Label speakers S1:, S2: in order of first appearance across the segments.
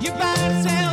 S1: You better tell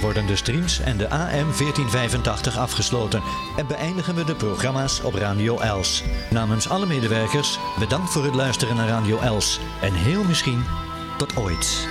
S2: worden de streams en de AM 1485 afgesloten en beëindigen we de programma's op Radio Els. Namens alle medewerkers bedankt voor het luisteren naar Radio Els en heel misschien Tot ooit.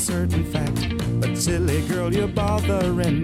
S3: certain fact. But silly girl, you're bothering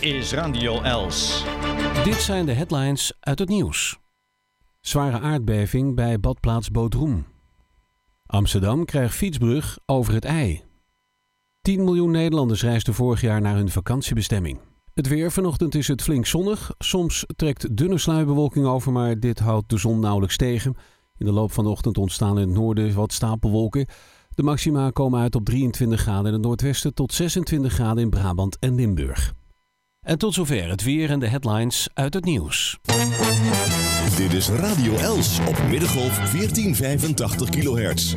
S4: is Radio Els.
S5: Dit zijn de headlines uit het nieuws. Zware aardbeving bij badplaats Bodrum. Amsterdam krijgt fietsbrug over het ei. 10 miljoen Nederlanders reisden vorig jaar naar hun vakantiebestemming. Het weer vanochtend is het flink zonnig. Soms trekt dunne sluibewolking over, maar dit houdt de zon nauwelijks tegen. In de loop van de ochtend ontstaan in het noorden wat stapelwolken. De maxima komen uit op 23 graden in het noordwesten tot 26 graden in Brabant en Limburg. En tot zover het weer en de headlines uit het nieuws. Dit is Radio Els op Middengolf 1485 kilohertz.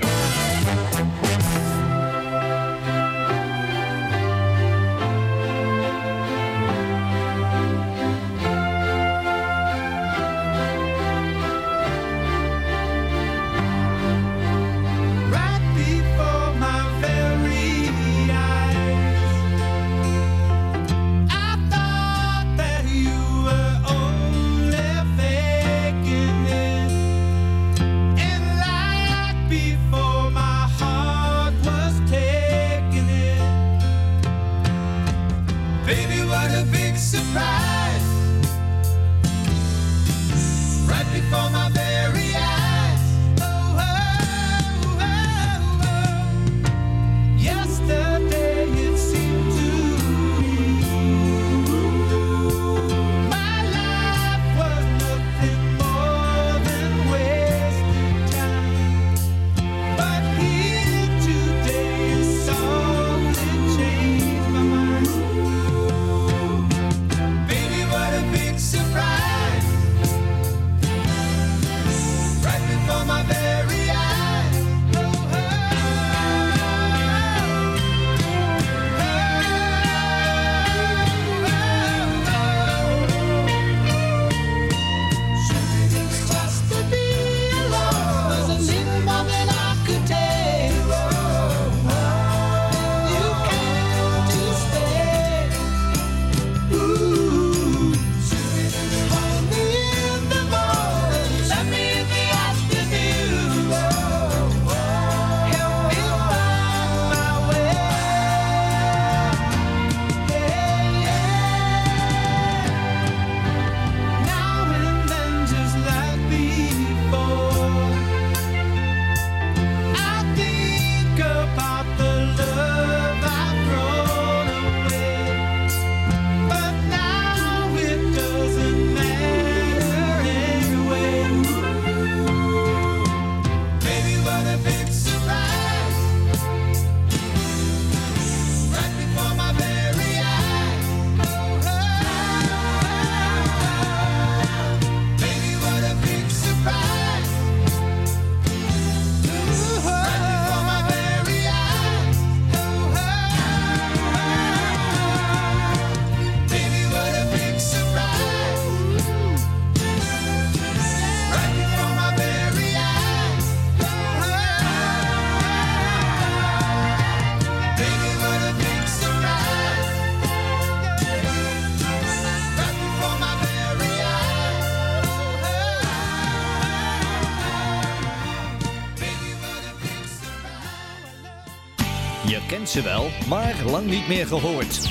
S2: lang niet meer gehoord.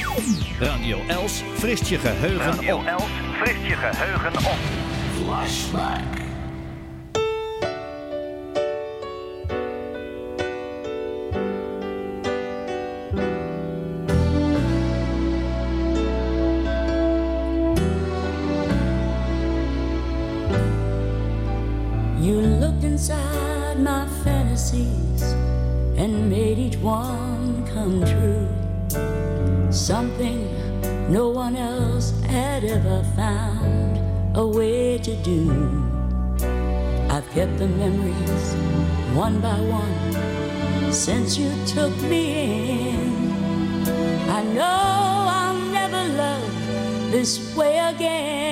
S2: Radio Els frist je geheugen op. Radio Els frist je geheugen op.
S6: Flashback.
S7: something no one else had ever found a way to do. I've kept the memories one by one since you took me in. I know I'll never love this way again.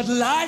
S8: but life.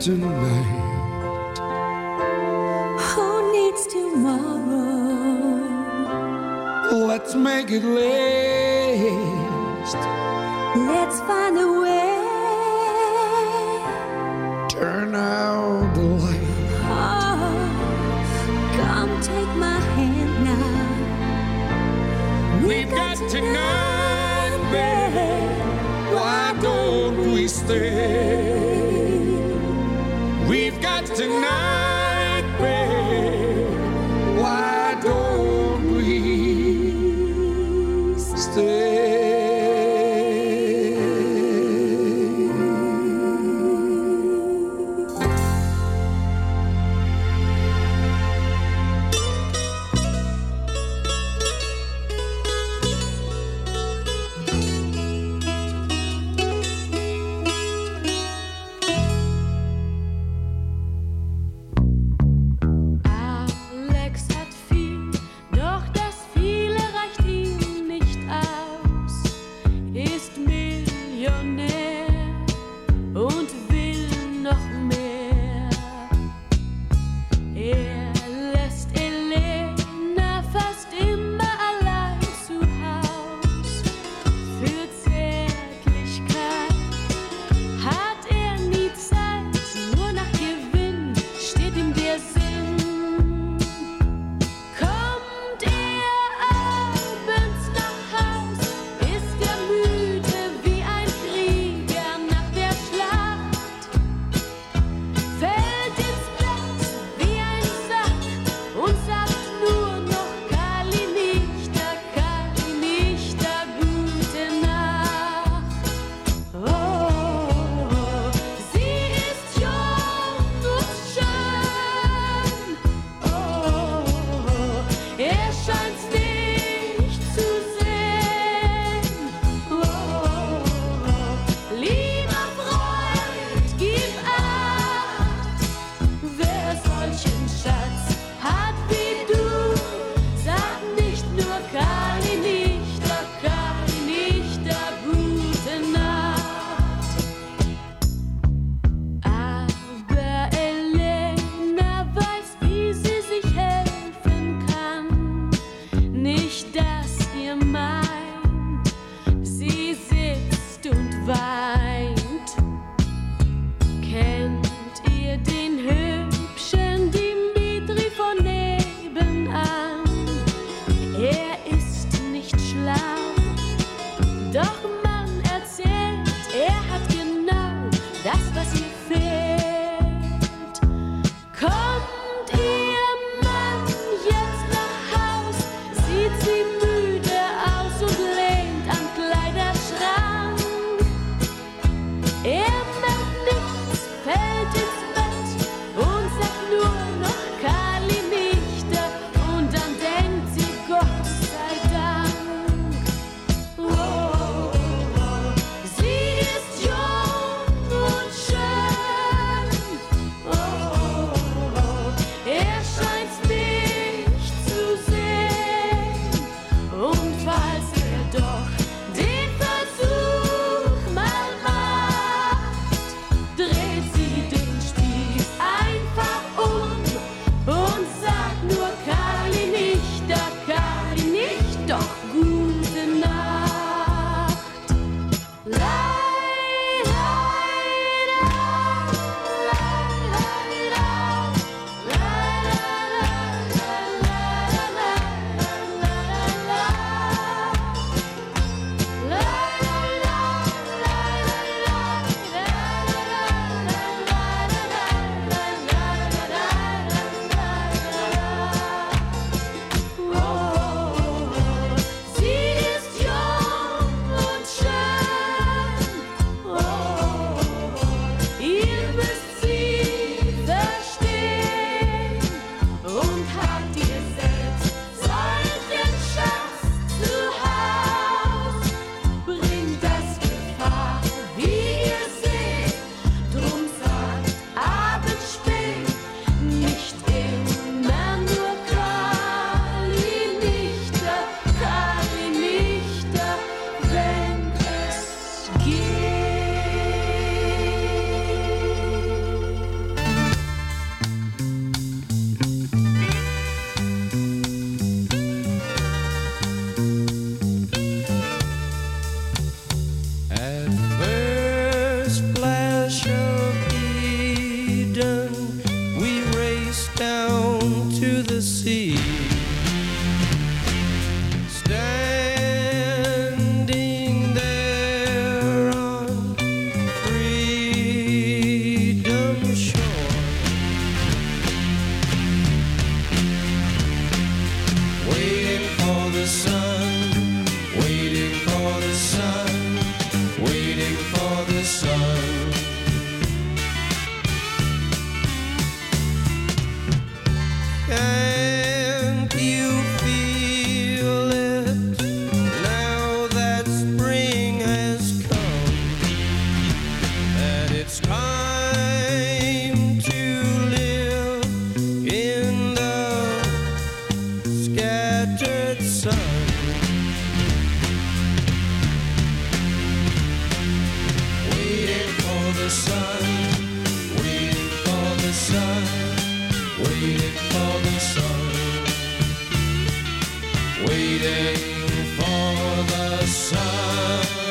S9: tonight.
S10: waiting for the sun.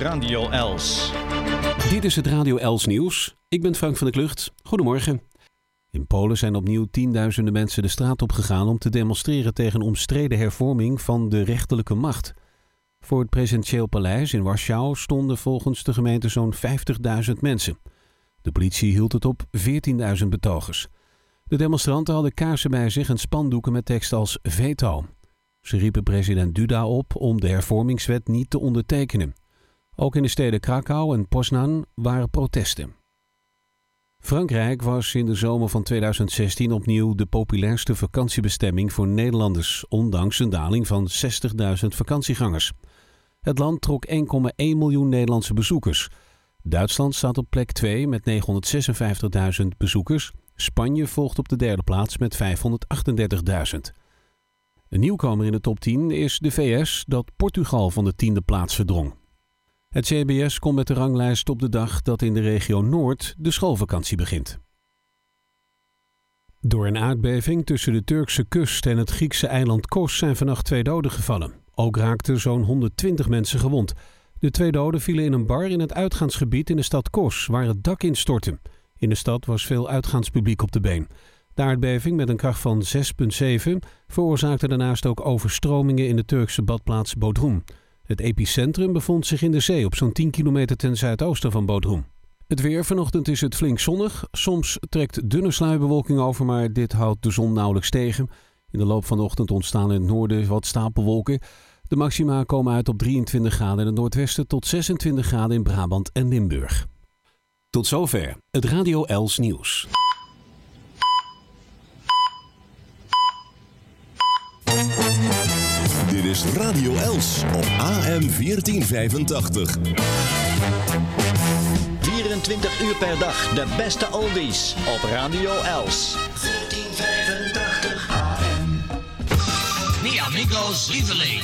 S4: Radio Els.
S5: Dit is het Radio Els nieuws. Ik ben Frank van der Klucht. Goedemorgen. In Polen zijn opnieuw tienduizenden mensen de straat op gegaan om te demonstreren tegen omstreden hervorming van de rechterlijke macht. Voor het presidentieel paleis in Warschau stonden volgens de gemeente zo'n 50.000 mensen. De politie hield het op 14.000 betogers. De demonstranten hadden kaarsen bij zich en spandoeken met tekst als veto. Ze riepen president Duda op om de hervormingswet niet te ondertekenen. Ook in de steden Krakau en Poznan waren protesten. Frankrijk was in de zomer van 2016 opnieuw de populairste vakantiebestemming voor Nederlanders, ondanks een daling van 60.000 vakantiegangers. Het land trok 1,1 miljoen Nederlandse bezoekers. Duitsland staat op plek 2 met 956.000 bezoekers. Spanje volgt op de derde plaats met 538.000. Een nieuwkomer in de top 10 is de VS, dat Portugal van de tiende plaats verdrong. Het CBS komt met de ranglijst op de dag dat in de regio Noord de schoolvakantie begint. Door een aardbeving tussen de Turkse kust en het Griekse eiland Kos zijn vannacht twee doden gevallen. Ook raakten zo'n 120 mensen gewond. De twee doden vielen in een bar in het uitgaansgebied in de stad Kos, waar het dak instortte. In de stad was veel uitgaanspubliek op de been. De aardbeving met een kracht van 6,7 veroorzaakte daarnaast ook overstromingen in de Turkse badplaats Bodrum. Het epicentrum bevond zich in de zee op zo'n 10 kilometer ten zuidoosten van Bodrum. Het weer vanochtend is het flink zonnig. Soms trekt dunne sluierbewolking over, maar dit houdt de zon nauwelijks tegen. In de loop van de ochtend ontstaan in het noorden wat stapelwolken. De maxima komen uit op 23 graden in het noordwesten tot 26 graden in Brabant en Limburg. Tot zover het Radio Els nieuws.
S11: Dus is Radio Els
S5: op AM
S11: 1485.
S2: 24 uur per dag, de beste oldies op Radio Els. 1485
S12: AM. Mi amigos lieveling.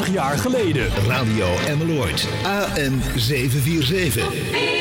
S13: 30 jaar geleden. Radio Emmeloord. AM 747.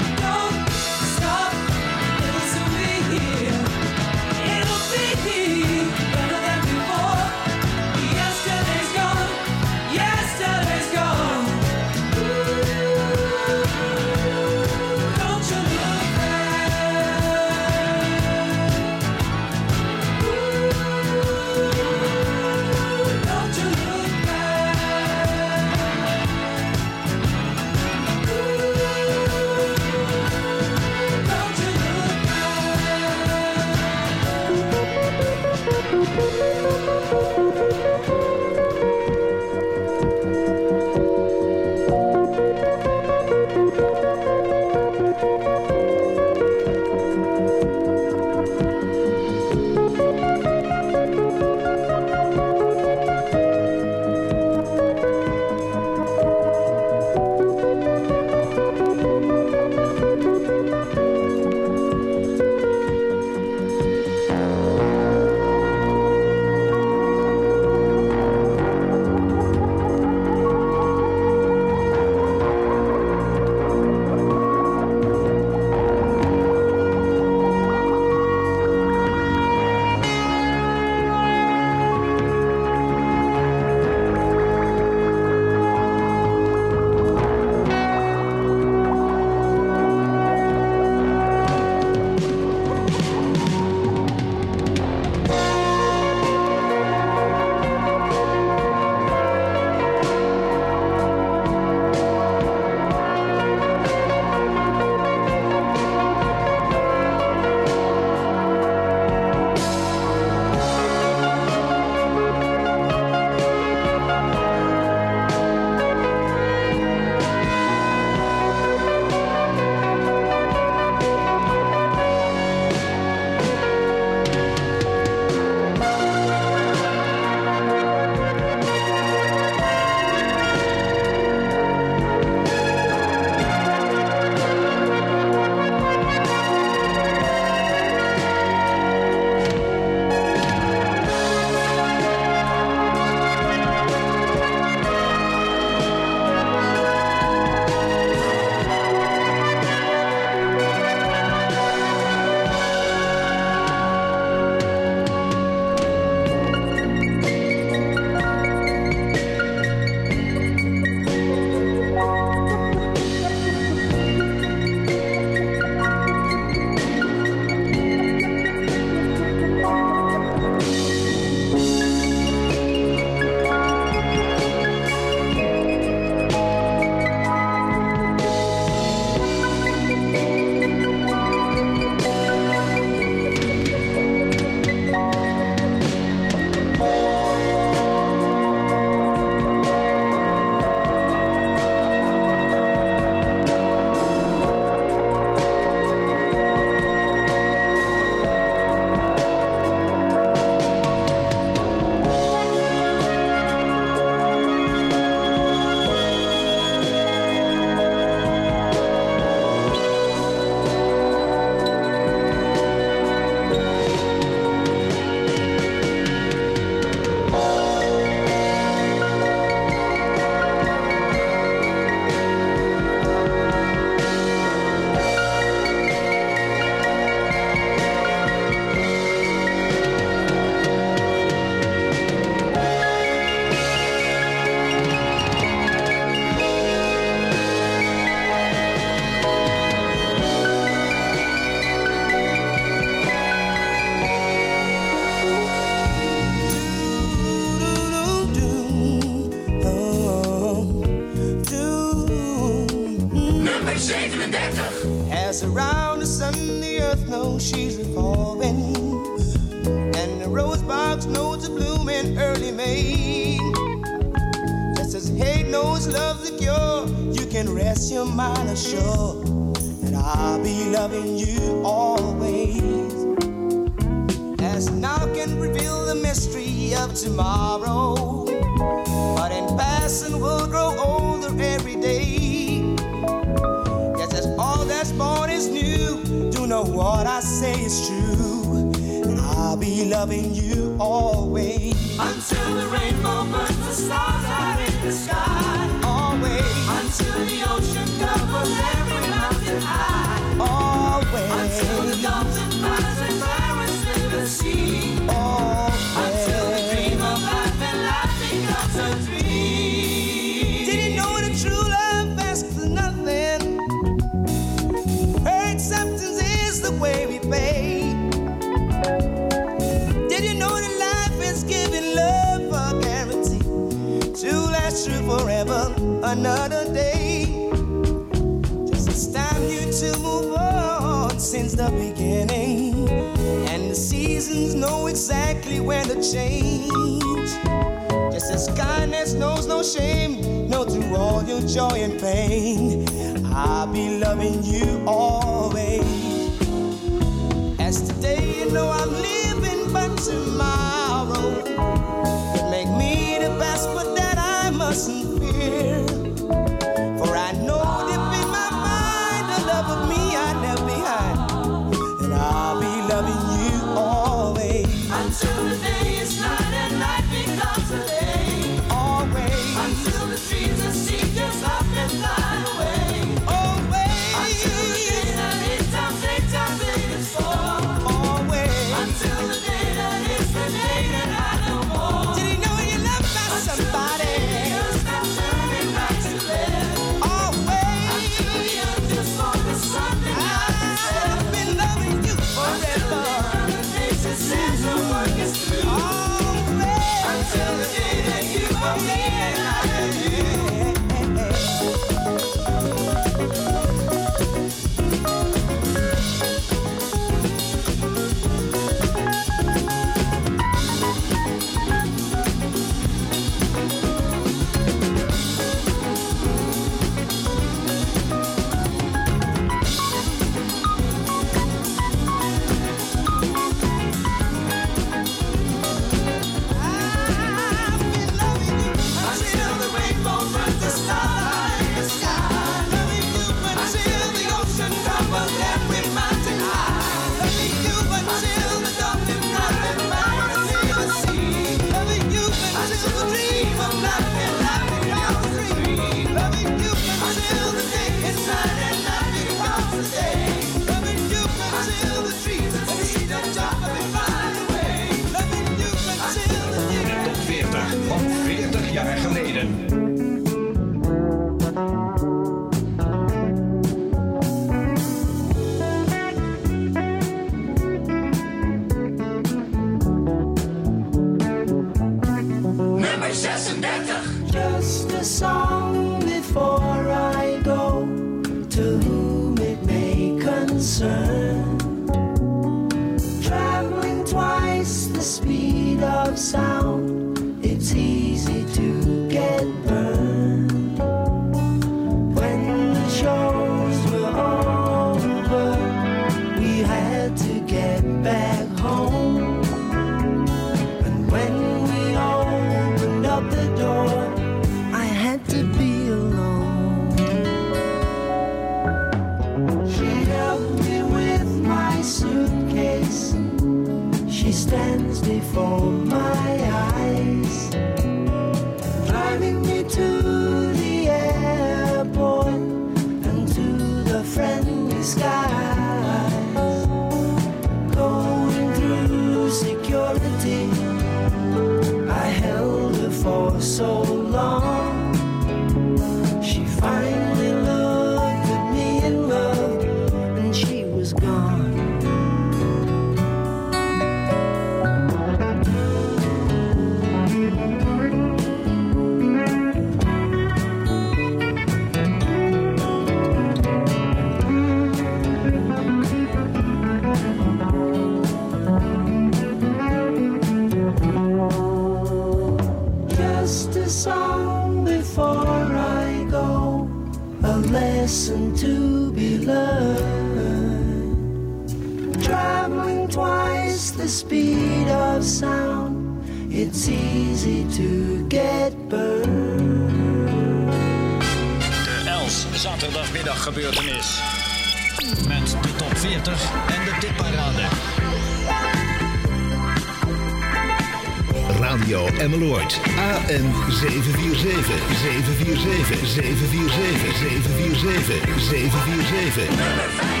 S13: en 747 747 747 747 747.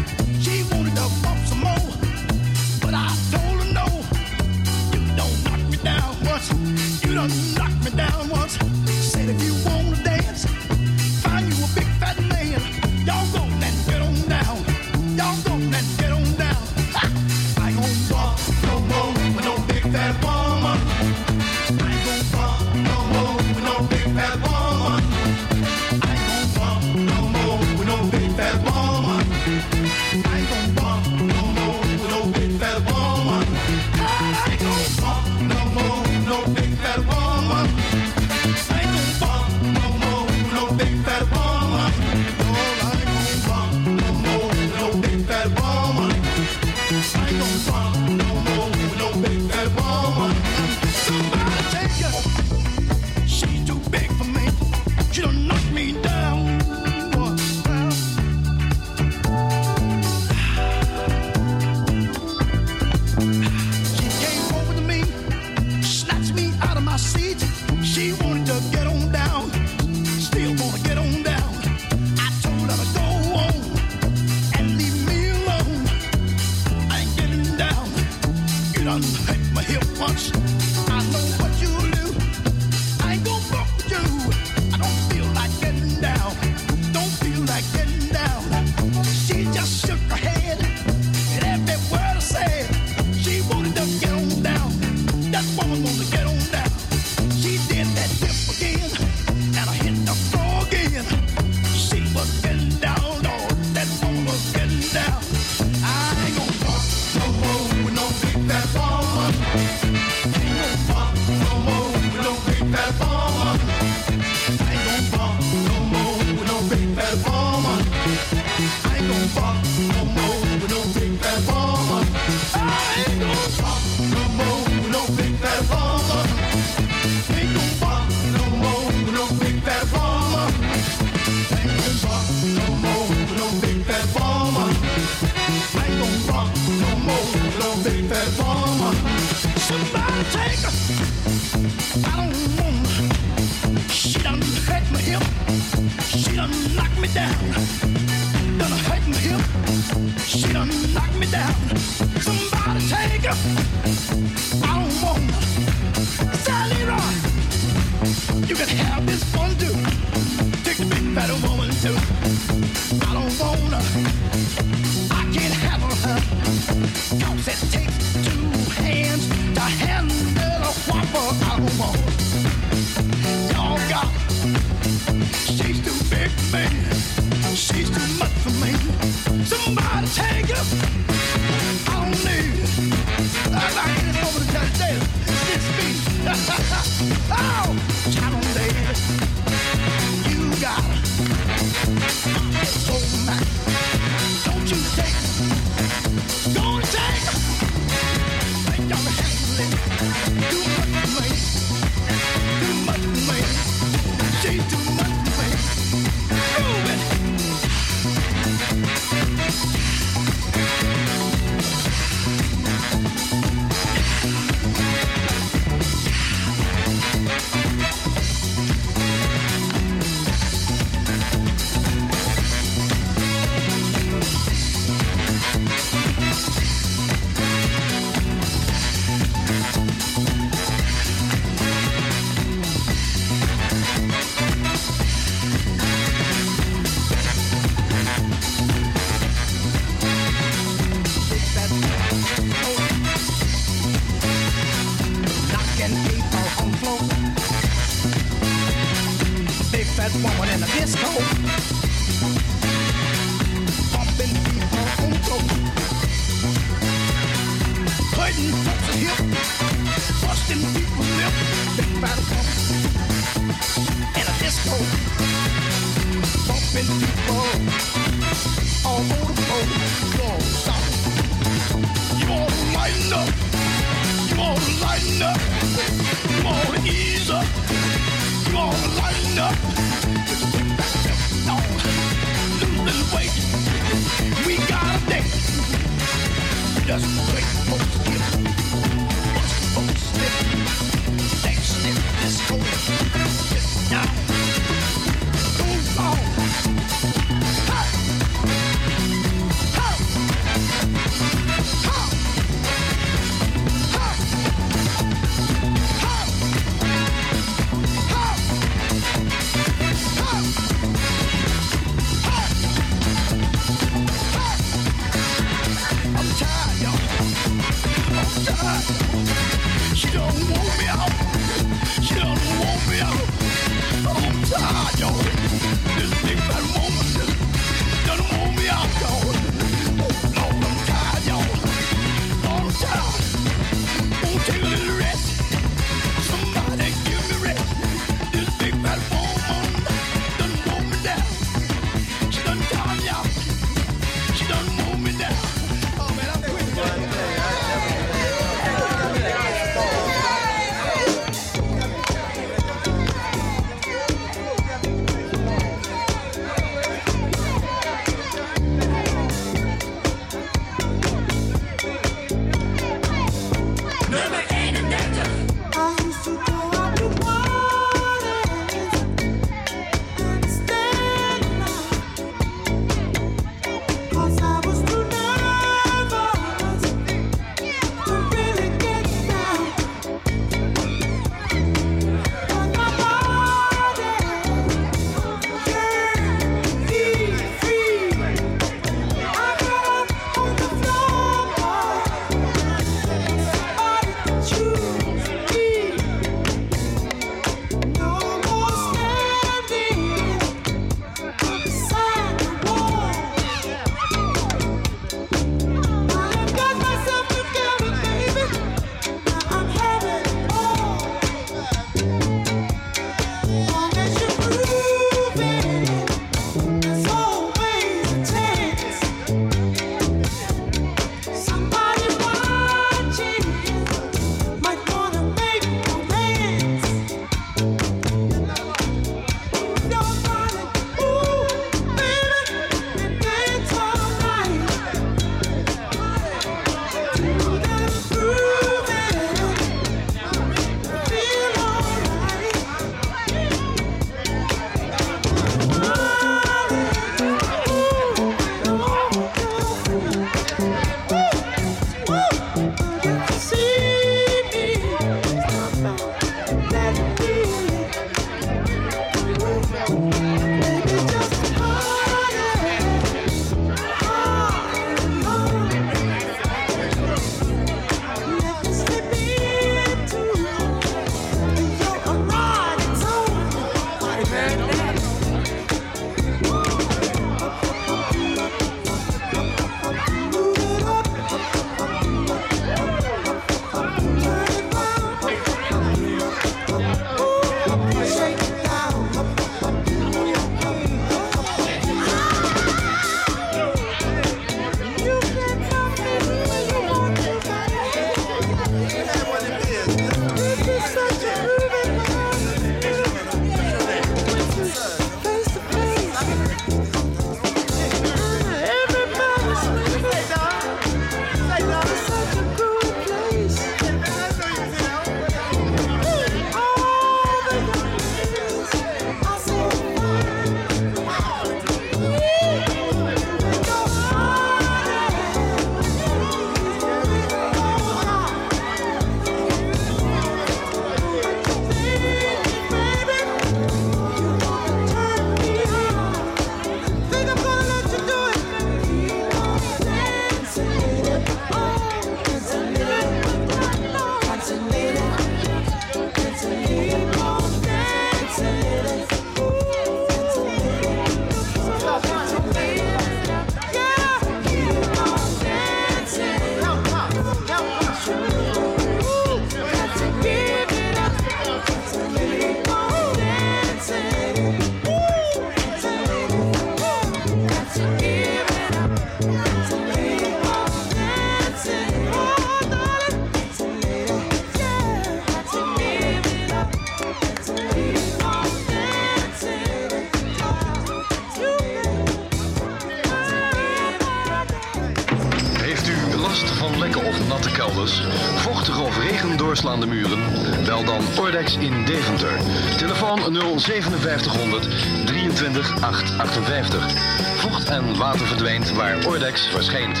S14: 5700
S2: 23 858. Voegt en water verdwijnt waar Ordex verschijnt.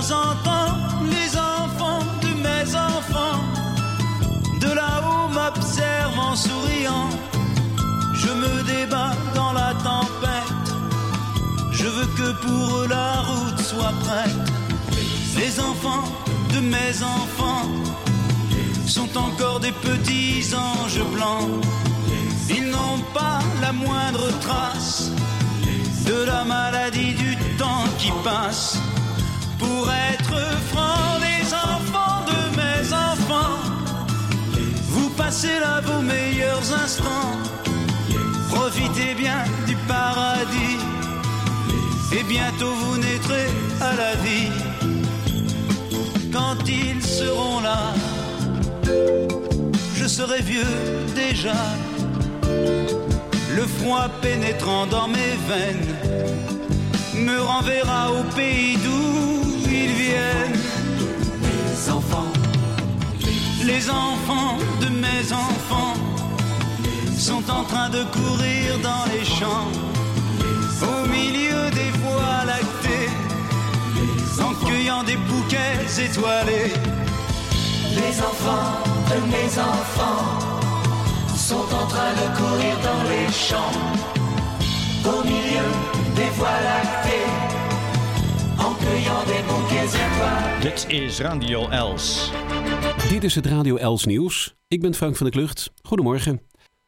S15: temps en temps les enfants de mes enfants. De là-haut m'observent en souriant. Je me débat dans la tempête. Je veux que pour eux la route soit prête. Les enfants de mes enfants sont encore des petits anges blancs. et bientôt vous naîtrez à la vie. Quand ils seront là, je serai vieux déjà, le froid pénétrant dans mes veines me renverra au pays d'où ils viennent. Mes enfants, les enfants de mes enfants sont en train de courir dans les champs cueillant des bouquets étoilés. Les enfants de mes enfants sont en train de courir dans les champs.
S1: Au milieu des voies lactées, en cueillant des bouquets étoilés.
S4: Dit is Radio Els.
S5: Dit is het Radio Els nieuws. Ik ben Frank van der Klucht. Goedemorgen.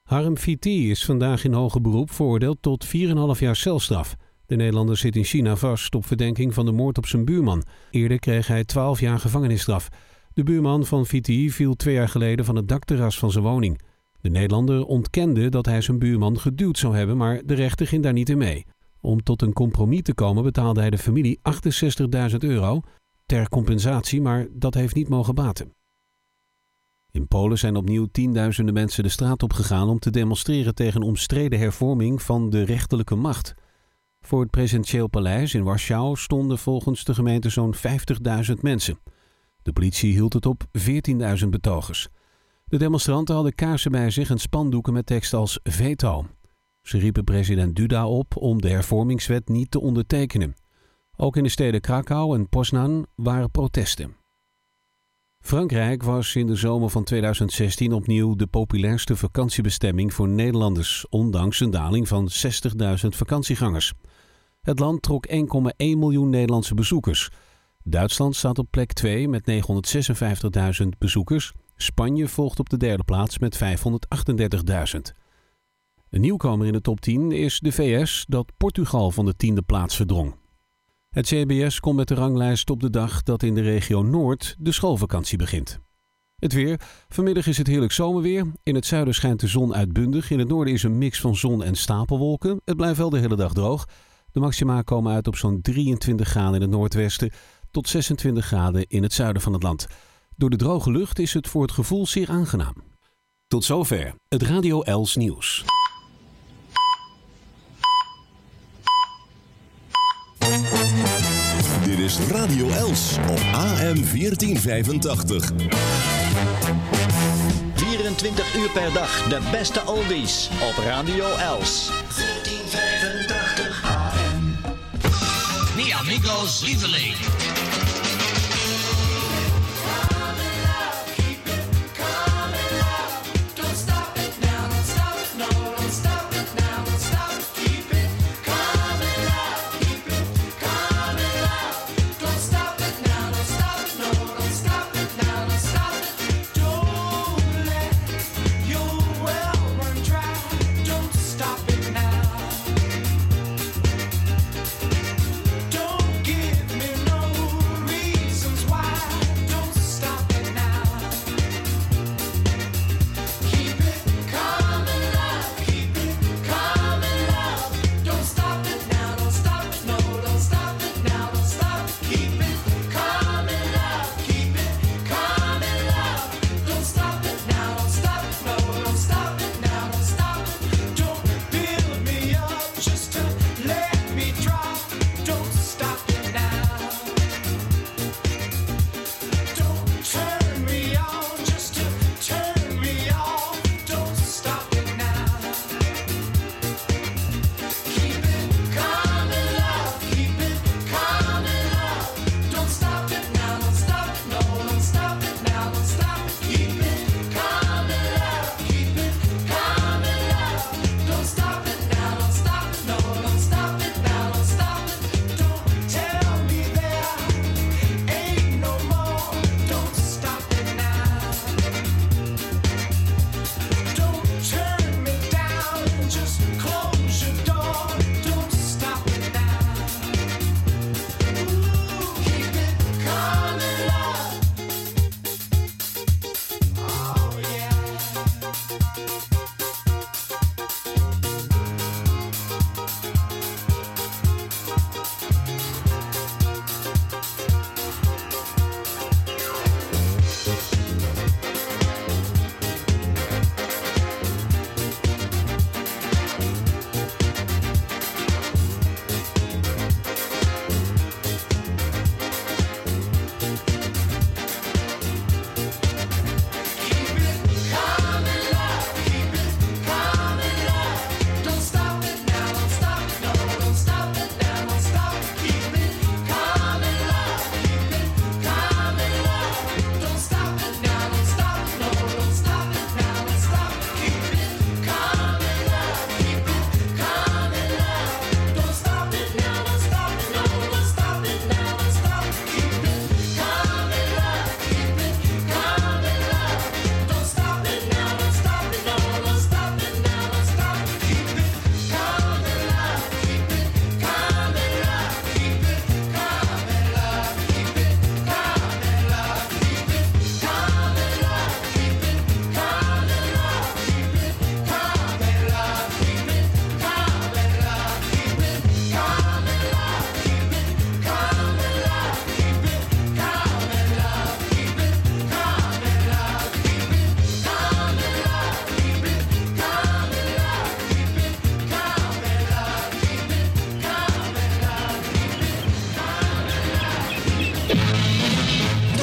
S5: Harm Fiti is vandaag in hoge beroep veroordeeld tot 4,5 jaar celstraf. De Nederlander zit in China vast op verdenking van de moord op zijn buurman. Eerder kreeg hij 12 jaar gevangenisstraf. De buurman van Viti viel twee jaar geleden van het dakterras van zijn woning. De Nederlander ontkende dat hij zijn buurman geduwd zou hebben, maar de rechter ging daar niet in mee. Om tot een compromis te komen betaalde hij de familie 68.000 euro ter compensatie, maar dat heeft niet mogen baten. In Polen zijn opnieuw tienduizenden mensen de straat op gegaan om te demonstreren tegen omstreden hervorming van de rechterlijke macht. Voor het presidentieel paleis in Warschau stonden volgens de gemeente zo'n 50.000 mensen. De politie hield het op 14.000 betogers. De demonstranten hadden kaarsen bij zich en spandoeken met tekst als veto. Ze riepen president Duda op om de hervormingswet niet te ondertekenen. Ook in de steden Krakau en Poznan waren protesten. Frankrijk was in de zomer van 2016 opnieuw de populairste vakantiebestemming voor Nederlanders, ondanks een daling van 60.000 vakantiegangers. Het land trok 1,1 miljoen Nederlandse bezoekers. Duitsland staat op plek 2 met 956.000 bezoekers. Spanje volgt op de derde plaats met 538.000. Een nieuwkomer in de top 10 is de VS, dat Portugal van de tiende plaats verdrong. Het CBS komt met de ranglijst op de dag dat in de regio Noord de schoolvakantie begint. Het weer. Vanmiddag is het heerlijk zomerweer. In het zuiden schijnt de zon uitbundig. In het noorden is een mix van zon en stapelwolken. Het blijft wel de hele dag droog. De maxima komen uit op zo'n 23 graden in het noordwesten tot 26 graden in het zuiden van het land. Door de droge lucht is het voor het gevoel zeer aangenaam. Tot zover het Radio Els nieuws.
S11: Dit is Radio Els op AM 1485.
S2: 24 uur per dag de beste oldies op Radio Els.
S12: He goes Easily.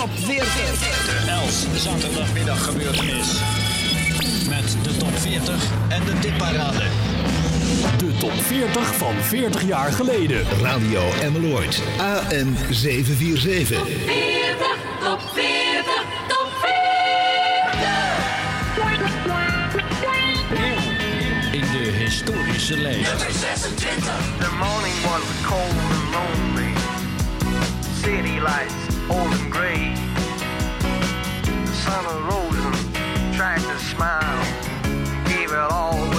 S6: Top 40.
S16: De Els zaterdagmiddag gebeurtenis. Met de top 40 en de tipparade.
S13: De top 40 van 40 jaar geleden. Radio Emmeloord. AM 747. Top
S1: 40, top 40,
S6: top 40.
S16: In de historische lijst. 26.
S6: The morning was cold and lonely. City lights
S1: all
S17: smile. He it all.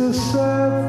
S18: a sad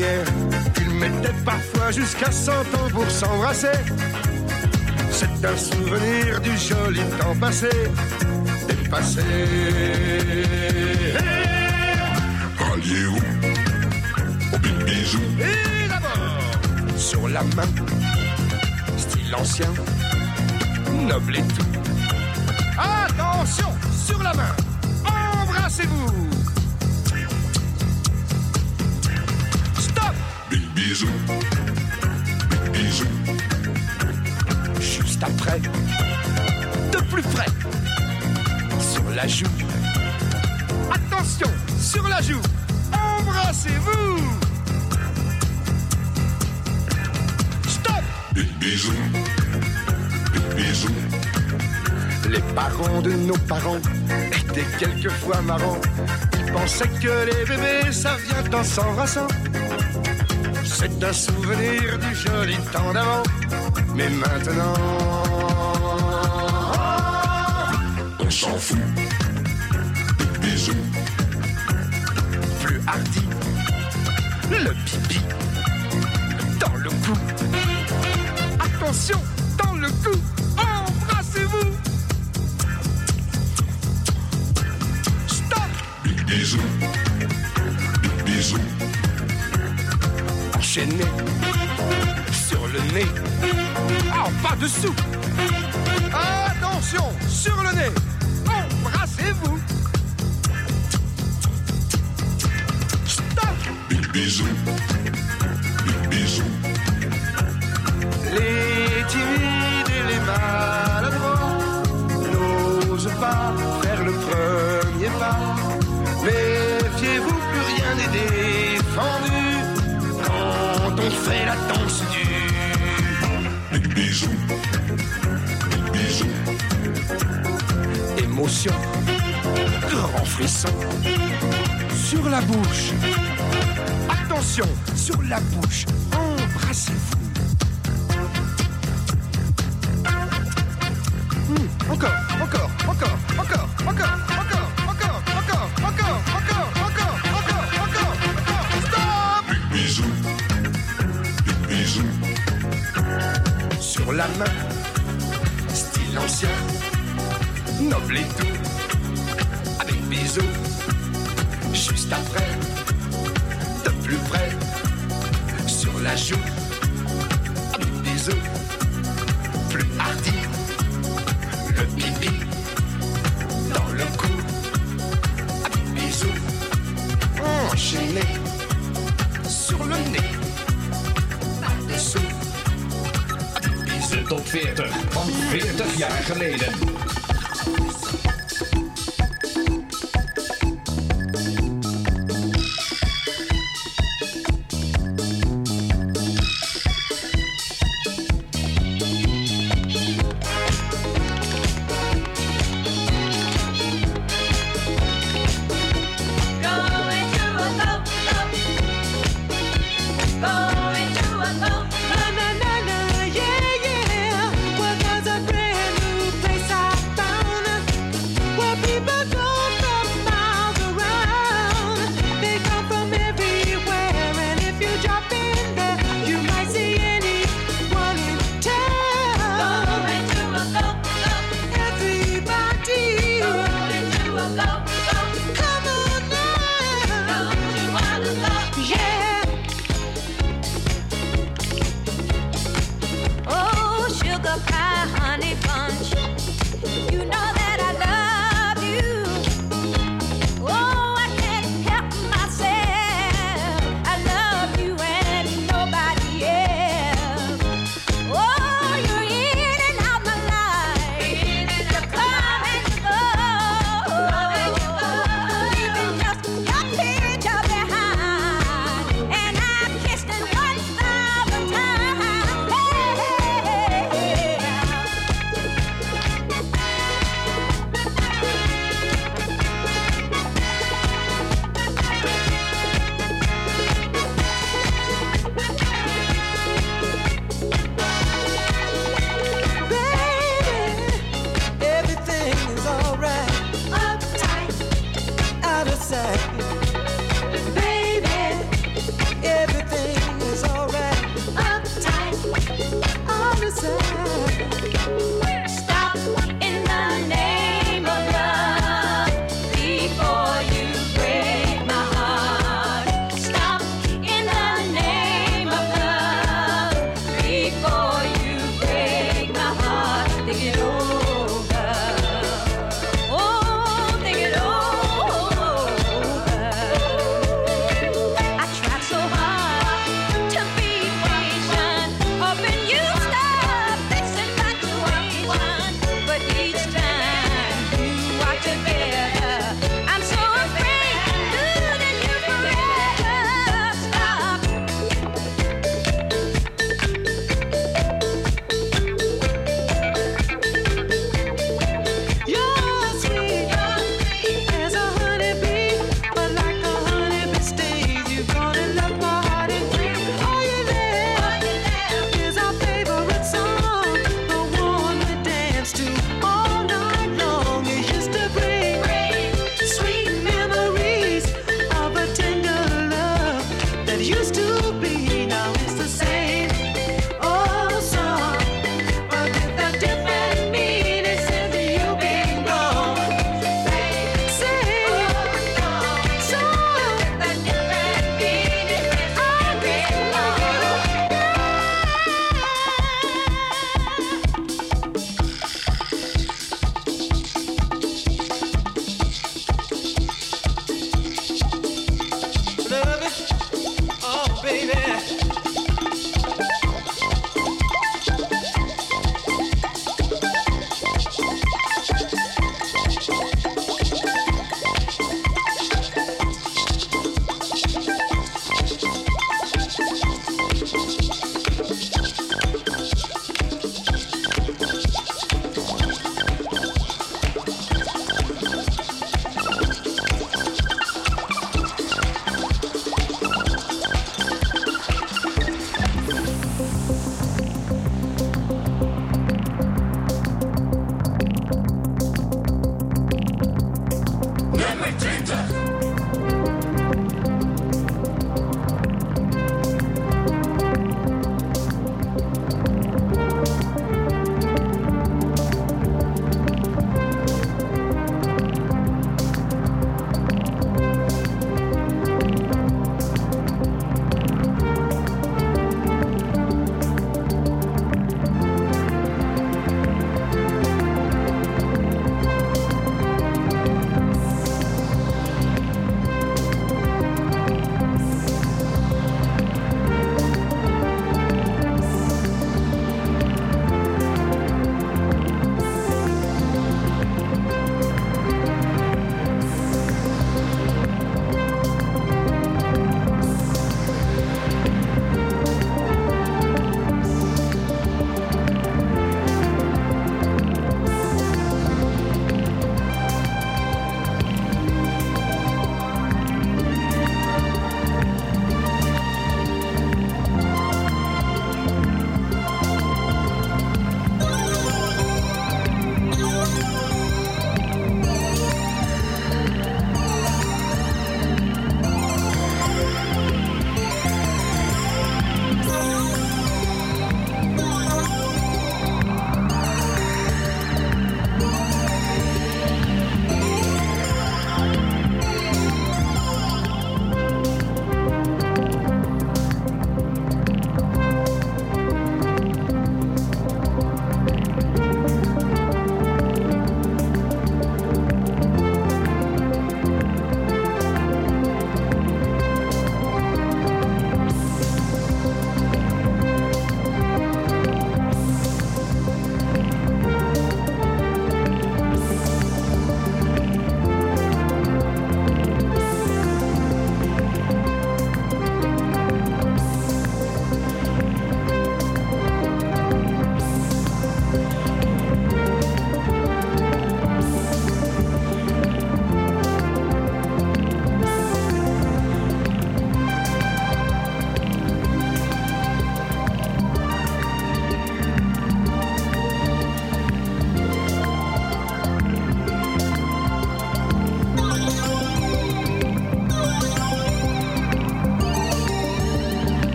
S19: yeah. Bijoux, Émotion. Grand frisson. Sur la bouche. Attention, sur la bouche. Embrassez-vous. encore, encore, encore, encore, encore, encore, encore, encore,
S20: encore, encore.
S19: la main. Style ancien, noble et doux, avec bisous, juste après, de plus près, sur la joue.
S16: 40 van 40 jaar geleden.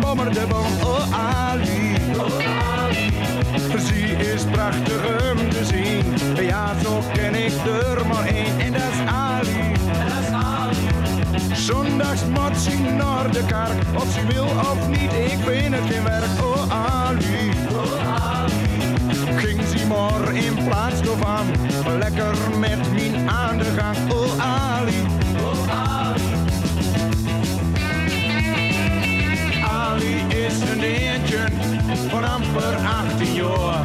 S21: bommer, de bom. oh Ali. Oh Ali. Ze is prachtig om te zien, ja zo ken ik er maar één en dat is Ali. Zondags moet ze naar de kerk, of ze wil of niet, ik vind het geen werk, oh Ali. Oh, Ali. Ging ze maar in plaats daarvan, lekker met mijn aan de gang, oh Ali. vriendinnetje van amper 18 jaar.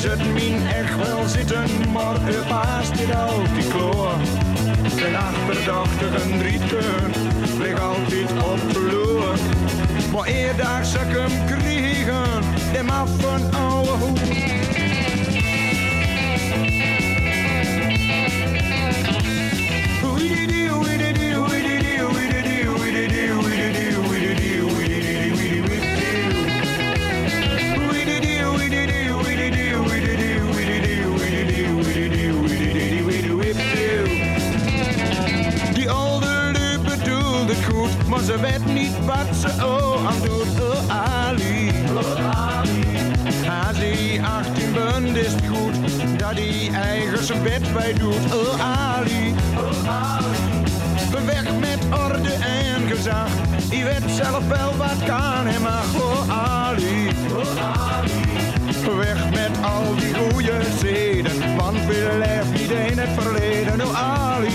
S21: Ze het min echt wel zitten, maar u paast dit al die kloor. Mijn achterdachten rieten ligt altijd op de loer. Maar eerder zou ik hem krijgen, de maf van oude hoed. ze weet niet wat ze oh aan doet. Oh Ali, oh Ali. Als 18 bent is goed dat hij eigen zijn bed bij doet. Oh Ali, oh Ali. Weg met orde en gezag, die weet zelf wel wat kan en mag. Oh Ali, oh Ali. Weg met al die goede zeden, want we leven niet in het verleden. Oh nou, Ali.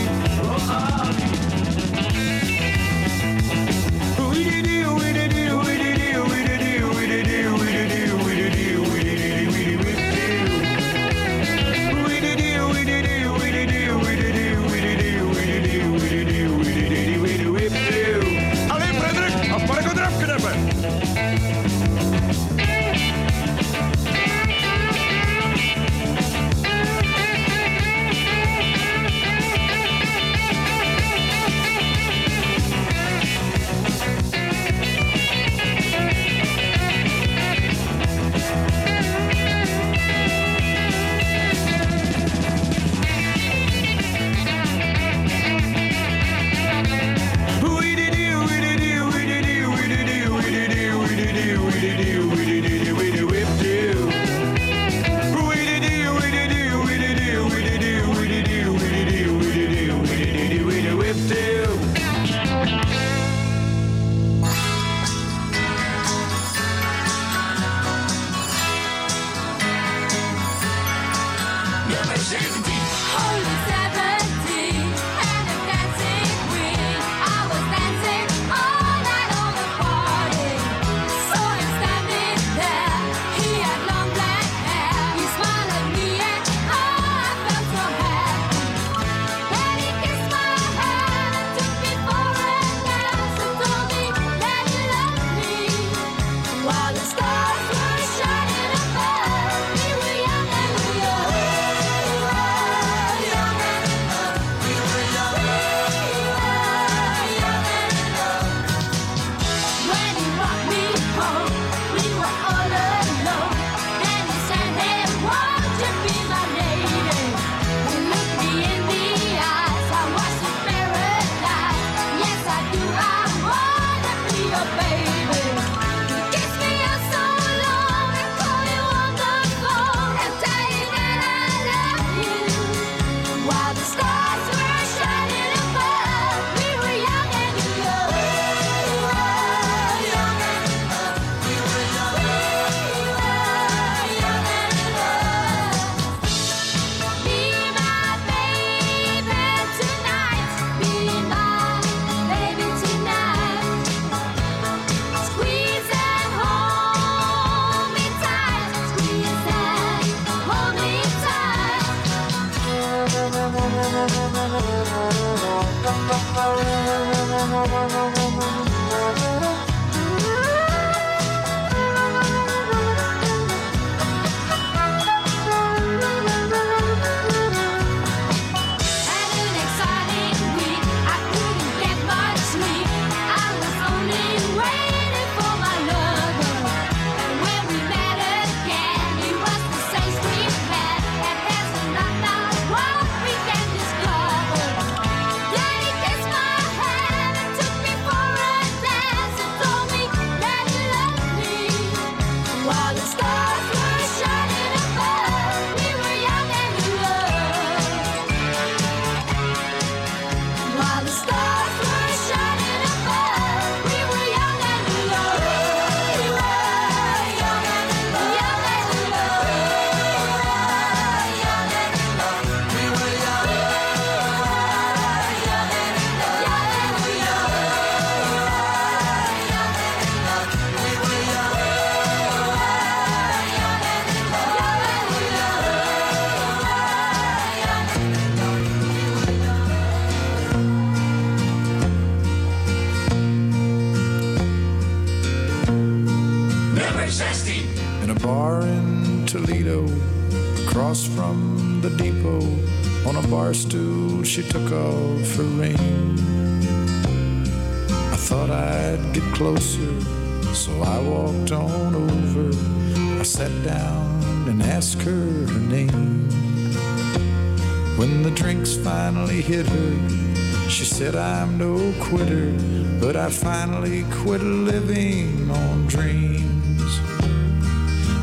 S22: finally quit living on dreams.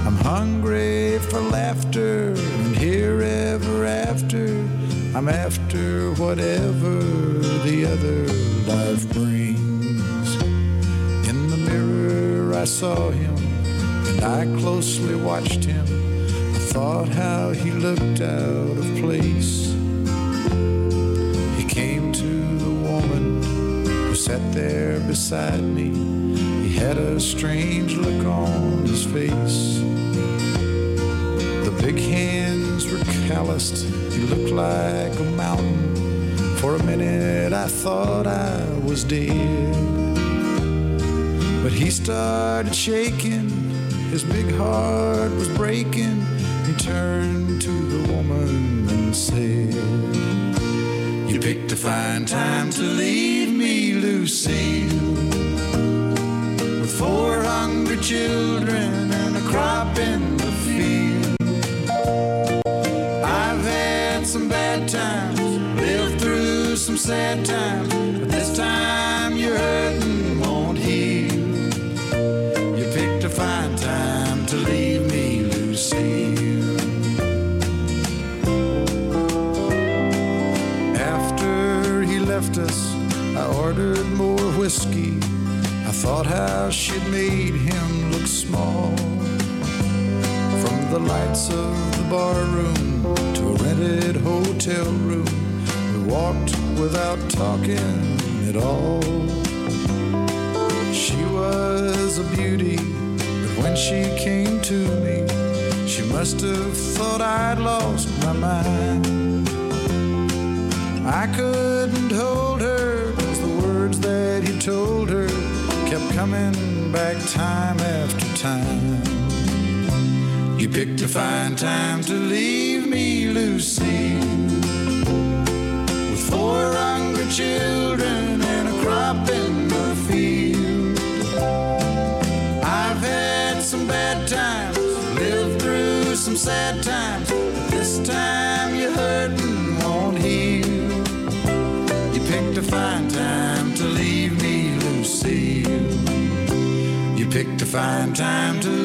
S22: I'm hungry for laughter and here ever after. I'm after whatever the other life brings. In the mirror, I saw him and I closely watched him. I thought how he looked thought I was dead. But he started shaking, his big heart was breaking. He turned to the woman and said, You picked a fine time to leave. sad time, but this time you're hurting won't heal. You picked a fine time to leave me, Lucille. After he left us, I ordered more whiskey. I thought how she'd made him look small. From the lights of the barroom to a rented hotel room, we walked without talking at all. She was a beauty, but when she came to me, she must have thought I'd lost my mind. I couldn't hold her, cause the words that he told her kept coming back time after time. You picked a fine time to leave me, Lucy children and a crop in the field. I've had some bad times, lived through some sad times. This time you're hurting, won't heal. You picked a fine time to leave me, Lucille. You picked a fine time to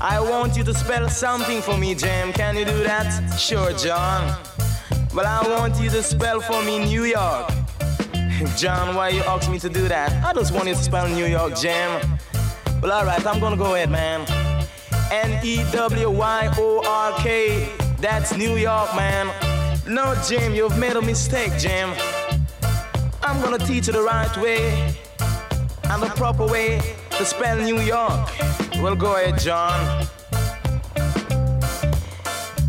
S6: I want you to spell something for me, Jim. Can you do that? Sure, John. Well, I want you to spell for me New York. John, why you ask me to do that? I just want you to spell New York, Jim. Well, alright, I'm gonna go ahead, man. N E W Y O R K. That's New York, man. No, Jim, you've made a mistake, Jim. I'm gonna teach you the right way and the proper way to spell New York. We'll go ahead, John.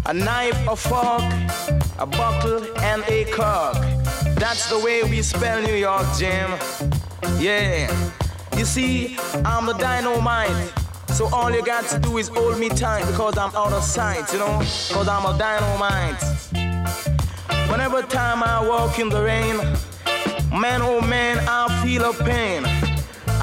S6: A knife, a fork, a bottle, and a cork. That's the way we spell New York, Jim. Yeah. You see, I'm the dynamite. So all you got to do is hold me tight because I'm out of sight, you know? Because I'm a dynamite. Whenever time I walk in the rain, man, oh man, I feel a pain.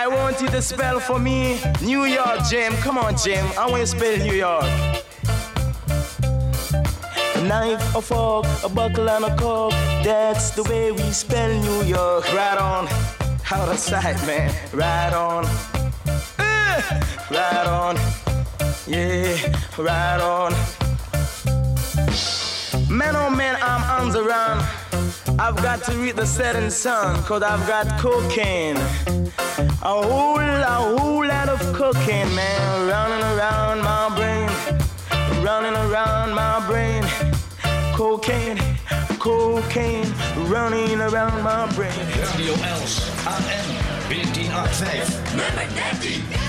S6: I want you to spell for me New York, Jim. Come on, Jim. I want you to spell New York. A knife, a fork, a buckle, and a cork. That's the way we spell New York. Right on. Out of sight, man. Right on. Uh, right on. Yeah, right on. Man, oh man, I'm on the run. I've got to read the setting sun, cause I've got cocaine. A whole, a whole lot of cocaine, man, running around my brain, running around my brain. Cocaine, cocaine, running around my brain. Radio Els
S16: AM 1485. Nummer 13.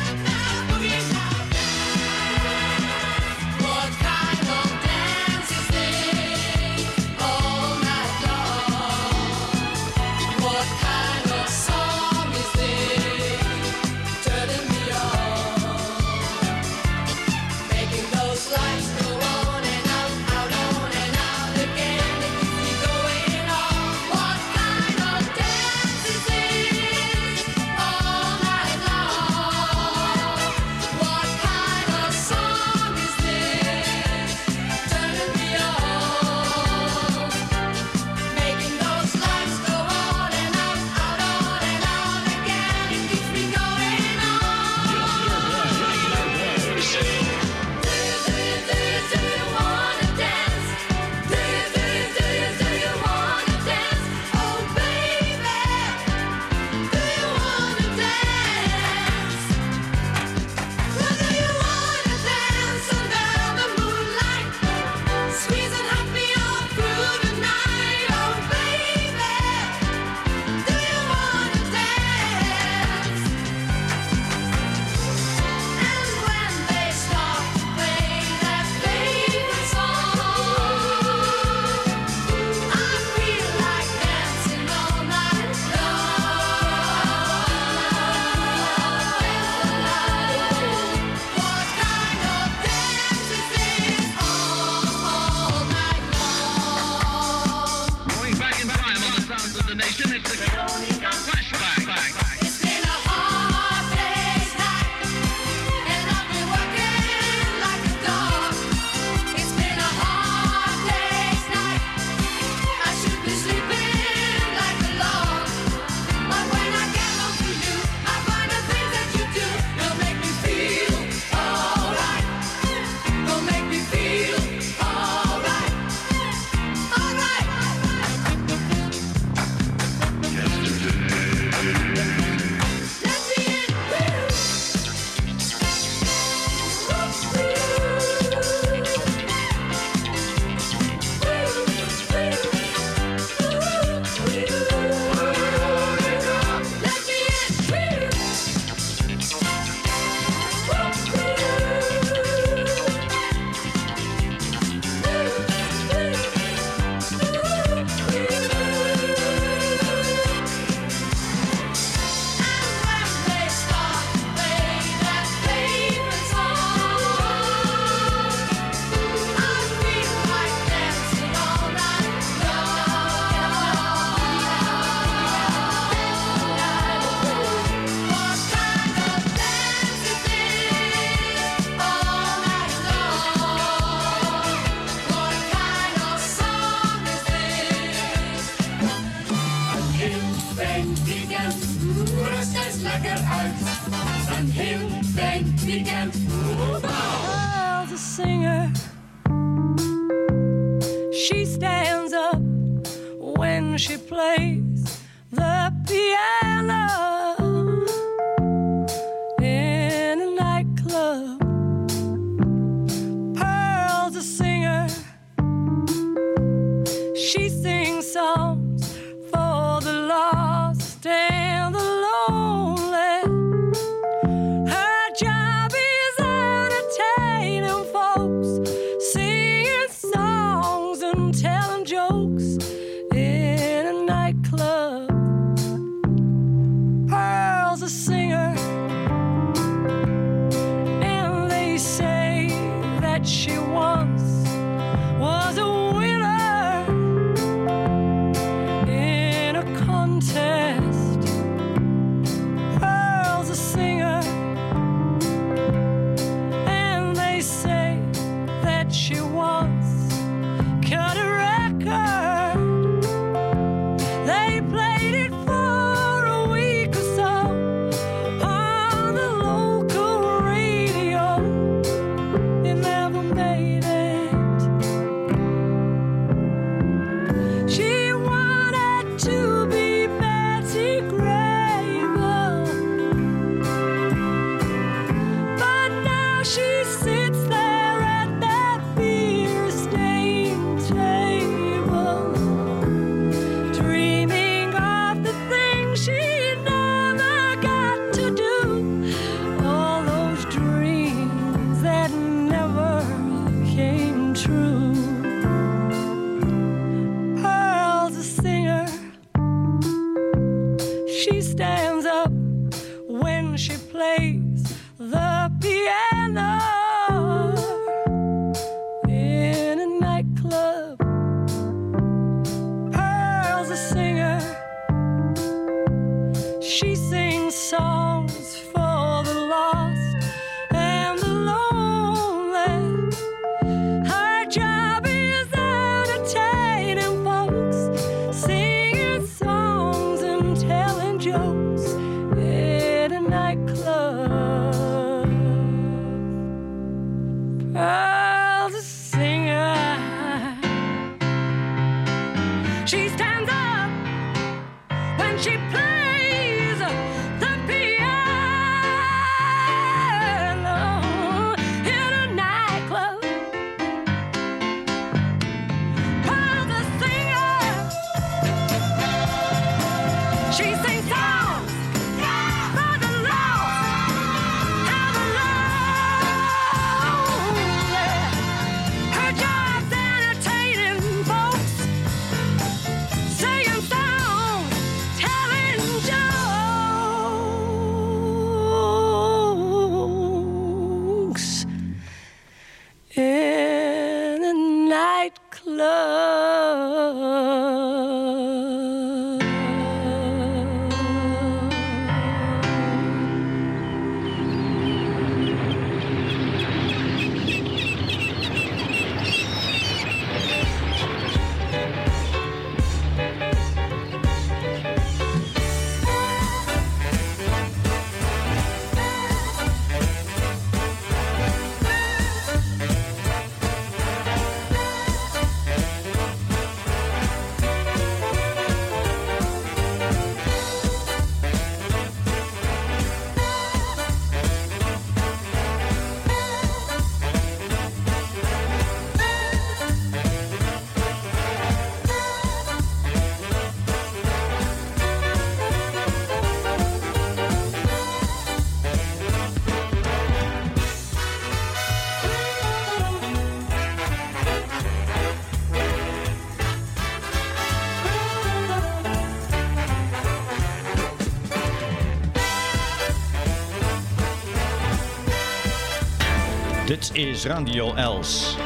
S4: is Radio Els.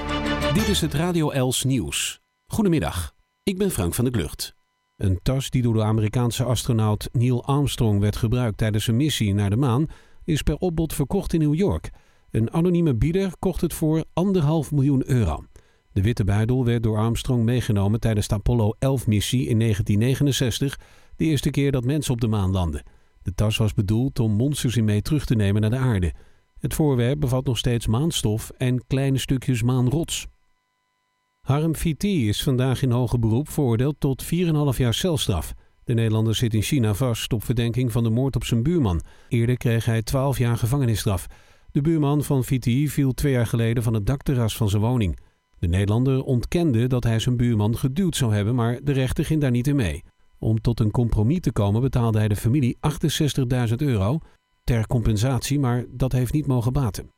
S5: Dit is het Radio Els nieuws. Goedemiddag, ik ben Frank van der Klucht. Een tas die door de Amerikaanse astronaut Neil Armstrong werd gebruikt tijdens een missie naar de maan, is per opbod verkocht in New York. Een anonieme bieder kocht het voor anderhalf miljoen euro. De witte buidel werd door Armstrong meegenomen tijdens de Apollo 11-missie in 1969, de eerste keer dat mensen op de maan landden. De tas was bedoeld om monsters in mee terug te nemen naar de aarde. Het voorwerp bevat nog steeds maanstof en kleine stukjes maanrots. Harm Fiti is vandaag in hoger beroep veroordeeld tot 4,5 jaar celstraf. De Nederlander zit in China vast op verdenking van de moord op zijn buurman. Eerder kreeg hij 12 jaar gevangenisstraf. De buurman van Fiti viel twee jaar geleden van het dakterras van zijn woning. De Nederlander ontkende dat hij zijn buurman geduwd zou hebben, maar de rechter ging daar niet in mee. Om tot een compromis te komen betaalde hij de familie 68.000 euro ter compensatie, maar dat heeft niet mogen baten.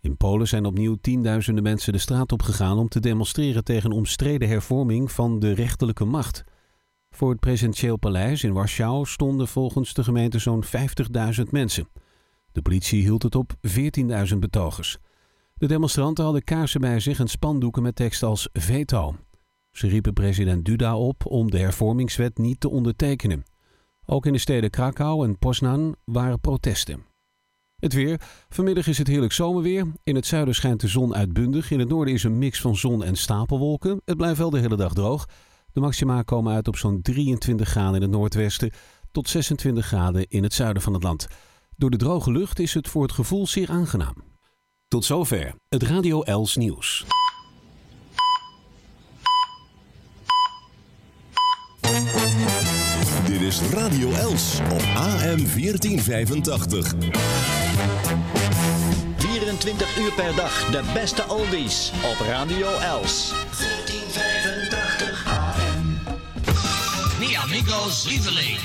S5: In Polen zijn opnieuw tienduizenden mensen de straat op gegaan om te demonstreren tegen een omstreden hervorming van de rechterlijke macht. Voor het presidentieel paleis in Warschau stonden volgens de gemeente zo'n 50.000 mensen. De politie hield het op 14.000 betogers. De demonstranten hadden kaarsen bij zich en spandoeken met tekst als veto. Ze riepen president Duda op om de hervormingswet niet te ondertekenen. Ook in de steden Krakau en Poznan waren protesten. Het weer. Vanmiddag is het heerlijk zomerweer. In het zuiden schijnt de zon uitbundig. In het noorden is een mix van zon en stapelwolken. Het blijft wel de hele dag droog. De maxima komen uit op zo'n 23 graden in het noordwesten tot 26 graden in het zuiden van het land. Door de droge lucht is het voor het gevoel zeer aangenaam. Tot zover het Radio Els nieuws
S11: is Radio Els op AM 1485.
S2: 24 uur per dag de beste oldies op Radio Els. 1485
S12: AM. Mi amigos
S1: lieveling.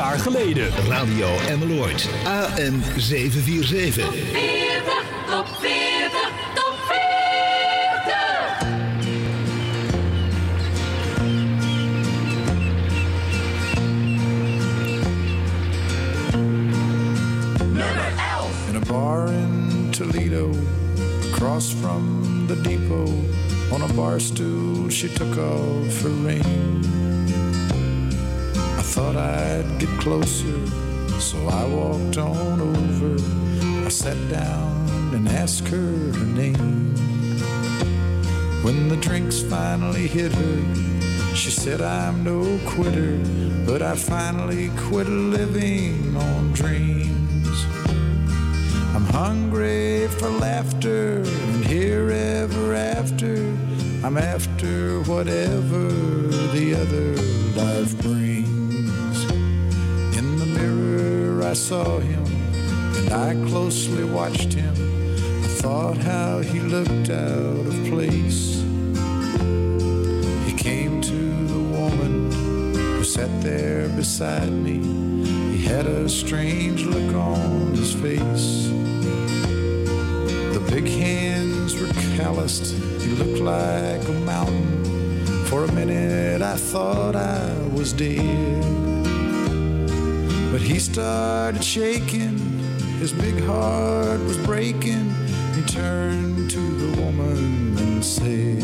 S13: jaar geleden. Radio Emmeloord. AM 747.
S22: closer, so I walked on over. I sat down and asked her her name. When the drinks finally hit her, she said, I'm no quitter, but I finally quit living on dreams. I'm hungry for laughter and here ever after. I'm after whatever the other life saw him and I closely watched him. I thought how he looked out of place. He came to the woman who sat there beside me. He had a strange look on his face. The big hands were calloused. He looked like a mountain. For a minute I thought I was dead. But he started shaking, his big heart was breaking. He turned to the woman and said,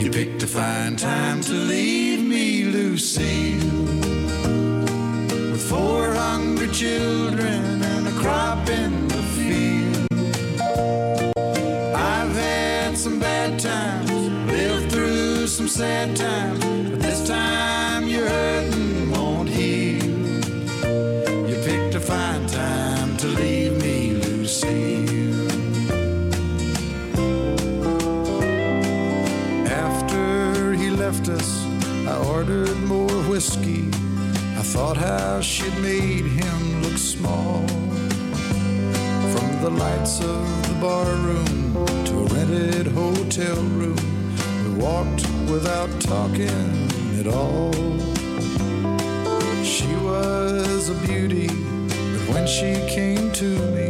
S22: You picked a fine time to leave me, Lucille. With four hungry children and a crop in the field. I've had some bad times, lived through some sad times. whiskey. I thought how she'd made him look small. From the lights of the bar room to a rented hotel room, we walked without talking at all. She was a beauty, but when she came to me,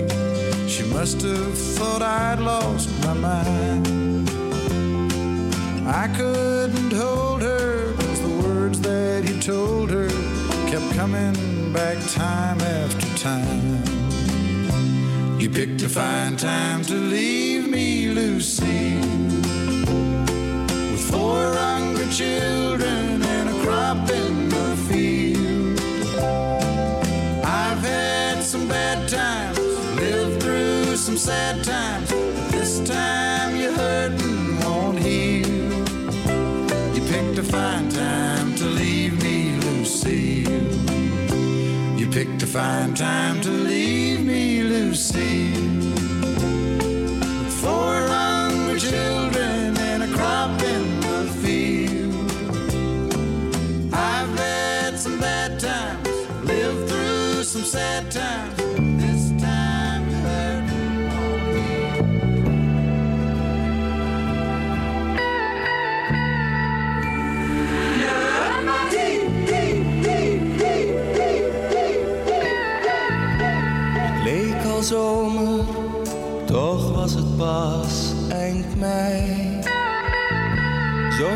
S22: she must have thought I'd lost my mind. I could back time after time. You picked a fine time to leave me, Lucy, with four hungry children and a crop in the field. I've had some bad times, lived through some sad times. find time to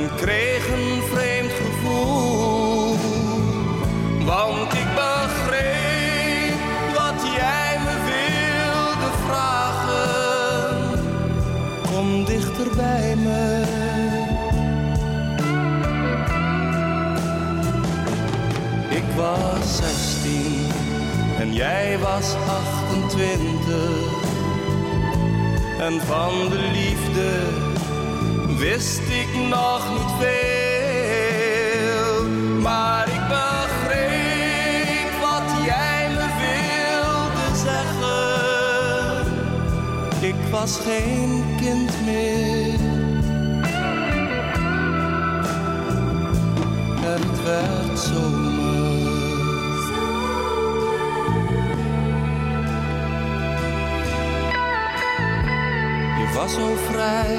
S23: en kreeg een vreemd gevoel. Want ik begreep wat jij me wilde vragen. Kom dichter bij me. Ik was zestien en jij was 28. En van de liefde wist ik nog niet veel, maar ik begreep wat jij me wilde zeggen. Ik was geen kind meer.
S1: Het werd zo.
S23: Je was zo vrij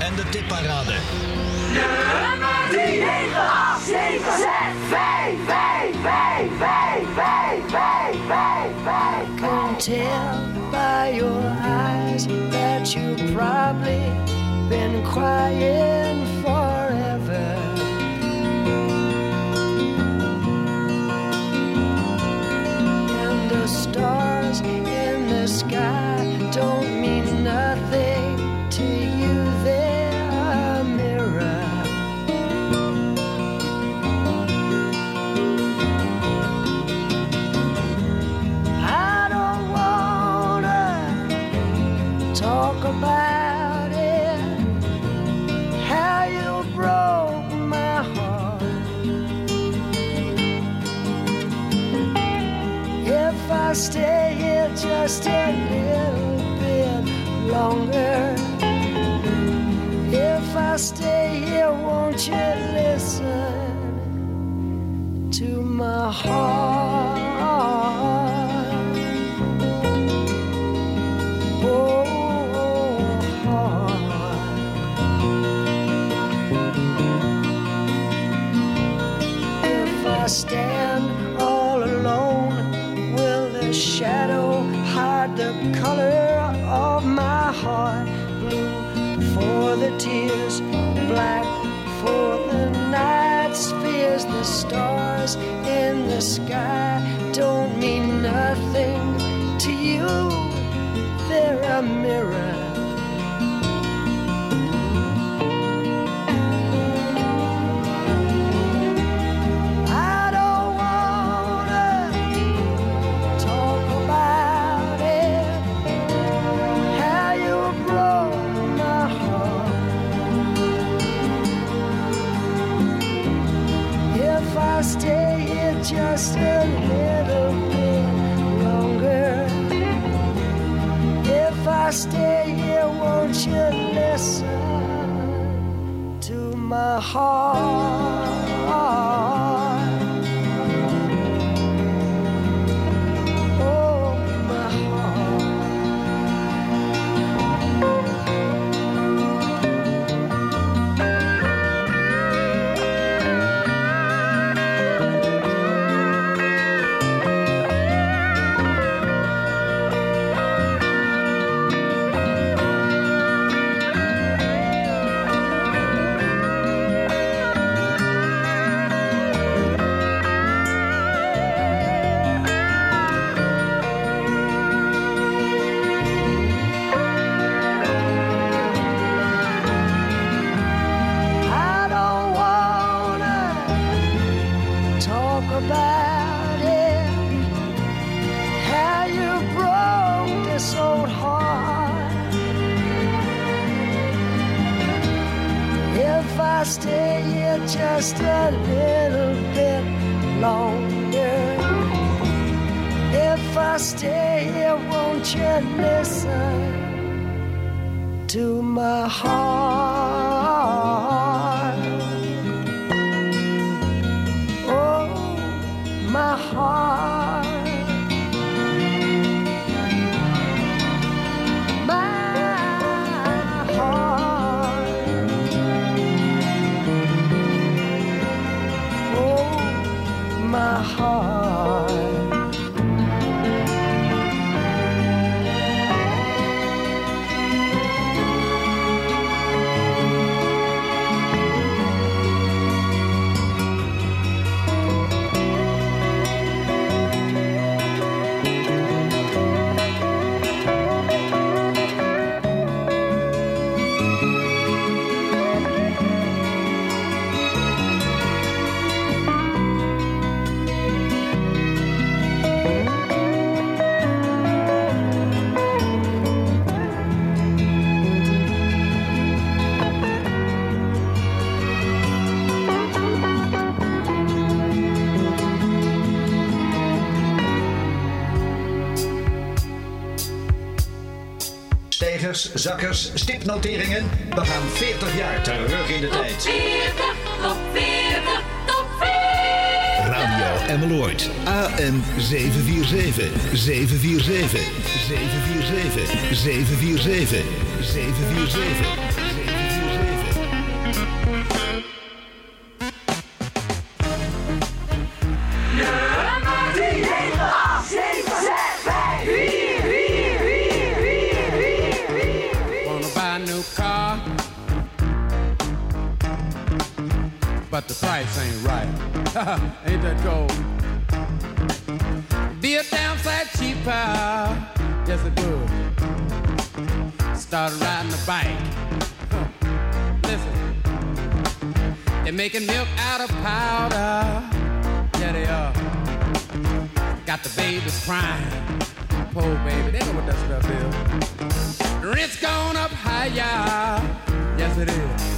S16: en de tipparade.
S2: zakkers, stipnoteringen. We gaan 40 jaar terug in de tijd.
S24: Top
S16: 40, top 40,
S13: 40. Radio Emmeloord. AM 747, 747, 747, 747, 747.
S25: price ain't right. ain't that cold? Be a damn sight cheaper. Yes, it would. Start riding a bike. Listen, they're making milk out of powder. Yeah, they are. Got the babies crying. Poor baby, they know what that stuff is. Rent's gone up higher. Yes, it is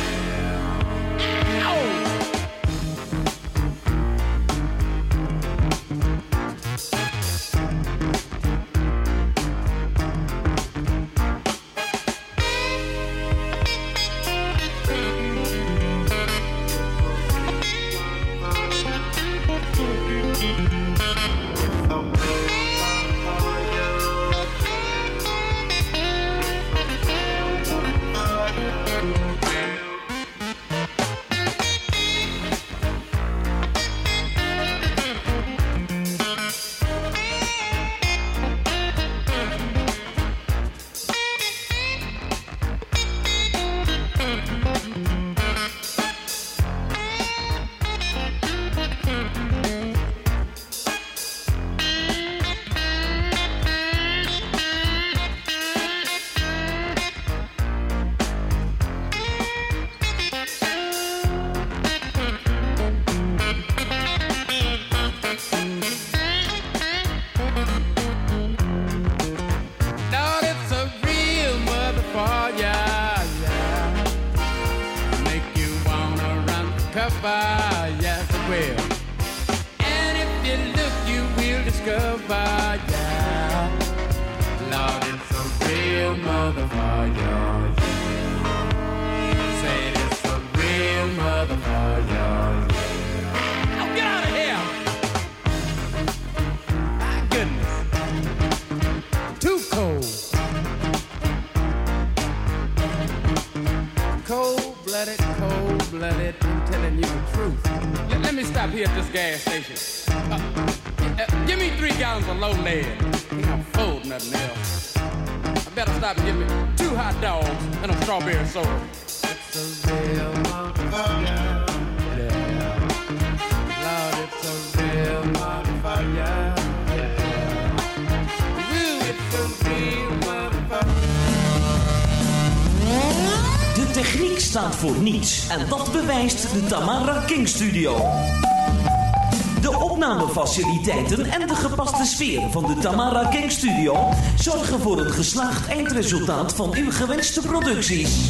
S26: faciliteiten en de gepaste sfeer van de Tamara King Studio zorgen voor een geslaagd eindresultaat van uw gewenste producties.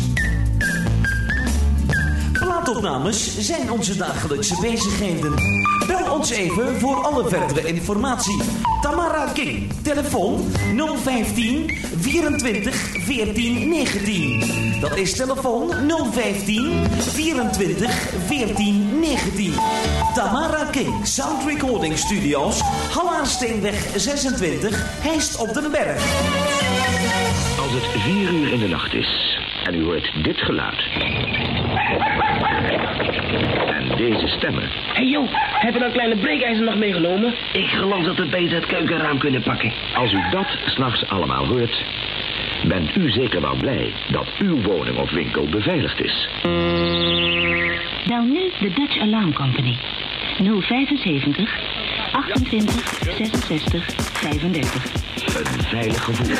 S26: Plaatopnames zijn onze dagelijkse bezigheden. Bel ons even voor alle verdere informatie. Tamara King, telefoon 015 24 1419. Dat is telefoon 015 24 1419. Tamara King, Sound Recording
S16: Studios,
S26: Steenweg 26, Heist op de Berg.
S16: Als het 4 uur in de nacht is en u hoort dit geluid.
S13: En deze stemmen.
S27: Hé hey joh, hebben we dan kleine breekijzer
S28: nog meegenomen? Ik geloof dat we beter het keukenraam kunnen pakken. Als u dat s'nachts allemaal
S2: hoort, bent u zeker wel blij dat uw woning of winkel beveiligd is.
S7: Bel nu de Dutch Alarm Company. 075 28 66 35.
S25: Een veilig gevoel.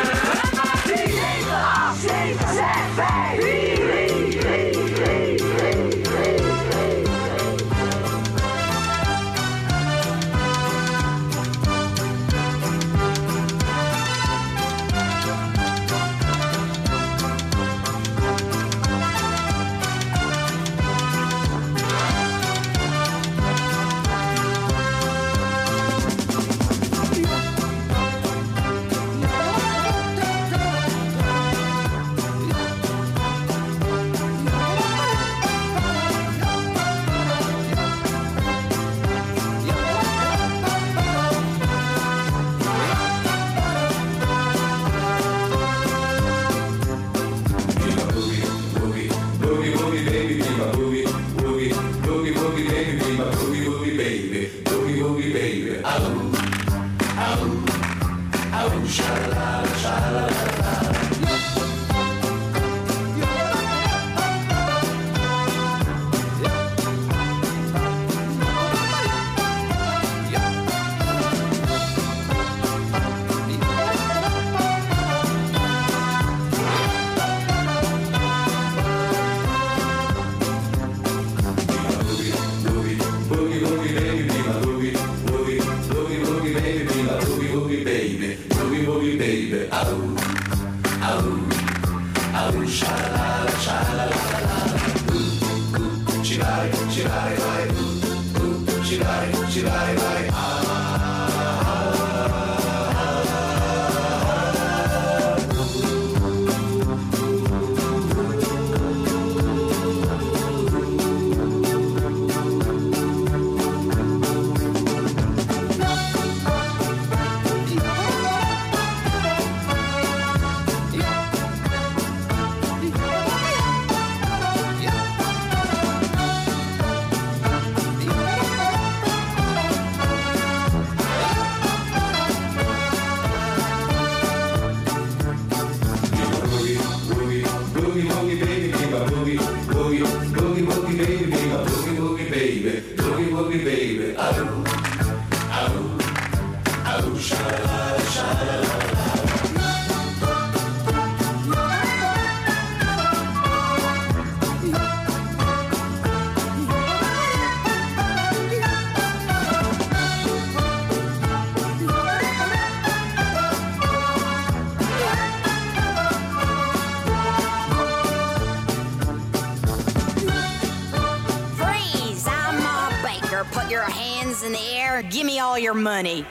S29: or give me all your money.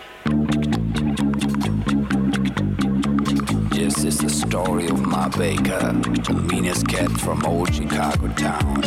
S25: This is the story of my baker, the meanest cat from old Chicago town.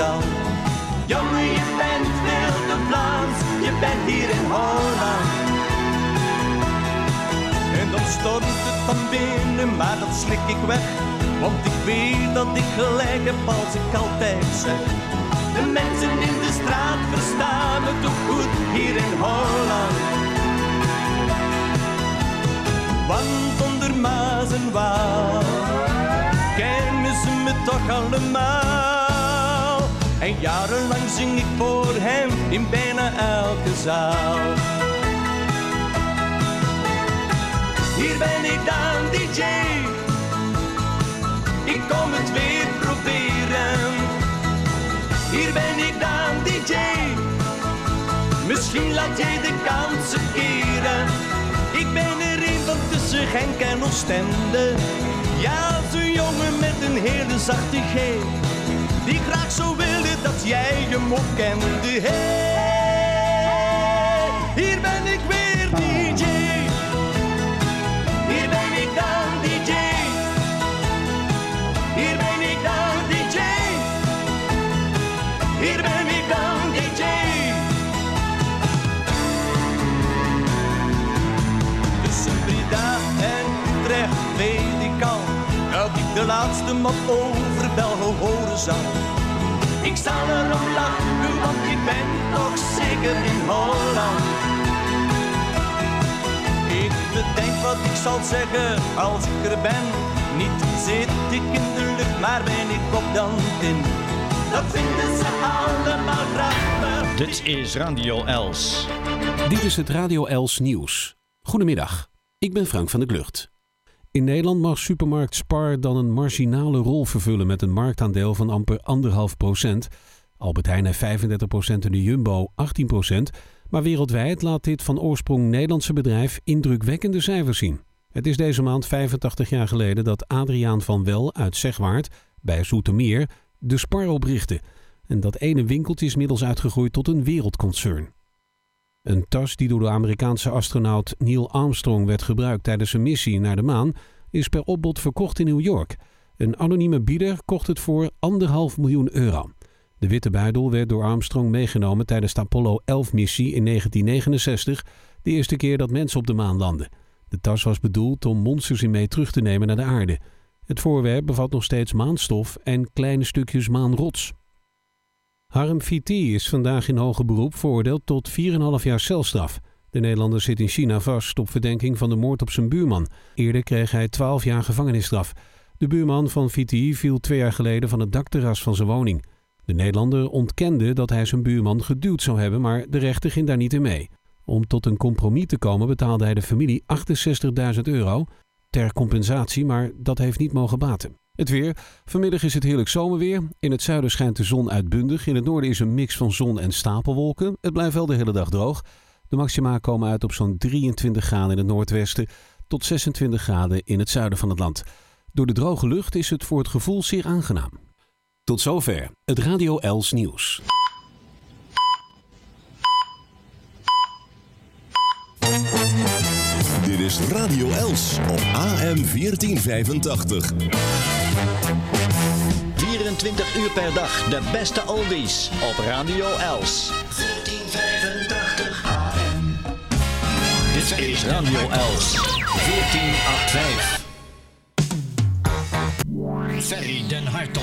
S26: zal. Jongen, je bent wilde Vlaams, je bent hier in Holland. En dan stormt het van binnen, maar dat slik ik weg. Want ik weet dat ik gelijk heb als ik altijd zeg. En jarenlang zing ik voor hem in bijna elke zaal. Hier ben ik dan, DJ. Ik kom het weer proberen. Hier ben ik dan, DJ. Misschien laat jij de kansen keren. Ik ben erin een van tussen Genk en Oostende. Ja, als een jongen met een hele zachte geest jij je mop en hey. Hier ben ik weer DJ. Hier ben ik dan DJ.
S30: Hier ben ik dan DJ. Hier ben
S26: ik dan DJ. Tussen brida en Utrecht weet ik al dat ik de laatste mop over Belgen horen zal zal erom lachen, want ik ben toch zeker in Holland. Ik bedenk wat ik zal zeggen als ik er ben. Niet zit ik in de lucht, maar ben ik op dan. in. Dat vinden ze allemaal
S4: grappig. Dit is Radio Els.
S5: Dit is het Radio Els nieuws. Goedemiddag, ik ben Frank van der Klucht. In Nederland mag supermarkt dan een marginale rol vervullen met een marktaandeel van amper 1,5 procent. Albert Heijn heeft 35 procent en de Jumbo 18 procent. Maar wereldwijd laat dit van oorsprong Nederlandse bedrijf indrukwekkende cijfers zien. Het is deze maand 85 jaar geleden dat Adriaan van Wel uit Zegwaard bij Zoetermeer de Spar oprichtte. En dat ene winkeltje is middels uitgegroeid tot een wereldconcern. Een tas die door de Amerikaanse astronaut Neil Armstrong werd gebruikt tijdens een missie naar de maan, is per opbod verkocht in New York. Een anonieme bieder kocht het voor anderhalf miljoen euro. De witte buidel werd door Armstrong meegenomen tijdens de Apollo 11-missie in 1969, de eerste keer dat mensen op de maan landden. De tas was bedoeld om monsters in mee terug te nemen naar de aarde. Het voorwerp bevat nog steeds maanstof en kleine stukjes maanrots. Harm Fiti is vandaag in hoger beroep veroordeeld tot 4,5 jaar celstraf. De Nederlander zit in China vast op verdenking van de moord op zijn buurman. Eerder kreeg hij 12 jaar gevangenisstraf. De buurman van Viti viel twee jaar geleden van het dakterras van zijn woning. De Nederlander ontkende dat hij zijn buurman geduwd zou hebben, maar de rechter ging daar niet in mee. Om tot een compromis te komen betaalde hij de familie 68.000 euro ter compensatie, maar dat heeft niet mogen baten. Het weer. Vanmiddag is het heerlijk zomerweer. In het zuiden schijnt de zon uitbundig. In het noorden is een mix van zon en stapelwolken. Het blijft wel de hele dag droog. De maxima komen uit op zo'n 23 graden in het noordwesten tot 26 graden in het zuiden van het land. Door de droge lucht is het voor het gevoel zeer aangenaam. Tot zover het Radio Els nieuws.
S11: Dit is Radio Els op AM 1485.
S2: 24 uur per dag de beste oldies op Radio Els. Dit
S4: is Radio Els 1485.
S16: Ferry Den Hartog.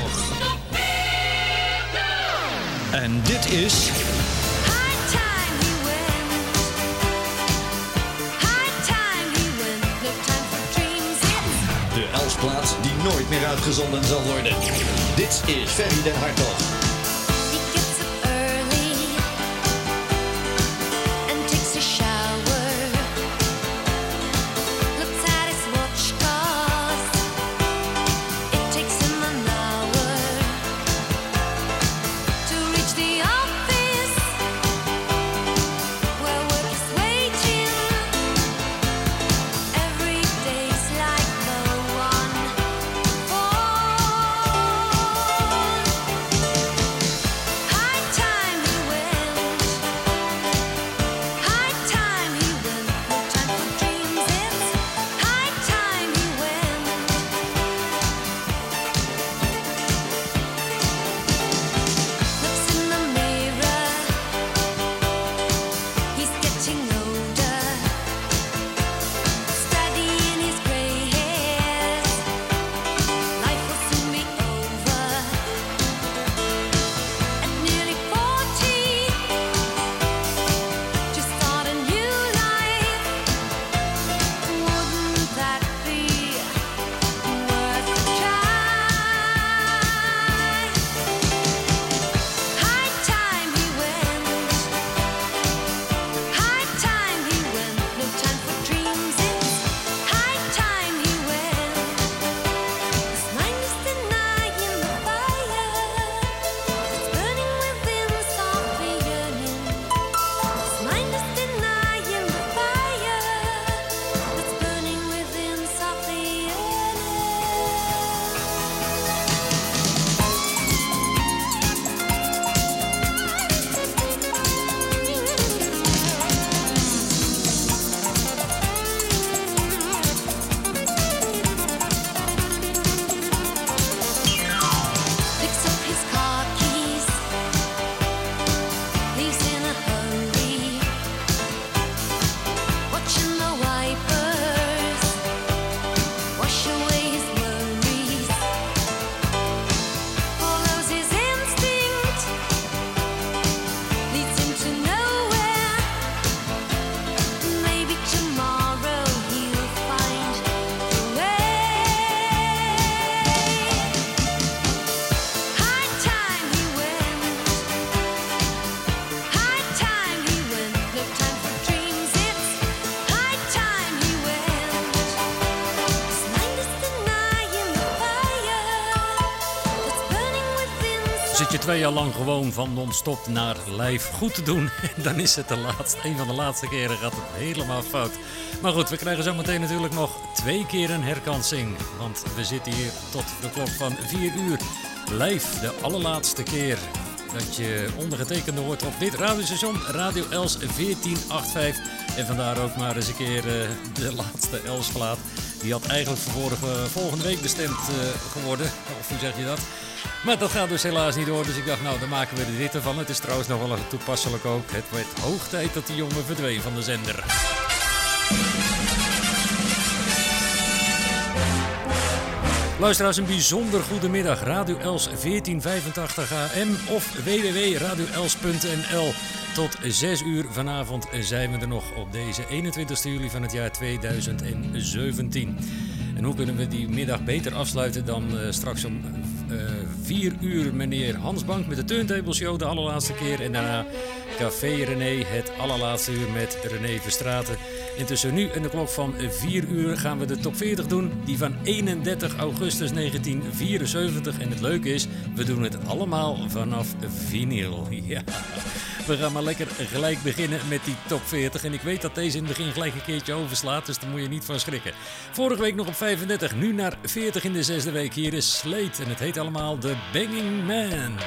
S4: En dit is.
S2: De Elsplaats die nooit meer uitgezonden zal worden. Dit is Ferry Den Hartog.
S31: twee jaar lang gewoon van non-stop naar lijf goed te doen. En dan is het de laatste, een van de laatste keren gaat het helemaal fout. Maar goed, we krijgen zo meteen natuurlijk nog twee keer een herkansing. Want we zitten hier tot de klok van 4 uur. Lijf, de allerlaatste keer dat je ondergetekende hoort op dit radiostation. Radio Els 1485. En vandaar ook maar eens een keer eh, de laatste Els Die had eigenlijk voor vorige, volgende week bestemd eh, geworden. Of hoe zeg je dat? Maar dat gaat dus helaas niet door. Dus ik dacht, nou, dan maken we er dit ervan. Het is trouwens nog wel even toepasselijk ook. Het werd hoog tijd dat die jongen verdween van de zender. Luisteraars, een bijzonder goede middag. Radio Els 1485 AM of www.radioels.nl. Tot 6 uur vanavond zijn we er nog op deze 21 juli van het jaar 2017. En hoe kunnen we die middag beter afsluiten dan eh, straks om uh, vier uur meneer Hans Bank met de Turntable de allerlaatste keer. En daarna Café René, het allerlaatste uur met René Verstraten. En tussen nu en de klok van 4 uur gaan we de top 40 doen. Die van 31 augustus 1974. En het leuke is, we doen het allemaal vanaf vinyl. Ja. We gaan maar lekker gelijk beginnen met die top 40. En ik weet dat deze in het begin gelijk een keertje overslaat, dus daar moet je niet van schrikken. Vorige week nog op 35, nu naar 40 in de zesde week. Hier is Sleet en het heet allemaal The Banging Man.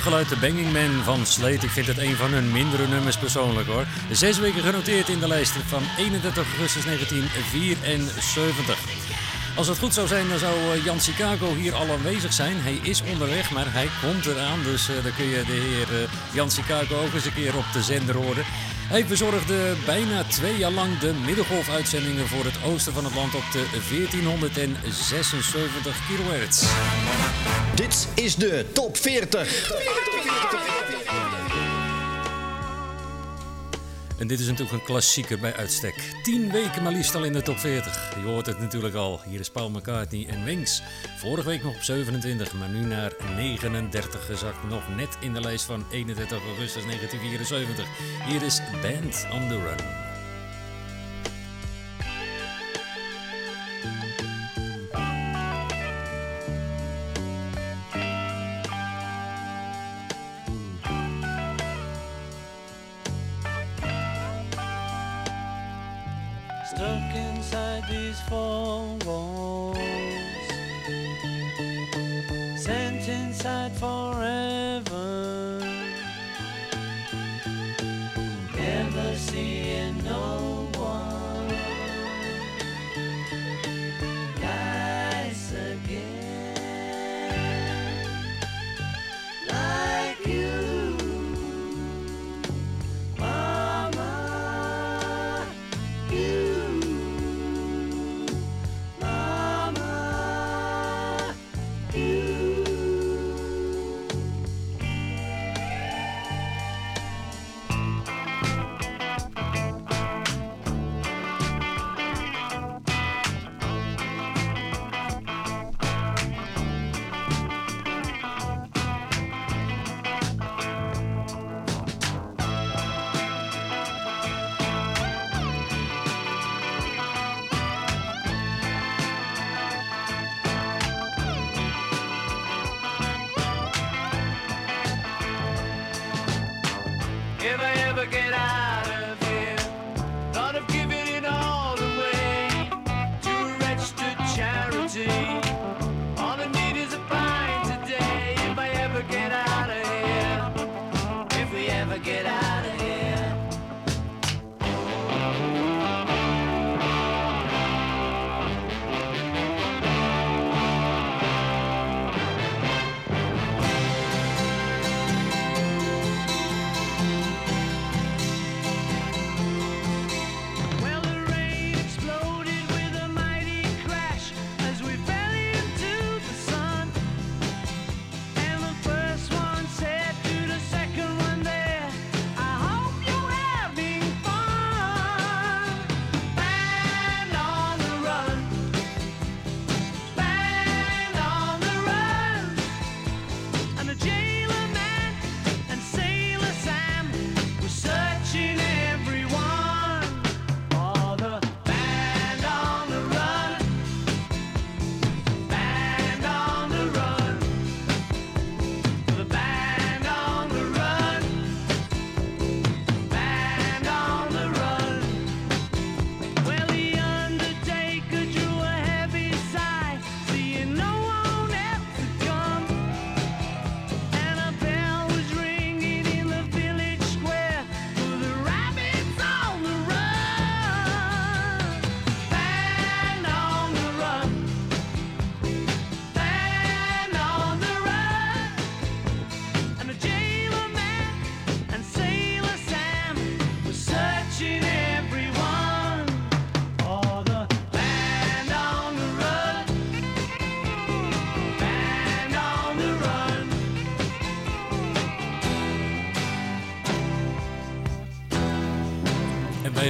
S31: geluid de Banging Man van Sleet Ik vind het een van hun mindere nummers persoonlijk hoor. Zes weken genoteerd in de lijst van 31 augustus 1974. Als het goed zou zijn, dan zou eh, Jan Chicago hier al aanwezig zijn. Hij is onderweg, maar hij komt eraan. Dus uh, dan kun je de heer uh, Jan Chicago ook eens een keer op de zender horen. Hij verzorgde bijna twee jaar lang de middengolfuitzendingen voor het oosten van het land op de 1476 kilohertz. Dit is de top 40. En dit is natuurlijk een klassieker bij uitstek. 10 weken maar liefst al in de top 40. Je hoort het natuurlijk al. Hier is Paul McCartney en Wings. Vorige week nog op 27, maar nu naar 39 gezakt. Nog net in de lijst van 31 augustus 1974. Hier is Band on the Run.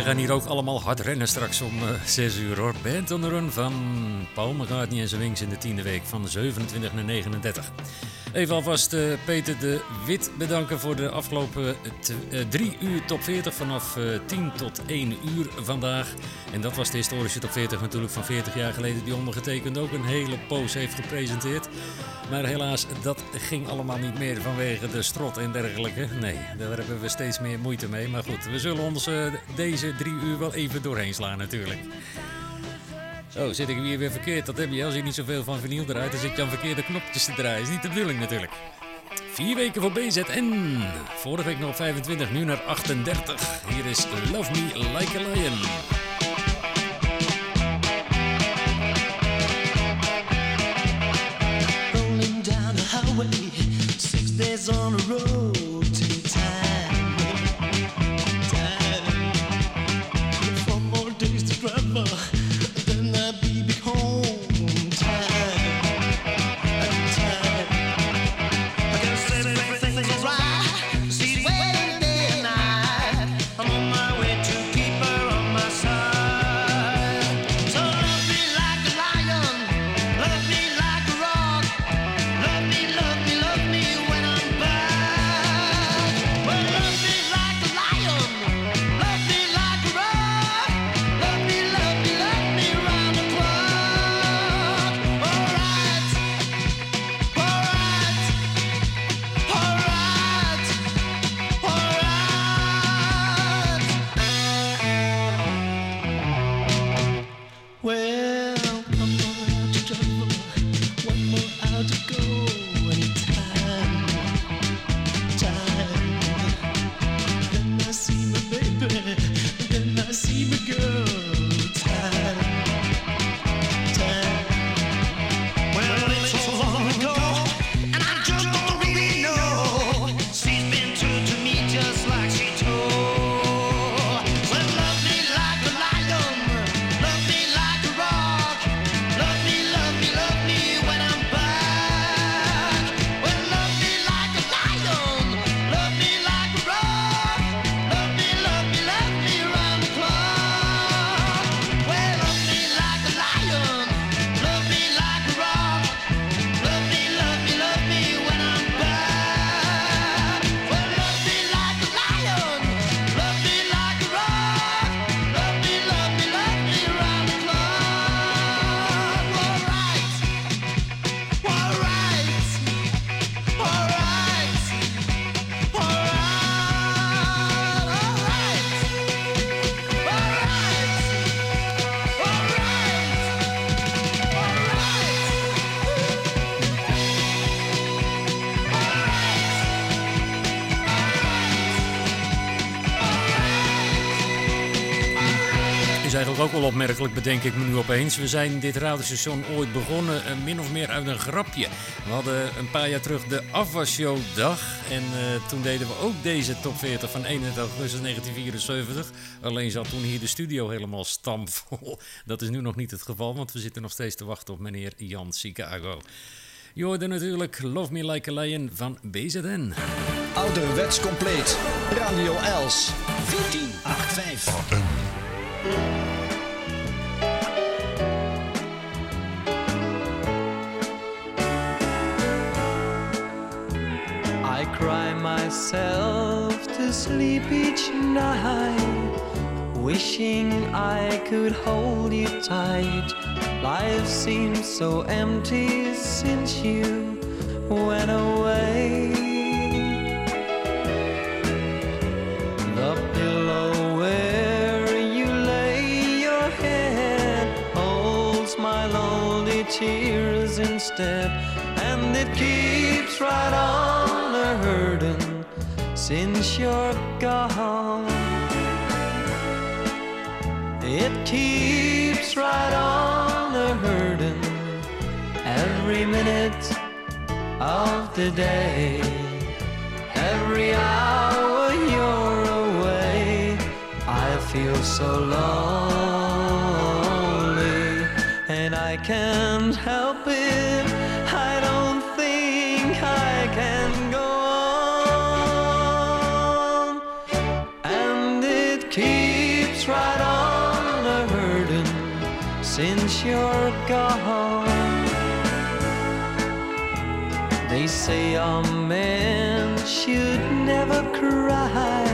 S31: gaan hier ook allemaal hard rennen straks om uh, eh, 6 uur hoor. Band on the Run van Paul McCartney en zijn Wings in de tiende week van 27 naar 39. Even alvast eh, Peter de Wit bedanken voor de afgelopen 3 eh, uur top 40 vanaf 10 tot 1 uur vandaag. En dat was de historische top 40 natuurlijk van 40 jaar geleden die ondergetekend ook een hele poos heeft gepresenteerd. Maar helaas, dat ging allemaal niet meer vanwege de strot en dergelijke. Nee, daar hebben we steeds meer moeite mee. Maar goed, we zullen ons eh, deze drie uur wel even doorheen slaan natuurlijk. Zo, zit ik hier weer verkeerd. Dat heb je als je niet zoveel van vinyl eruit Dan zit je aan verkeerde knopjes te draaien. Is niet de bedoeling natuurlijk. Vier weken voor BZN. Vorige week nog 25, nu naar 38. Hier is Love Me Like a Lion. wel opmerkelijk, bedenk ik me nu opeens. We zijn dit radiostation ooit begonnen eh, min of meer uit een grapje. We hadden een paar jaar terug de afwasshow-dag. En eh, toen deden we ook deze top 40 van 31 augustus 1974. Alleen zat toen hier de studio helemaal stamvol. Dat is nu nog niet het geval, want we zitten nog steeds te wachten op meneer Jan Chicago. Je hoorde natuurlijk Love Me Like a Lion van BZN. Ouderwets compleet. Radio Els. 1485.
S32: cry myself to sleep each night, wishing I could hold you tight. Life seems so empty since you went away. The pillow where you lay your head holds my lonely tears instead that keeps right on a hurting since you're gone. It keeps right on a hurting every minute of the day, every hour you're away. I feel so lonely and I can't help it. you're gone. They say a man should never cry,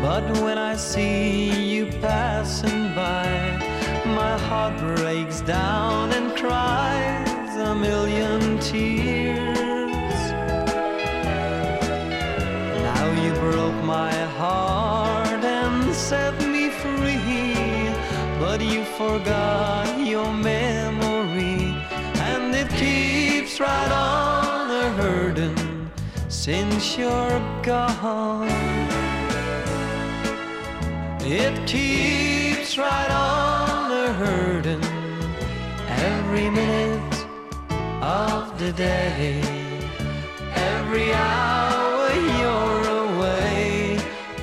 S32: but when I see you passing by, my heart breaks down and cries a million tears. Now you broke my heart and set me free, but you forgot right on a hurting since you're gone. It keeps right on a hurting every minute of the day, every hour you're away.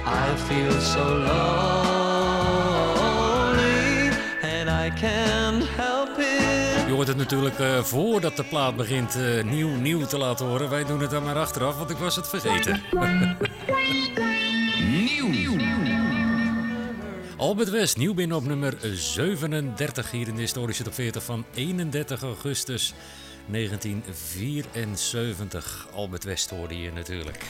S31: I feel so lonely and I can't. het natuurlijk eh, voordat de plaat begint eh, nieuw, nieuw te laten horen. Wij doen het dan maar achteraf, want ik was het vergeten.
S33: nieuw.
S31: Albert West, nieuw binnen op nummer 37 hier in de historische top 40 van 31 augustus 1974. Albert West hoorde hier natuurlijk.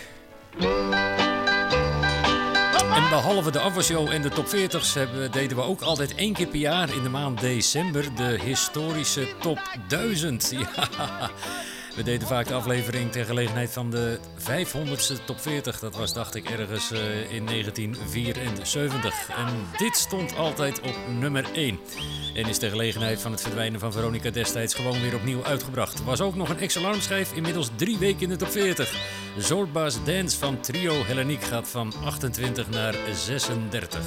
S31: En behalve de Avershow en de top 40's hebben, deden we ook altijd één keer per jaar in de maand december de historische top 1000. We deden vaak de aflevering ter gelegenheid van de 500ste top 40. Dat was, dacht ik, ergens eh, in 1974. En dit stond altijd op nummer 1. En is ter gelegenheid van het verdwijnen van Veronica destijds gewoon weer opnieuw uitgebracht. Was ook nog een ex-alarmschijf, inmiddels drie weken in de top 40. Zorba's Dance van Trio Helleniek gaat van 28 naar 36.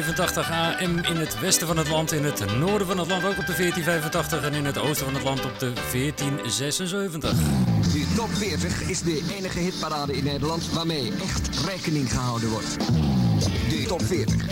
S31: 1485 AM in het westen van het land, in het noorden van het land ook op de 1485 en in het oosten van het land op de 1476.
S33: De top 40
S16: is de enige hitparade in Nederland waarmee echt rekening gehouden wordt. De
S33: top 40.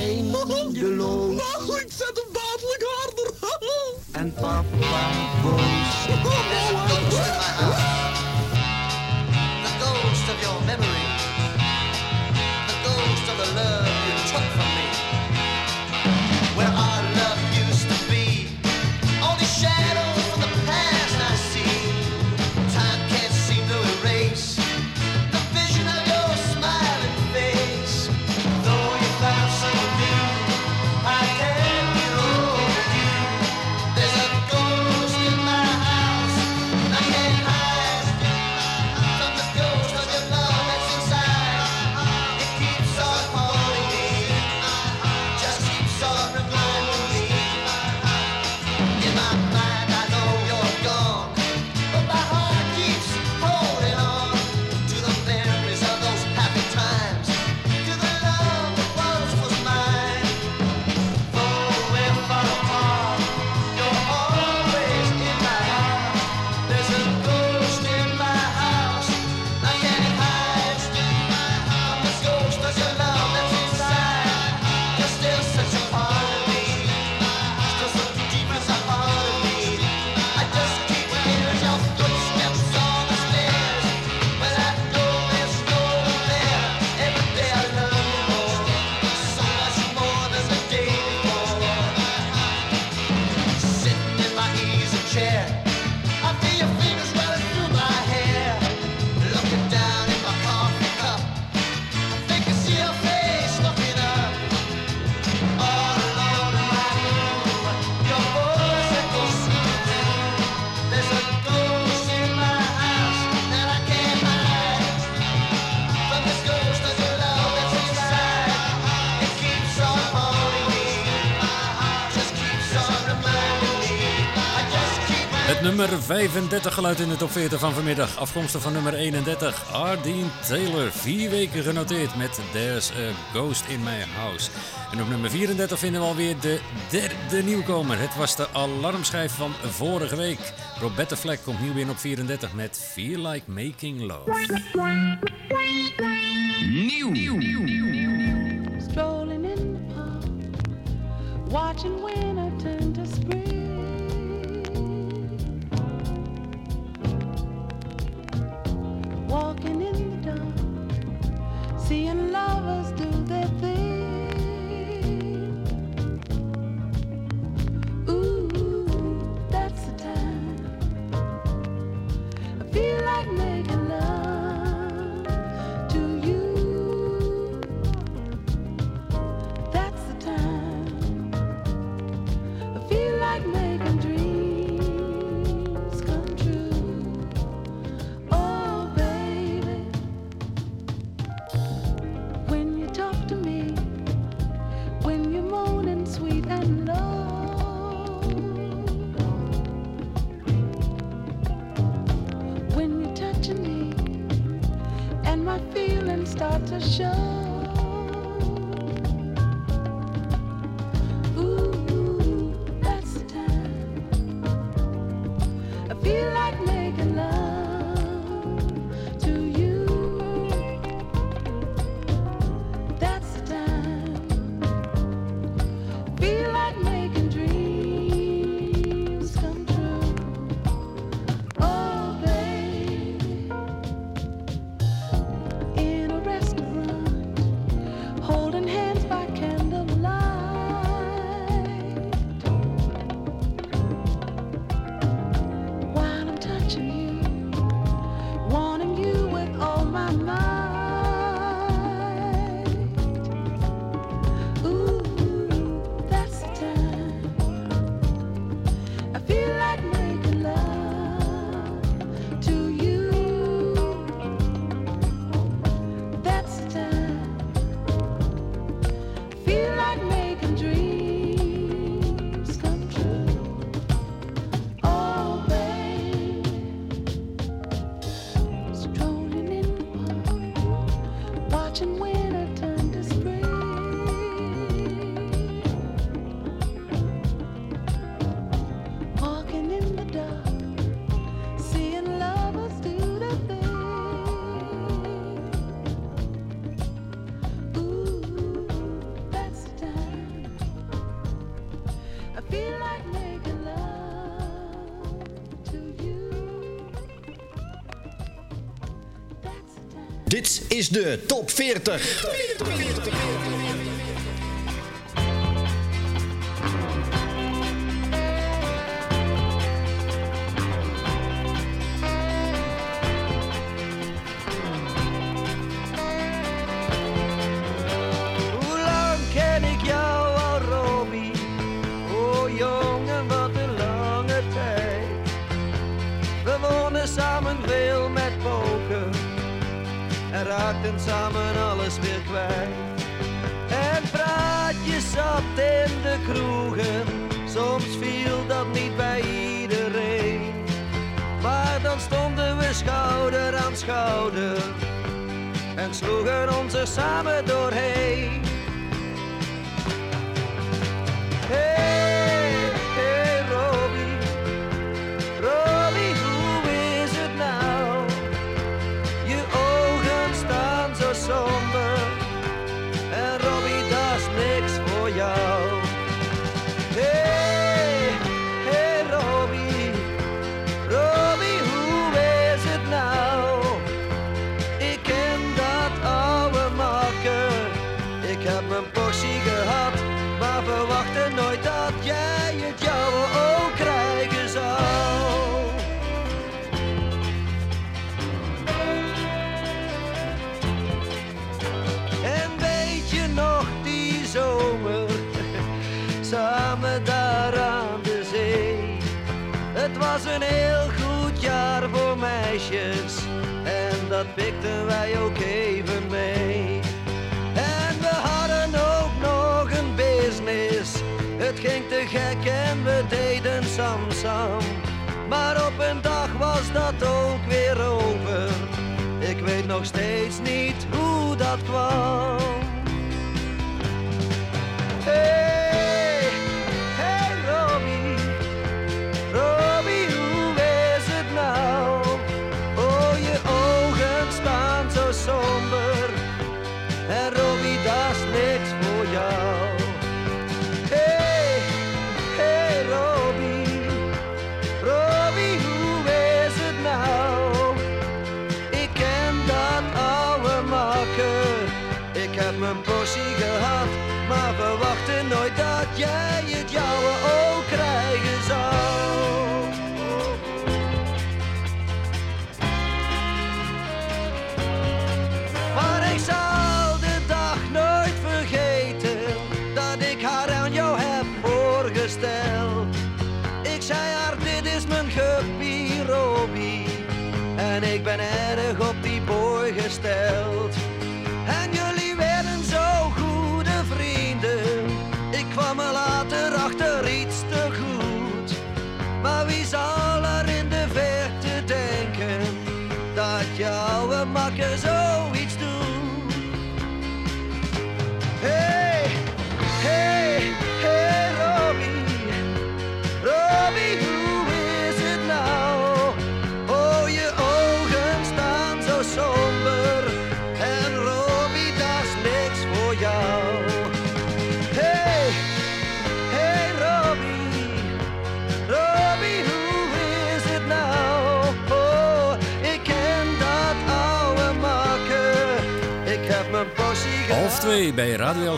S31: 35 geluid in de top 40 van vanmiddag. Afkomstig van nummer 31. Ardeen Taylor. Vier weken genoteerd met There's a Ghost in My House. En op nummer 34 vinden we alweer de derde nieuwkomer. Het was de alarmschijf van vorige week. Roberta Fleck komt nieuw in op 34 met Feel Like Making Love.
S20: Nieuw. Strolling
S1: in the park, watching winter.
S2: is de top 40.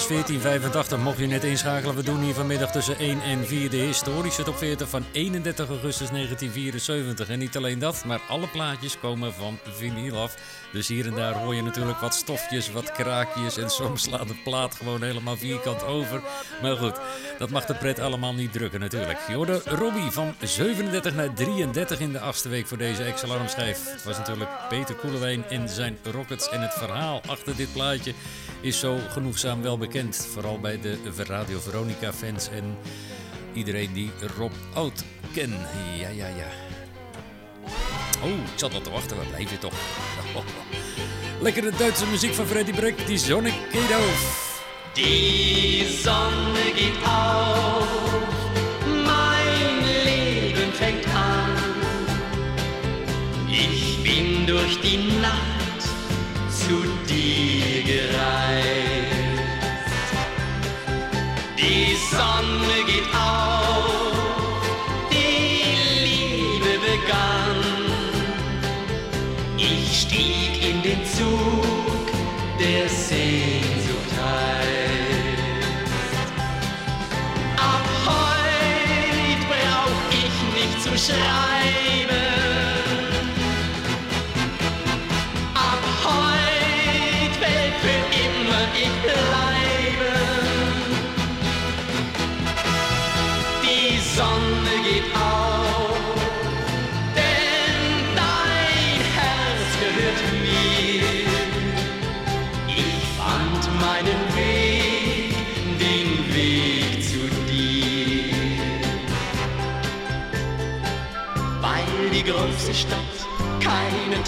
S31: 1485 mocht je net inschakelen. We doen hier vanmiddag tussen 1 en 4 de historische top 40 van 31 augustus 1974. En niet alleen dat, maar alle plaatjes komen van vinyl af. Dus hier en daar hoor je natuurlijk wat stofjes, wat kraakjes en soms slaat de plaat gewoon helemaal vierkant over. Maar goed, dat mag de pret allemaal niet drukken natuurlijk. Je Robbie van 37 naar 33 in de achtste week voor deze ex-alarmschijf. was natuurlijk Peter Koelewijn en zijn Rockets en het verhaal achter dit plaatje is zo genoegzaam wel bekend. Vooral bij de Radio Veronica-fans en iedereen die Rob Oud kent. Ja, ja, ja. Oh, ik zat al te wachten, waar blijf je toch? Lekkere Duitse muziek van Freddy Breck, die zonne geht auf. Die
S34: Sonne geht auf, mein Leben fängt an. Ich bin durch die Nacht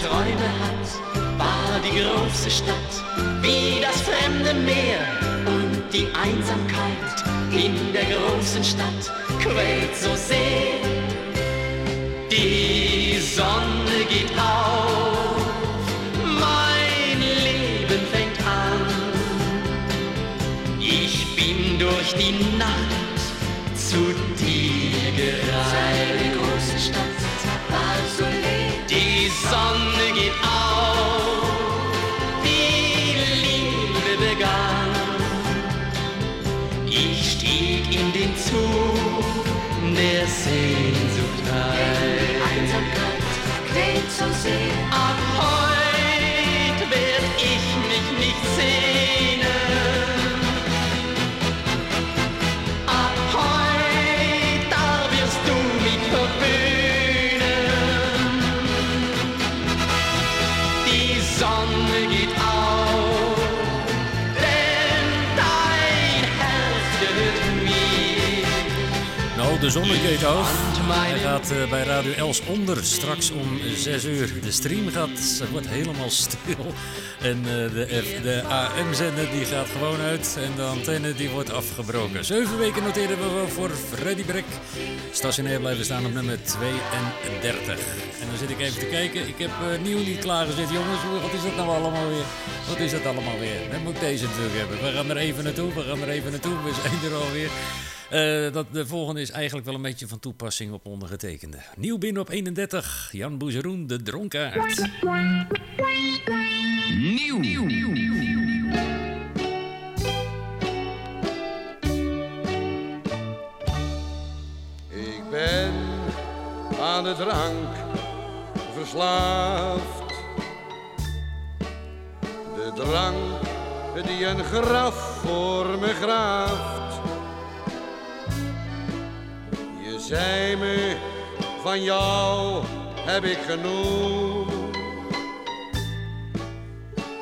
S34: Träume hat, war die große Stadt wie das fremde Meer und die Einsamkeit in der großen Stadt quält so sehr.
S31: zonder Zondergate Hij gaat eh, bij Radio Els onder straks om 6 uur. De stream gaat, wordt helemaal stil. En eh, de, de AM-zender die gaat gewoon uit. En de antenne die wordt afgebroken. Zeven weken noteren we voor Freddy Breck. Stationair blijven staan op nummer 32. En dan zit ik even te kijken. Ik heb eh, nieuw niet klaargezet, jongens. Wat is dat nou allemaal weer? Wat is dat allemaal weer? Dan moet ik deze natuurlijk hebben. We gaan er even naartoe. We gaan er even naartoe. We zijn er alweer. Uh, dat, de volgende is eigenlijk wel een beetje van toepassing op ondergetekende. Nieuw binnen op 31, Jan Boezeroen, de dronkaard.
S35: Nieuw. Nieuw. Ik ben aan de drank verslaafd. De drang die een graf voor me graaft Zij me, van jou heb ik genoeg.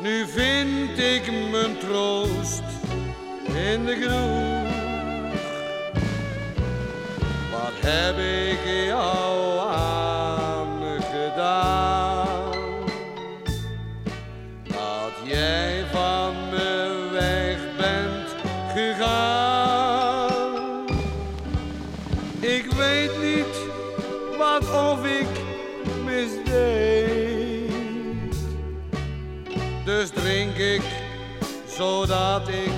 S35: Nu vind ik mijn troost in de groep. Wat heb ik jou aan? zodat ik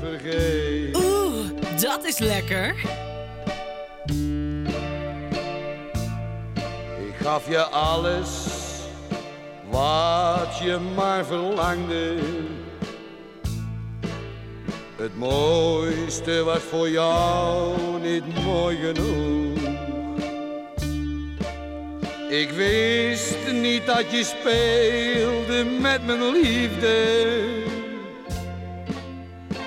S35: vergeet. Oeh, dat is lekker. Ik gaf je alles wat je maar verlangde. Het mooiste was voor jou niet mooi genoeg. Ik wist niet dat je speelde met mijn liefde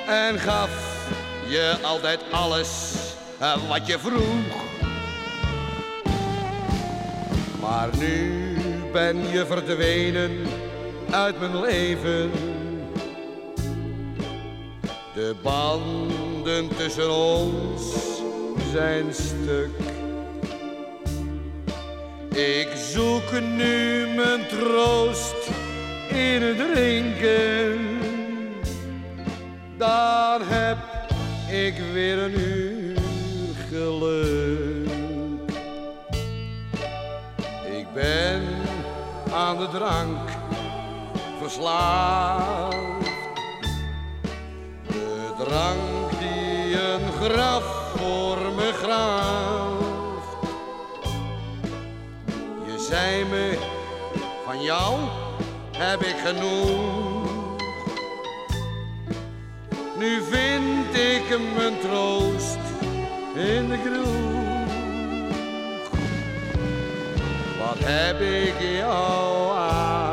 S35: en gaf je altijd alles eh, wat je vroeg. Maar nu ben je verdwenen uit mijn leven. De banden tussen ons zijn stuk. Ik zoek nu mijn troost in het drinken dan heb ik weer een uur geluk. Ik ben aan de drank verslaafd, de drank die een graf voor me graaft. Je zei me, van jou heb ik genoeg. Nu vind ik mijn troost in de groep. Wat heb ik jou aan?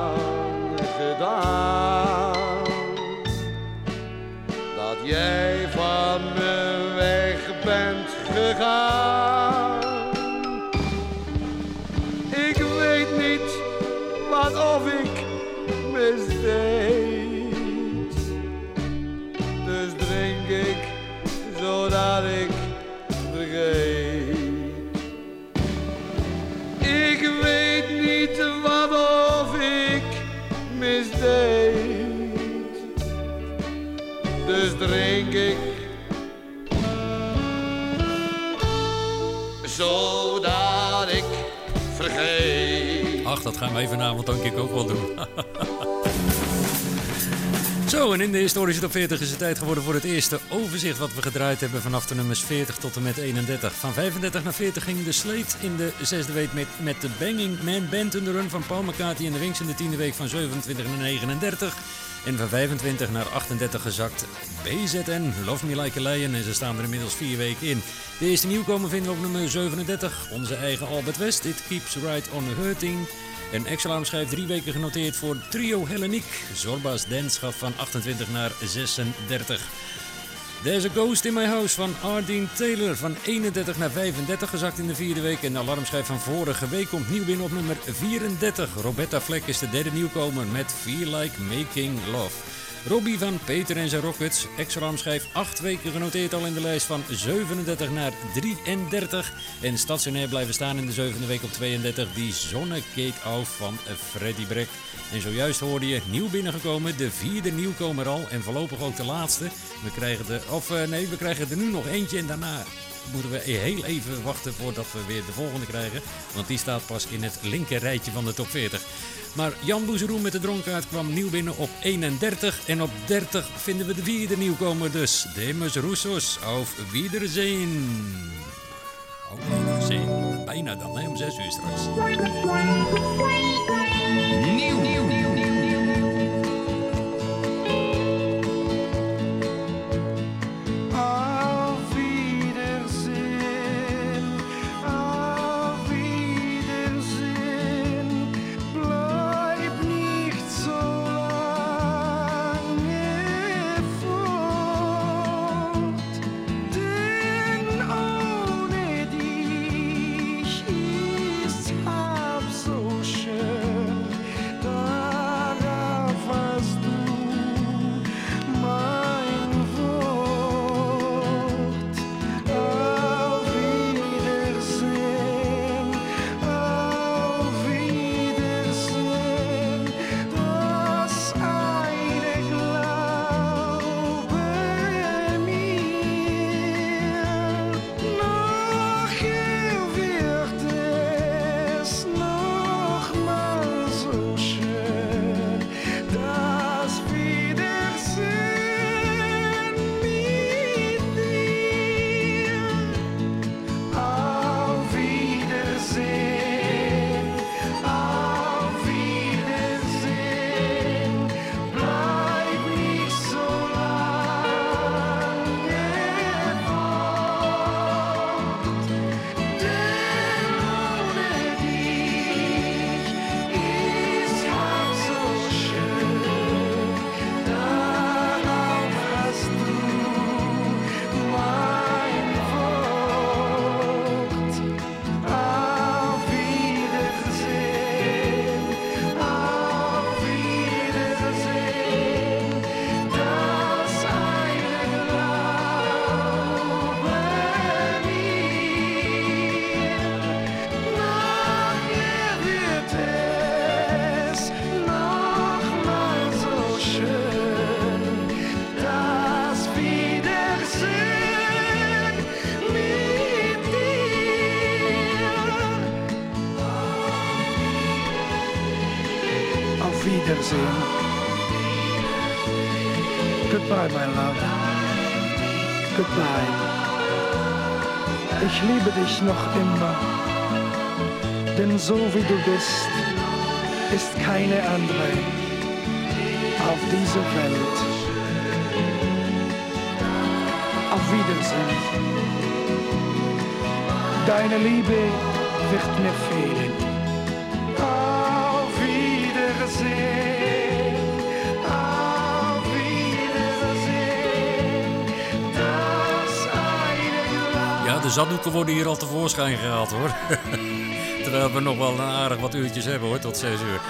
S35: drink ik.
S31: Zodat ik vergeet. Ach, dat gaan wij vanavond ook wel doen. Zo, en in de historische top 40 is het tijd geworden voor het eerste overzicht wat we gedraaid hebben vanaf de nummers 40 tot en met 31. Van 35 naar 40 ging de Sleet in de zesde week met, met de Banging Man Band in de run van Paul McCartney en de Wings in de tiende week van 27 naar 39. En van 25 naar 38 gezakt BZN, Love Me Like a Lion. En ze staan er inmiddels vier weken in. De eerste nieuwkomer vinden we op nummer 37. Onze eigen Albert West, It Keeps Right on Hurting. En Exalarm schrijft drie weken genoteerd voor Trio Helleniek. Zorba's Dance gaf van 28 naar 36. There's a Ghost in My House van Ardeen Taylor van 31 naar 35 gezakt in de vierde week. En de alarmschijf van vorige week komt nieuw binnen op nummer 34. Roberta Fleck is de derde nieuwkomer met Feel Like Making Love. Robbie van Peter en zijn Rockets. Exram schijf 8 weken genoteerd al in de lijst van 37 naar 33. En stationair blijven staan in de zevende week op 32. Die Zonnekeek af van Freddy Breck. En zojuist hoorde je nieuw binnengekomen, de vierde nieuwkomer al. En voorlopig ook de laatste. We krijgen er, of eh, nee, we krijgen er nu nog eentje en daarna moeten we heel even wachten voordat we weer de volgende krijgen. Want die staat pas in het linker rijtje van de top 40. Maar Jan Boezeroen met de dronkaard kwam nieuw binnen op 31. En op 30 vinden we de vierde nieuwkomer dus. Demus Roussos of Wiedersehen. Auf Wiedersehen. Bijna dan, hè, om 6 uur straks.
S33: Nieuw.
S18: noch immer. Denn so wie du bist, ist keine andere
S36: auf dieser Welt. Auf Wiedersehen. Deine Liebe wird
S10: mir fehlen. Auf Wiedersehen.
S31: de zaddoeken worden hier al tevoorschijn gehaald hoor. Terwijl we nog wel een aardig wat uurtjes hebben hoor, tot 6 uur.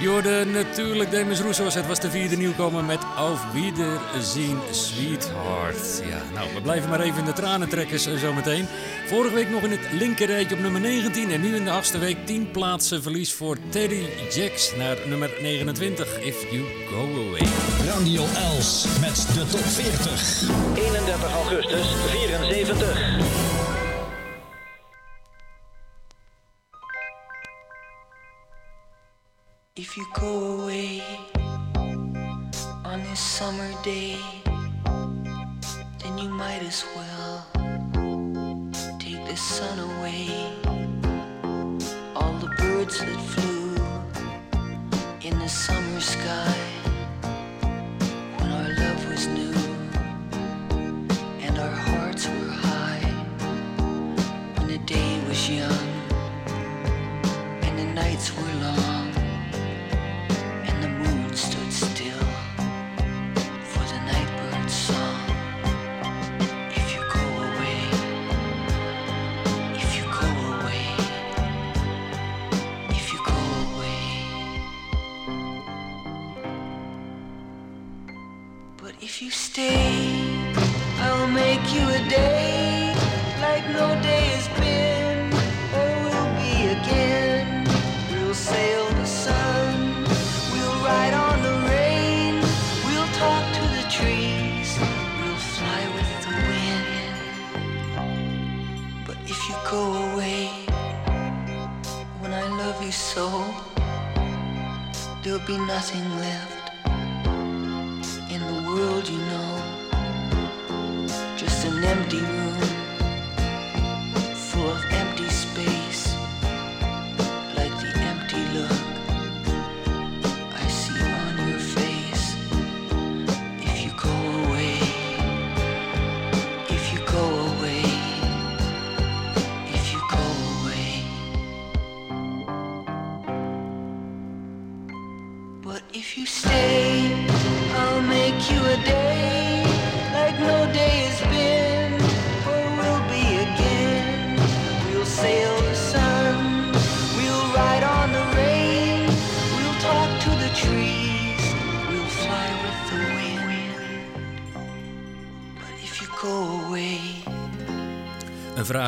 S31: Jorden, natuurlijk, Demis Roussos. Het was de vierde nieuwkomer met Auf Wiederzien. Sweetheart. Ja, nou, we blijven maar even in de tranentrekkers zometeen. Vorige week nog in het linkerrijtje op nummer 19 en nu in de achtste week 10 plaatsen verlies voor Terry Jacks naar nummer 29, If You Go Away. Radio Els met de top 40.
S2: 31 augustus 74.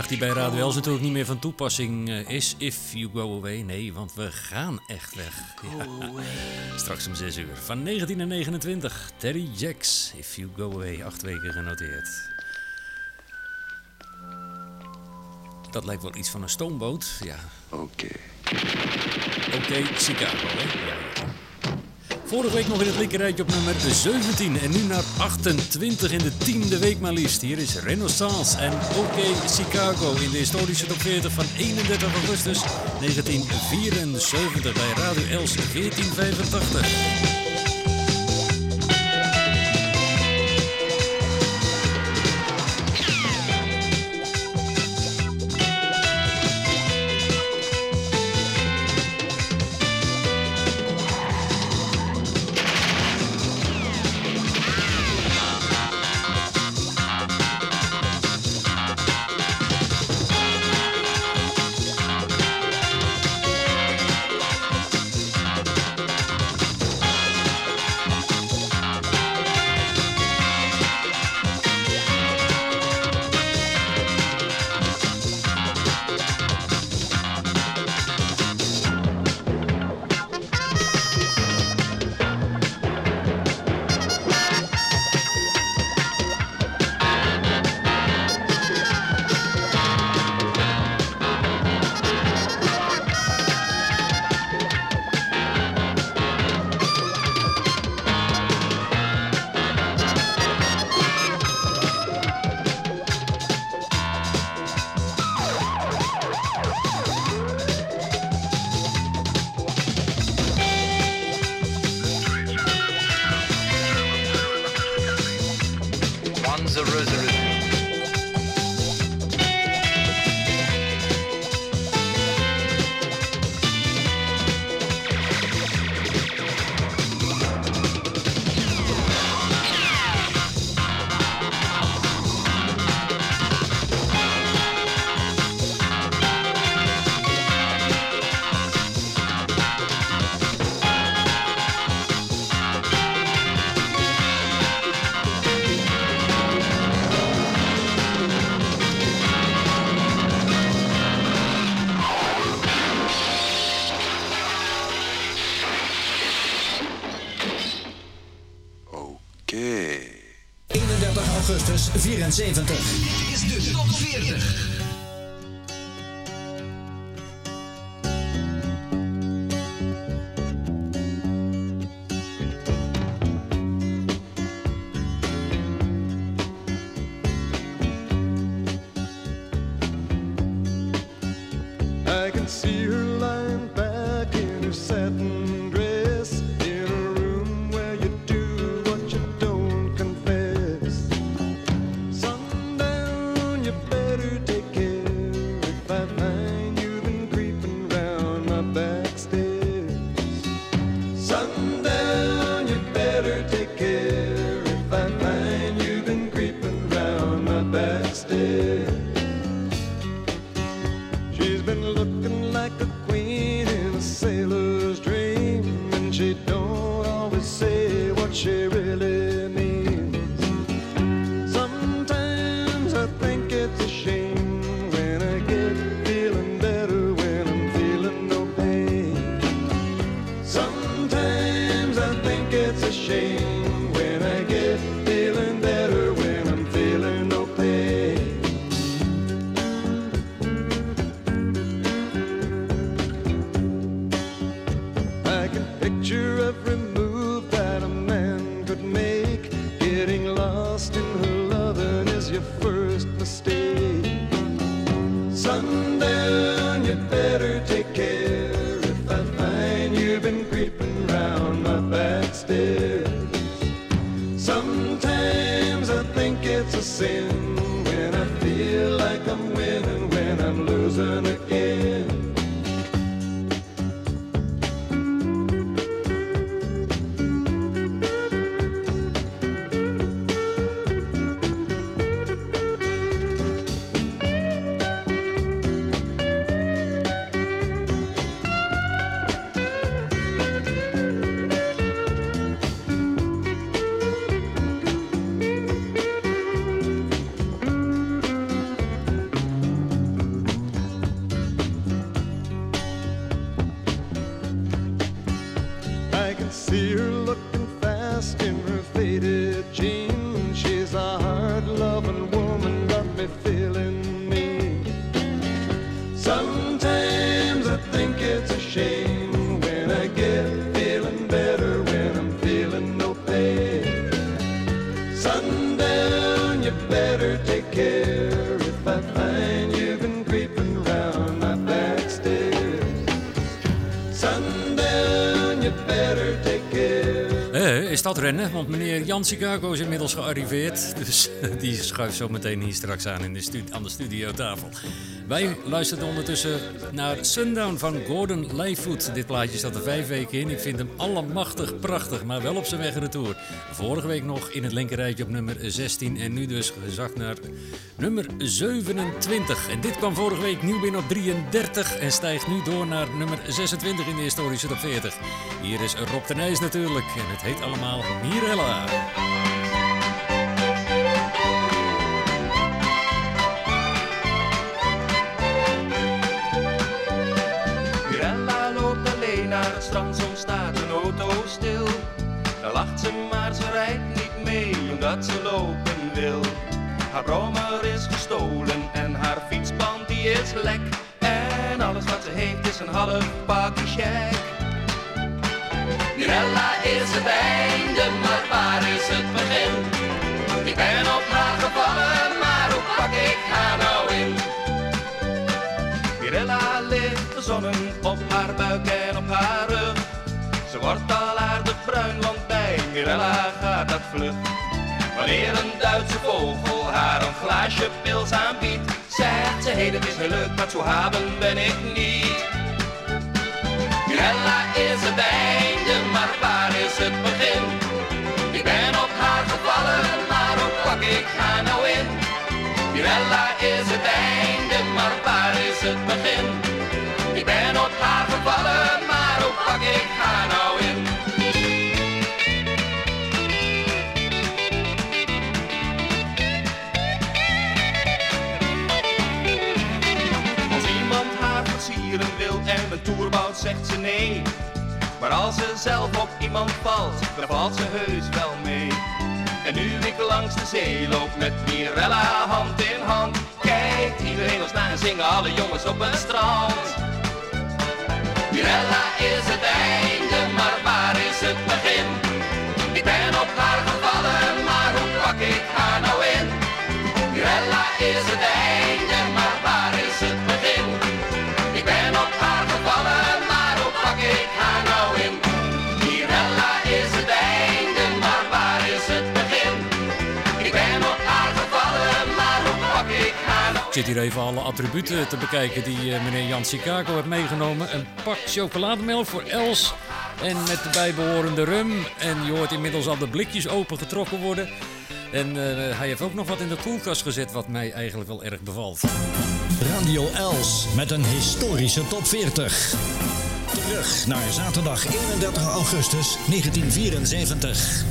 S31: vraag die bij Radio Els natuurlijk niet meer van toepassing eh, is. If you go away. Nee, want we gaan echt weg. Straks om 6 uur. Van 1929. Terry Jacks. If you go away. Acht weken genoteerd. Dat lijkt wel iets van een stoomboot. Ja. Oké. Oké, Chicago. Hè? Ja. Vorige week nog in het linkerrijtje op nummer 17 en nu naar 28 in de tiende week maar liefst. Hier is Renaissance en OK Chicago in de historische top van 31 augustus 1974 bij Radio Els 1485. want meneer Jan Chicago is inmiddels gearriveerd. Dus eh, die schuift zo meteen hier straks aan in de studie, aan de studiotafel. Wij luisteren ondertussen naar Sundown van Gordon Lightfoot. Dit plaatje staat er vijf weken in. Ik vind hem allemachtig prachtig, maar wel op zijn weg retour. Vorige week nog in het linkerrijtje op nummer 16 en nu dus gezakt naar nummer 27. En dit kwam vorige week nieuw binnen op 33 en stijgt nu door naar nummer 26 in de historische top 40. Hier is Rob de Nijs natuurlijk en het heet allemaal Mirella.
S23: Mirella gaat dat vlug. Wanneer een Duitse vogel haar een glaasje pils aanbiedt, zegt ze, hey, dat is gelukt, maar zo haven ben ik niet.
S3: Mirella is het einde, maar waar is het begin? Ik ben op haar gevallen, maar hoe pak ik haar nou in? Mirella is het einde, maar waar is het begin? Ik ben op haar gevallen, maar hoe pak ik haar
S23: zegt ze nee. Maar als ze zelf op iemand valt, dan valt ze heus wel mee. En nu ik langs de zee loop met Mirella hand in hand, kijkt iedereen ons na en zingen alle jongens op het strand.
S3: Mirella is
S36: het einde,
S3: maar waar is het begin? Ik ben op haar gevallen, maar hoe pak ik haar nou in? Mirella is het einde, maar waar is het begin?
S31: zit hier even alle attributen te bekijken die eh, meneer Jan Chicago heeft meegenomen. Een pak chocolademelk voor Els en met de bijbehorende rum. En je hoort inmiddels al de blikjes opengetrokken worden. En eh, hij heeft ook nog wat in de koelkast gezet, wat mij eigenlijk wel erg bevalt.
S2: Radio Els met een historische top 40. Terug naar zaterdag 31 augustus 1974.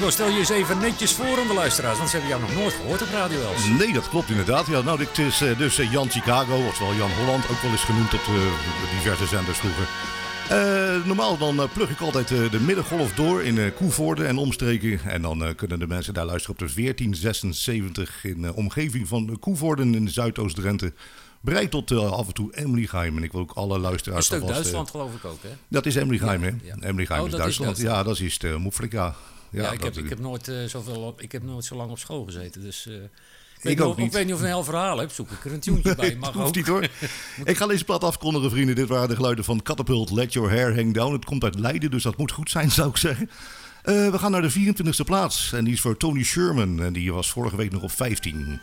S31: wil stel je eens even netjes voor aan de luisteraars, want ze hebben jou nog nooit gehoord op Radio Els. Nee, dat klopt inderdaad. Ja,
S13: nou, dit is eh, dus eh, Jan Chicago, oftewel Jan Holland, ook wel eens genoemd op eh, diverse zenders vroeger. normaal dan plug ik altijd de middengolf door in uh, en omstreken. En dan kunnen de mensen daar luisteren op de 1476 in de omgeving van Koevoorden in Zuidoost-Drenthe. Bereid tot af en toe Emlyheim, En ik wil ook alle luisteraars... Een stuk Duitsland geloof ik ook, hè?
S31: Dat is Emlyheim, hè? Ja. oh, is, Duitsland. is, Ja,
S13: dat is Moefrika. Ja, ik, heb, ik, heb
S31: nooit, eh, zoveel ik heb nooit zo lang op school gezeten. Dus, eh, ik, weet ook niet. Ik weet niet of een heel verhaal heb. Zoek ik er een tuintje bij. Mag hoeft ook. niet hoor. ik ga
S13: deze plat afkondigen, vrienden. Dit waren de geluiden van Catapult, Let Your Hair Hang Down. Het komt uit Leiden, dus dat moet goed zijn, zou ik zeggen. Eh, we gaan naar de 24e plaats. En die is voor Tony Sherman. En die was vorige week nog op 15.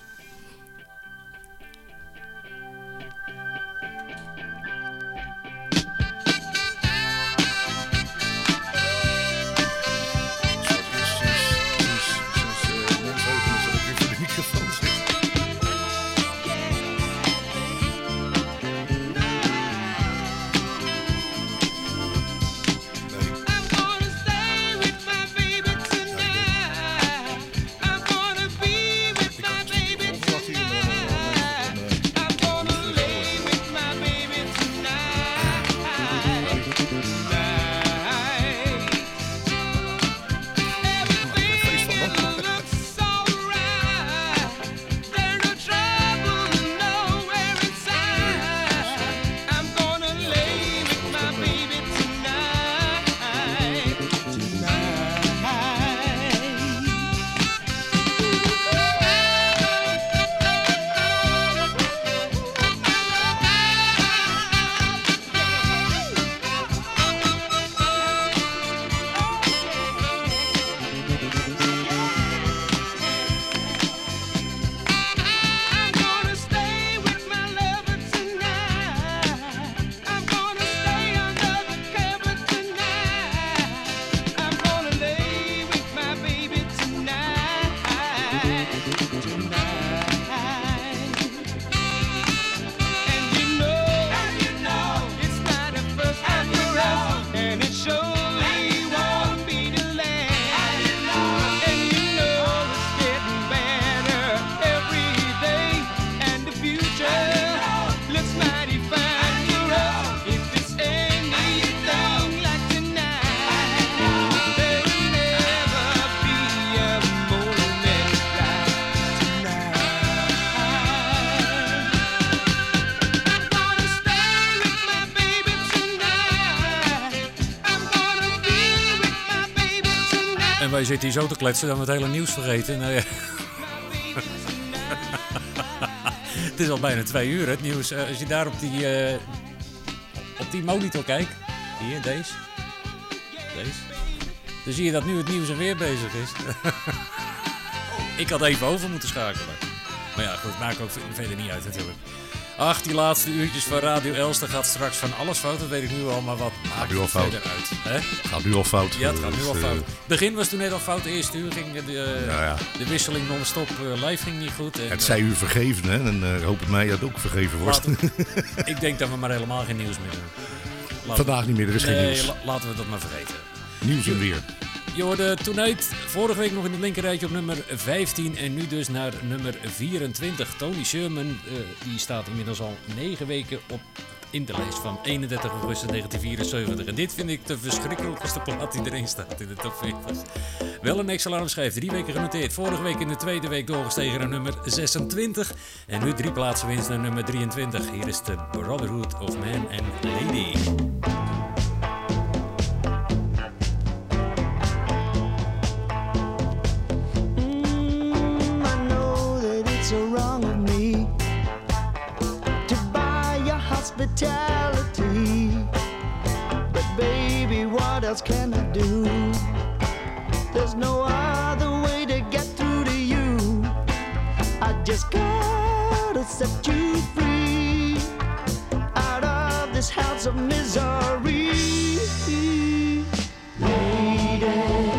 S31: wij zit hier zo te kletsen dat we het hele nieuws vergeten. Nou het is al bijna twee uur het nieuws. Eh, als je daar op die, eh, op die monitor kijkt, hier, deze, deze, dan zie je dat nu het nieuws er weer bezig is. Ik had even over moeten schakelen. Maar ja, goed, maakt ook verder niet uit natuurlijk. Ach, die laatste uurtjes van Radio Elster gaat straks van alles fout, dat weet ik nu al, maar wat gaat nu al fout. Uit, hè? Gaat nu al fout. Ja, het gaat eh, nu al dus, fout. Het eh, begin was toen net al fout. De eerste uur ging eh, de, de wisseling non-stop live ging niet goed. het zij u
S13: vergeven, hè? En hoop het mij dat ook vergeven wordt.
S31: ik denk dat we maar helemaal geen nieuws meer hebben. Vandaag niet meer, er is geen nieuws. laten we dat maar vergeten. Nieuws en weer. Je hoorde Tonight vorige week nog in het linkerrijtje op nummer 15 en nu dus naar nummer 24. Tony Sherman, die staat inmiddels al 9 weken op in de lijst van 31 augustus 1974. En dit vind ik de verschrikkelijkste plaat die erin staat in de top 40. Wel een ex-alarm drie weken genoteerd. Vorige week in de tweede week doorgestegen naar nummer 26. En nu drie plaatsen winst naar nummer 23. Hier is de Brotherhood of Man and Lady.
S36: hospitality. But baby, what else can I do? There's no other way to get through to you. I just gotta set you free out of this house of misery,
S1: lady.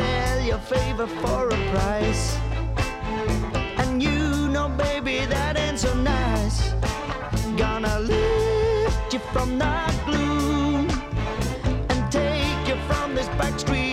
S36: sell your favor for a price. And you know, baby, that ain't so nice.
S37: Gonna lift you from that gloom and
S9: take you from this back street.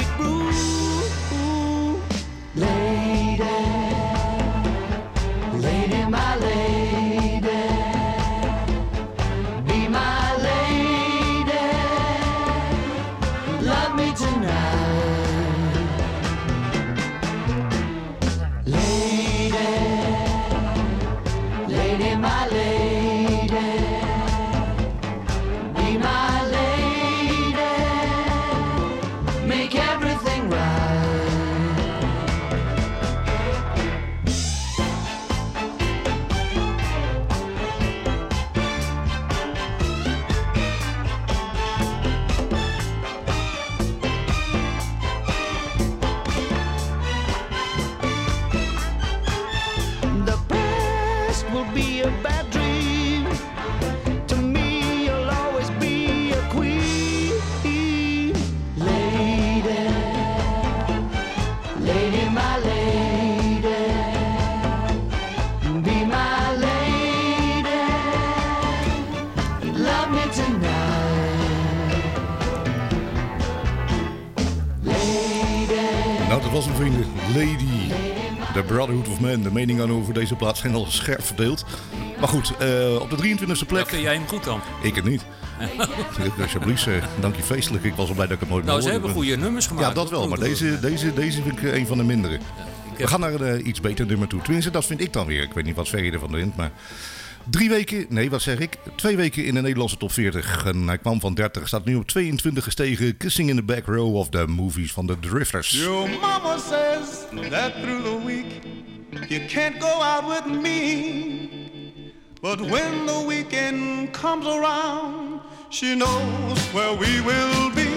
S13: Lady. de Brotherhood of Men, De meningen over deze plaats zijn al scherp verdeeld. Maar goed, eh, op de 23e plek... Kun jij hem goed dan? Ik het niet. Alsjeblieft, uh, dank je feestelijk. Ik was al blij dat ik het nooit Nou, ze hebben goede nummers gemaakt. Ja, dat wel. Maar deze, deze, deze vind ik eh, een van de mindere. We gaan naar een iets beter nummer toe. Tenminste, dat vind ik dan weer. Ik weet niet wat ver je ervan bent, maar... Drie weken, nee wat zeg ik, twee weken in de Nederlandse top 40. En hij kwam van 30, staat nu op 22 gestegen. Kissing in the back row of the movies van de Drifters.
S38: Your mama says that through the week you can't go out with me. But when the
S21: weekend comes around, she knows where we will be.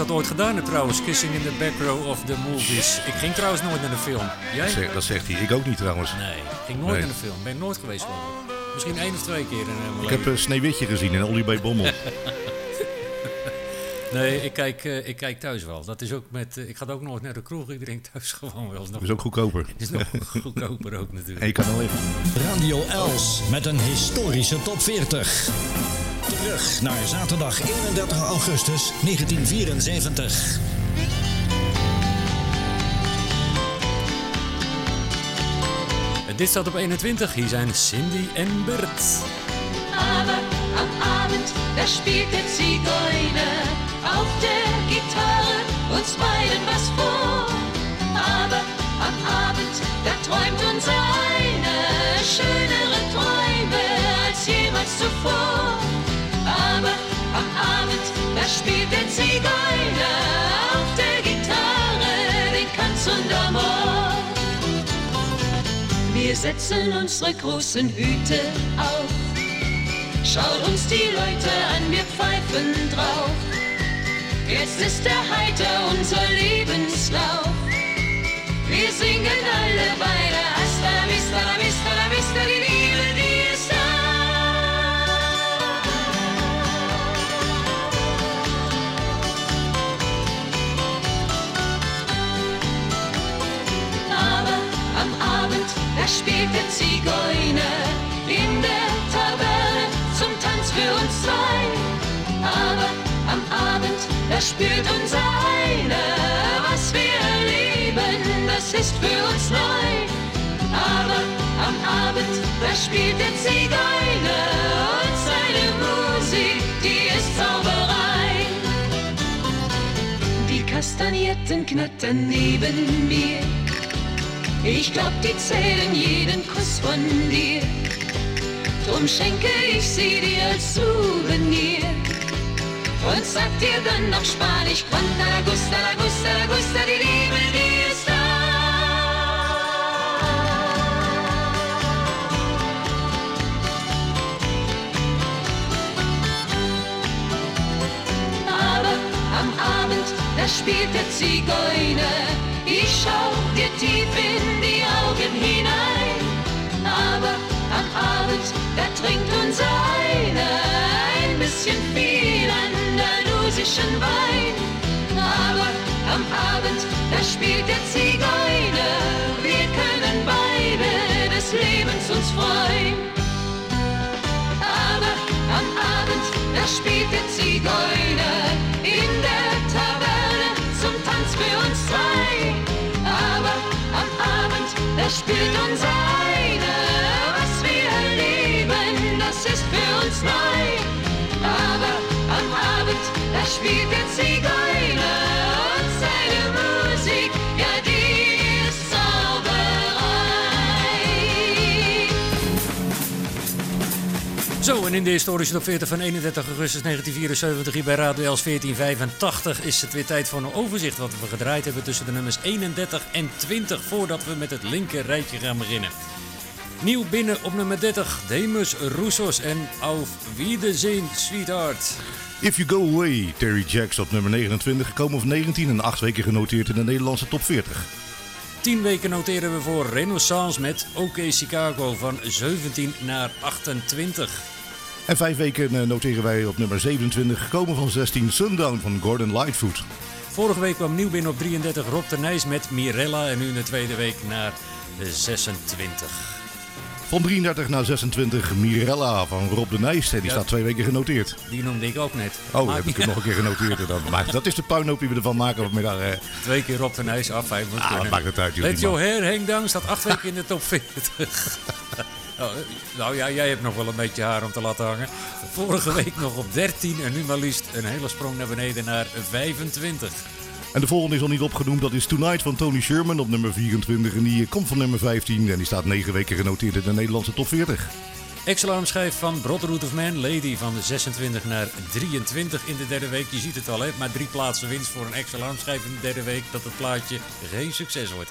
S31: ik dat ooit gedaan trouwens. Kissing in the back row of the movies. Ik ging trouwens nooit naar de film.
S13: Jij? dat zegt hij. Ik ook niet trouwens. Nee, ik ging nooit nee. naar de
S31: film. Ben nooit geweest man. Misschien één of twee keer. In eh, mijn ik heb een
S13: Sneeuwwitje gezien en Olly bij Bommel.
S31: nee, ik kijk, eh, ik kijk thuis wel. Dat is ook met, eh, ik ga ook nooit naar de kroeg. Ik drink thuis gewoon wel. is ook goedkoper. is nog goedkoper ook natuurlijk. Ik kan al even. Radio Els
S2: met een historische top 40. Terug naar zaterdag 31 augustus
S31: 1974. Dit staat op 21. Hier zijn Cindy en Bert.
S1: Aber am Abend, da spielt der Zigeuner auf der Gitarre uns beiden was vor. Aber am Abend, da träumt uns eine schönere Träume als jemals zuvor. habe. Am Abend, da spielt der Zigeuner auf der Gitarre den Canzon d'Amor.
S39: Wir setzen unsere großen Hüte auf. Schaut uns die Leute an, wir pfeifen drauf. Jetzt ist der Heiter unser Lebenslauf. Wir singen
S1: alle beide Hasta Vista, Vista, Vista, Vista, Da spielt der Zigeuner in der Taverne zum Tanz für uns zwei. Aber am Abend, da spürt unser eine, was wir lieben, das ist für uns neu. Aber am Abend, da spielt der Zigeuner und seine Musik, die ist Zauberei.
S39: Die Kastanierten knattern neben mir ich glaub, die zählen jeden Kuss von dir. Drum schenke ich sie dir als Souvenir. Und sag dir dann noch Spanisch,
S1: Quanta la gusta, la gusta, la gusta, die Liebe, die ist da.
S24: Aber am Abend, da spielt der Zigeuner ich schau dir tief in
S1: die Augen hinein, aber am Abend, da trinkt unser eine ein bisschen viel andalusischen Wein. Aber am Abend, da spielt der Zigeuner, wir können beide des Lebens uns freuen. Aber am Abend, da spielt der Zigeuner. Es spielt uns eine, was wir lieben, das ist für uns neu. Aber am Abend, da spielt der Zigeuner.
S31: Zo, en in de historische top 40 van 31 augustus 1974 hier bij Radio 1485 is het weer tijd voor een overzicht wat we gedraaid hebben tussen de nummers 31 en 20 voordat we met het linker rijtje gaan beginnen. Nieuw binnen op nummer 30, Demus Roussos en Auf Wiedersehen, sweetheart.
S13: If You Go Away, Terry Jacks op nummer 29, gekomen of 19 en 8 weken genoteerd in de Nederlandse top 40.
S31: 10 weken noteren we voor Renaissance met OK Chicago van 17 naar 28.
S13: En vijf weken eh, noteren wij op nummer 27, gekomen van 16 Sundown van Gordon Lightfoot.
S31: Vorige week kwam nieuw binnen op 33 Rob Ternijs met Mirella en nu in de tweede week naar 26.
S13: Van 33 naar 26, Mirella van Rob de Nijs. Die staat twee weken genoteerd.
S31: Die noemde ik ook net. Oh, maar heb ik hem nog een keer
S13: genoteerd. Dan. Maar dat is de puinhoop die
S31: we ervan maken op middag. Eh, twee keer Rob de Nijs af. Hij ah, maakt het uit. Let Your her, Henk down staat acht weken in de top 40. Oh, nou, ja, jij hebt nog wel een beetje haar om te laten hangen. Vorige week nog op 13 en nu maar liefst een hele sprong naar beneden naar 25.
S13: En de volgende is al niet opgenoemd. Dat is Tonight van Tony Sherman op nummer 24. En die komt van nummer 15 en die staat 9 weken genoteerd in de Nederlandse top 40.
S31: Excellent schijf van Brotherhood of Man, Lady van 26 naar 23 in de derde week. Je ziet het al, hè? maar drie plaatsen winst voor een excellent schijf in de derde week. Dat het plaatje geen succes wordt.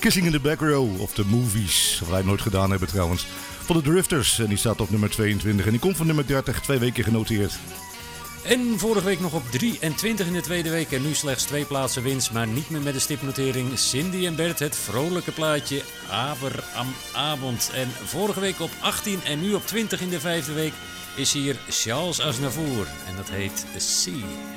S13: Kissing in the Back Row of the Movies. Wat wij nooit gedaan hebben trouwens. Van de Drifters. En die staat op nummer 22. En die komt van nummer 30. Twee weken genoteerd.
S31: En vorige week nog op 23 in de tweede week. En nu slechts twee plaatsen winst. Maar niet meer met de stipnotering. Cindy en Bert. Het vrolijke plaatje. Aber am Abend. En vorige week op 18. En nu op 20 in de vijfde week. Is hier Charles Aznavour. En dat heet Sea.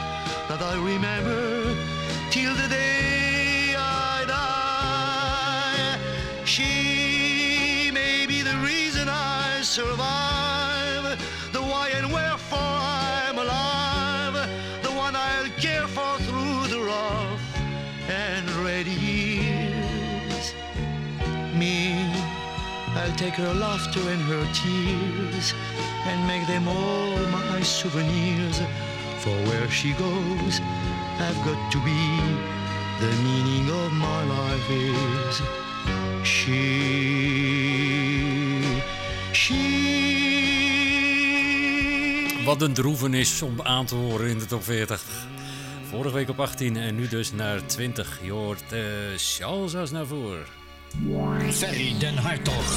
S36: that I remember till the day I die. She may be the reason I survive, the why and wherefore I'm alive, the one I'll care for through the rough and ready years. Me, I'll take her laughter and her tears and make them all my souvenirs For where she goes, I've got to be. The meaning of my life is she.
S31: She. Wat een droevenis om aan te horen in de top 40. Vorige week op 18 en nu dus naar 20. Je hoort uh, naar voren. Ferry den Hartog.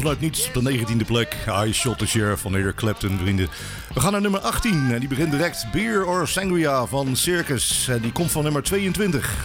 S13: vanuit niets op de 19e plek. I Shot the Sheriff van Eric Clapton, vrienden. We gaan naar nummer 18 en die begint direct. Beer or Sangria van Circus. En die komt van nummer 22.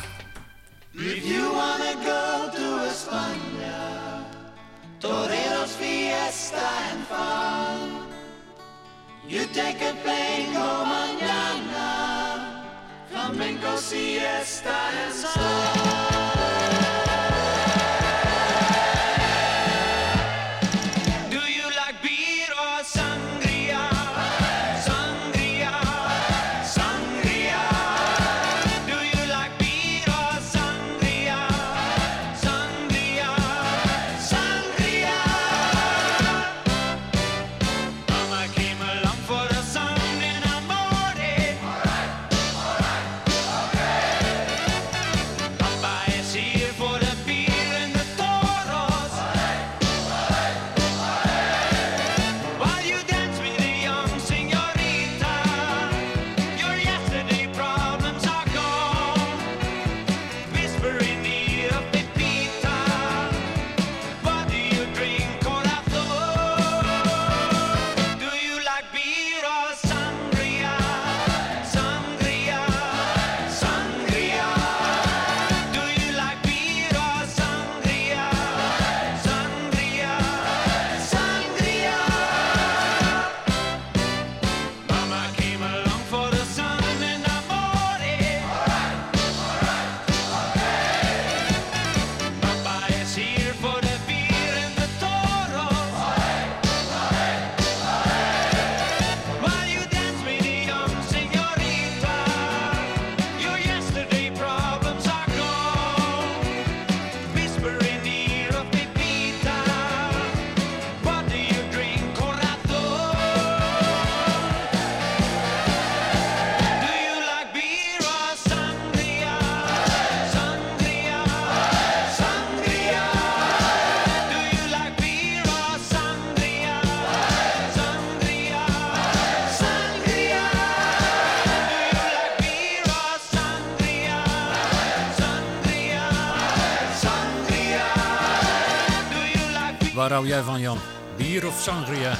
S31: Waar hou jij van, Jan? Bier of sangria?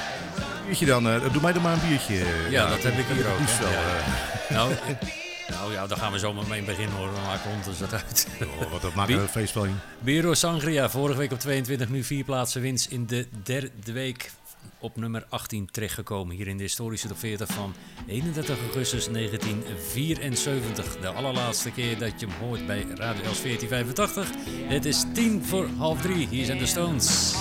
S31: Biertje dan. Eh, doe mij dan maar een biertje. Ja, dat heb ik hier ook. Wel, eh, nou, eh, nou, ja, daar gaan we zomaar mee beginnen hoor. Dan maken we ons dat uit. wat dat maakt een Bier of Sangria, vorige week op 22, nu vier plaatsen winst in de derde week op nummer 18 terechtgekomen. Hier in de historische top 40 van 31 augustus 1974. De allerlaatste keer dat je hem hoort bij Radio Ls 1485. Het is 10 voor half 3. Hier zijn de Stones.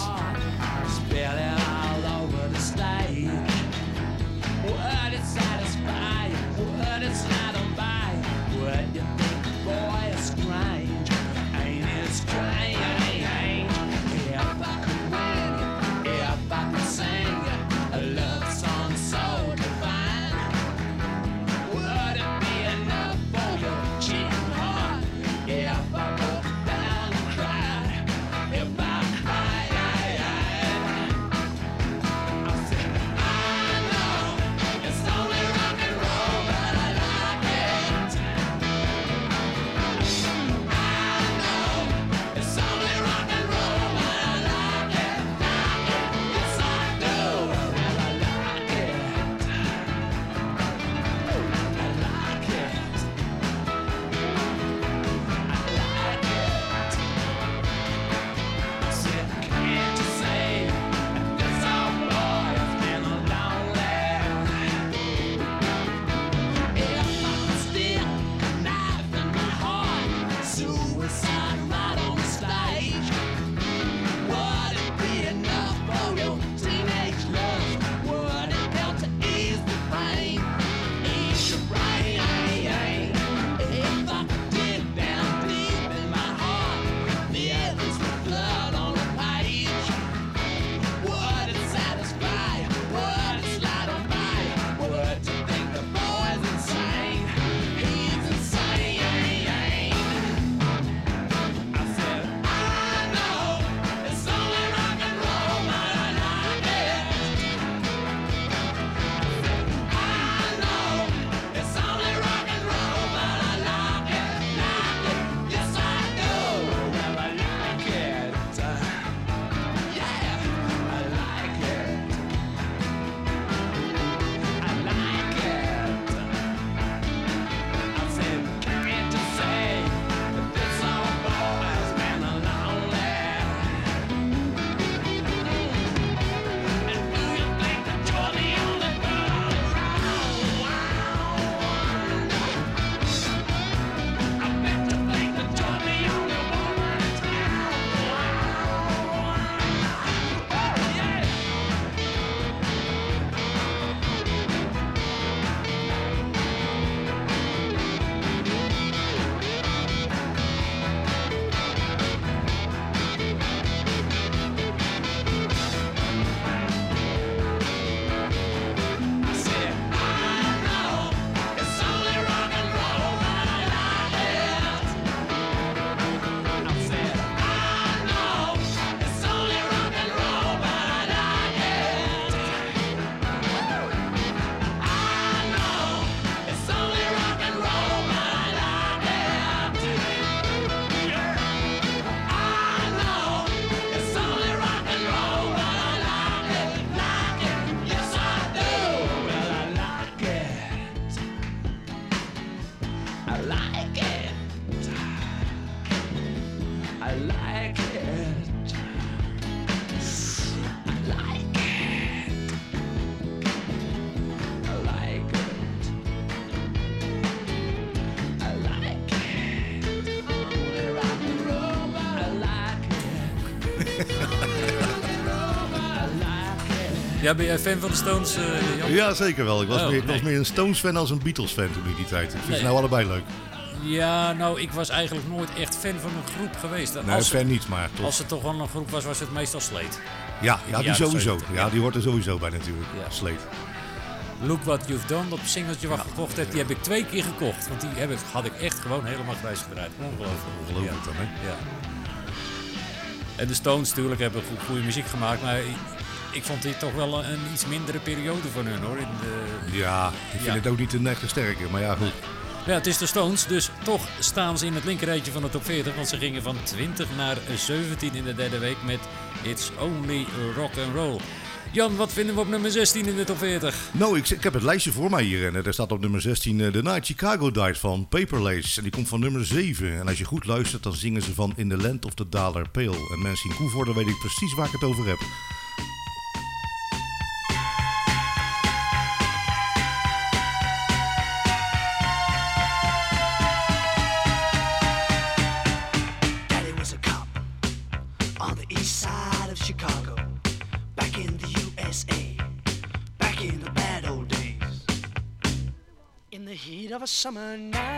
S31: Ja, ben jij fan van de Stones, eh,
S13: Ja, zeker wel. Ik was, oh, meer, was meer een Stones-fan als een Beatles-fan toen in die tijd. Ik vind nee. ze nou allebei leuk.
S31: Ja, nou, ik was eigenlijk nooit echt fan van een groep geweest. Als fan niet, maar toch. Als het toch wel een groep was, was het meestal Sleet. Ja, ja, die sowieso. Ja, die hoort er sowieso bij natuurlijk, Sleet. Look What You've Done, dat singeltje wat ja. gekocht hebt, die heb ik twee keer gekocht. Want die heb had ik echt gewoon helemaal grijs gedraaid. Ongelooflijk. Ongelooflijk dan, hè? Ja. En de Stones natuurlijk hebben goede muziek gemaakt, maar ik vond dit toch wel een iets mindere periode van hun hoor. In de... Ja, ik vind het
S13: ook niet een echte sterke, maar
S25: ja goed.
S31: Ja, het is de Stones, dus toch staan ze in het linkerrijtje van de top 40. Want ze gingen van 20 naar 17 in de derde week met It's Only Rock and Roll. Jan, wat vinden we op nummer 16 in de top 40?
S13: Nou, ik, ik heb het lijstje voor mij hier. En er eh, staat op nummer 16 uh, eh, The Night Chicago Died van Paper Lace. En die komt van nummer 7. En als je goed luistert, dan zingen ze van In the Land of the Dollar Pale. En mensen in Koevoorde weet ik precies waar ik het over heb.
S28: summer night.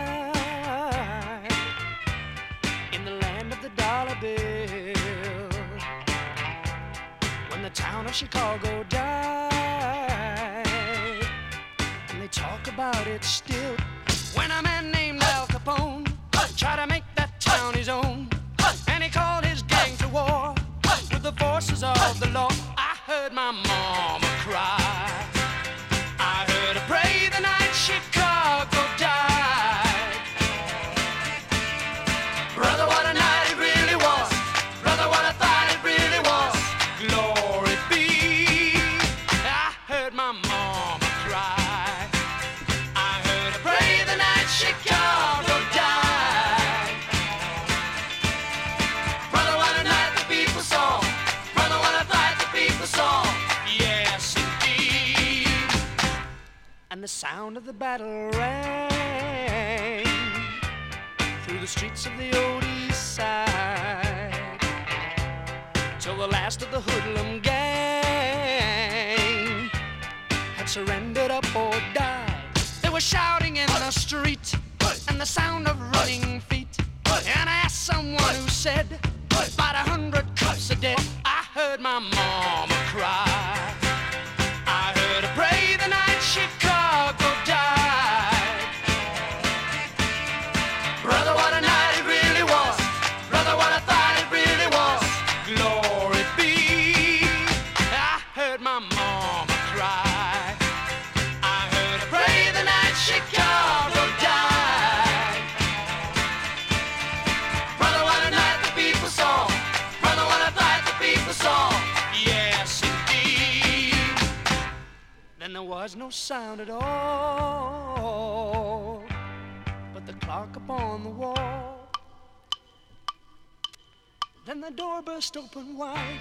S28: open wide,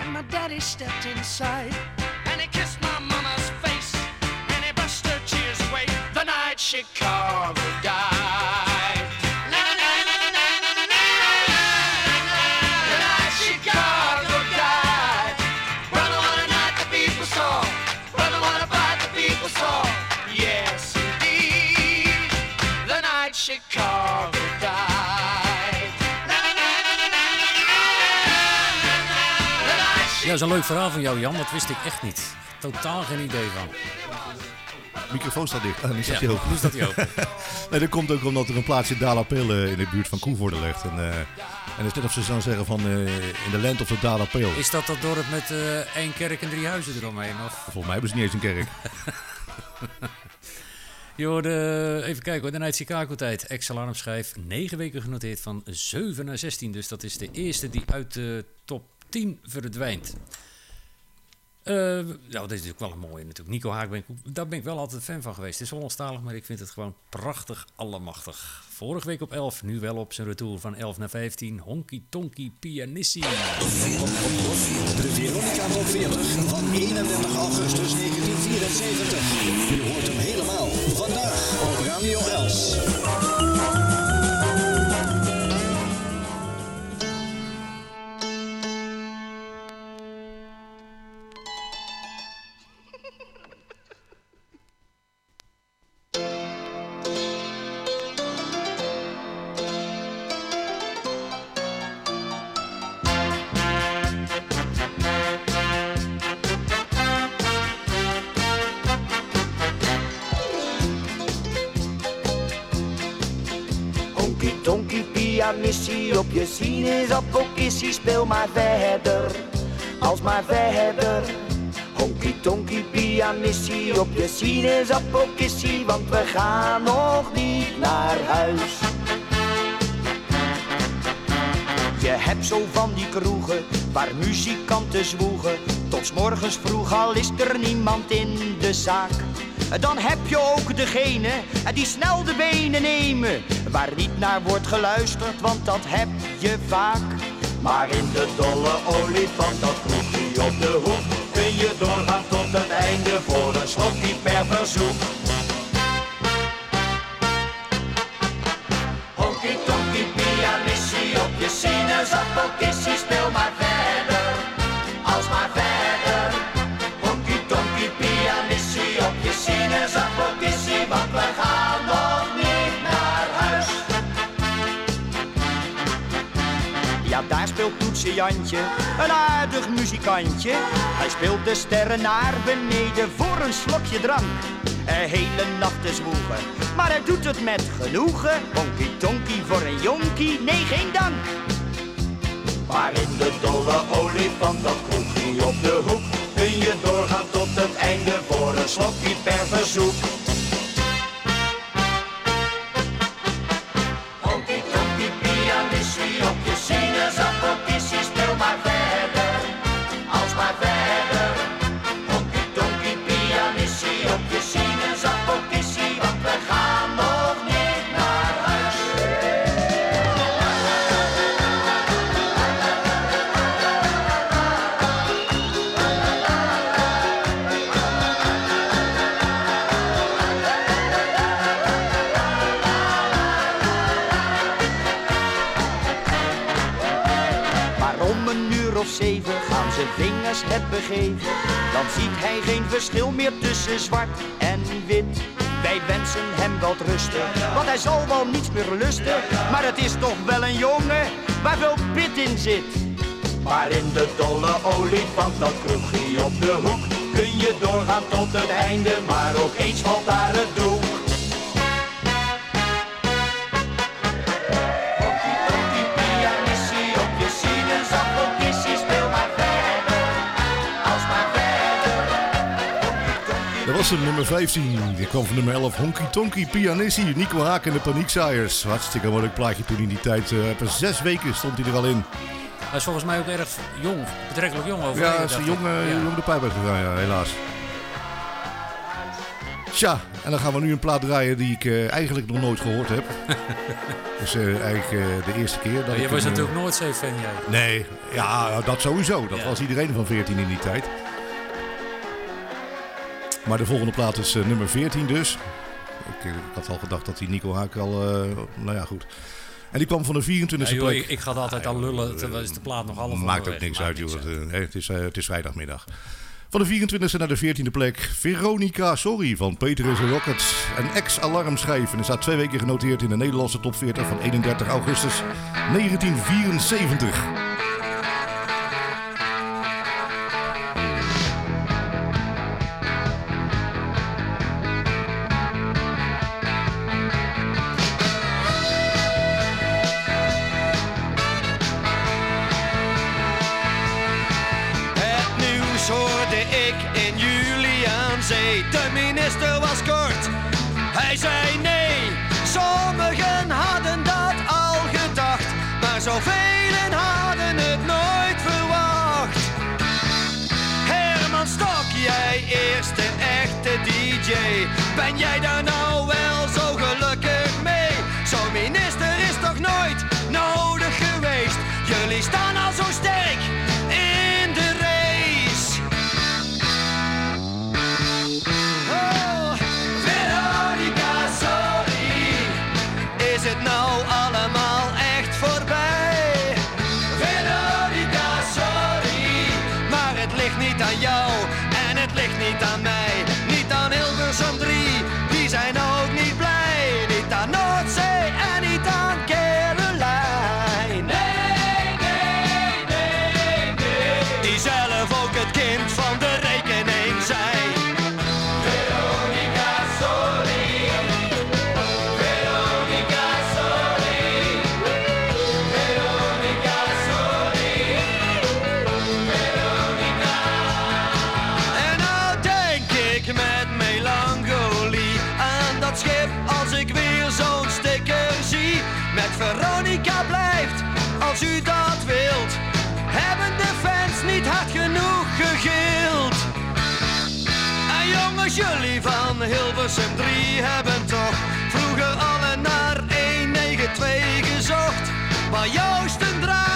S28: and my daddy stepped inside.
S31: leuk verhaal van jou, Jan. Dat wist ik echt niet. Totaal geen idee van. Microfoon staat dicht. Ah, nu hij open. Nu staat open.
S13: nee, dat komt ook omdat er een plaatsje Dalapil eh, in de buurt van Koevoorde ligt. En, eh, en is net of ze dan zeggen van eh, in de land of de Dalapil.
S31: Is dat dat dorp met uh, één kerk en drie huizen eromheen? Of? Volgens mij hebben ze niet eens een kerk. Je hoorde, even kijken hoor, de Night Chicago tijd. Ex-alarmschijf, 9 weken genoteerd van 7 naar 16. Dus dat is de eerste die uit de top 10 verdwijnt. Uh, nou, dat is natuurlijk wel een mooie natuurlijk. Nico Haakbeen, daar ben ik wel altijd fan van geweest. Het is Hollandstalig, maar ik vind het gewoon prachtig allemachtig. Vorige week op 11, nu wel op zijn retour van 11 naar 15. Honky Tonky Pianissimo. De Veronica Top 40 van 31
S2: augustus 1974. U hoort hem helemaal vandaag op Radio Els.
S12: pokissie speel maar verder, als maar verder. Honky tonky pianissie op je sinaasappelkissie, want we gaan nog niet naar huis. Je hebt zo van die kroegen, waar muzikanten zwoegen, tot morgens vroeg al is er niemand in de zaak. Dan heb je ook degene die snel de benen nemen. Waar niet naar wordt geluisterd, want dat heb je vaak. Maar in de dolle olifant, dat groepje op de hoek. Kun je doorgaan tot het einde voor een slokje per verzoek. Honky tonky pianissie op je sinaasappelkissie, speel maar. Jantje, een aardig muzikantje. Hij speelt de sterren naar beneden voor een slokje drank. Een hele nacht te woegen, maar hij doet het met genoegen. Honky tonky voor een jonkie, nee geen dank. Maar in de dolle olifant, dat kroegje op de hoek, kun je doorgaan tot het einde voor een slokje per verzoek. Gaan gaan zijn vingers het begeven, dan ziet hij geen verschil meer tussen zwart en wit. Wij wensen hem wat rusten, want hij zal wel niets meer lusten. Maar het is toch wel een jongen waar veel pit in zit.
S21: Maar in de dolle olifant, dat kroegje op de hoek,
S12: kun je doorgaan tot het einde. Maar ook eens valt daar het
S13: Dat was hem, nummer 15. Die kwam van nummer 11, Honky Tonky Pianissi. Nico Haak en de Paniekzaaiers. Hartstikke ik plaatje toen in die tijd. Uh, eh, per zes weken stond hij er al in.
S31: Hij is volgens mij ook erg jong, betrekkelijk jong over. Ja, hij is jong, uh, ja.
S13: de pijp gegaan, ja, helaas. Tja, en dan gaan we nu een plaat draaien die ik eh, eigenlijk nog nooit gehoord heb. dus uh, eigenlijk de eerste keer. Dat je was natuurlijk nooit zeven fan,
S31: jij? Nee,
S13: ja, dat sowieso. Dat was iedereen van 14 in die tijd. Maar de volgende plaat is eh, nummer 14 dus. Ik, eh, ik, had al gedacht dat die Nico Haak al... Eh, nou ja, goed. En die kwam van de 24e ja, joh, ik, ik,
S31: ga altijd aan al ah, lullen,
S13: terwijl is de plaat nog half Maakt ook niks uit, joh. het, is, het is vrijdagmiddag. Van de 24e naar de 14e plek. Veronica Sorry van Peter Rockets. Een ex-alarmschijf. En is staat twee weken genoteerd in de Nederlandse top 40 van 31 augustus 1974.
S26: van Hilversum 3 hebben toch vroeger
S9: alle naar 192 gezocht. maar Joost een Draai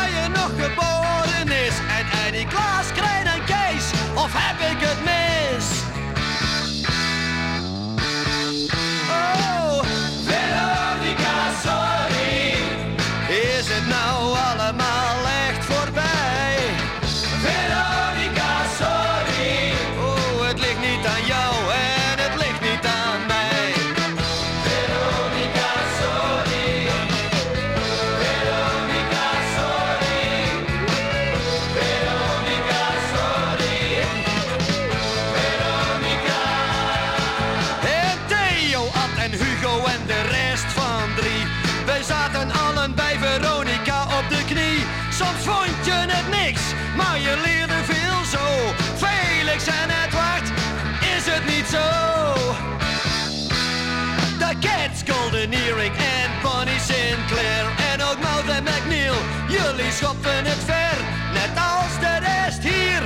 S32: schoppen het ver, net als de rest hier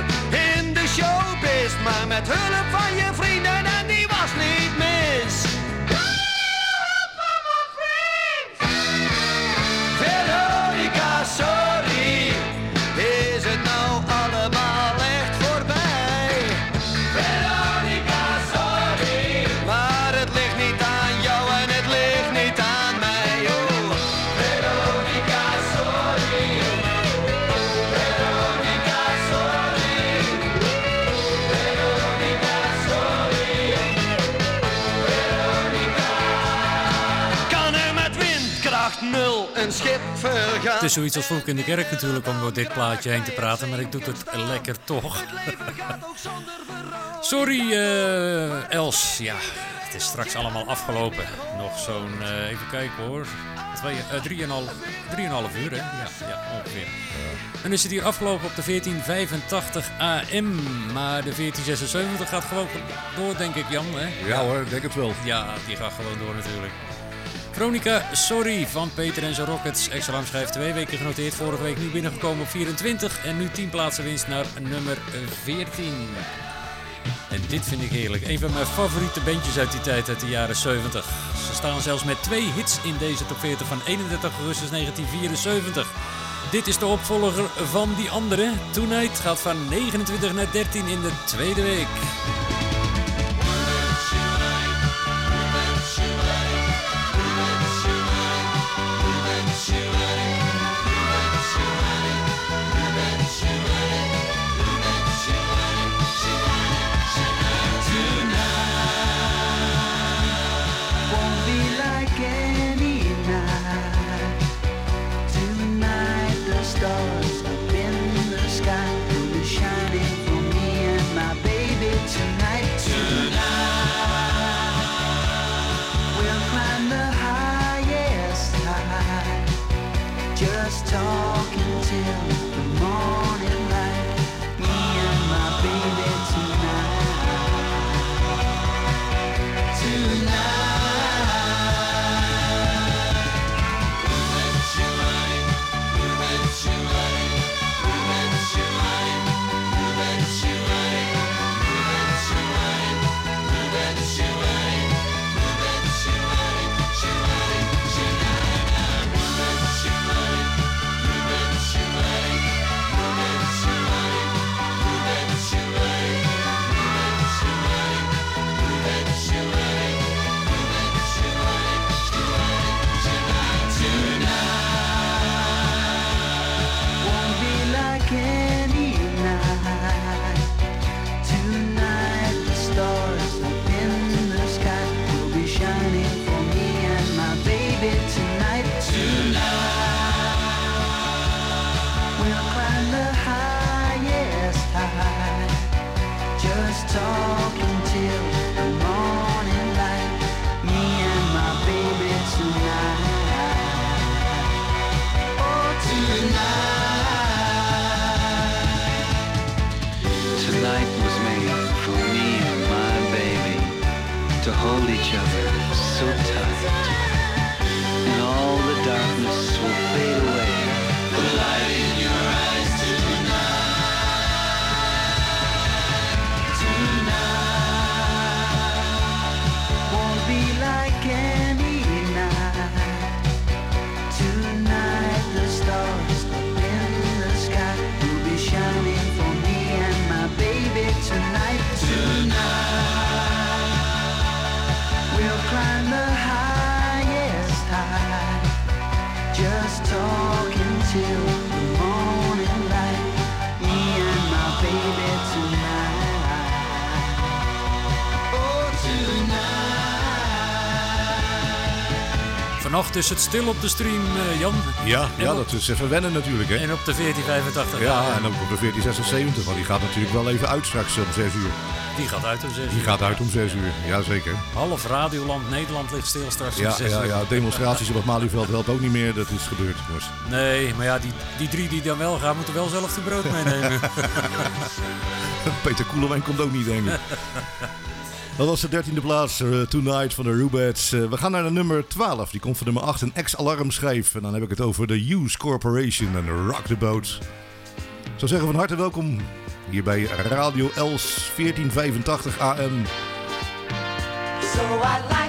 S32: in de showbiz. Maar met
S9: hulp van je Ja. Het
S31: is zoiets als vroeg in de kerk natuurlijk om door dit plaatje heen te praten, maar ik doe het lekker toch. Sorry eh, Els, ja, het is straks allemaal afgelopen. Nog zo'n, eh, even kijken hoor, twee, uh, drieënhalf, uur hè? Ja, ja ongeveer. En is het hier afgelopen op de 1485 AM, maar de 1476 gaat gewoon door denk ik Jan hè? Ja hoor, denk het wel. Ja, die gaat gewoon door natuurlijk. Veronica Sorry van Peter en zijn Rockets. Extra schrijft twee weken genoteerd. Vorige week nu binnengekomen op 24. En nu 10 plaatsen winst naar nummer 14. En dit vind ik heerlijk. Een van mijn favoriete bandjes uit die tijd, uit de jaren 70. Ze staan zelfs met twee hits in deze top 40 van 31 augustus 1974. Dit is de opvolger van die andere. Tonight gaat van 29 naar 13 in de tweede week. dawn. Vannacht is het stil op de stream, eh, Jan.
S13: Ja, ja dat is even wennen natuurlijk. Hè? En op
S31: de 1485. Ja, en ook
S13: op de 1476, want die gaat natuurlijk wel even uit straks om 6 uur. Die gaat uit om 6 uur. Die gaat uit om 6 uur, ja zeker.
S31: Half Radioland Nederland ligt stil straks ja, om 6 ja, uur. Ja, demonstraties
S13: op het Malieveld helpt ook niet meer, dat is gebeurd.
S31: Nee, maar ja, die, die drie die dan wel gaan, moeten wel zelf de brood meenemen.
S13: Peter Koelewijn komt ook niet, denk Dat was de dertiende plaats, eh, Tonight van de Rubats. Eh, we gaan naar de nummer 12. Die komt van nummer 8, een ex-alarmschijf. En dan heb ik het over de Use Corporation en Rock the Boat. Ik zou zeggen van harte welkom hier bij Radio Els 1485
S36: AM.
S27: So I like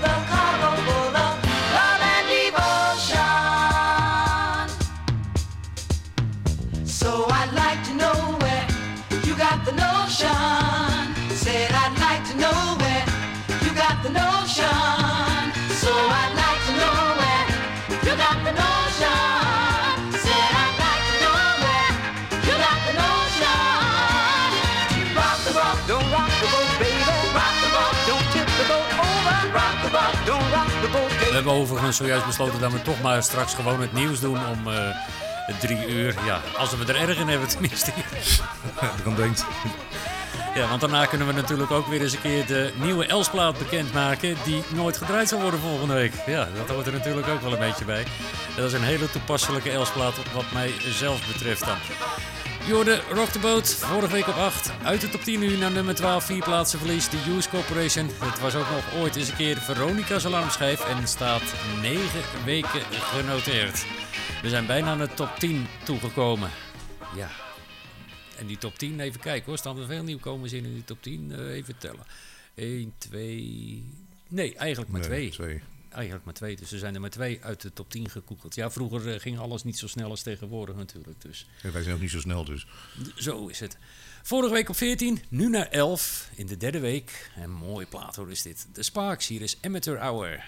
S31: hebben overigens zojuist besloten dat we toch maar straks gewoon het nieuws doen om uh, drie uur. Ja, als we er erg in hebben tenminste. Dan denkt. Ja, want daarna kunnen we natuurlijk ook weer eens een keer de nieuwe Elsplaat bekendmaken die nooit gedraaid zal worden volgende week. Ja, dat hoort er natuurlijk ook wel een beetje bij. Dat is een hele toepasselijke Elsplaat wat mij zelf betreft dan. Jorde Rock the Boat, vorige week op 8. Uit de top 10 nu naar nummer 12, vier plaatsen verlies. De Use Corporation. Het was ook nog ooit eens een keer Veronica's alarmschijf en staat 9 weken genoteerd. We zijn bijna aan de top 10 toegekomen. Ja. En die top 10, even kijken hoor. Staan er veel nieuwkomers in in die top 10? Eh, even tellen. 1, 2. Nee, eigenlijk maar 2. Nee, twee eigenlijk maar twee. Dus er zijn er maar twee uit de top 10 gekoekeld. Ja, vroeger eh, ging alles niet zo snel als tegenwoordig natuurlijk. Dus. Ja, wij zijn ook niet zo snel dus. Zo is het. Vorige week op 14, nu naar 11 in de derde week. En mooi plaat hoor is dit. De Sparks hier is Amateur Hour.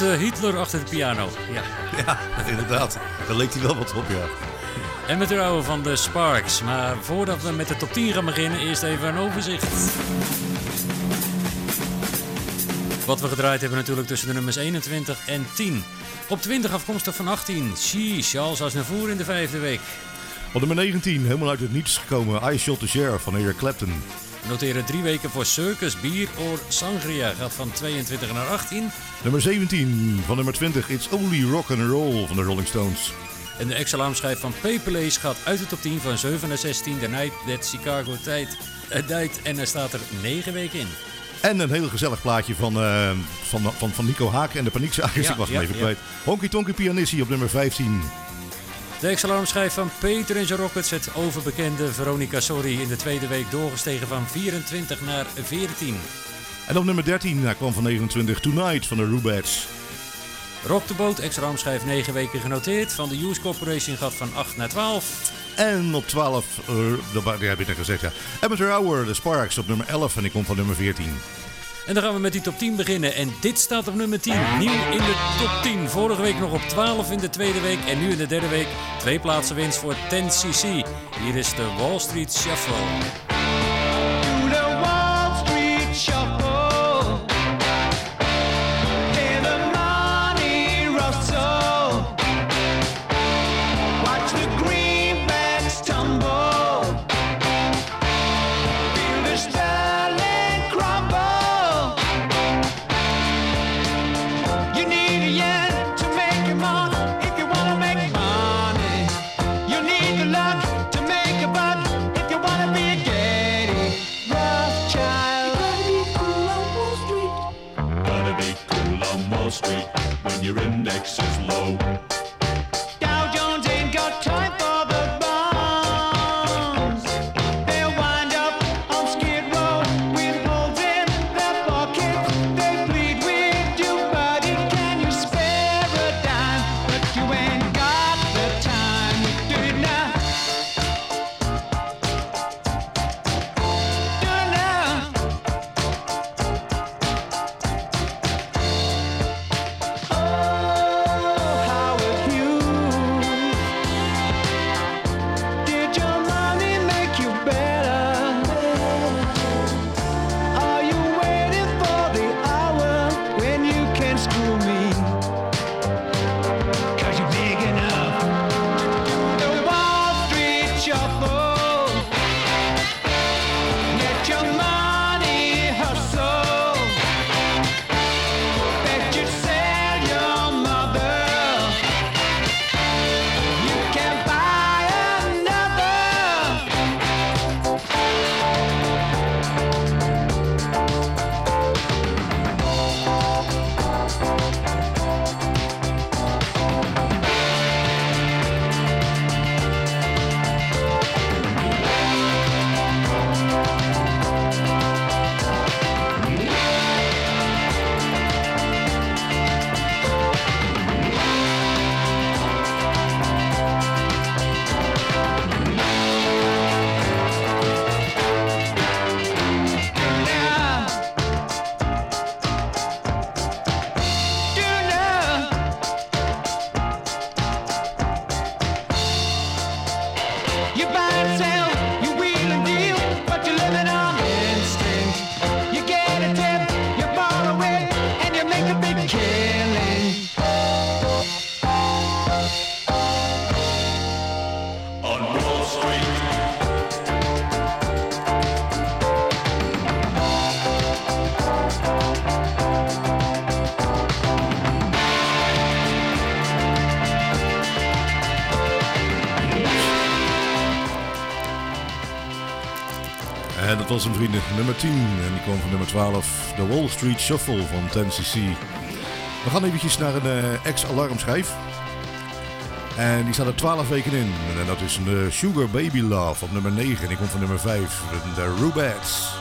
S31: Eh, Hitler achter de piano. Ja. ja, inderdaad. Daar leek hij wel wat op, ja. En met de oude van de Sparks. Maar voordat we met de top 10 gaan beginnen, eerst even een overzicht. Wat we gedraaid hebben natuurlijk tussen de nummers 21 en 10. Op 20 afkomstig van 18. als Charles voren in de vijfde week. Op nummer 19, helemaal
S13: uit het niets gekomen, I Shot the Share van Heer Clapton.
S31: Noteren drie weken voor Circus, Bier or Sangria gaat van 22 naar 18.
S13: Nummer 17 van nummer 20, It's Only Rock and Roll van de Rolling Stones.
S31: En de ex-alarmschijf van Paperlace gaat uit de top 10 van 7 naar 16. De Night That Chicago tijd, duikt en er staat er 9 weken in.
S13: En een heel gezellig plaatje van, eh, van, van, van Nico Haak en de Paniekzaaiers. ik was hem even kwijt. Honky Tonky Pianissie op nummer 15.
S31: De extra alarmschijf van Peter en zijn Rockets, het overbekende Veronica Sorry, in de tweede week doorgestegen van 24 naar 14.
S13: En op nummer 13 daar kwam van 29 Tonight van de Rubats.
S31: Rock de Boot, extra armschijf 9 weken genoteerd. Van de Hughes Corporation gaat van 8 naar 12. En op 12,
S13: uh, eh, dat heb je net gezegd, ja. Amateur Hour, de Sparks op nummer 11 en die komt van nummer 14.
S31: En dan gaan we met die top 10 beginnen. En dit staat op nummer 10. Nieuw in de top 10. Vorige week nog op 12 in de tweede week. En nu in de derde week twee plaatsen winst voor 10cc. Hier is de Wall Street Shuffle.
S13: Wilson vrienden. Nummer 10 en die kwam van nummer 12. De Wall Street Shuffle van 10 We gaan eventjes naar een uh, ex-alarmschijf. En die staat er 12 weken in. En dat is een uh, Sugar Baby Love op nummer 9. En die komt van nummer 5. De Rubats.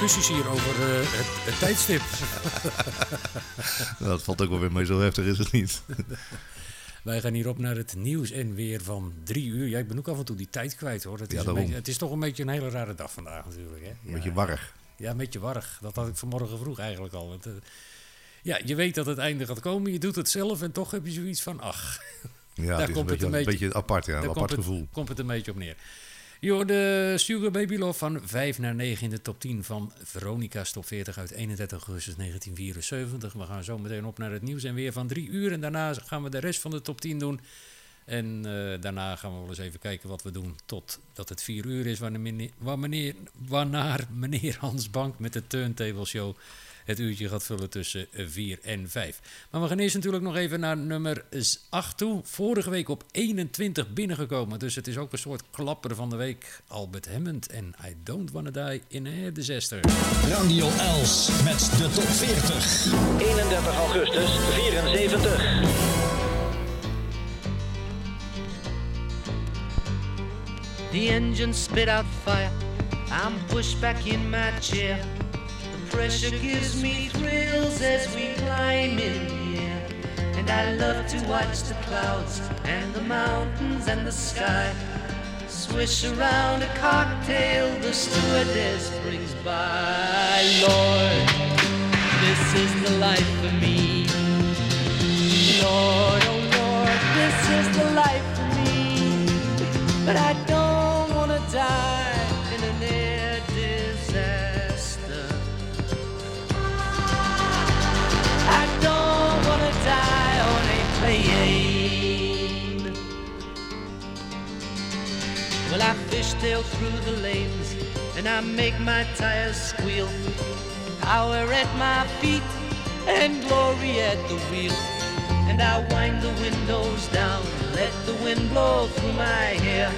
S31: discussies hier over eh, het, het, tijdstip.
S13: dat valt ook wel weer mee, zo heftig is het niet.
S31: Wij gaan hierop naar het nieuws en weer van drie uur. Ja, ik ben ook af en toe die tijd kwijt hoor. Het, is, een beetje, het is toch een beetje een hele rare dag vandaag natuurlijk. Hè? Een beetje warrig. Ja, een beetje warrig. Dat had ik vanmorgen vroeg eigenlijk al. Eh, ja, je weet dat het einde gaat komen. Je doet het zelf en toch heb je zoiets van ach. Ja, daar het komt een beetje, het een beetje, apart, ja, een apart gevoel. Het, komt het een beetje op neer. Je de Sugar Baby Love van 5 naar 9 in de top 10 van Veronica's top 40 uit 31 augustus 1974. We gaan zo meteen op naar het nieuws en weer van drie uur. En daarna gaan we de rest van de top 10 doen. En uh, daarna gaan we wel eens even kijken wat we doen totdat het 4 uur is. Wanneer, wanneer, wanneer meneer Hans Bank met de Turntable Show het uurtje gaat vullen tussen 4 eh, en 5. Maar we gaan eerst natuurlijk nog even naar nummer 8 toe. Vorige week op 21 binnengekomen. Dus het is ook een soort klapper van de week. Albert Hammond en I Don't Wanna Die in a Disaster. Radio Els met de top 40. 31
S2: augustus 74.
S27: The engine spit out fire. I'm pushed back in my chair. Pressure gives me thrills as we climb in the air. And I love to watch the clouds and the mountains and the sky. Swish around a cocktail the stewardess brings by. Lord,
S34: this is the life for me. Lord,
S27: oh Lord, this is the life for me. But I don't. Well, I fishtail through the lanes and I make my tires squeal. Power at my feet and glory at the wheel. And I wind the windows down, let the wind blow through my hair.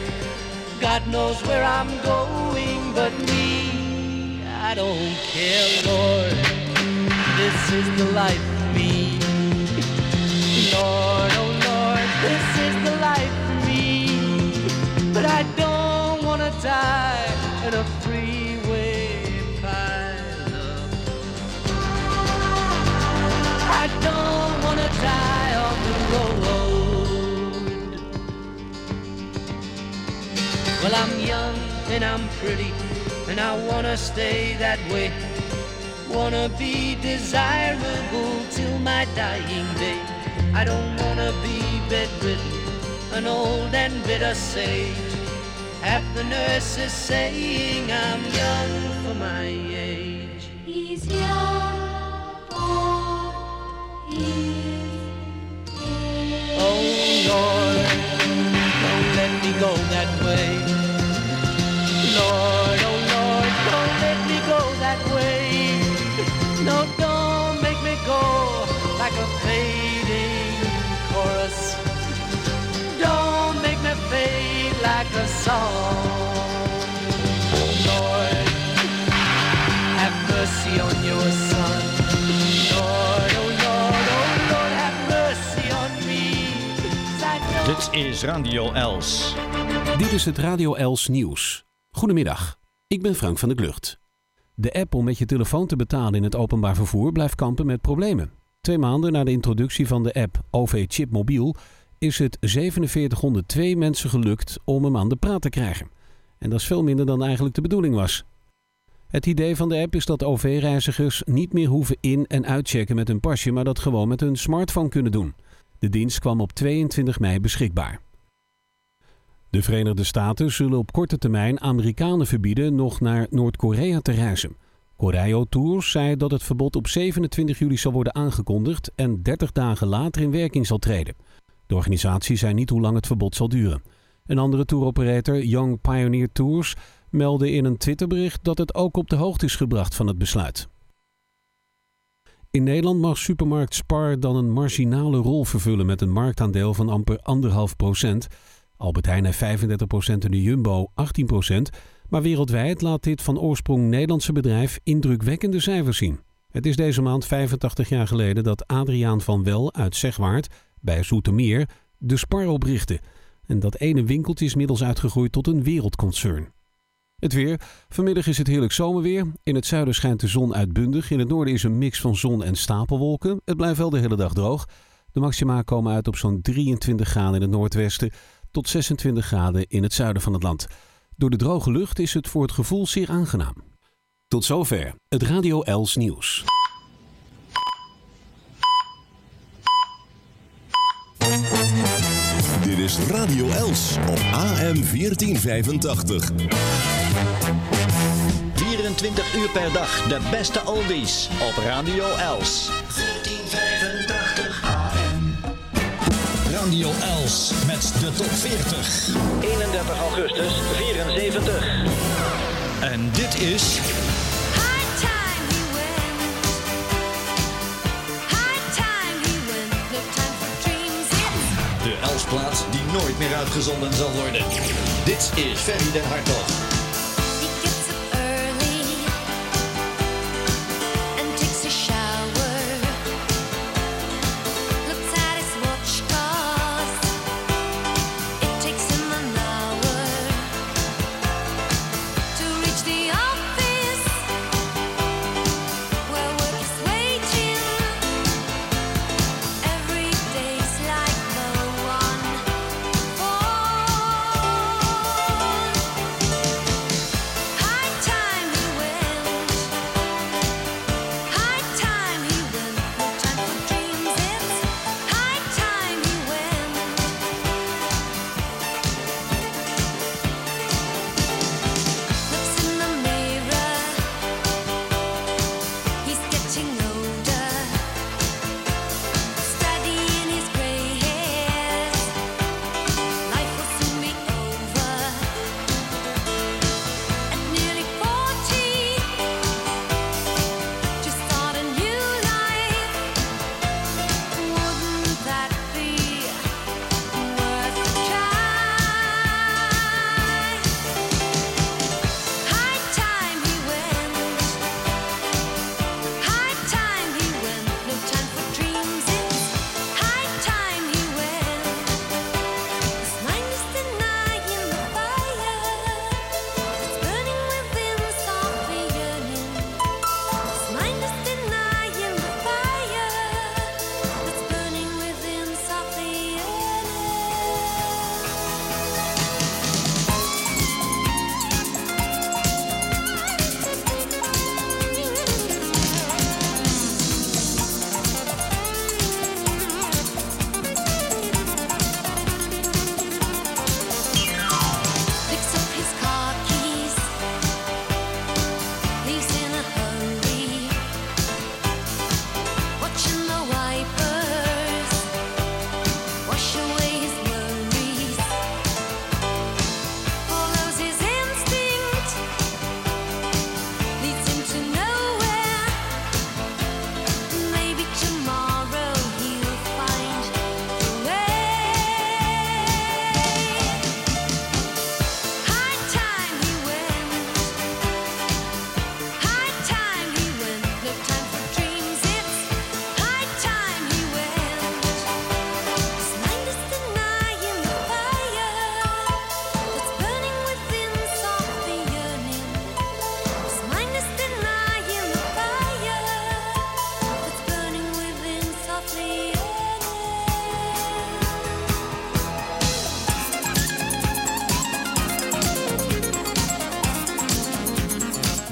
S27: God knows where I'm going, but me, I don't care, Lord. This is the life of me. Lord, oh Lord, this is the life. I don't wanna die in a freeway pileup. I don't wanna die on the road. Well, I'm young and I'm pretty, and I wanna stay that way. Wanna be desirable till my dying day. I don't wanna be bedridden, an old and bitter sage. Half the nurses saying I'm young for my age. He's
S1: young for his
S27: age. Oh Lord, don't let me go that way. Lord. Dit
S4: is Radio Els.
S5: Dit is het Radio Els nieuws. Goedemiddag, ik ben Frank van der Klucht. De app om met je telefoon te betalen in het openbaar vervoer blijft kampen met problemen. Twee maanden na de introductie van de app OV Chip Mobiel is het 4702 mensen gelukt om hem aan de praat te krijgen. En dat is veel minder dan eigenlijk de bedoeling was. Het idee van de app is dat OV-reizigers niet meer hoeven in- en uitchecken met hun pasje, maar dat gewoon met hun smartphone kunnen doen. De dienst kwam op 22 mei beschikbaar. De Verenigde Staten zullen op korte termijn Amerikanen verbieden nog naar Noord-Korea te reizen. Correo Tours zei dat het verbod op 27 juli zal worden aangekondigd en 30 dagen later in werking zal treden. De organisatie zei niet hoe lang het verbod zal duren. Een andere touroperator, Young Pioneer Tours, meldde in een Twitterbericht dat het ook op de hoogte is gebracht van het besluit. In Nederland mag supermarkt Spar dan een marginale rol vervullen met een marktaandeel van amper 1,5 procent. Albert Heijn 35 procent en de Jumbo 18 procent. Maar wereldwijd laat dit van oorsprong Nederlandse bedrijf indrukwekkende cijfers zien. Het is deze maand 85 jaar geleden dat Adriaan van Wel uit Zegwaard bij Zoetermeer de Spar oprichtte. En dat ene winkeltje is middels uitgegroeid tot een wereldconcern. Het weer. Vanmiddag is het heerlijk zomerweer. In het zuiden schijnt de zon uitbundig. In het noorden is een mix van zon en stapelwolken. Het blijft wel de hele dag droog. De maxima komen uit op zo'n 23 graden in het noordwesten tot 26 graden in het zuiden van het land. Door de droge lucht is het voor het gevoel zeer aangenaam. Tot zover het Radio Els nieuws.
S11: Dit is Radio Els op AM 1485.
S2: 24 uur per dag, de beste oldies op Radio Els. 1485 AM. Radio Els met de top 40. 31 augustus 74.
S16: En dit is...
S2: Plaats die nooit meer uitgezonden zal worden. Dit is Ferry den
S18: Hartog.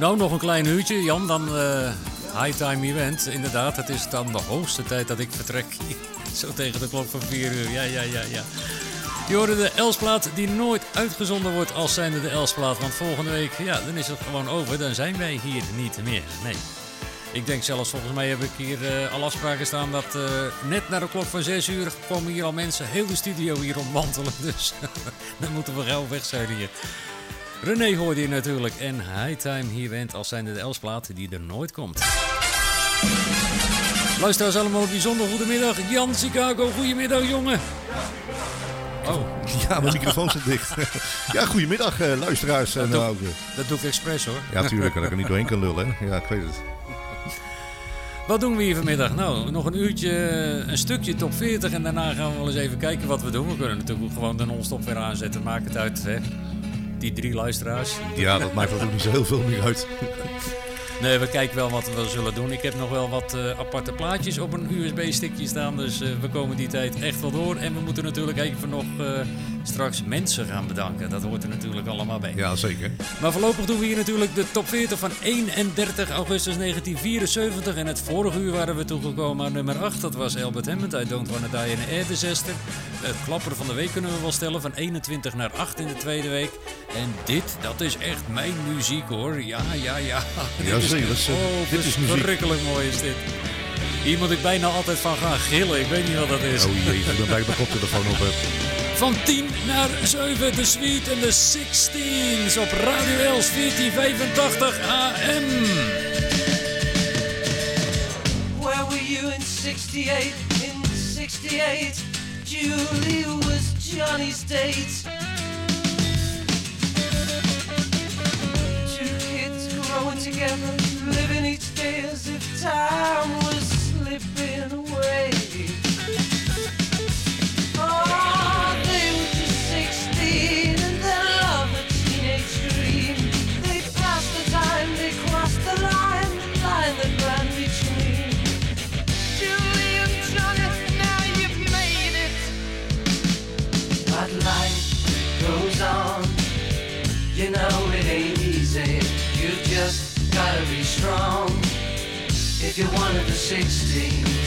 S31: Nou, nog een klein uurtje, Jan, dan eh, high time event. Inderdaad, het is dan de hoogste tijd dat ik vertrek. Zo tegen de klok van 4 uur, ja, ja, ja, ja. Je hoorde de Elsplaat die nooit uitgezonden wordt als zijnde de Elsplaat. Want volgende week, ja, dan is het gewoon over. Dan zijn wij hier niet meer, nee. Ik denk zelfs, volgens mij heb ik hier eh, al afspraken staan dat eh, net na de klok van 6 uur komen hier al mensen heel de studio hier ontmantelen. Dus dan moeten we gauw weg zijn hier. René hoorde hier natuurlijk en High Time hier went als zijnde de Elsplaten die er nooit komt. Luisteraars allemaal bijzonder goedemiddag. Jan Chicago, goedemiddag jongen. Oh. Ja, mijn microfoon zit dicht. ja, goedemiddag eh, luisteraars. Dat, en eh, doe, nou ook, dat doe ik expres hoor. Ja, tuurlijk, dat ik er niet doorheen
S13: kan lullen. Ja, ik weet het.
S31: Wat doen we hier vanmiddag? Nou, nog een uurtje, eh, een stukje top 40 en daarna gaan we wel eens even kijken wat we doen. We kunnen natuurlijk gewoon de non-stop weer aanzetten, maakt het uit. Hè? die drie luisteraars. Ja, dat maakt ook niet zo
S13: heel veel meer uit.
S31: Nee, we kijken wel wat we zullen doen. Ik heb nog wel wat eh, aparte plaatjes op een USB-stickje staan. Dus eh, we komen die tijd echt wel door. En we moeten natuurlijk even nog eh, straks mensen gaan bedanken. Dat hoort er natuurlijk allemaal bij. Ja, zeker. Maar voorlopig doen we hier natuurlijk de top 40 van 31 augustus 1974. En het vorige uur waren we toegekomen aan nummer 8. Dat was Albert Hammond, uit Don't Wanna Die in Air Disaster. Het klapper van de week kunnen we wel stellen, van 21 naar 8 in de tweede week. En dit, dat is echt mijn muziek hoor. Ja, ja, ja. Ja, zeker. Is, oh, dit is muziek. mooi is dit. Iemand moet ik bijna altijd van gaan gillen. Ik weet niet wat dat is. Oh jee, ik ben blij dat ik mijn koptelefoon op heb. Van 10 naar 7, de Sweet en de 16s op Radio Els 1485 AM.
S27: Where were you in 68? In 68, Julie was Johnny's date.
S32: Two kids growing together, living each day as if
S1: time was slipping away.
S24: you wanted a 16.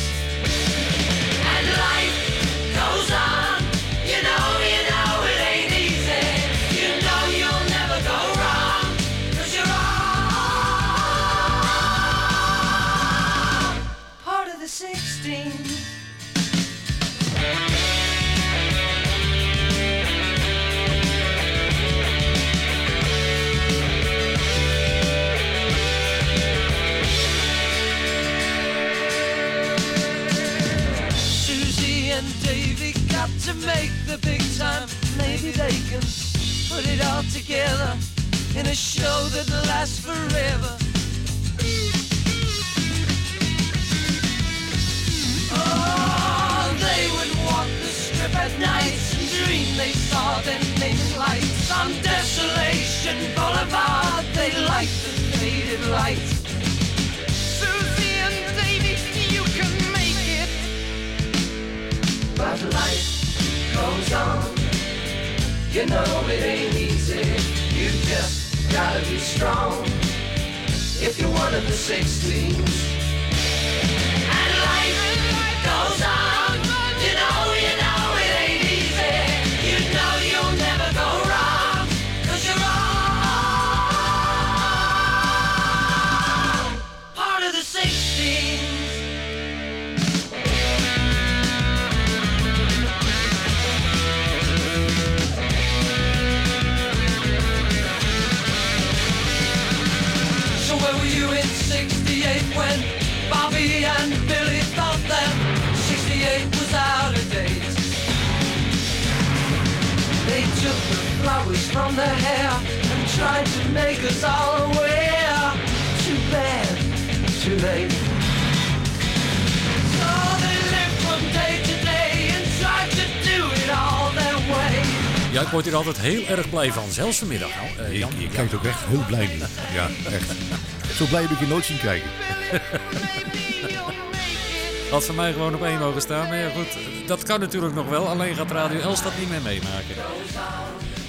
S27: and they can put it all together in a show that lasts forever.
S1: Oh, they would walk the strip at night and dream they saw their naming lights on Desolation Boulevard. They liked the faded lights. Susie and Davy, you can make it.
S24: But life goes on. You know it ain't easy. You just gotta be
S1: strong if you're one of the sixteen, And life goes on.
S27: on the to make us all Too too late. day and to do it all way.
S31: Ja, ik word hier altijd heel erg blij van, zelfs vanmiddag. Uh, Jan, je,
S13: kijkt ook echt heel blij nu. Ja, echt. Zo blij heb ik je nooit zien kijken.
S31: Had ze mij gewoon op één mogen staan. Maar ja, goed, dat kan natuurlijk nog wel. Alleen gaat Radio Elstad dat niet meer meemaken.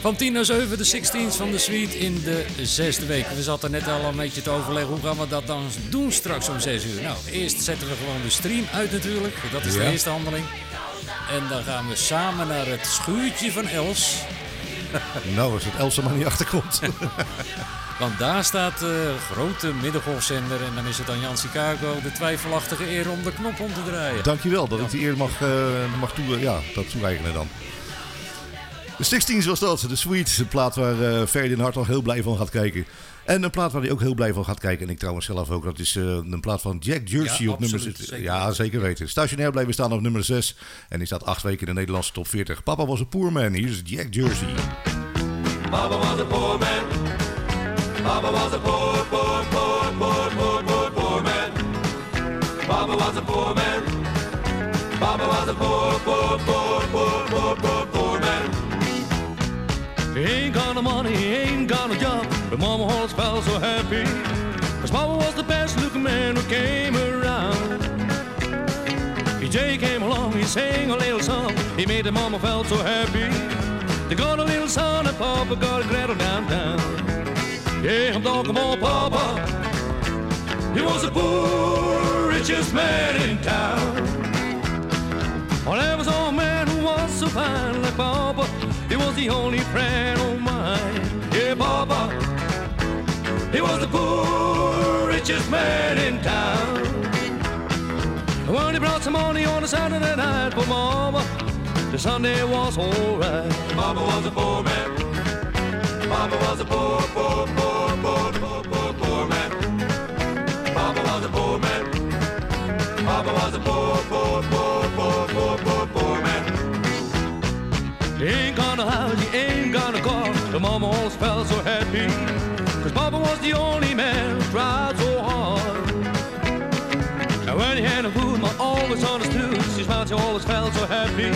S31: Van 10 naar 7, de 16 van de suite in de zesde week. We zaten net al een beetje te overleggen, hoe gaan we dat dan doen straks om 6 uur? Nou, eerst zetten we gewoon de stream uit natuurlijk, dat is de eerste handeling. En dan gaan we samen naar het schuurtje van Els.
S13: nou, als het Els er maar niet achterkomt.
S31: Want daar staat de grote middengolfzender. En dan is het aan Jan Chicago de twijfelachtige eer om de knop om te draaien.
S13: Dankjewel dat ik die eer mag, uh, mag toe, eh, ja, dat toe dan. De 16 was dat, de Sweet. Een plaat waar uh, Ferdinand Hart al heel blij van gaat kijken. En een plaat waar hij ook heel blij van gaat kijken. En ik trouwens zelf ook. Dat is uh, een plaat van Jack Jersey ja, op nummer 6. Ja, zeker weten. Stationair blijven staan op nummer 6. En die staat acht weken in de Nederlandse top 40. Papa was een poor man. Hier is Jack Jersey.
S30: Papa was een poor man. Papa was een poor, poor, poor, poor, poor, poor, man. Papa was een poor man. Papa was een poor, poor, poor, poor. He ain't got no money, ain't got no job, but Mama always felt so happy. Cause Mama was the best looking man who came around. EJ came along, he sang a little song, he made the Mama felt so happy. They got a little son and Papa got a Gretel downtown. Yeah, I'm talking about Papa. He was the poor, richest man in town. Well, there a man who was so fine like Papa. He was the only friend of mine. Yeah, Baba. He was the poor, richest man in town. When he brought some money on a Saturday night for Mama, the Sunday was alright. Mama was a poor man. Mama was a poor, poor, poor, poor, poor, poor, poor man. Mama was a poor man. Mama was a poor, poor, poor. Ain't gonna house, he ain't gonna call. The mama always felt so happy. Cause Papa was the only man who tried so hard. And when he had a food, my always understood. She smiled, she always felt so happy.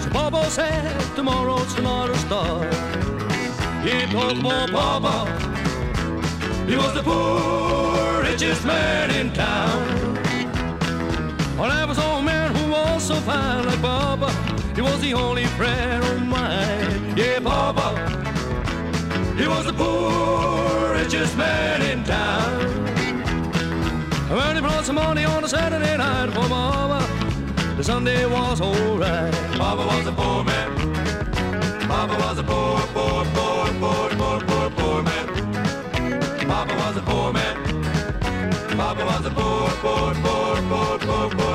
S30: So Papa said, tomorrow's another star. He told more Papa. He was the poor, richest man in town. Well, I was old man who was so fine like Papa. He was the only friend of mine. Yeah, Papa, he was the poor richest man in town. Well, he brought some money on a Saturday night for Mama. The Sunday was alright. Papa was a poor man. Papa was a poor, poor, poor, poor, poor, poor, poor man. Papa was a poor man. Papa was a poor, poor,
S14: poor, poor, poor, poor.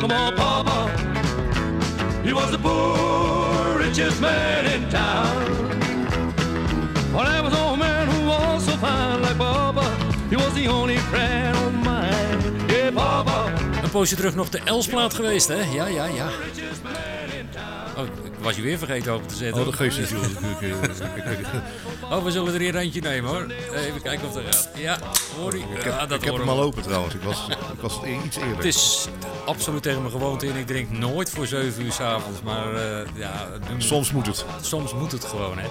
S30: Kokomo Papa. He was the poor, richest man in town. Well, there was old man
S31: who was so fine like Papa. He was the only friend of mine. Yeah, Papa. Een poosje terug nog de Elsplaat geweest, hè? Ja, ja, ja. Oh, ik was je weer vergeten open te zetten. Oh, de geus natuurlijk. oh, we zullen er hier randje nemen hoor. Even kijken of dat gaat. Ja, hoor die. ik heb hem al open trouwens. Ik was, E- iets eerder. Het is absoluut tegen mijn gewoonte in. Ik drink nooit voor 7 uur s'avonds. Maar eh, ja, soms moet het. Soms moet het gewoon, hè.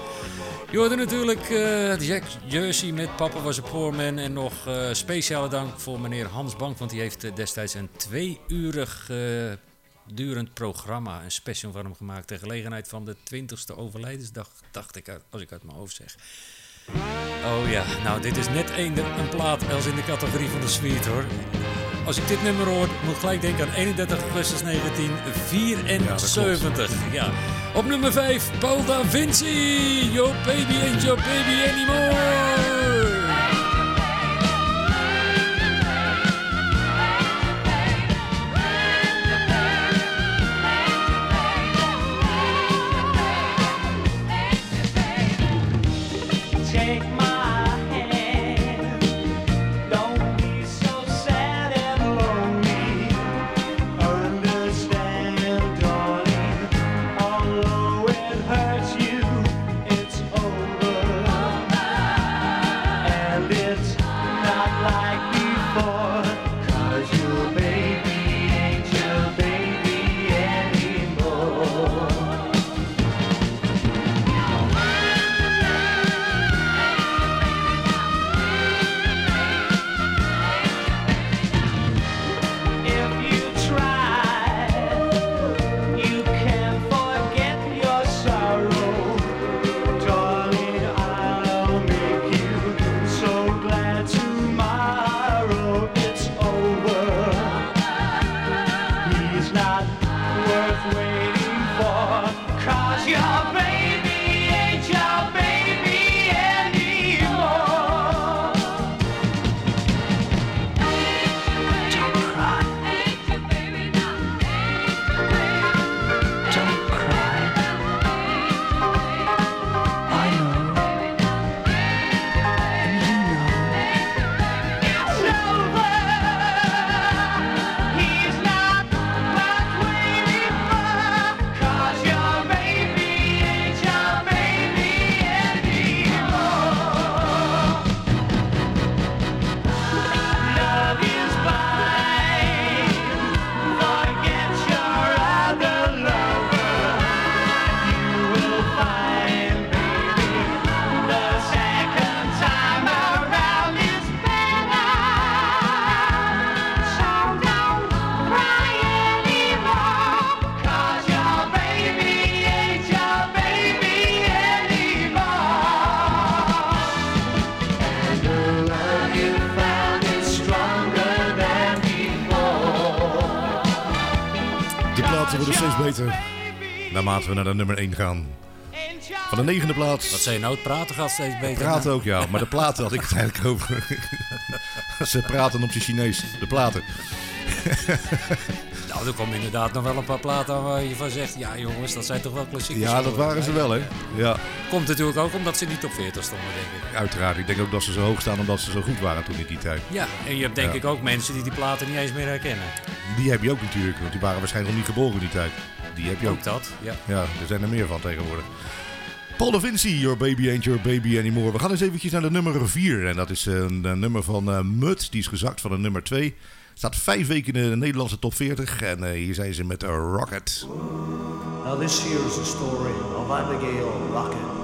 S31: Je natuurlijk eh, Jack Jersey met Papa was een poor man. En nog eh, speciale dank voor meneer Hans Bank. Want die heeft destijds een twee-urig durend programma, een special van hem gemaakt. Ter gelegenheid van de 20ste overlijdensdag, dacht ik, als ik uit mijn hoofd zeg. Oh ja, nou dit is net een, een plaat als in de categorie van de suite hoor. Als ik dit nummer hoor, moet ik gelijk denken aan 31 augustus 1974. Ja, ja. Op nummer 5, Paul Da Vinci. your baby ain't your baby anymore.
S13: laten we naar de nummer 1 gaan. Van de negende plaats. Wat zei je nou? praten gaat steeds beter. Praten ook, ja. Maar de platen had ik het eigenlijk over. Ze praten op zijn Chinees. De platen.
S31: nou, er komen inderdaad nog wel een paar platen waar je van zegt... Ja, jongens, dat zijn toch wel klassieke Ja, dat waren ze wel, hè. Ja. Komt natuurlijk ook omdat ze niet op 40 stonden, denk
S13: ik. Uiteraard. Ik denk ook dat ze zo hoog staan omdat ze zo goed waren toen in die tijd. Ja, en je hebt denk ik
S31: ook mensen die die platen niet eens meer herkennen.
S13: Die heb je ook natuurlijk, want die waren waarschijnlijk nog niet geboren die tijd die heb je ook. dat, ja. Ja, er zijn er meer van tegenwoordig. Paul de Vinci, Your Baby Ain't Your Baby Anymore. We gaan eens eventjes naar de nummer 4. En dat is eh, een, nummer van uh, eh, Mut. Die is gezakt van de nummer 2. Staat vijf weken in de Nederlandse top 40. En eh, hier zijn ze met Rocket.
S2: Now this is
S4: the story of Abigail Rocket.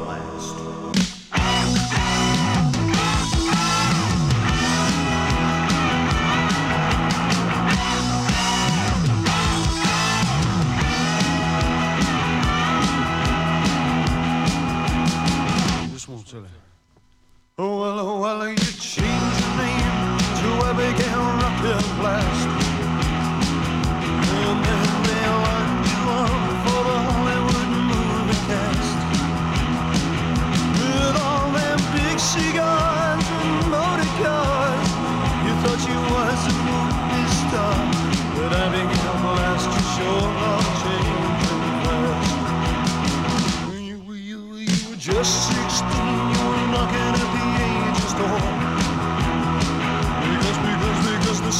S1: Oh,
S38: well, oh, well, you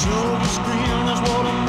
S18: silver screen
S36: is what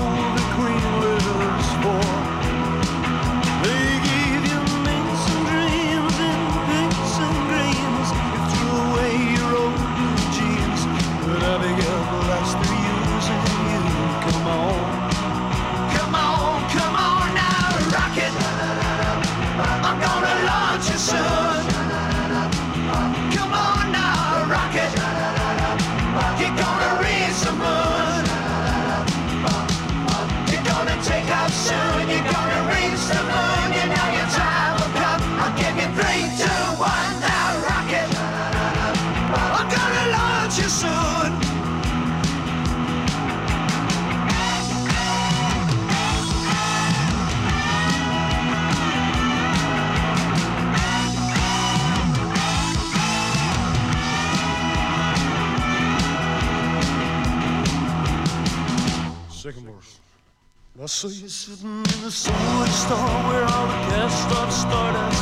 S1: I saw you sitting in the sandwich store where all the guests start
S36: start as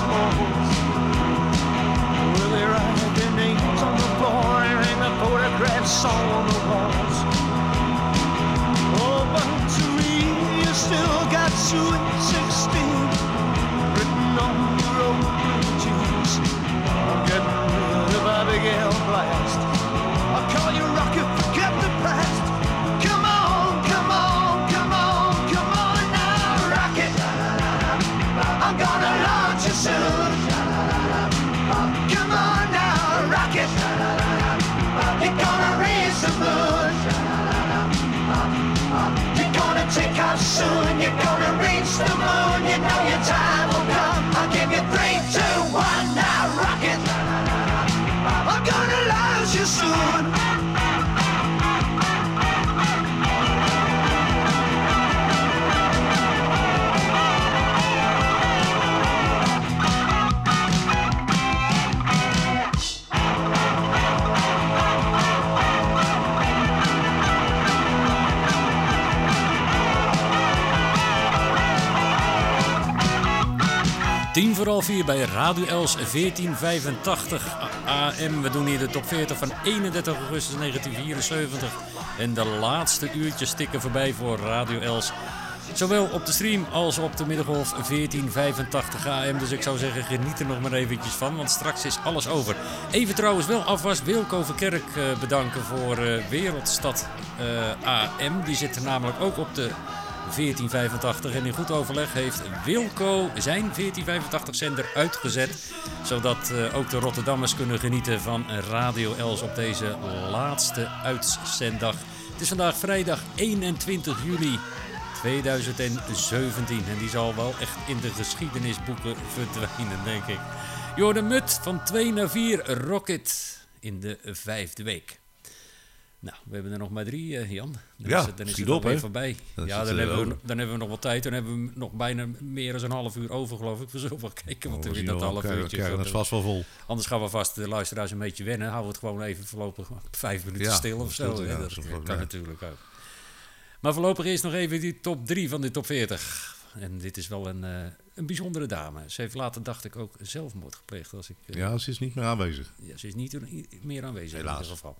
S36: Where they write their names on the floor and hang photographs on the walls. Oh,
S18: but to me, you still got you
S31: 10 vooral half bij Radio Els 1485 AM. We doen hier de top 40 van 31 augustus 1974. En de laatste uurtjes stikken voorbij voor Radio Els. Zowel op de stream als op de Middengolf 1485 AM. Dus ik zou zeggen, geniet er nog maar eventjes van, want straks is alles over. Even trouwens wel afwas Wilco Verkerk eh, bedanken voor eh, Wereldstad eh, AM. Die zit er namelijk ook op de 1485. En in goed overleg heeft Wilco zijn 1485-zender uitgezet. Zodat eh, ook de Rotterdammers kunnen genieten van Radio Els op deze laatste uitzenddag. Het is vandaag vrijdag 21 juli 2017. En die zal wel echt in de geschiedenisboeken verdwijnen, denk ik. Jorden Mut van 2 naar 4, Rocket in de vijfde week. Nou, we hebben er nog maar drie, eh, Jan. Dan is het, dan is het voorbij. Dan ja, dan, hebben we, dan hebben we nog wat tijd. Dan hebben we nog bijna meer dan een half uur over, geloof ik. We zullen wel kijken wat oh, we er in dat half uurtje. Dat is vast wel vol. Anders gaan we vast de luisteraars een beetje wennen. Houden we het gewoon even voorlopig vijf minuten stil of zo. dat, kan natuurlijk ook. Maar voorlopig eerst nog even die top drie van de top 40. En dit is wel een, eh, een bijzondere dame. Ze heeft later, dacht ik, ook zelfmoord gepleegd. Als ik, eh, ja, ze is niet meer aanwezig. Ja, ze is niet meer aanwezig Helaas. in ieder geval.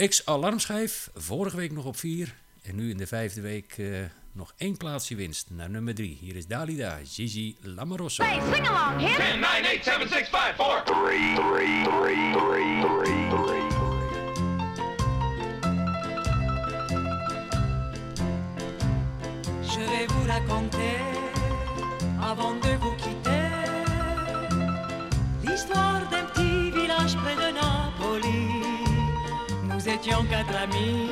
S31: X alarmschijf vorige week nog op 4. En nu in de vijfde week eh, nog één plaatsje winst naar nummer 3. Hier is Dalida, Gigi Lamarosa. Hey, sing along, 10, 9, 8, 7, 6, 5, 4, 3,
S17: 3, 3, 3, 3, 3.
S40: Je vais vous raconter, avant de vous quitter, l'histoire d'un petit village près de Nantes. Nous étions quatre amis,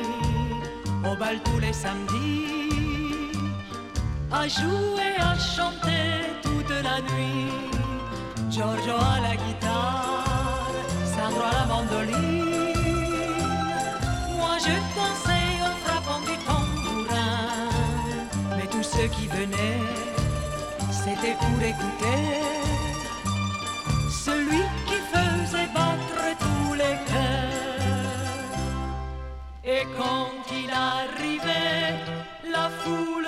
S40: au bal tous les samedis, à jouer, à chanter toute la nuit. Giorgio à la guitare, Sandro à la mandoline. Moi je pensais en frappant du tambourin, mais tous ceux qui venaient, c'était pour écouter celui qui faisait battre tous les cœurs. Et quand il arrivait, la foule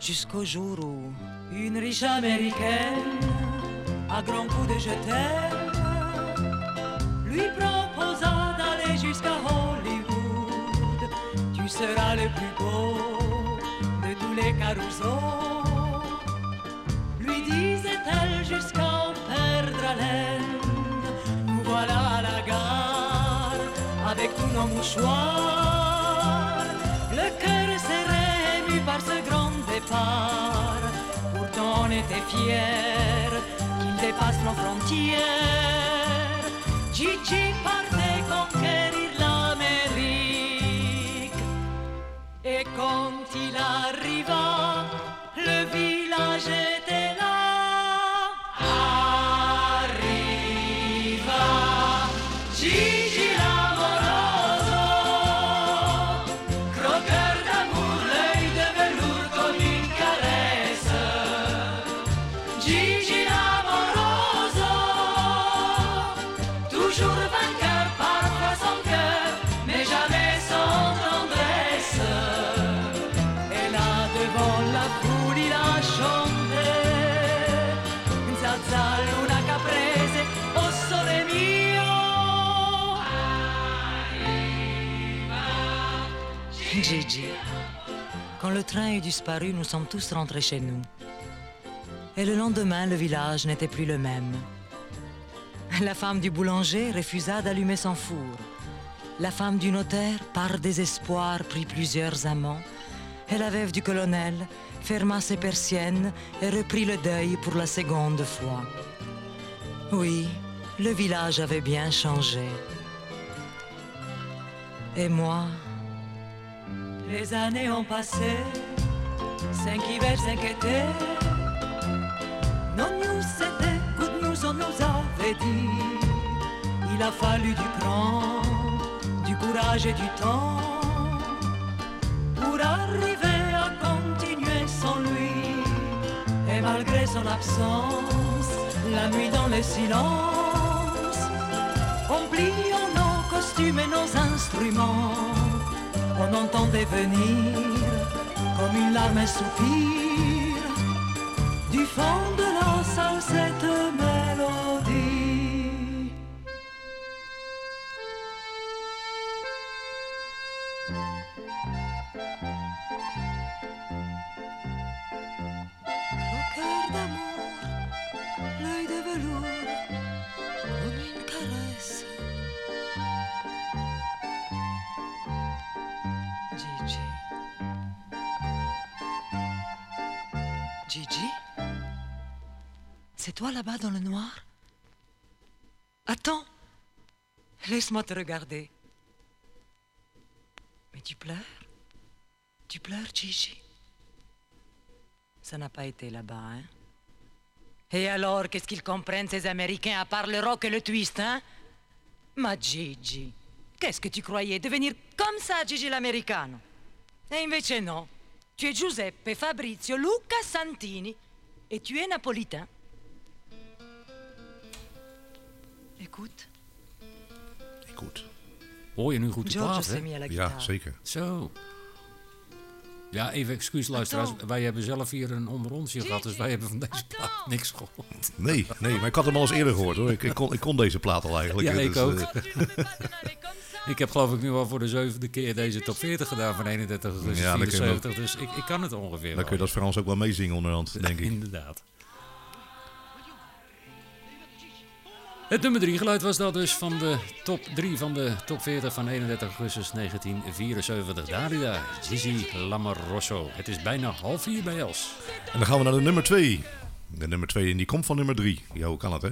S40: jusqu'au jour où une riche américaine, à grands coups de jeté lui proposa d'aller jusqu'à Hollywood. Tu seras le plus beau de tous les carousaux, lui disait-elle jusqu'à en perdre haleine. Nous voilà à la gare avec tous nos mouchoirs, le cœur serré ému par ce grand pour Pourtant on était fiers qu'il dépasse nos frontières. Gigi partait conquérir l'Amérique. Et quand il arriva, le village le train est disparu, nous sommes tous rentrés chez nous. Et le lendemain, le village n'était plus le même. La femme du boulanger refusa d'allumer son four. La femme du notaire, par désespoir, prit plusieurs amants. Et la veuve du colonel ferma ses persiennes et reprit le deuil pour la seconde fois. Oui, le village avait bien changé. Et moi, les années ont passé, cinq hivers, cinq étés. Non nous c'était good news, on nous avait dit. Il a fallu du cran, du courage et du temps pour arriver à continuer sans lui. Et malgré son absence, la nuit dans le silence, oublions nos costumes et nos instruments on entendait venir comme une larme, un soupir du fond de salle cette mélodie. toi là-bas dans le noir Attends, laisse-moi te regarder. Mais tu pleures Tu pleures, Gigi Ça n'a pas été là-bas, hein Et alors, qu'est-ce qu'ils comprennent ces Américains à part le rock et le twist, hein Ma Gigi, qu'est-ce que tu croyais Devenir comme ça, Gigi l'americano Et invece non. Tu es Giuseppe Fabrizio Luca Santini et tu es napolitain. Ik
S31: goed. Hoor je nu goed te praten? Ja, zeker. Zo. Ja, even excuus luisteraars. Wij hebben zelf hier een onder gehad, dus wij hebben van deze plaat niks gehoord. Nee, nee, maar ik
S13: had hem al eens eerder gehoord hoor. Ik, ik, kon, ik kon deze plaat al eigenlijk. Ja, ik dus, ook. Eh,
S31: ik heb geloof ik nu al voor de zevende keer deze top 40 gedaan van 31 augustus ja, dus ik, ik kan het ongeveer Dan kun je dat
S13: Frans ook wel meezingen onderhand, denk ik.
S31: Inderdaad. Het nummer 3 geluid was dat dus van de top 3 van de top 40 van 31 augustus 1974. Darida, Gigi Lamarosso. Het is bijna half vier bij Els. En dan gaan we naar de
S13: nummer 2. De
S31: nummer 2 en die komt van nummer 3. Jo, kan
S13: het hè?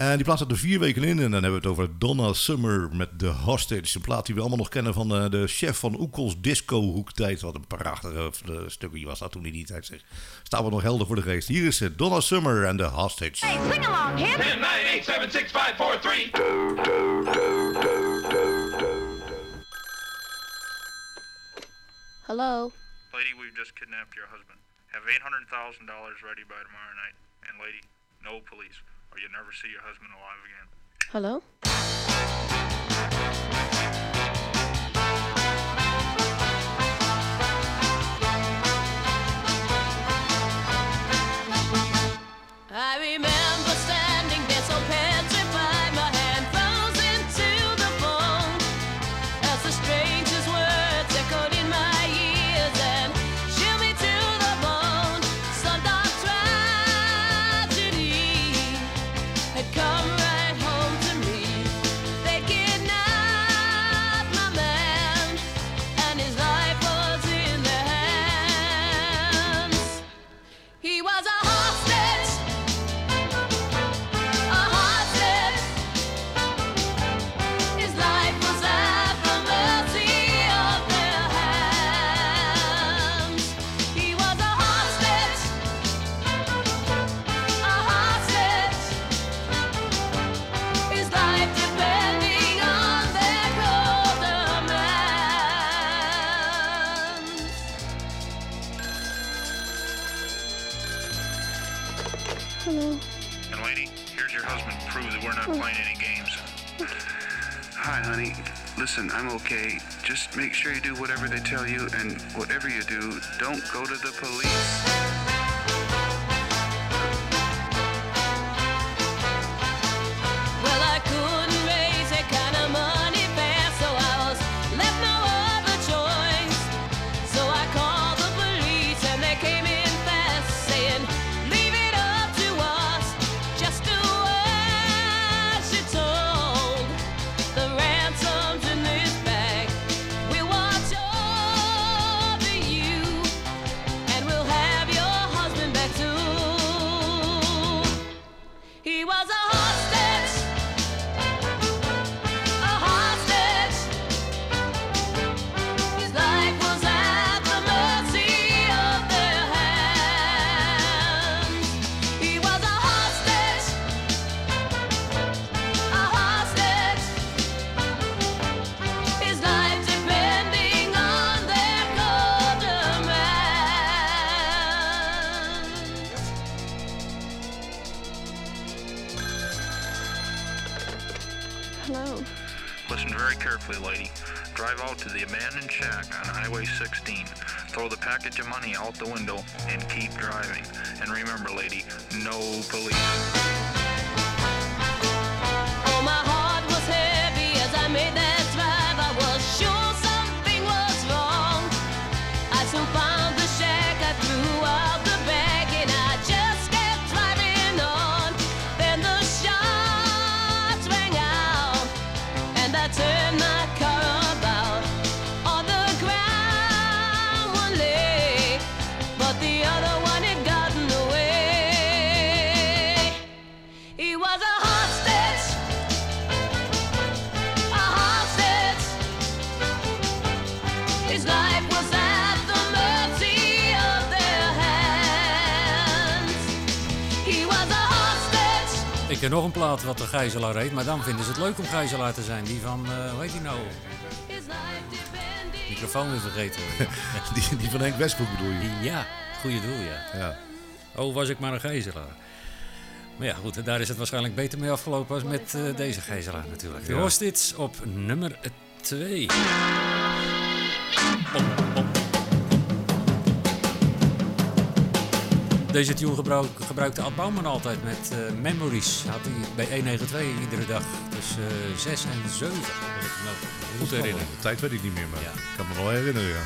S13: En die plaat zat er vier weken in. En dan hebben we het over Donna Summer met The Hostage. Een plaat die we allemaal nog kennen van eh, de chef van Oekels disco-hoektijd. Wat een prachtige eh, eh, stukje was dat toen in die tijd. Zeg. Staan we nog helder voor de geest. Hier is het Donna Summer en The Hostage. Hey,
S22: sing along, hip. 10,
S39: Hello.
S1: Lady, we've just kidnapped
S23: your husband. Have $800,000 ready by tomorrow night. And lady, no police. or you never see your husband
S39: alive again. Hello? I remember standing there so pale.
S22: listen, I'm okay. Just make sure you do whatever they tell you, and whatever you do, don't go to the police.
S3: the abandoned shack on Highway 16. Throw the package of money out the window and keep driving. And remember, lady, no police.
S39: Oh, my heart was heavy as I made that.
S31: nog een plaat wat de gijzelaar heet. Maar dan vinden ze het leuk om gijzelaar te zijn. Die van, eh, hoe heet die nou? Microfoon weer vergeten. die, die van Henk Westbroek bedoel je? Ja, goede doel, ja. ja. Oh, was ik maar een gijzelaar. Maar ja, goed, daar is het waarschijnlijk beter mee afgelopen als met eh, deze gijzelaar natuurlijk. De ja. dit op nummer 2. Deze tune gebruikte Ad Bouwman altijd met eh, Memories. Had hij bij 192 e iedere dag tussen uh, eh, 6 en 7. goed herinner.
S13: De tijd weet ik niet meer, maar ja. ik kan me wel herinneren, ja.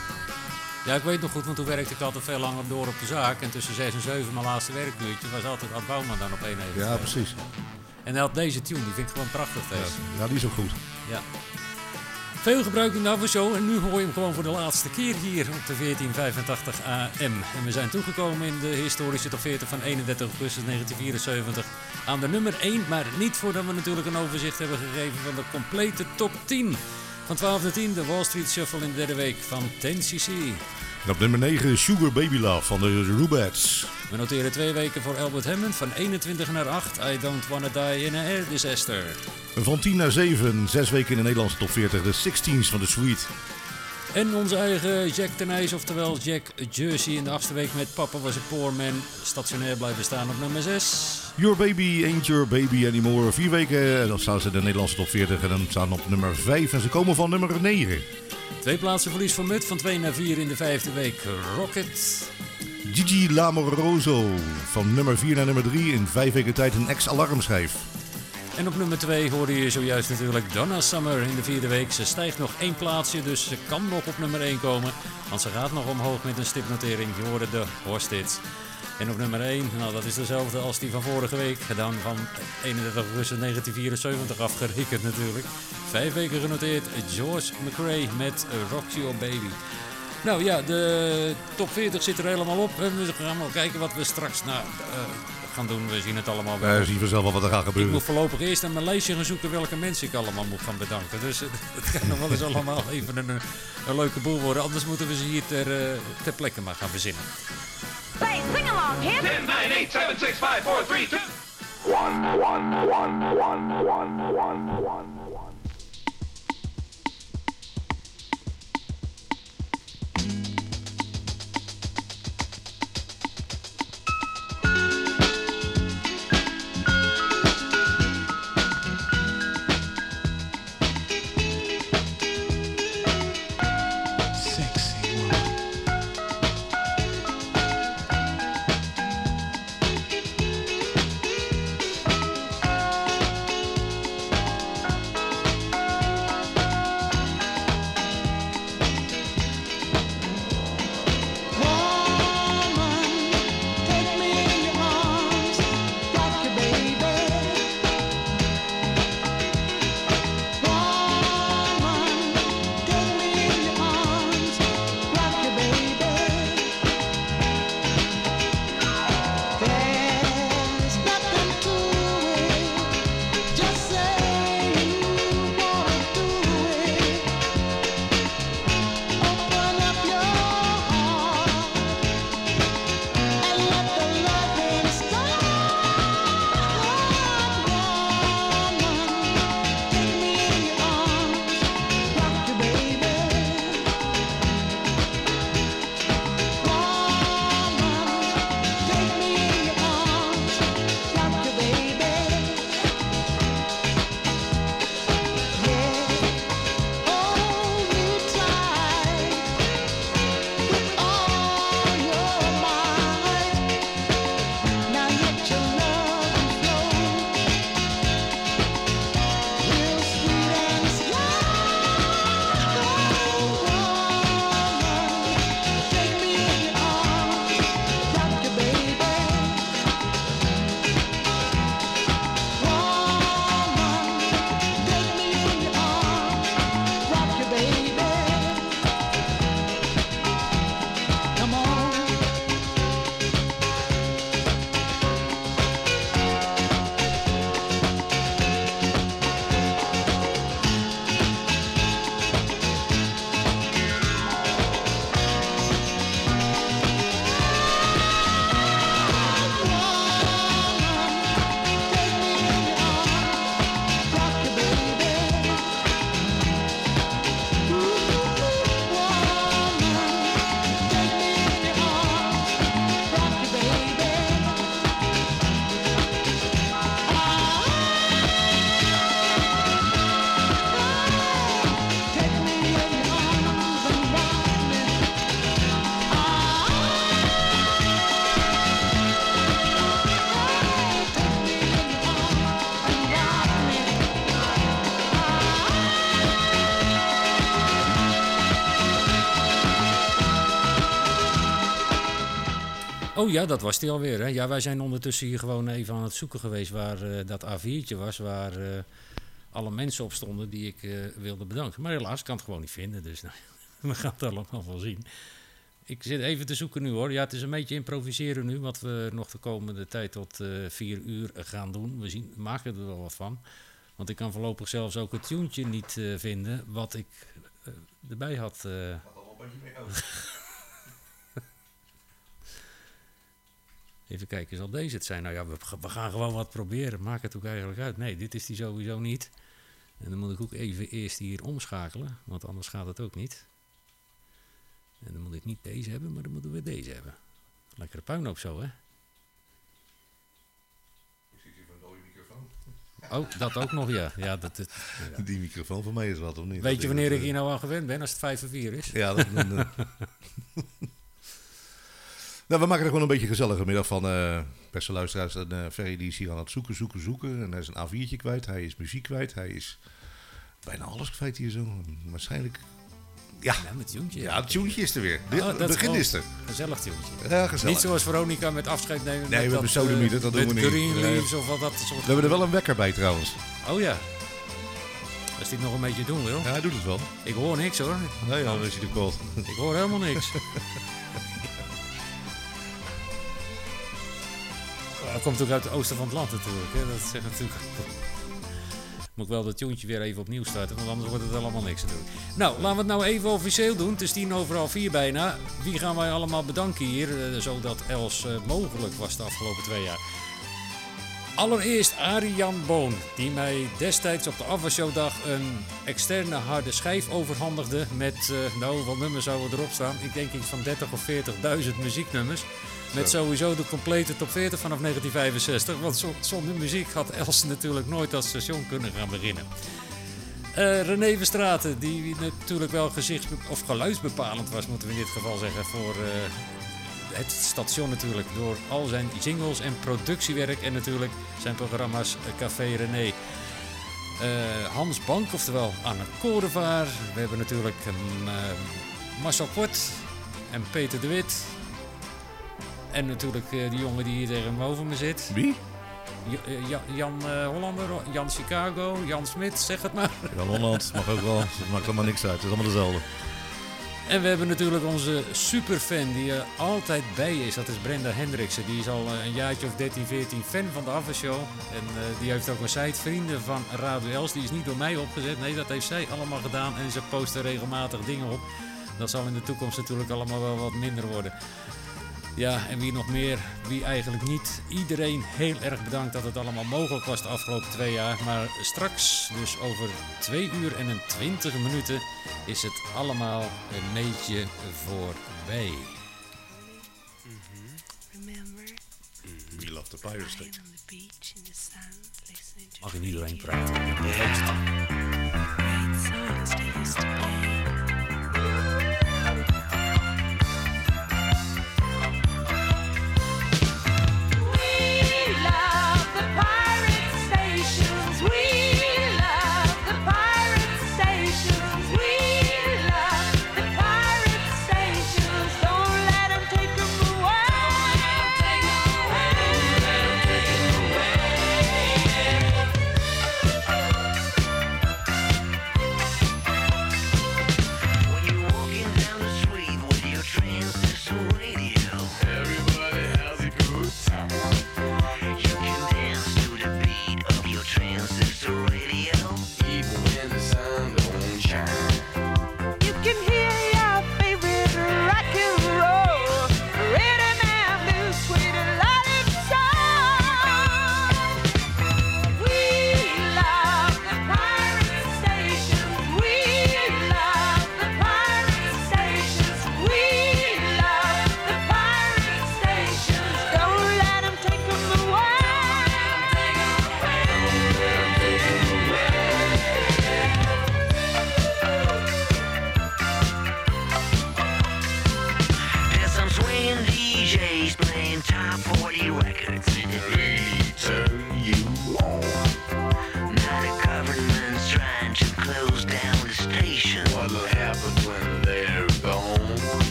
S31: Ja, ik weet nog goed, want toen werkte ik altijd veel langer door op de zaak. En tussen 6 en 7, mijn laatste werkbuurtje, was altijd Ad Bouwman dan op 192. E ja, precies. En hij had deze tune, die vind ik gewoon prachtig. Ja, ja die is ook goed. Ja. Veel gebruik in de avondshow en nu hoor je hem gewoon voor de laatste keer hier op de 1485 AM. En we zijn toegekomen in de historische top 40 van 31 augustus 1974 aan de nummer 1, maar niet voordat we natuurlijk een overzicht hebben gegeven van de complete top 10. Van 12 naar 10 de Wall Street Shuffle in de derde week van 10cc.
S13: op nummer 9 Sugar Baby Love van de Rubats.
S31: We noteren twee weken voor Albert Hammond van 21 naar 8. I don't wanna die in a air disaster.
S13: Van 10 naar 7, zes weken in de Nederlandse top 40, de 16 van de Suite.
S31: En onze eigen Jack Tenijs, oftewel Jack Jersey in de achtste week met Papa was een poor man. Stationair blijven staan op nummer 6.
S13: Your Baby Ain't Your Baby Anymore. Vier weken, dan staan ze in de Nederlandse top 40 en dan staan op nummer 5. En ze komen van nummer 9.
S31: Twee plaatsen verlies voor Mut van 2 naar 4 in de vijfde week. Rocket.
S13: Gigi Lamoroso. Van nummer 4 naar nummer 3 in vijf weken tijd een ex-alarmschijf.
S31: En op nummer 2 hoorde je zojuist natuurlijk Donna Summer in de vierde week. Ze stijgt nog één plaatsje, dus ze kan nog op nummer 1 komen. Want ze gaat nog omhoog met een stipnotering. Je hoorde de Horstits. En op nummer 1, nou dat is dezelfde als die van vorige week. Gedaan van 31 augustus 1974 afgerekend natuurlijk. Vijf weken genoteerd, George McRae met Rock Your Baby. Nou ja, de top 40 zit er helemaal op. We gaan wel kijken wat we straks nou, uh, gaan doen. We zien het allemaal wel. we zien vanzelf wel wat er gaat gebeuren. Ik moet voorlopig eerst aan mijn lijstje gaan zoeken welke mensen ik allemaal moet gaan bedanken. Dus eh, het, het kan nog wel eens allemaal even een, een, leuke boel worden. Anders moeten we ze hier ter, eh, ter plekke maar gaan verzinnen.
S33: Hey, sing along, hip! 10, 9, 8, 7, 6, 5, 4, 3, 2... 1, 1, 1,
S1: 1, 1, 1, 1, 1.
S31: Oh ja, dat was die alweer. Hè? Ja, wij zijn ondertussen hier gewoon even aan het zoeken geweest waar eh, dat A4'tje was, waar eh, alle mensen op stonden die ik eh, wilde bedanken. Maar helaas kan het gewoon niet vinden, dus nou, we gaan het allemaal wel zien. Ik zit even te zoeken nu hoor. Ja, het is een beetje improviseren nu, wat we nog de komende tijd tot vier uur gaan doen. We zien, maken er wel wat van. Want ik kan voorlopig zelfs ook het tuentje niet vinden wat ik erbij had.
S13: had
S31: Even kijken, zal deze het zijn? Nou ja, we, gaan gewoon wat proberen. Maakt het ook eigenlijk uit? Nee, dit is die sowieso niet. En dan moet ik ook even eerst hier omschakelen, want anders gaat het ook niet. En dan moet ik niet deze hebben, maar dan moeten we deze hebben. Lekkere puinhoop zo, hè? Oh, dat ook nog, ja. ja, dat, dat ja. Die microfoon van mij is wat, of niet? Weet je wanneer ik eh, hier nou aan gewend ben? Als het 5 of 4 is. Ja, dat... Nou, we
S13: maken er gewoon een beetje gezellige middag van. Uh, beste luisteraars, en, uh, Ferry die is hier aan het zoeken, zoeken, zoeken. En hij is een A4'tje kwijt, hij is muziek kwijt, hij is bijna alles kwijt hier zo. Waarschijnlijk...
S31: Ja, met ja het tuentje is er weer. Het oh, begin is er. Gezellig tjoentje. Ja, gezellig. Niet zoals Veronica met afscheid nemen. Nee, we hebben eh, niet. dat doen we niet. Green Leaves of wat dat soort We hebben er wel een wekker bij trouwens. Oh ja. Als dit nog een beetje doen wil. Ja, hij doet het wel. Ik hoor niks hoor. Nee, dan is hij te koud. Ik hoor helemaal niks. dat komt ook uit het oosten van het land natuurlijk. Hè? Dat zegt natuurlijk. Moet ik wel dat tjoentje weer even opnieuw starten, want anders wordt het allemaal niks natuurlijk. Nou, laten we het nou even officieel doen. Het is tien overal vier bijna. Wie gaan wij allemaal bedanken hier, eh, zodat Els eh, mogelijk was de afgelopen twee jaar? Allereerst Arian Boon, die mij destijds op de afwasshowdag een externe harde schijf overhandigde met, eh, nou, wat nummers zouden erop staan? Ik denk iets van 30 of 40.000 muzieknummers. Met sowieso de complete top 40 vanaf 1965. Want zonder muziek had Els natuurlijk nooit dat station kunnen gaan beginnen. Uh, René Verstraten, die natuurlijk wel gezichts- of geluidsbepalend was, moeten we in dit geval zeggen, voor eh, het station natuurlijk. Door al zijn jingles en productiewerk en natuurlijk zijn programma's eh, Café René. Hans Bank, oftewel Anne Vaar, We hebben natuurlijk een, ehm, Marcel Kort en Peter de Wit. En natuurlijk eh, die jongen die hier tegenover me zit. Wie? Eh, Jan, Jan eh, Hollander, Jan Chicago, Jan Smit, zeg het maar.
S13: Jan Holland, mag ook wel. Het maakt allemaal niks uit, het is allemaal dezelfde.
S31: En we hebben natuurlijk onze superfan die er altijd bij is. Dat is Brenda Hendriksen. Die is al een jaartje of 13, 14 fan van de Aftershow. En die heeft ook een site Vrienden van Radio Els. Die is niet door mij opgezet. Nee, dat heeft zij allemaal gedaan. En ze posten regelmatig dingen op. Dat zal in de toekomst natuurlijk allemaal wel wat minder worden. Ja, en wie nog meer, wie eigenlijk niet. Iedereen heel erg bedankt dat het allemaal mogelijk was de afgelopen twee jaar. Maar straks, dus over twee uur en een twintig minuten, is het allemaal een beetje voorbij. Remember, mm-hmm. we love the pirate state.
S1: Mag in iedereen praten.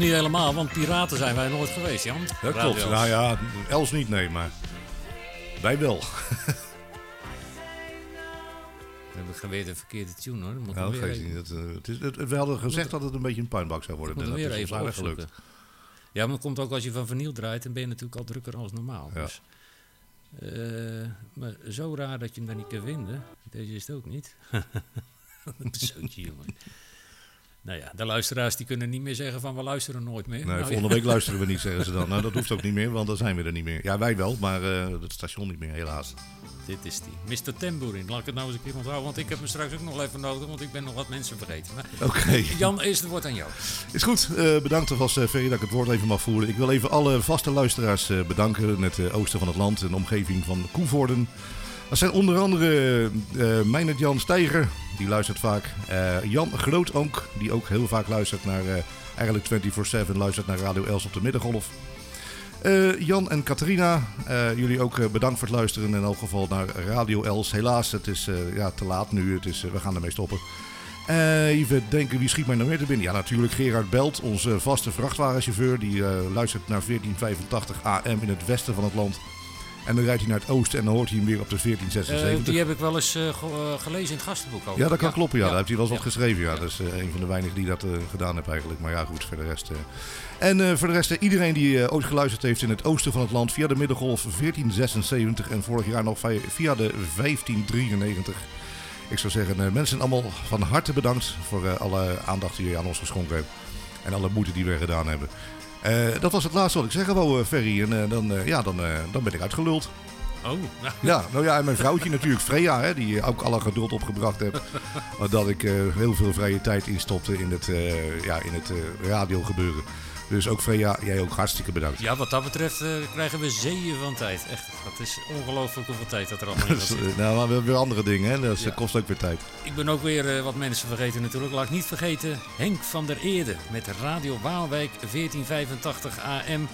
S31: niet helemaal, want piraten zijn wij nooit geweest, Jan. Dat klopt. Nou ja,
S13: Els niet, nee, maar wij wel. Dan
S31: heb ik weer de verkeerde tune hoor. Moet nou, dat, eh, het
S13: het, we hadden gezegd dat het een beetje een puinbak zou worden. Dus dat is wel gelukt.
S31: Ja, maar dat komt ook als je van verniel draait, dan ben je natuurlijk al drukker als normaal. Dus, eh, maar zo raar dat je hem dan niet kan vinden. Deze is het ook niet. een jongen. Nou ja, de luisteraars die kunnen niet meer zeggen van we luisteren nooit meer. Nee, nou, volgende week luisteren we niet, zeggen ze dan. Nou, dat hoeft ook niet
S13: meer, want dan zijn we er niet meer. Ja, wij wel, maar eh, het station niet meer, helaas. Dit is
S31: die. Mr. Tamboerin. Laat ik het nou eens een keer onthouden, want ik heb hem straks ook nog even nodig, want ik ben nog wat mensen vergeten. Oké. Jan, eerst het woord aan jou.
S13: Is goed. Eh, bedankt alvast, uh, Ferry, dat ik het woord even mag voeren. Ik wil even alle vaste luisteraars bedanken net oosten van het land en omgeving van Koevoorden. Dat zijn onder andere uh, Jan Steiger, die luistert vaak. Uh, Jan Grootonk, die ook heel vaak luistert naar... Uh, eigenlijk 24-7 luistert naar Radio Els op de Middengolf. Jan en Catharina, jullie ook bedankt voor het luisteren. In elk geval naar Radio Els. Helaas, het is ja, te laat nu. Het is, we gaan ermee stoppen. even denken, wie schiet mij nou meer te binnen? Ja, natuurlijk Gerard Belt, onze vaste vrachtwagenchauffeur. Die luistert naar 1485 AM in het westen van het land. En dan rijdt hij naar het oosten en dan hoort hij hem weer op de 1476. Eh, die
S31: heb ik wel eens eh, eh, gelezen in het gastenboek ook. Ja, dat kan kloppen. Ja. Daar
S13: heeft hij wel eens wat geschreven. Ja. Dat is een van de weinigen die dat gedaan heeft eigenlijk. Maar ja, goed, voor de rest... En voor de rest, iedereen die ooit geluisterd heeft in het oosten van het land... via de Middengolf 1476 en vorig jaar nog via de 1593... Ik zou zeggen, mensen allemaal van harte bedankt voor alle aandacht die jullie aan ons geschonken hebben. En alle moeite die we gedaan hebben. Eh, dat was het laatste wat ik zeggen wou, eh, Ferry. En eh, dan, ja, dan, dan ben ik uitgeluld. Oh. Nou. Ja, nou ja, en mijn vrouwtje natuurlijk, Freya, hè, die ook alle geduld opgebracht heeft. dat ik heel veel vrije tijd instopte in het, uh, ja, in het radiogebeuren. Dus ook Freya, jij ook hartstikke bedankt.
S31: Ja, wat dat betreft eh, krijgen we zeeën van tijd. Echt, dat is ongelooflijk hoeveel tijd dat er allemaal is. Eh, nou,
S13: maar we hebben weer andere dingen,
S1: hè? dat kost ook weer tijd.
S31: Ik ben ook weer eh, wat mensen vergeten natuurlijk. Laat ik niet vergeten, Henk van der Eerde met Radio Waalwijk 1485 AM...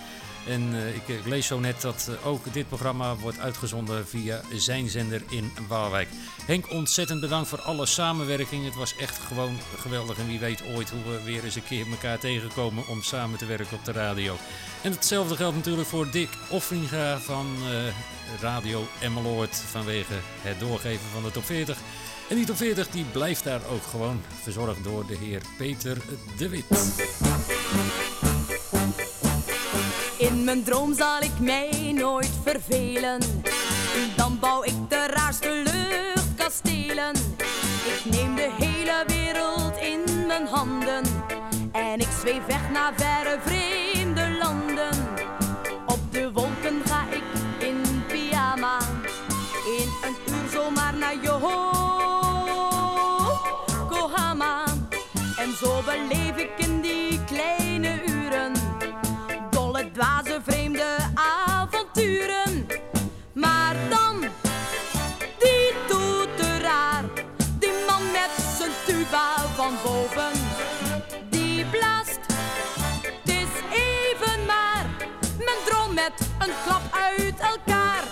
S31: En eh, ik, lees zo net dat eh, ook dit programma wordt uitgezonden via zijn zender in Waalwijk. Henk, ontzettend bedankt voor alle samenwerking. Het was echt gewoon geweldig. En wie weet ooit hoe we weer eens een keer elkaar tegenkomen om samen te werken op de radio. En hetzelfde geldt natuurlijk voor Dick Offringa van eh, Radio Emmeloord vanwege het doorgeven van de top 40. En die top 40 die blijft daar ook gewoon verzorgd door de heer Peter de Wit.
S29: In mijn droom zal ik mij nooit vervelen. Dan bouw ik de raarste luchtkastelen. Ik neem de hele wereld in mijn handen. En ik zweef weg naar verre vreemde landen. Op de wolken ga ik in pyjama. In een uur zomaar naar Yokohama. En zo beleef ik een een klap uit elkaar.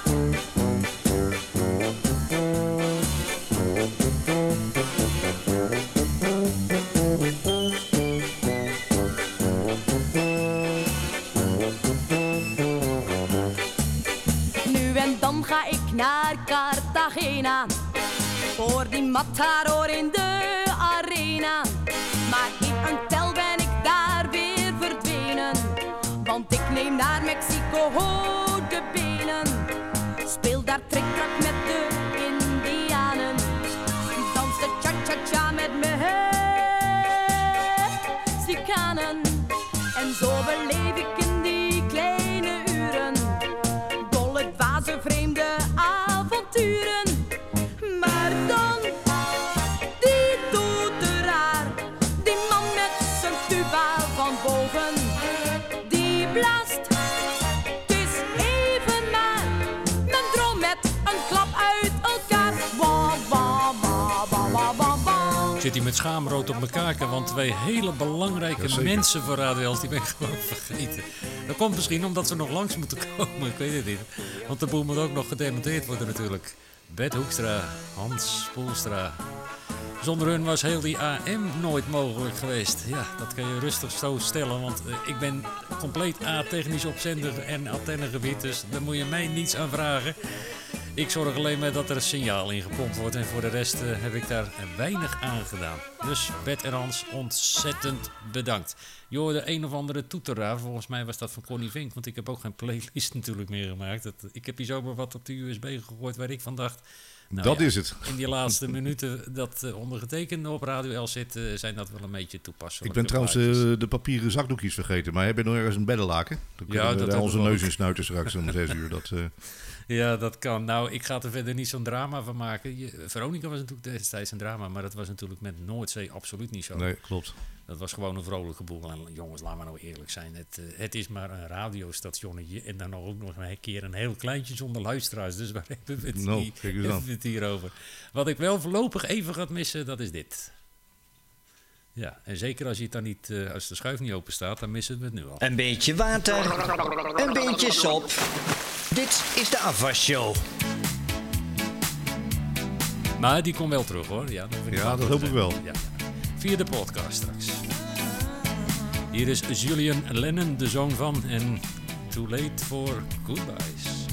S29: Nu en dan ga ik naar Cartagena voor die matador in de
S31: met schaamrood op mijn kaken, Want twee hele belangrijke mensen voor Radio die ben ik gewoon vergeten. Dat komt misschien omdat ze nog langs moeten komen, ik weet het niet. Want de boel moet ook nog gedemonteerd worden natuurlijk. Bert Hoekstra, Hans Poelstra. Zonder hun was heel die AM nooit mogelijk geweest. Ja, dat kan je rustig zo stellen, want eh, ik ben compleet A-technisch op zender en antennegebied. Dus daar moet je mij niets aan vragen. Ik zorg alleen maar dat er een signaal in gepompt wordt en voor de rest eh, heb ik daar weinig aan gedaan. Dus Bed en Hans, ontzettend bedankt. Joor, de een of andere toeteraar, volgens mij was dat van Connie Vink, want ik heb ook geen playlist natuurlijk meer gemaakt. Dat, ik heb hier zomaar wat op de USB gegooid waar ik van dacht... Nou dat is het. In die laatste minuten dat uh, ondergetekende op Radio L zit, eh, zijn dat wel een beetje toepasselijk. Ik ben trouwens
S13: de papieren zakdoekjes vergeten, maar heb hebt nog ergens een beddenlaken? Dan kunnen ja, we dat onze neus in snuiten straks om zes uur. Dat,
S31: ja, dat kan. Nou, ik ga er verder niet zo'n drama van maken. Je, Veronica was natuurlijk destijds een drama, maar dat was natuurlijk met Noordzee absoluut niet zo. Nee, klopt. Dat was gewoon een vrolijke boel. En jongens, laat maar nou eerlijk zijn. Het, eh, het is maar een radiostationnetje. En dan ook nog een keer een heel kleintje zonder luisteraars. Dus waar hebben we het, no, hier, hebben het hier over? Wat ik wel voorlopig even ga missen, dat is dit. Ja, en zeker als, je het dan niet, eh, als de schuif niet open staat, dan missen we het nu al. Een beetje water, een beetje sop. Dit is de afwasshow. Maar die komt wel terug hoor. Ja, dat, ik ja, dat hoop ik wel. Ja. Via de podcast straks. Hier is Julian Lennon, de zoon van en Too Late for Goodbyes.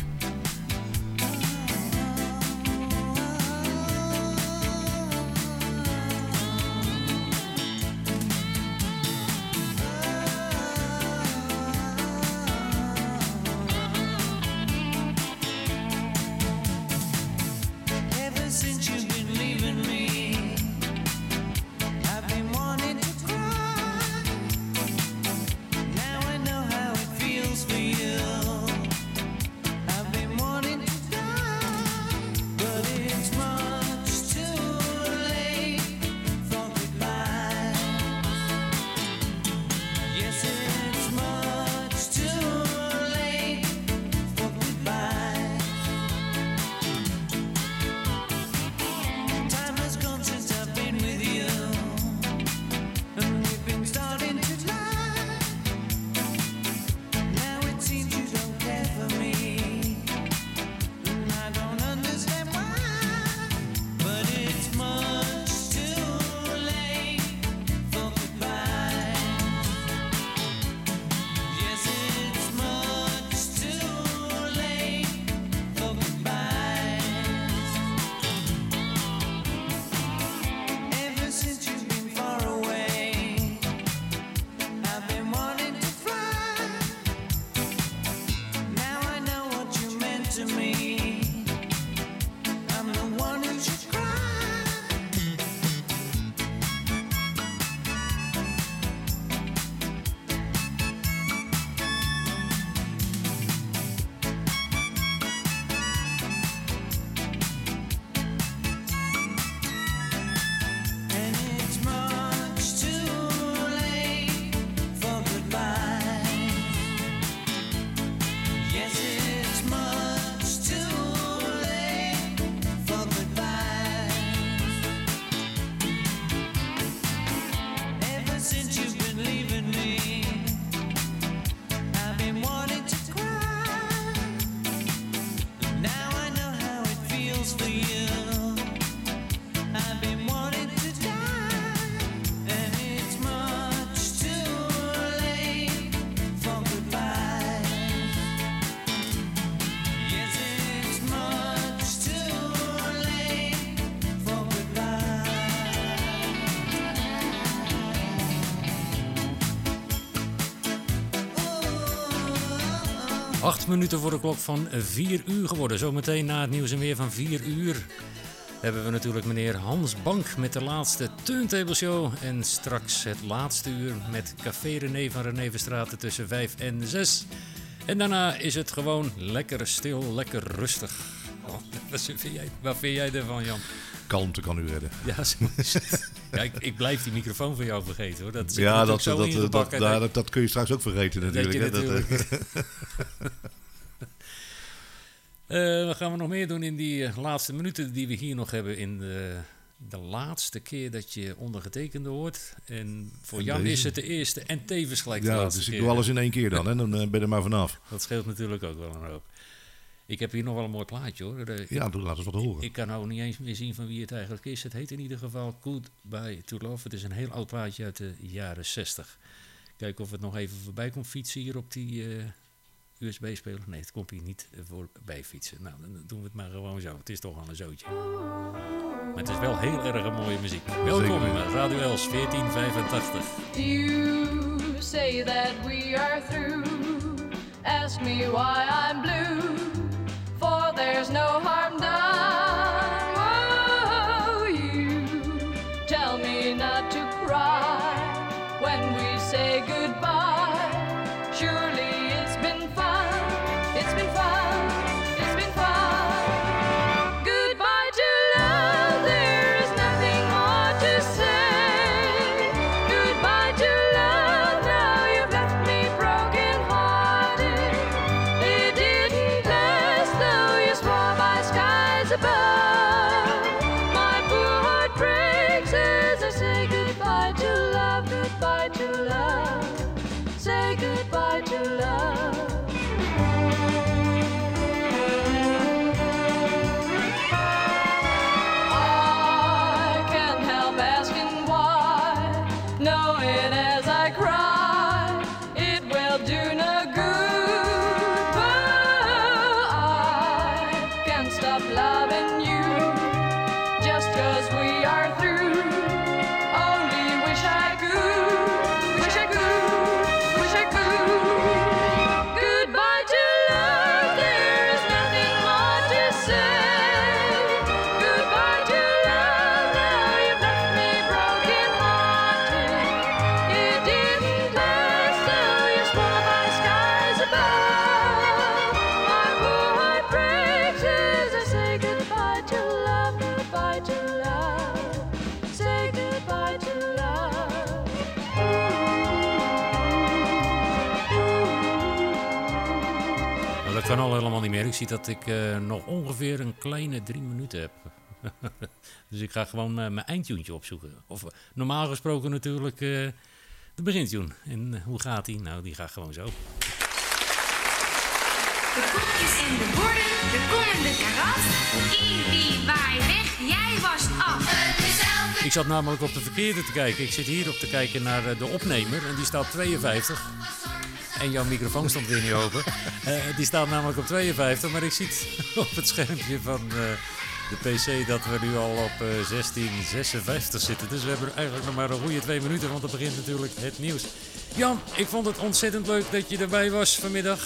S31: 8 minuten voor de klok van 4 uur geworden. Zometeen na het nieuws en weer van 4 uur hebben we natuurlijk meneer Hans Bank met de laatste Turntable Show. En straks het laatste uur met Café René van René tussen 5 en 6. En daarna is het gewoon lekker stil, lekker rustig. Oh, wat vind jij, wat ervan, Jan?
S13: Kalmte kan u redden.
S31: Ja, ik, blijf die microfoon van jou vergeten hoor. Dat ja, dat, dat, dat,
S13: dat, kun je straks ook vergeten natuurlijk. Dat natuurlijk.
S31: gaan we nog meer doen in die eh, laatste minuten die we hier nog hebben in de, de laatste keer dat je ondergetekende hoort. En voor Jan is het de eerste en tevens gelijk ja, laatste dus keer. ik doe alles in één keer dan, en dan eh, ben
S13: je er maar vanaf.
S31: Dat scheelt natuurlijk ook wel een hoop. Ik heb hier nog wel een mooi plaatje hoor. Eh, ja, doe, laat eens wat horen. Ik kan nou niet eens meer zien van wie het eigenlijk is. Het heet in ieder geval Goodbye to Love. Het is een heel oud plaatje uit de jaren 60. Kijken of het nog even voorbij komt fietsen hier op die... USB-speler? Nee, dat komt hier niet eh, voorbij fietsen. Nou, dan doen we het maar gewoon zo. Het is toch al een zootje. Maar het is wel heel erg een mooie muziek. Welkom, eh, Radio Els 1485. you
S29: say that we are through? Ask me why I'm blue. For there's no harm done.
S31: ik zie dat ik eh, nog ongeveer een kleine drie minuten heb. dus ik ga gewoon eh, mijn eindtune opzoeken. Of eh, normaal gesproken natuurlijk de begintune. En hoe gaat die? Nou, die gaat gewoon zo. De
S29: is en de borden, de de karat. wie, waai weg, jij was af.
S31: Ik zat namelijk op de verkeerde te kijken. Ik zit hier op te kijken naar de opnemer en die staat 52. En jouw microfoon stond weer niet open. Eh, die staat namelijk op 52, maar ik zie het op het schermpje van eh, de PC dat we nu al op 1656 eh, zitten. Dus we hebben eigenlijk nog maar een goede twee minuten, want dan begint natuurlijk het nieuws. Jan, ik vond het ontzettend leuk dat je erbij was vanmiddag.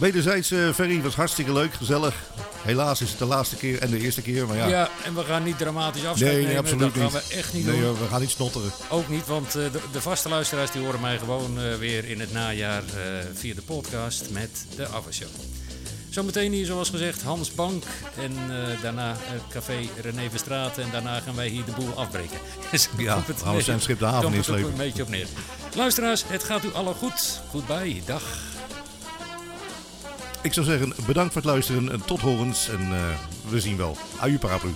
S13: Wederzijds, uh, Ferry, was hartstikke leuk, gezellig. Helaas is het de laatste keer en de eerste keer, maar ja. Ja,
S31: en we gaan niet dramatisch afscheid nee, nee, absoluut dat gaan we echt niet nee, doen. we gaan niet snotteren. Ook niet, want eh, de, vaste luisteraars die horen mij gewoon weer in het najaar via de podcast met de Show. Zometeen hier, zoals gezegd, Hans Bank. En eh, daarna daarna eh, Café René Verstraat. En daarna gaan wij hier de boel afbreken. dus ja, Hans zijn schip de haven in een beetje op neer. Luisteraars, het gaat u allen goed. bij, dag.
S13: Ik zou zeggen, bedankt voor het luisteren. En tot horens. En eh, we zien wel. Aju paraplu.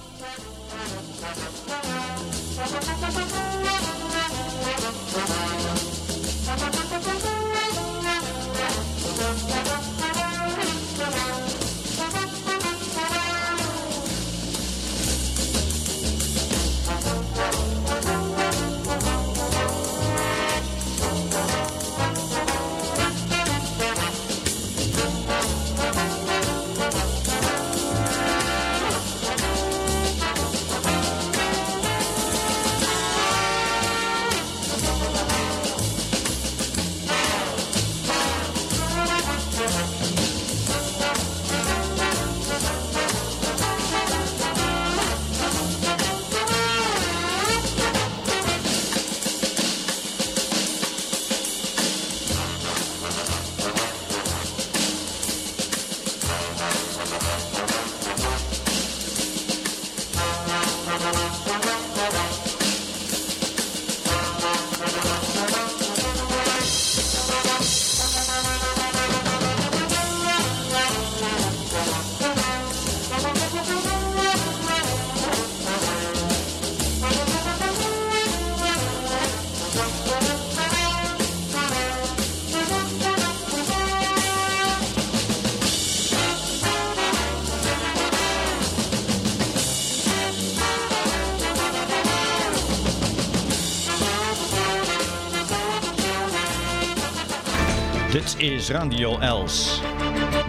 S4: is Radio Els.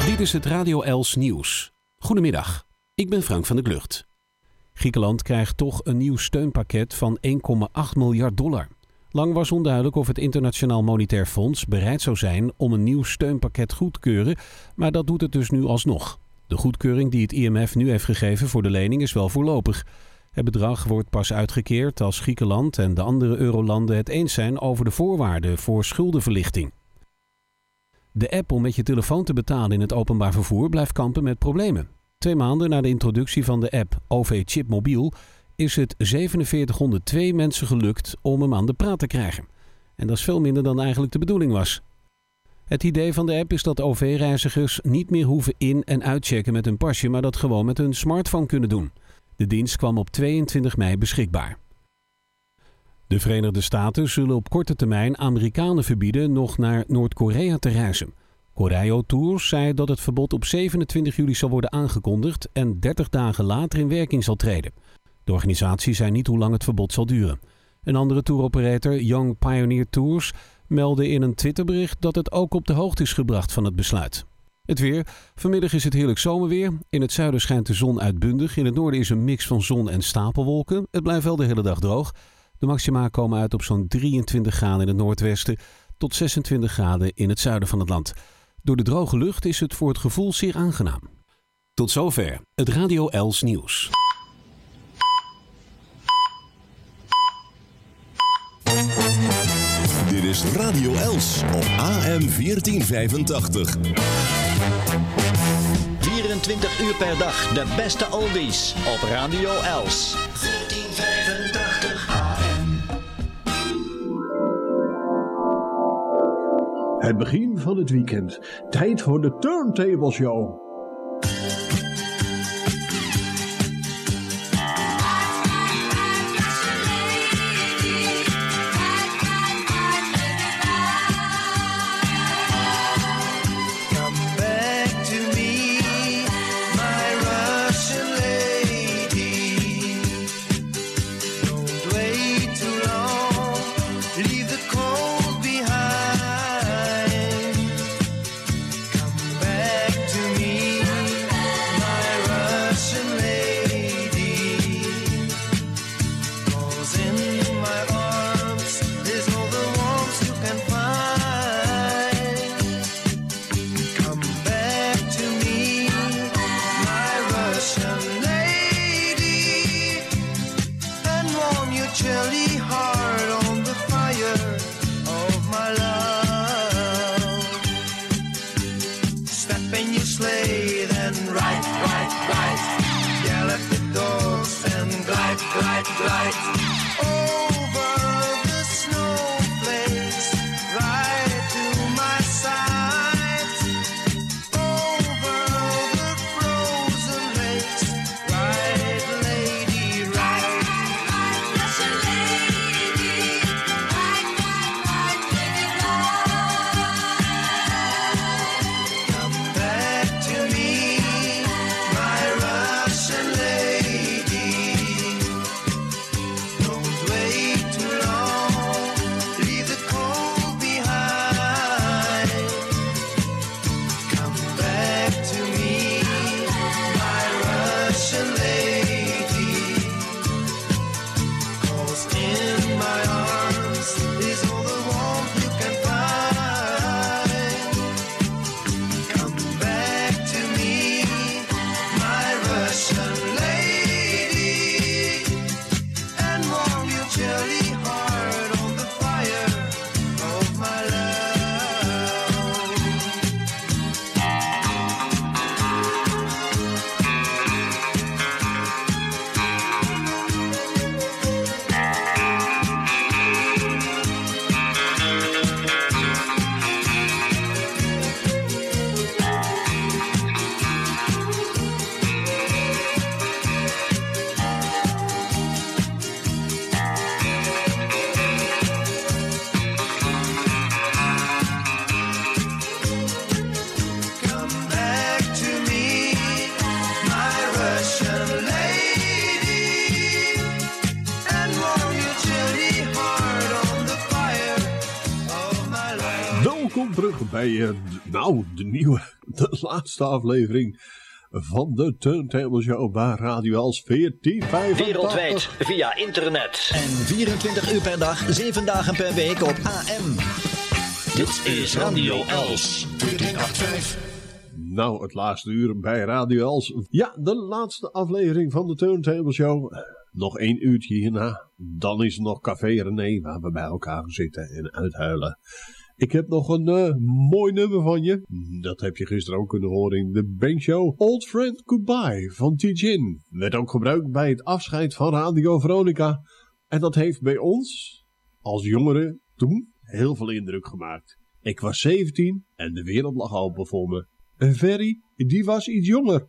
S5: Dit is het Radio Els nieuws. Goedemiddag, ik ben Frank van der Klucht. Griekenland krijgt toch een nieuw steunpakket van 1,8 miljard dollar. Lang was onduidelijk of het Internationaal Monetair Fonds bereid zou zijn om een nieuw steunpakket goed te keuren, maar dat doet het dus nu alsnog. De goedkeuring die het IMF nu heeft gegeven voor de lening is wel voorlopig. Het bedrag wordt pas uitgekeerd als Griekenland en de andere eurolanden het eens zijn over de voorwaarden voor schuldenverlichting. De app om met je telefoon te betalen in het openbaar vervoer blijft kampen met problemen. Twee maanden na de introductie van de app OV Chip Mobiel is het 4702 mensen gelukt om hem aan de praat te krijgen. En dat is veel minder dan eigenlijk de bedoeling was. Het idee van de app is dat OV-reizigers niet meer hoeven in- en uitchecken met hun pasje, maar dat gewoon met hun smartphone kunnen doen. De dienst kwam op 22 mei beschikbaar. De Verenigde Staten zullen op korte termijn Amerikanen verbieden nog naar Noord-Korea te reizen. Correo Tours zei dat het verbod op 27 juli zal worden aangekondigd en 30 dagen later in werking zal treden. De organisatie zei niet hoe lang het verbod zal duren. Een andere touroperator, Young Pioneer Tours, meldde in een Twitterbericht dat het ook op de hoogte is gebracht van het besluit. Het weer. Vanmiddag is het heerlijk zomerweer. In het zuiden schijnt de zon uitbundig. In het noorden is een mix van zon en stapelwolken. Het blijft wel de hele dag droog. De maxima komen uit op zo'n 23 graden in het noordwesten tot 26 graden in het zuiden van het land. Door de droge lucht is het voor het gevoel zeer aangenaam. Tot zover het Radio Els nieuws.
S11: Dit is Radio Els op AM 1485.
S2: 24 uur per dag de beste oldies op Radio Els. 1485.
S41: Het begin van het weekend. Tijd voor de Turntable Show. Eh, nou, de nieuwe, de laatste aflevering van de Turntable Show bij Radio als 1485. Wereldwijd,
S2: via internet. En 24 uur per dag, 7 dagen per week op AM.
S41: Dit is Radio Els 1485. Nou, het laatste uur bij Radio Els. Ja, de laatste aflevering van de Turntable Show. Nog één uurtje hierna. Dan is er nog Café René, waar we bij elkaar zitten en uithuilen. Ik heb nog een eh, mooi nummer van je. Dat heb je gisteren ook kunnen horen in de Show. Old Friend Goodbye van T-Jin. Werd ook gebruikt bij het afscheid van Radio Veronica. En dat heeft bij ons, als jongeren, toen heel veel indruk gemaakt. Ik was 17 en de wereld lag open voor me. En Ferry, die was iets jonger.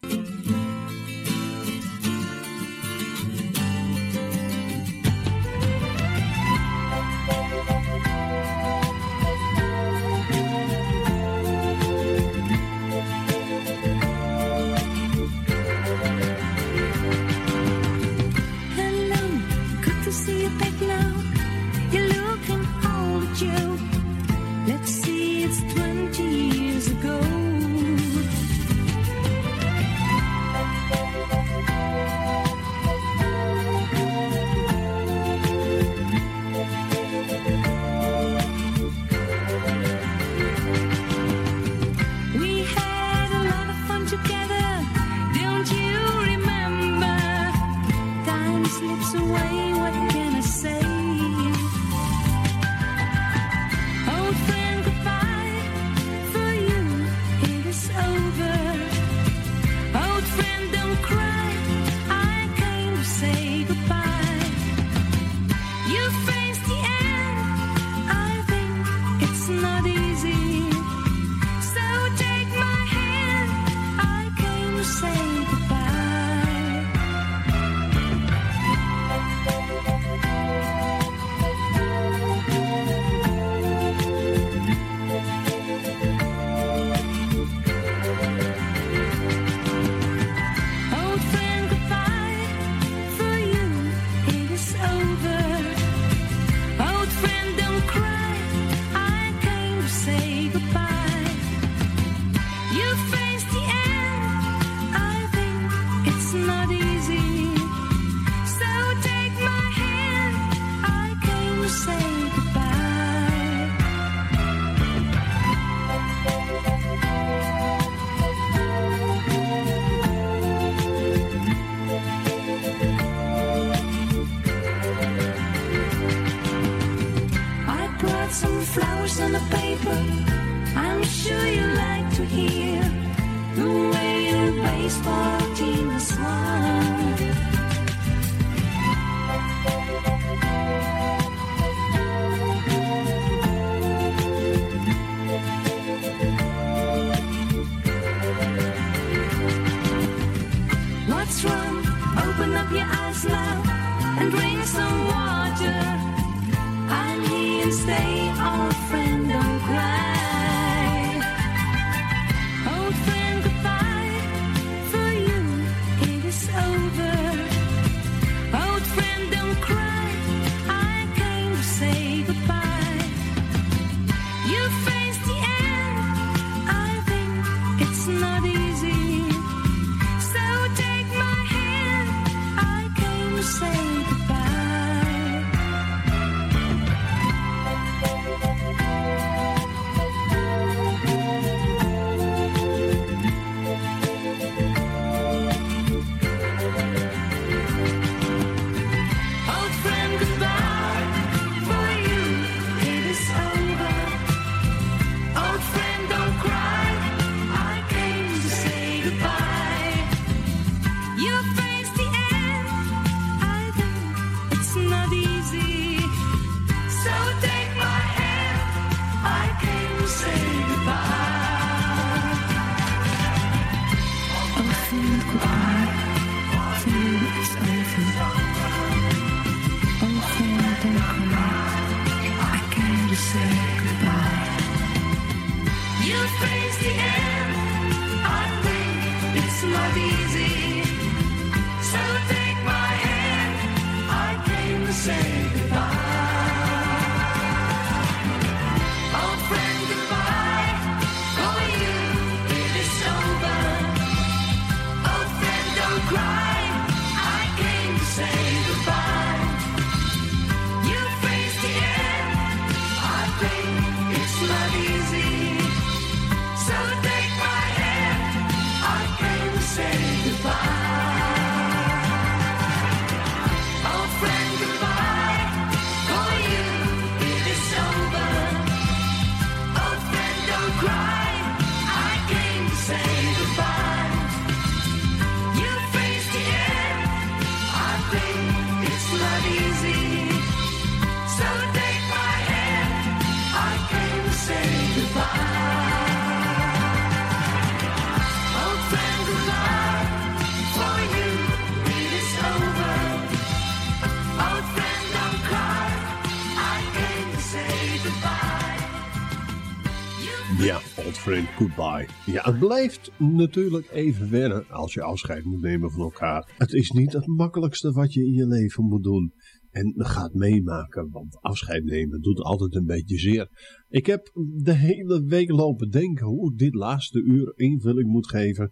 S41: goodbye. Ja, het blijft natuurlijk even wennen als je afscheid moet nemen van elkaar. Het is niet het makkelijkste wat je in je leven moet doen. En gaat meemaken, want afscheid nemen doet altijd een beetje zeer. Ik heb de hele week lopen denken hoe ik dit laatste uur invulling moet geven.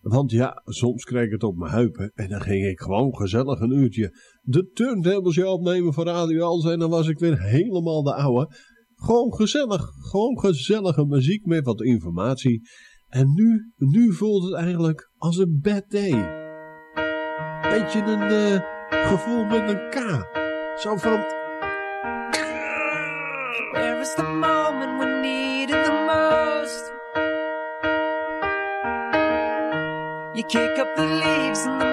S41: Want ja, soms kreeg ik het op mijn heupen en dan ging ik gewoon gezellig een uurtje de turntables opnemen voor Radio Alzheimer. en dan was ik weer helemaal de ouwe. Gewoon gezellig. Gewoon gezellige muziek met wat informatie. En nu, nu voelt het eigenlijk als een bad day. Beetje een uh, gevoel met een K. Zo van... Where is the moment we need it the most? You
S1: kick up the leaves in the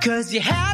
S42: Cause you have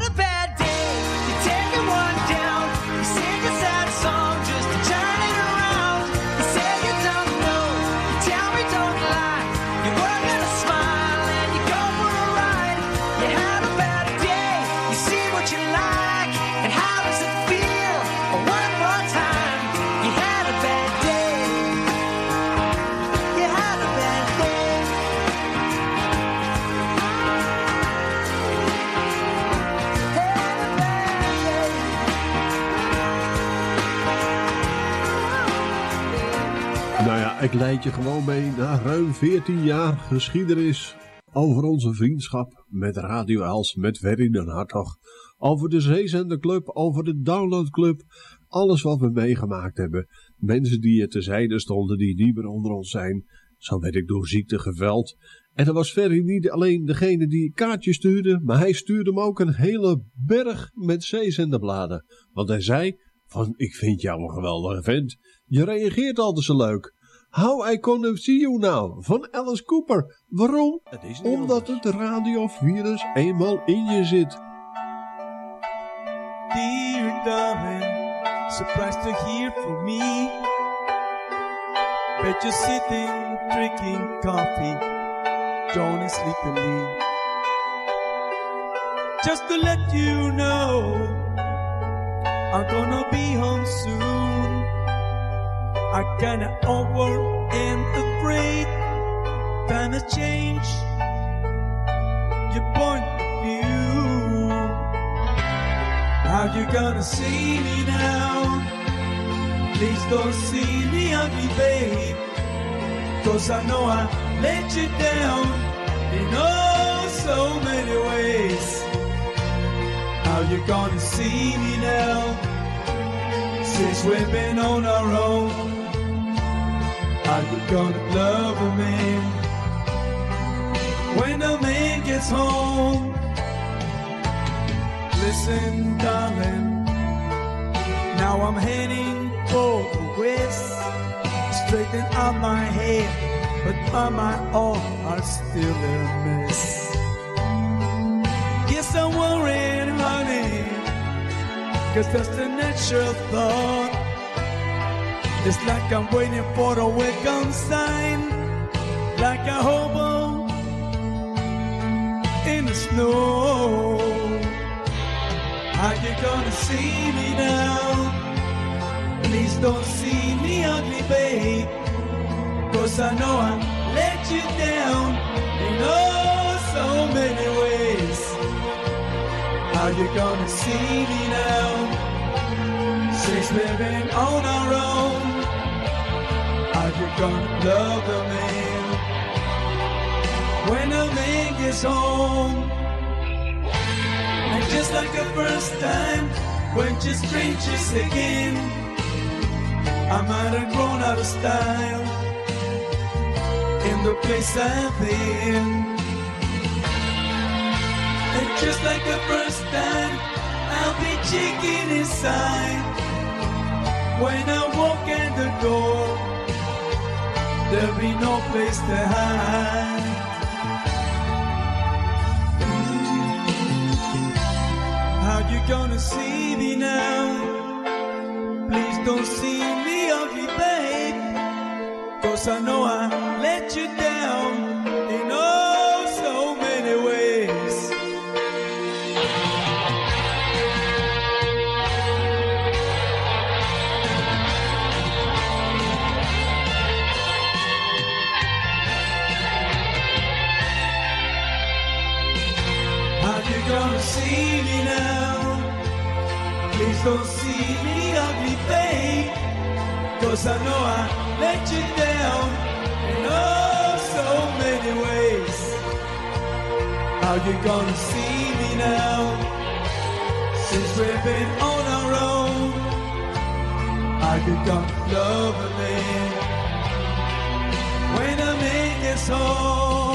S41: Ik leid je gewoon mee naar ruim 14 jaar geschiedenis over onze vriendschap met Radio Els, met Ferry den Hartog, over de Zeezenderclub, over de Downloadclub, alles wat we meegemaakt hebben. Mensen die er terzijde stonden, die dieper onder ons zijn. Zo werd ik door ziekte geveld. En dan was Ferry niet alleen degene die kaartjes stuurde, maar hij stuurde hem ook een hele berg met zeezenderbladen. Want hij zei van, ik vind jou een geweldige vent. Je reageert altijd zo leuk. How I Gonna See You Now van Alice Cooper. Waarom? Het Omdat anders. het radiovirus eenmaal in je zit.
S43: Dear darling, surprised to hear from me. Bet you're sitting, drinking coffee, Johnny sleepily. Just to let you know, I'm gonna be home soon. I kinda over and afraid. time to change your point of view. How you gonna see me now? Please don't see me ugly, babe. Cause I know I let you down in oh so many ways. How you gonna see me now? Since we've been on our own. Are you gonna love a man when a man gets home? Listen, darling, now I'm heading for the west. Straighten out my hair, but by my all i still a mess. Yes, I'm worried, honey, cause that's the natural thought. It's like I'm waiting for a welcome sign, like a hobo in the snow. Are you gonna see me now? Please don't see me ugly, babe. Cause I know I let you down in oh so many ways. Are you gonna see me now? Since living on our own you're gonna love the man when the man gets home. And just like the first time, when she strangers again, I might have grown out of style in the place I've been. And just like the first time, I'll be chicken inside when I walk in the door there'll be no place to hide. How you gonna see me now? Please don't see me ugly, babe. Cause I know I let you down. don't see me ugly babe Cause I know I let you down in oh so many ways How you gonna see me now Since we've been on our own I could come to love me When I make it home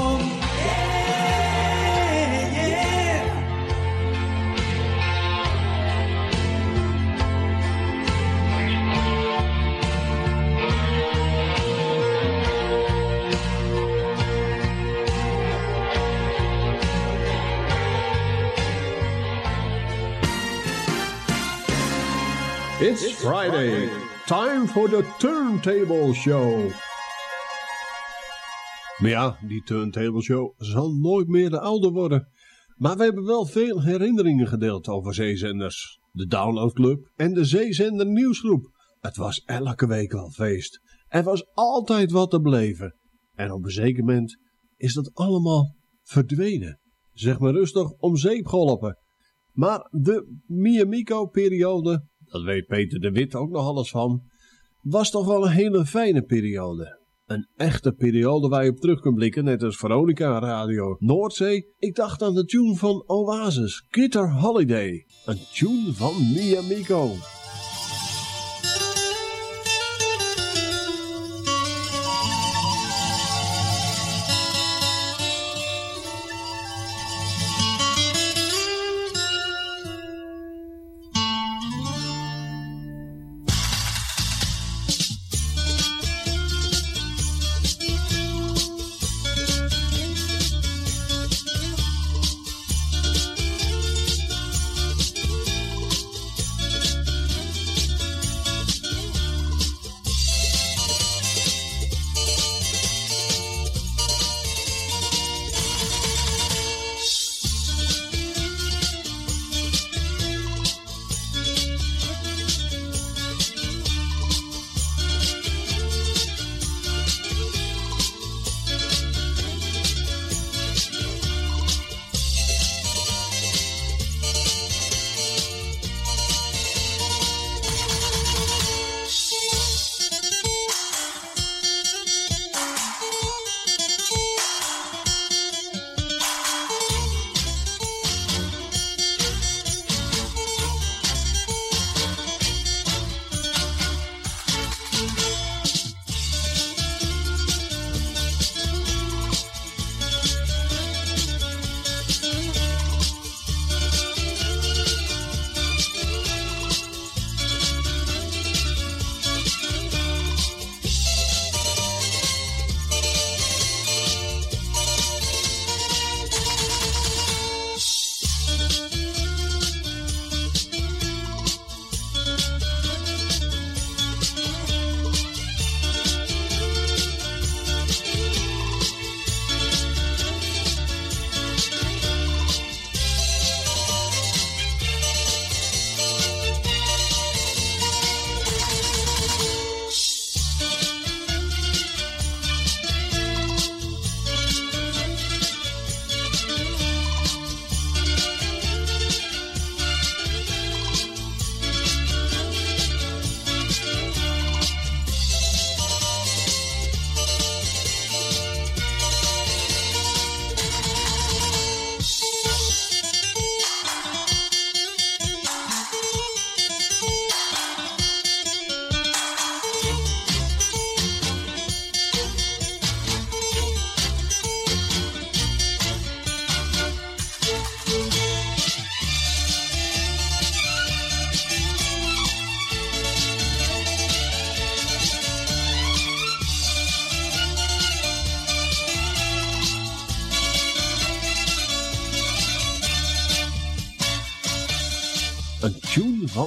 S41: It's Friday. Time for the Turntable Show. ja, die Turntable Show zal nooit meer de oude worden. Maar we hebben wel veel herinneringen gedeeld over zeezenders. De Download Club en de zeezender Nieuwsgroep. Het was elke week wel feest. Er was altijd wat te beleven. En op een zeker moment is dat allemaal verdwenen. Zeg maar rustig om zeep golpen, Maar de Miyamiko periode daar weet Peter de Wit ook nog alles van, was toch wel een hele fijne periode. Een echte periode waar je op terug kunt blikken, net als Veronica Radio Noordzee. Ik dacht aan de tune van Oasis, Guitar Holiday. Een tune van Miamico.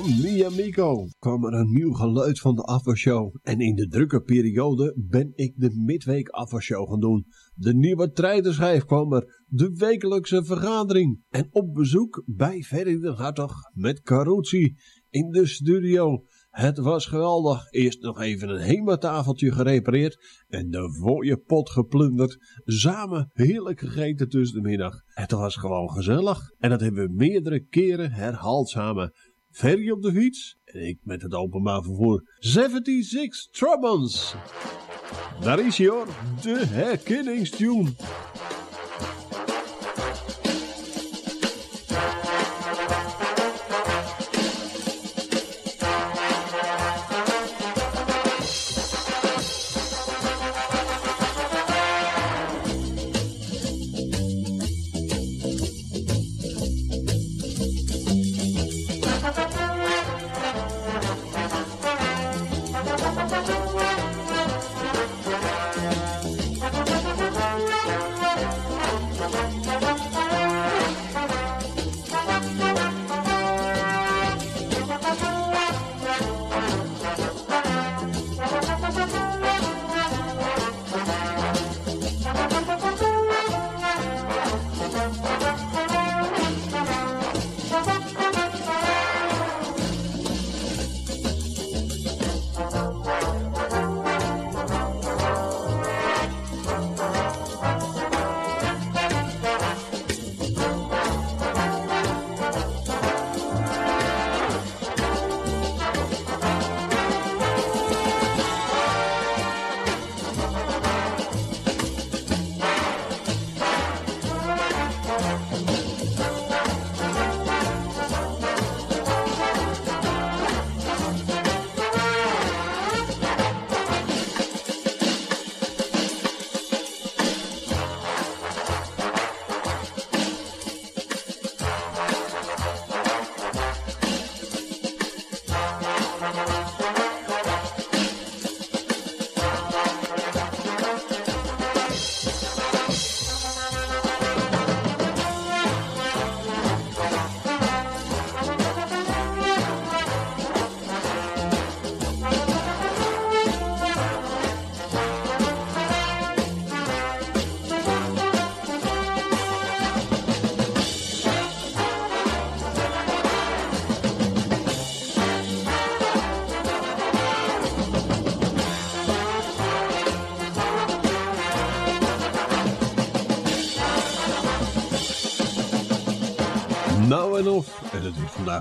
S41: van Miamico kwam er een nieuw geluid van de afwasshow. En in de drukke periode ben ik de midweek afwasshow gaan doen. De nieuwe treiderschijf kwam er, de wekelijkse vergadering. En op bezoek bij Ferry de Hartog met Carucci in de studio. Het was geweldig. Eerst nog even een hematafeltje gerepareerd en de mooie pot geplunderd. Samen heerlijk gegeten tussen de middag. Het was gewoon gezellig en dat hebben we meerdere keren herhaald samen. Ferry op de fiets en ik met het openbaar vervoer. 76 Trabants. Daar is hij hoor, de herkenningstune.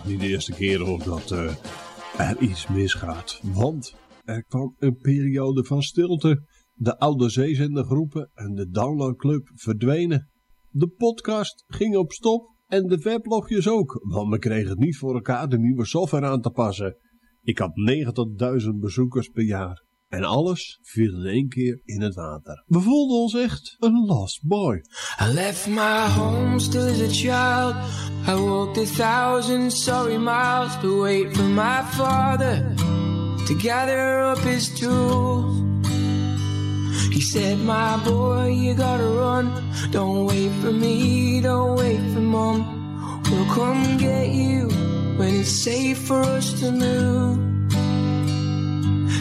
S41: niet de eerste keer op dat eh, er iets misgaat. Want er kwam een periode van stilte. De oude groepen en de downloadclub verdwenen. De podcast ging op stop en de weblogjes ook, want we kregen het niet voor elkaar de nieuwe software aan te passen. Ik had 90.000 bezoekers per jaar. En alles viel in één keer in het water. We voelden ons echt een lost boy.
S8: I left my home still as a child. I walked a thousand sorry miles to wait for my father to gather up his tools. He said, my boy, you gotta run. Don't wait for me, don't wait for mom. We'll come get you when it's safe for us to move.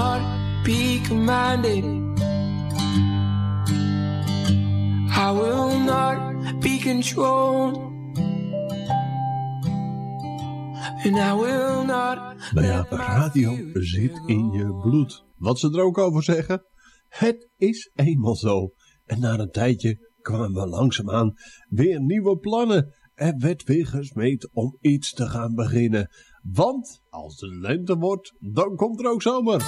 S8: not commanded. I will not be controlled. not.
S41: Nou ja, radio zit in je bloed. Wat ze er ook over zeggen, het is eenmaal zo. En na een tijdje kwamen we langzaamaan weer nieuwe plannen. Er werd weer gesmeed om iets te gaan beginnen. Want als het lente wordt, dan komt er ook zomer.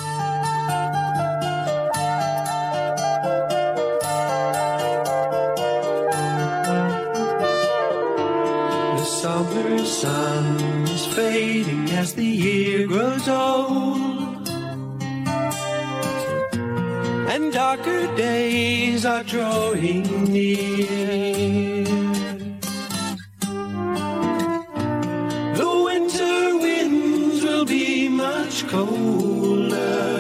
S32: The summer sun is fading as the year grows old.
S10: And darker days are drawing near. colder.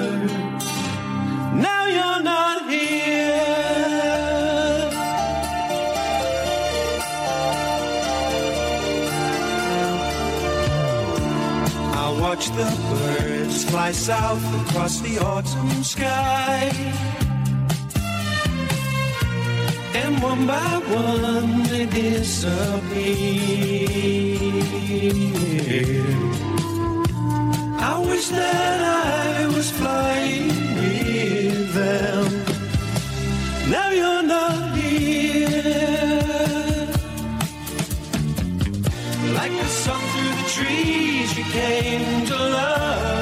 S10: Now you're not here. I watch the birds fly south across the autumn sky. And one by one they disappear. I wish that I was flying with them. Now you're not here.
S6: Like
S17: a song through the trees, you came to love.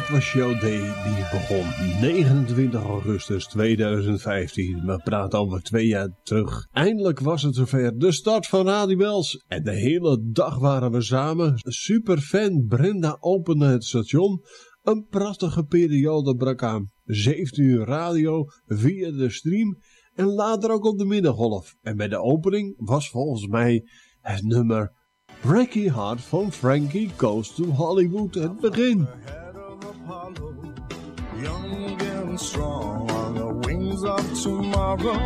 S41: Dat was jouw day die begon 29 augustus 2015. We praten alweer twee jaar terug. Eindelijk was het zover. De start van Radibels. En de hele dag waren we samen. Superfan Brenda opende het station. Een prachtige periode brak aan. 17 uur radio via de stream. En later ook op de middengolf. En bij de opening was volgens mij het nummer Breaky Heart van Frankie Goes to Hollywood het begin. strong on the wings of tomorrow.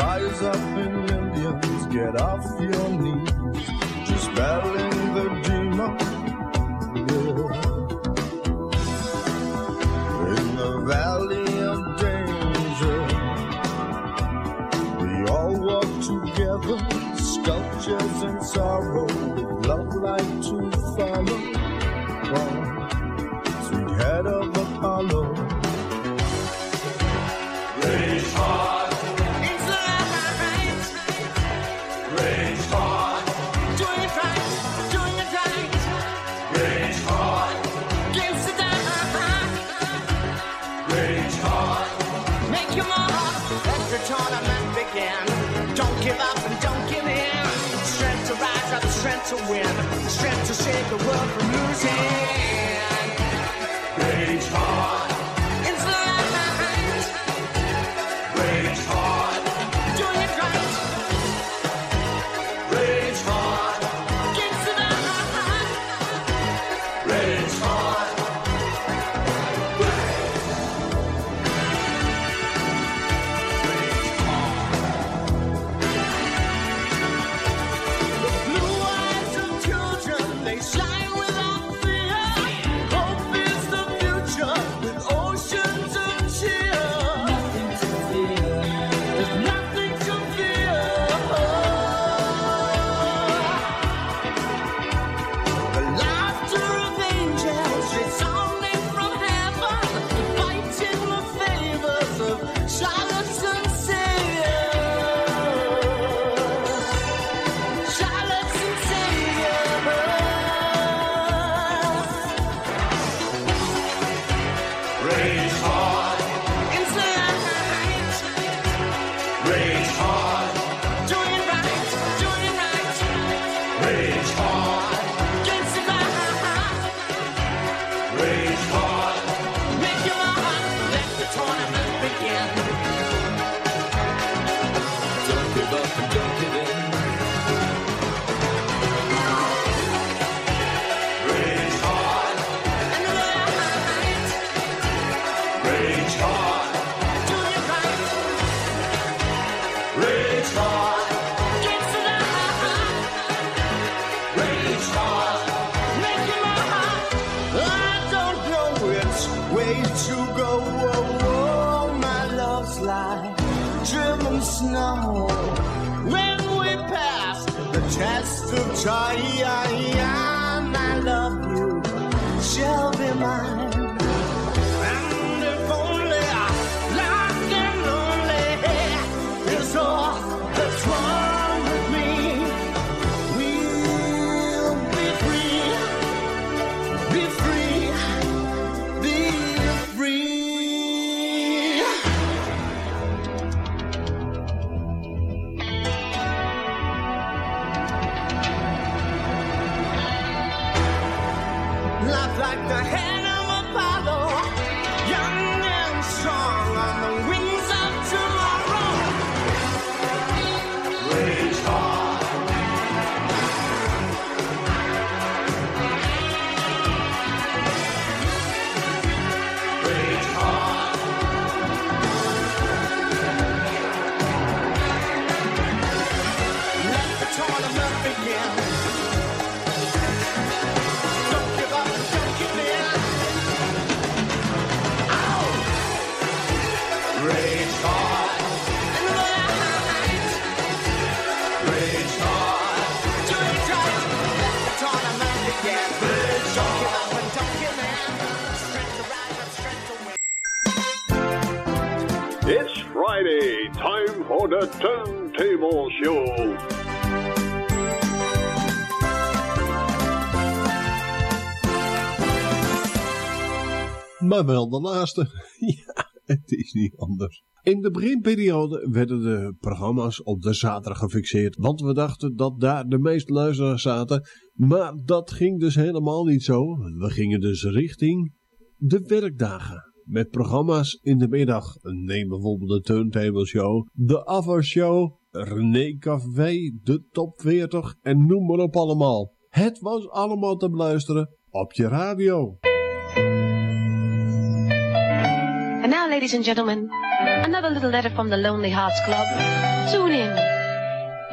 S38: Rise up in millions, get off your knees. Just battling the demon. Yeah.
S9: In the valley of danger, we all walk together, sculptures and sorrow, love like two.
S41: wel de laatste. ja, het is niet anders. In de beginperiode werden de programma's op de zaterdag gefixeerd, want we dachten dat daar de meeste luisteraars zaten. Maar dat ging dus helemaal niet zo. We gingen dus richting de werkdagen. Met programma's in de middag. Neem bijvoorbeeld de Turntable Show, de After Show, René Café, de Top 40 en noem maar op allemaal. Het was allemaal te beluisteren op je radio.
S39: And now, ladies and gentlemen, another little letter from the Lonely Hearts Club. Tune in.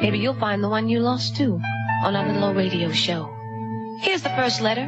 S39: Maybe you'll find the one you lost too on our little old radio show. Here's the first letter.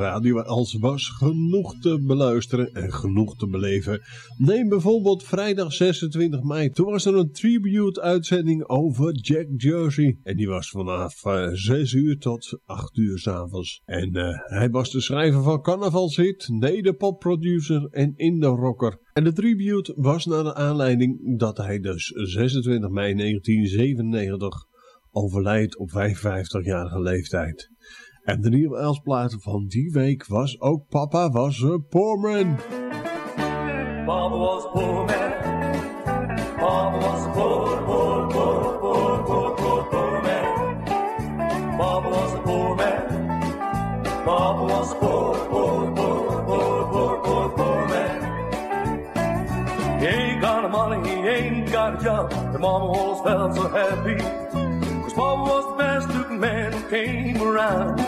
S41: radio als was genoeg te beluisteren en genoeg te beleven. Neem bijvoorbeeld vrijdag 26 mei. Toen was er een tribute-uitzending over Jack Jersey. En die was vanaf 6 eh, uur tot 8 uur s'avonds. En eh, hij was de schrijver van nee de popproducer en in de rocker. En de tribute was naar de aanleiding dat hij dus 26 mei 1997 overlijdt op 55-jarige leeftijd. En de nieuwe Elsplaten van die week was ook Papa was een man.
S30: Papa was een man. Papa was een poor, poor, poor, poor, poor, poor, man. Papa was een man. Papa was een poor, poor, poor, poor, poor, poor, man. He ain't got no money, he ain't got a job. The mama always felt so happy. Cause Papa was the best looking man who came around.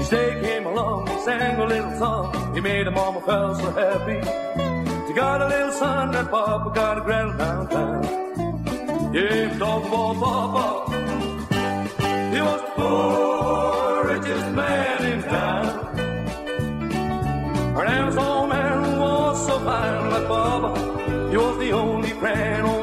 S30: Each day came along, he sang a little song. He made him mama feel so happy. He got a little son and Papa got a grand downtown. Yeah, talk about Papa. He was the poor, richest man in town. An old man was so fine like Bubba. He was the only friend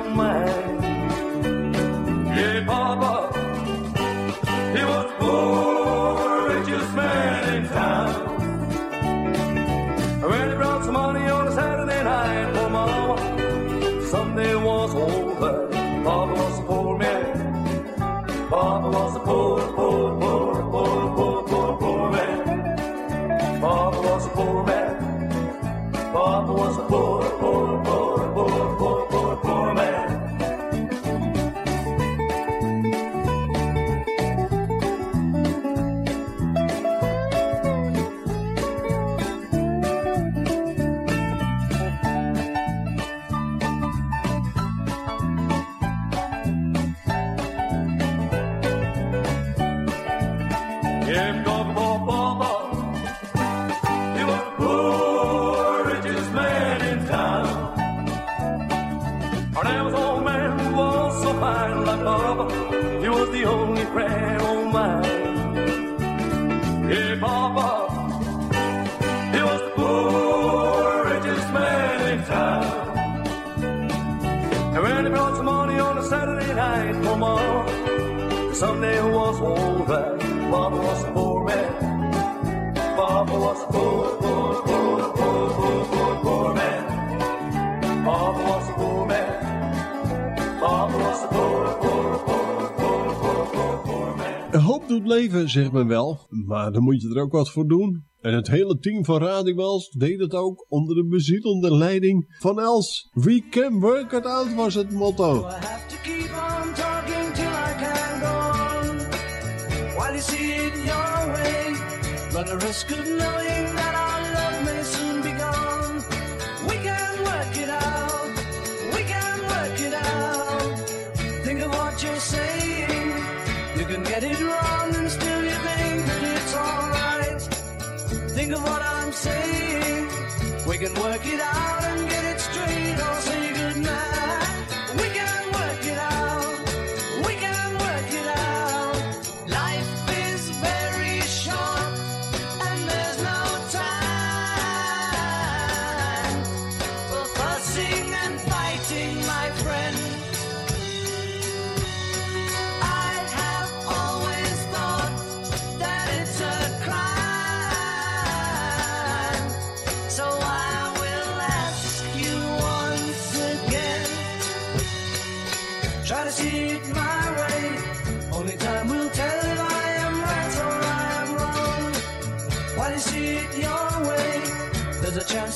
S30: Sunday was all right. Bob was a poor man. Bob was a poor, poor, poor, poor, poor, poor, poor man. Bob was a poor man. Bob was a poor,
S41: poor, poor, Hoop doet leven, zegt men wel. Maar dan moet je er ook wat voor doen. En het hele team van Radimals deed het ook onder de bezielende leiding van Els. We can work it out was het motto.
S17: finally see it your way. Run the risk of knowing that our love may soon be
S27: gone. We can work it out. We can work it out. Think of what you're saying. You can get it wrong and still you think that it's alright. Think of what I'm saying.
S1: We can work it out and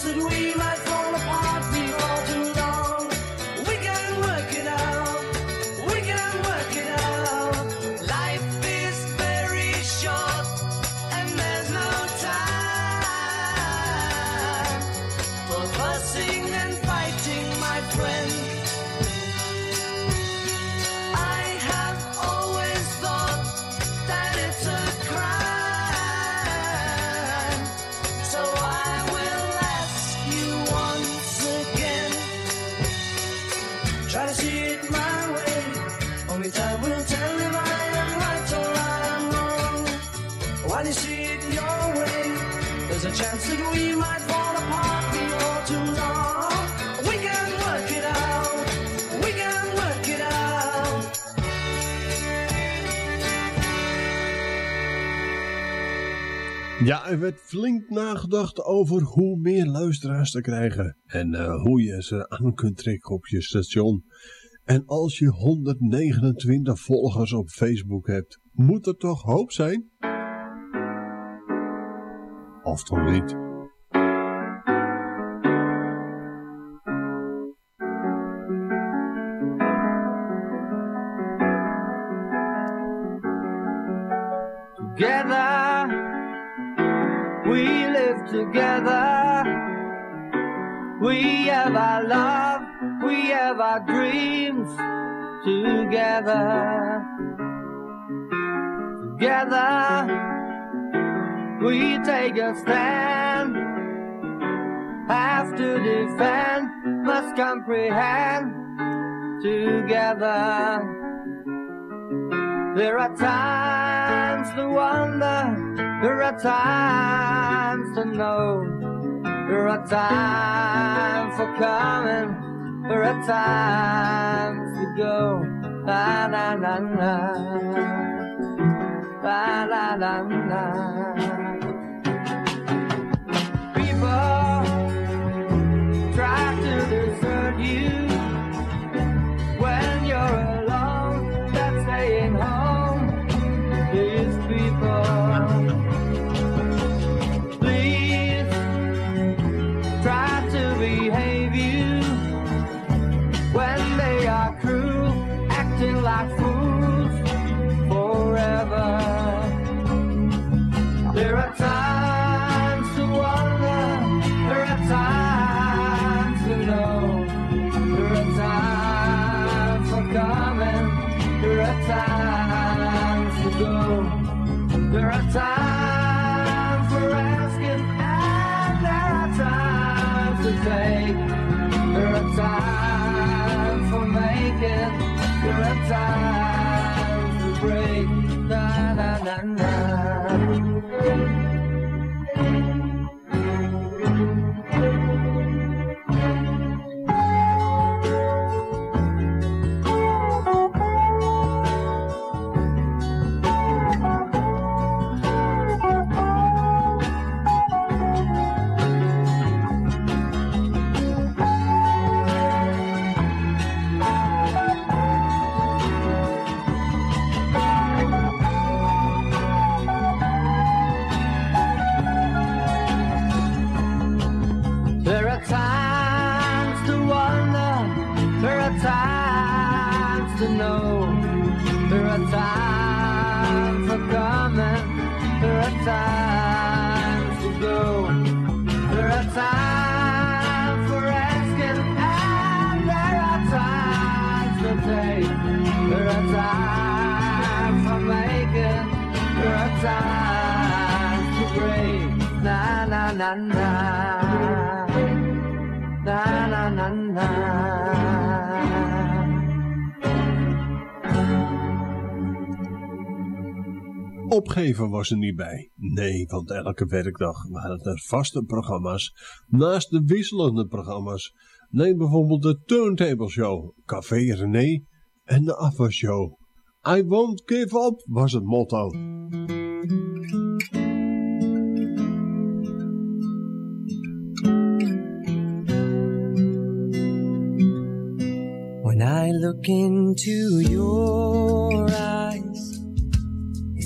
S1: that we
S41: Ja, er werd flink nagedacht over hoe meer luisteraars te krijgen. En eh, hoe je ze aan kunt trekken op je station. En als je 129 volgers op Facebook hebt, moet er toch hoop zijn? Of toch niet?
S9: Together We live together. We have our love. We have our dreams together. Together, we take a stand. Have to defend, must comprehend.
S24: Together. There are times to wonder, there are times to know. There are times for coming, there are times to go. La la la la, la la la la. People try to
S41: was er niet bij. Nee, want elke werkdag waren er vaste programma's naast de wisselende programma's. Neem bijvoorbeeld de Turntable Show, Café René en de Afwas Show. I won't give up was het motto.
S24: When I look into your eyes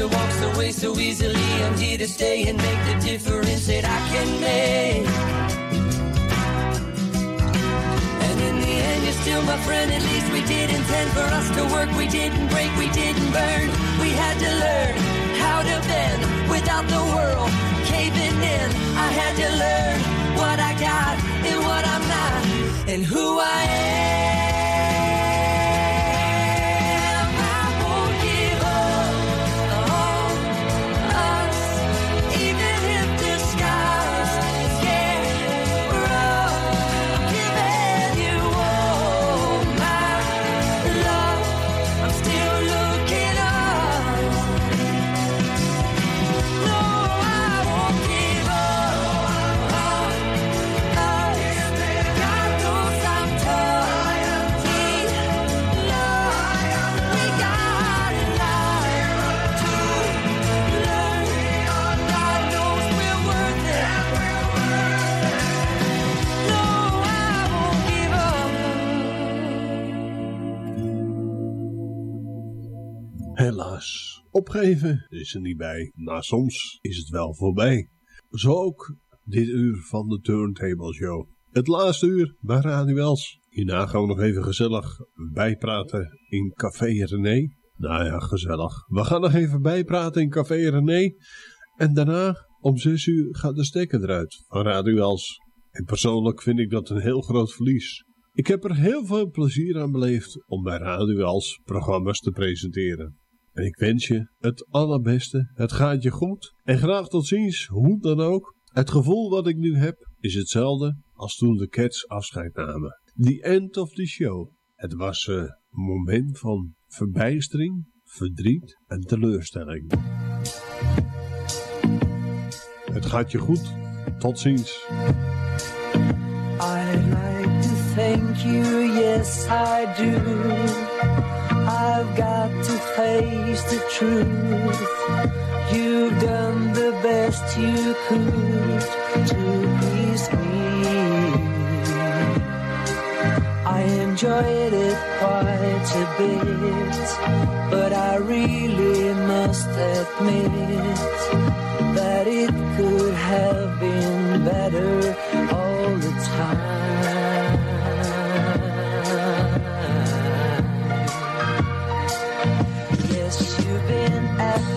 S24: wonder walks away so easily. I'm here to stay and make the difference that I can make. And in the end, you're still my friend. At least we did intend for us to work. We didn't break, we didn't burn. We had to learn how to bend without the world caving in. I had to learn what I got and what I'm not and who I am.
S41: opgeven is er niet bij, maar soms is het wel voorbij. Zo ook dit uur van de Turntable Show. Het laatste uur bij Radio Els. Hierna gaan we nog even gezellig bijpraten in Café René. Nou ja, gezellig. We gaan nog even bijpraten in Café René. En daarna om zes uur gaat de stekker eruit van Radio En persoonlijk vind ik dat een heel groot verlies. Ik heb er heel veel plezier aan beleefd om bij Radio Els programma's te presenteren. Ik wens je het allerbeste, het gaat je goed en graag tot ziens, hoe dan ook. Het gevoel wat ik nu heb is hetzelfde als toen de Cats afscheid namen. The end of the show. Het was eh, een moment van verbijstering, verdriet en teleurstelling. Het gaat je goed. Tot ziens.
S27: I'd like to thank you, yes I do. I've got to face the
S24: truth. You've done the best you could to please me. I enjoyed it quite a bit, but I really
S27: must admit that it could have been better all the time.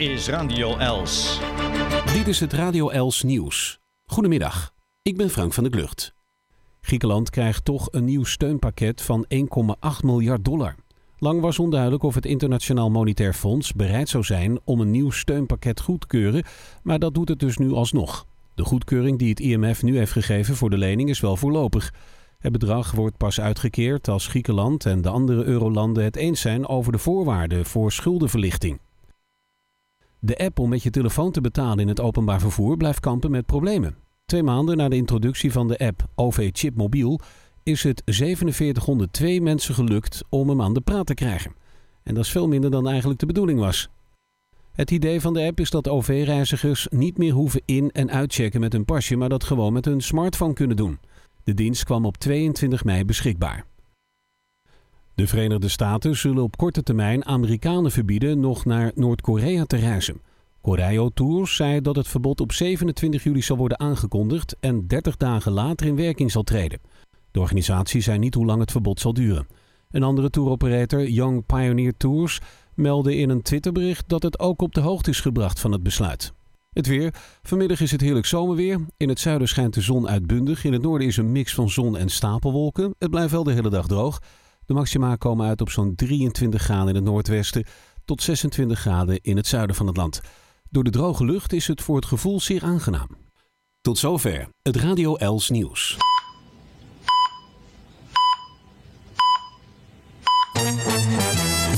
S4: is Radio Els.
S5: Dit is het Radio Els nieuws. Goedemiddag, ik ben Frank van der Klucht. Griekenland krijgt toch een nieuw steunpakket van 1,8 miljard dollar. Lang was onduidelijk of het Internationaal Monetair Fonds bereid zou zijn om een nieuw steunpakket goed te keuren, maar dat doet het dus nu alsnog. De goedkeuring die het IMF nu heeft gegeven voor de lening is wel voorlopig. Het bedrag wordt pas uitgekeerd als Griekenland en de andere eurolanden het eens zijn over de voorwaarden voor schuldenverlichting. De app om met je telefoon te betalen in het openbaar vervoer blijft kampen met problemen. Twee maanden na de introductie van de app OV-chip is het 4702 mensen gelukt om hem aan de praat te krijgen. En dat is veel minder dan eigenlijk de bedoeling was. Het idee van de app is dat OV-reizigers niet meer hoeven in- en uitchecken met hun pasje, maar dat gewoon met hun smartphone kunnen doen. De dienst kwam op 22 mei beschikbaar. De Verenigde Staten zullen op korte termijn Amerikanen verbieden nog naar Noord-Korea te reizen. Correo Tours zei dat het verbod op 27 juli zal worden aangekondigd en 30 dagen later in werking zal treden. De organisatie zei niet hoe lang het verbod zal duren. Een andere touroperator, Young Pioneer Tours, meldde in een Twitterbericht dat het ook op de hoogte is gebracht van het besluit. Het weer. Vanmiddag is het heerlijk zomerweer. In het zuiden schijnt de zon uitbundig. In het noorden is een mix van zon en stapelwolken. Het blijft wel de hele dag droog. De maxima komen uit op zo'n 23 graden in het noordwesten tot 26 graden in het zuiden van het land. Door de droge lucht is het voor het gevoel zeer aangenaam. Tot zover het Radio Els nieuws.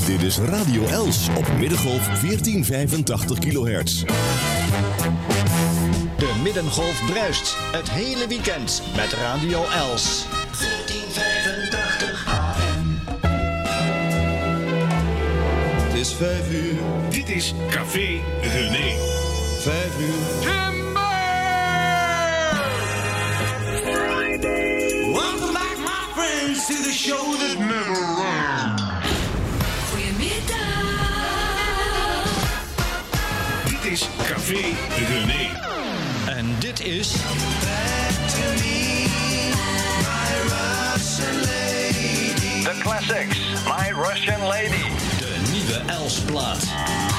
S1: Dit is Radio Els
S11: op
S2: middengolf 1485 kHz. De middengolf bruist het hele weekend met Radio Els. 1485
S14: is vijf uur. Dit is Café René. Vijf uur. Timber!
S20: Welcome back, my friends,
S1: to the show that never ends. Goedemiddag. Dit is Café René.
S2: En dit is... Back to me, my Russian
S16: lady. The classics, My Russian Lady. de
S1: Elsplaat.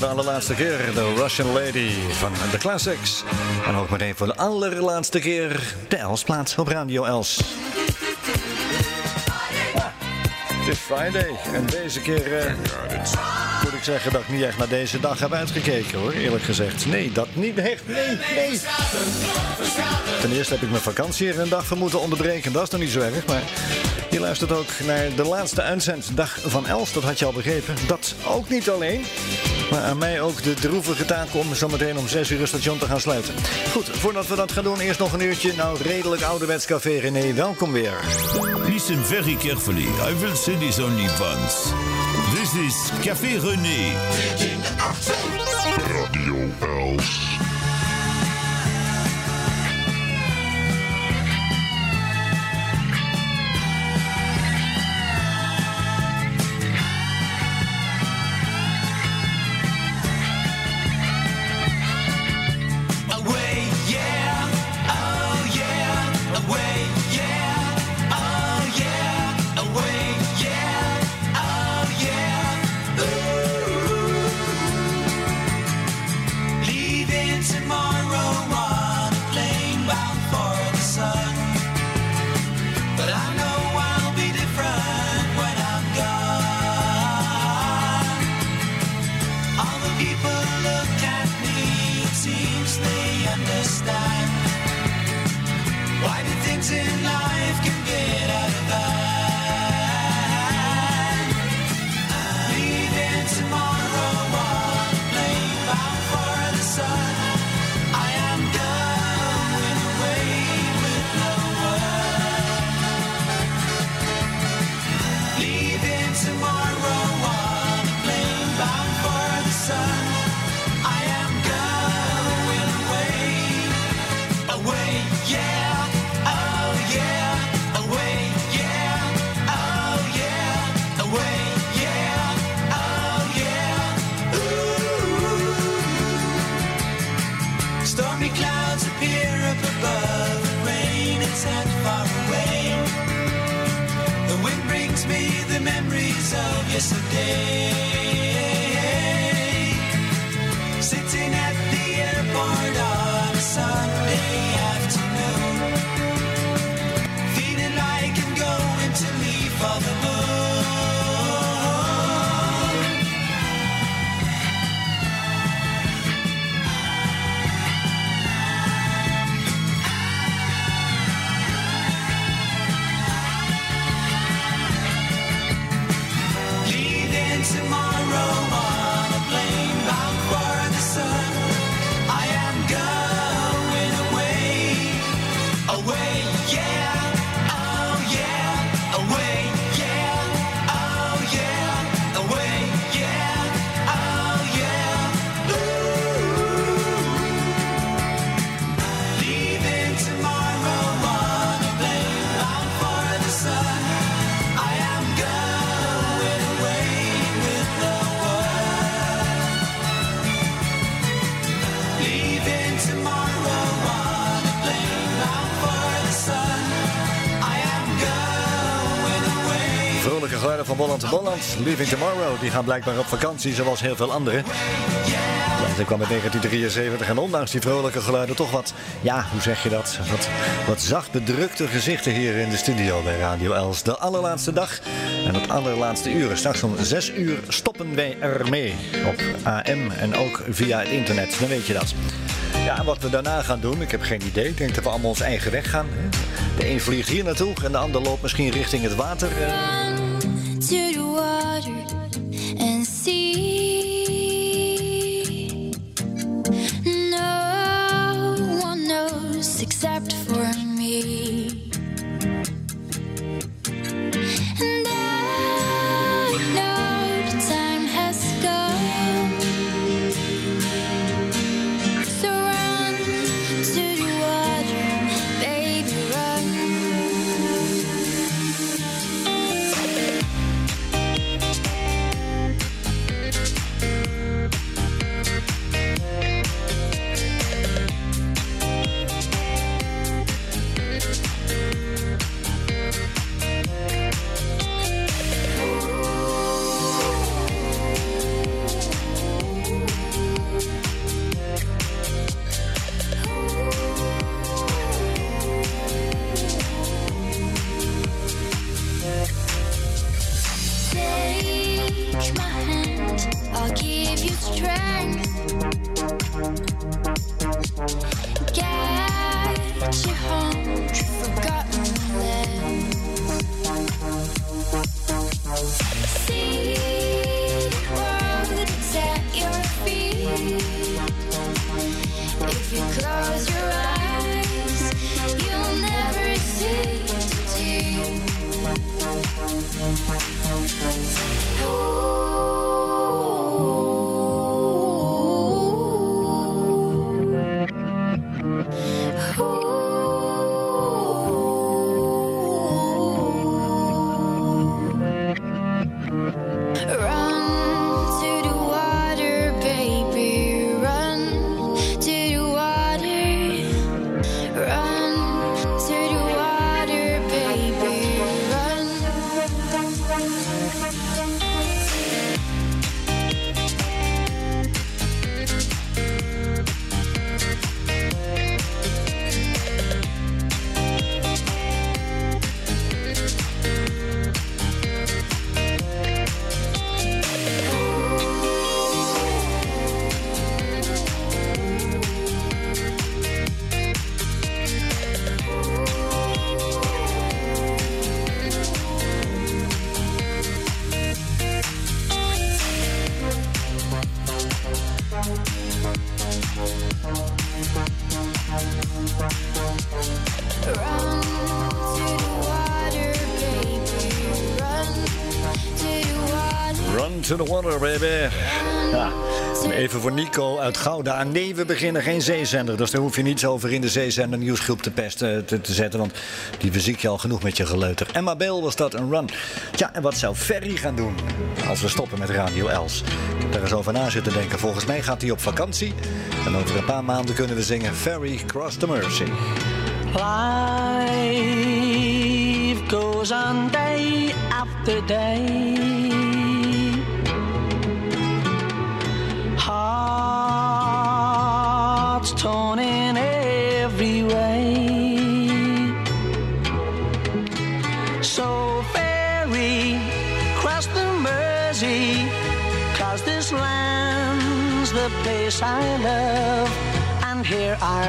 S2: voor de allerlaatste keer de Russian Lady van de Classics. En ook meteen voor de allerlaatste keer de Elsplaats op Radio Els. Dit ah, het is Friday en deze keer... Eh, ik zeggen dat ik niet echt naar deze dag heb uitgekeken hoor, eerlijk gezegd. Nee, dat niet echt. Nee, nee. Ten eerste heb ik mijn vakantie er een dag van moeten onderbreken. Dat is dan niet zo erg, maar je luistert ook naar de laatste uitzenddag van Els. Dat had je al begrepen. Dat ook niet alleen. Maar aan mij ook de droevige taak om zometeen om 6 uur het station te gaan sluiten. Goed, voordat we dat gaan doen, eerst nog een uurtje. Nou, redelijk ouderwets café René, welkom weer.
S13: Listen very carefully. I will say this only once. Café René. Radio
S20: yesterday.
S2: Hollands Living Tomorrow. Die gaan blijkbaar op vakantie, zoals heel veel anderen. Ja, ze kwam in 1973 en ondanks die vrolijke geluiden toch wat, ja, hoe zeg je dat? Wat, wat zacht bedrukte gezichten hier in de studio bij Radio Els. De allerlaatste dag en het allerlaatste uur. Straks om 6 uur stoppen wij ermee op AM en ook via het internet. Dan weet je dat. Ja, en wat we daarna gaan doen, ik heb geen idee. Ik denk dat we allemaal ons eigen weg gaan. De een vliegt hier naartoe en de ander loopt misschien richting het water. Eh.
S44: into the water
S2: Ja. Even voor Nico uit Gouda. Aan nee, we beginnen geen zeezender. Dus daar hoef je niets over in de zeezender nieuwsgroep te, pesten, eh, te, te zetten. Want die beziek je al genoeg met je geleuter. Emma Beel was dat een run. Ja, en wat zou Ferry gaan doen als we stoppen met Radio Els? Ik heb daar eens over na zitten denken. Volgens mij gaat hij op vakantie. En over een paar maanden kunnen we zingen Ferry Cross the Mercy.
S42: Life goes on day after day.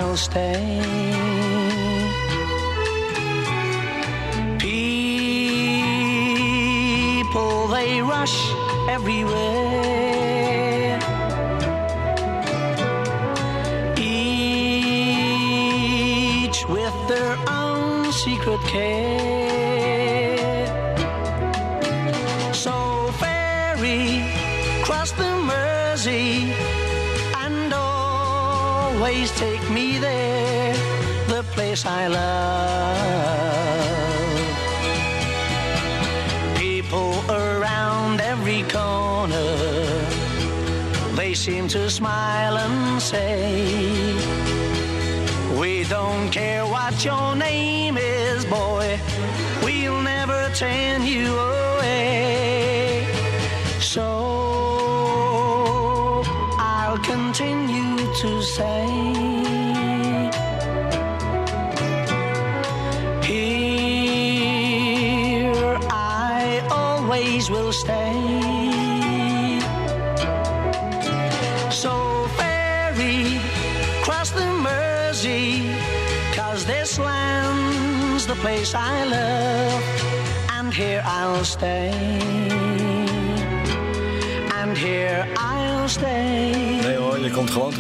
S42: I'll stay.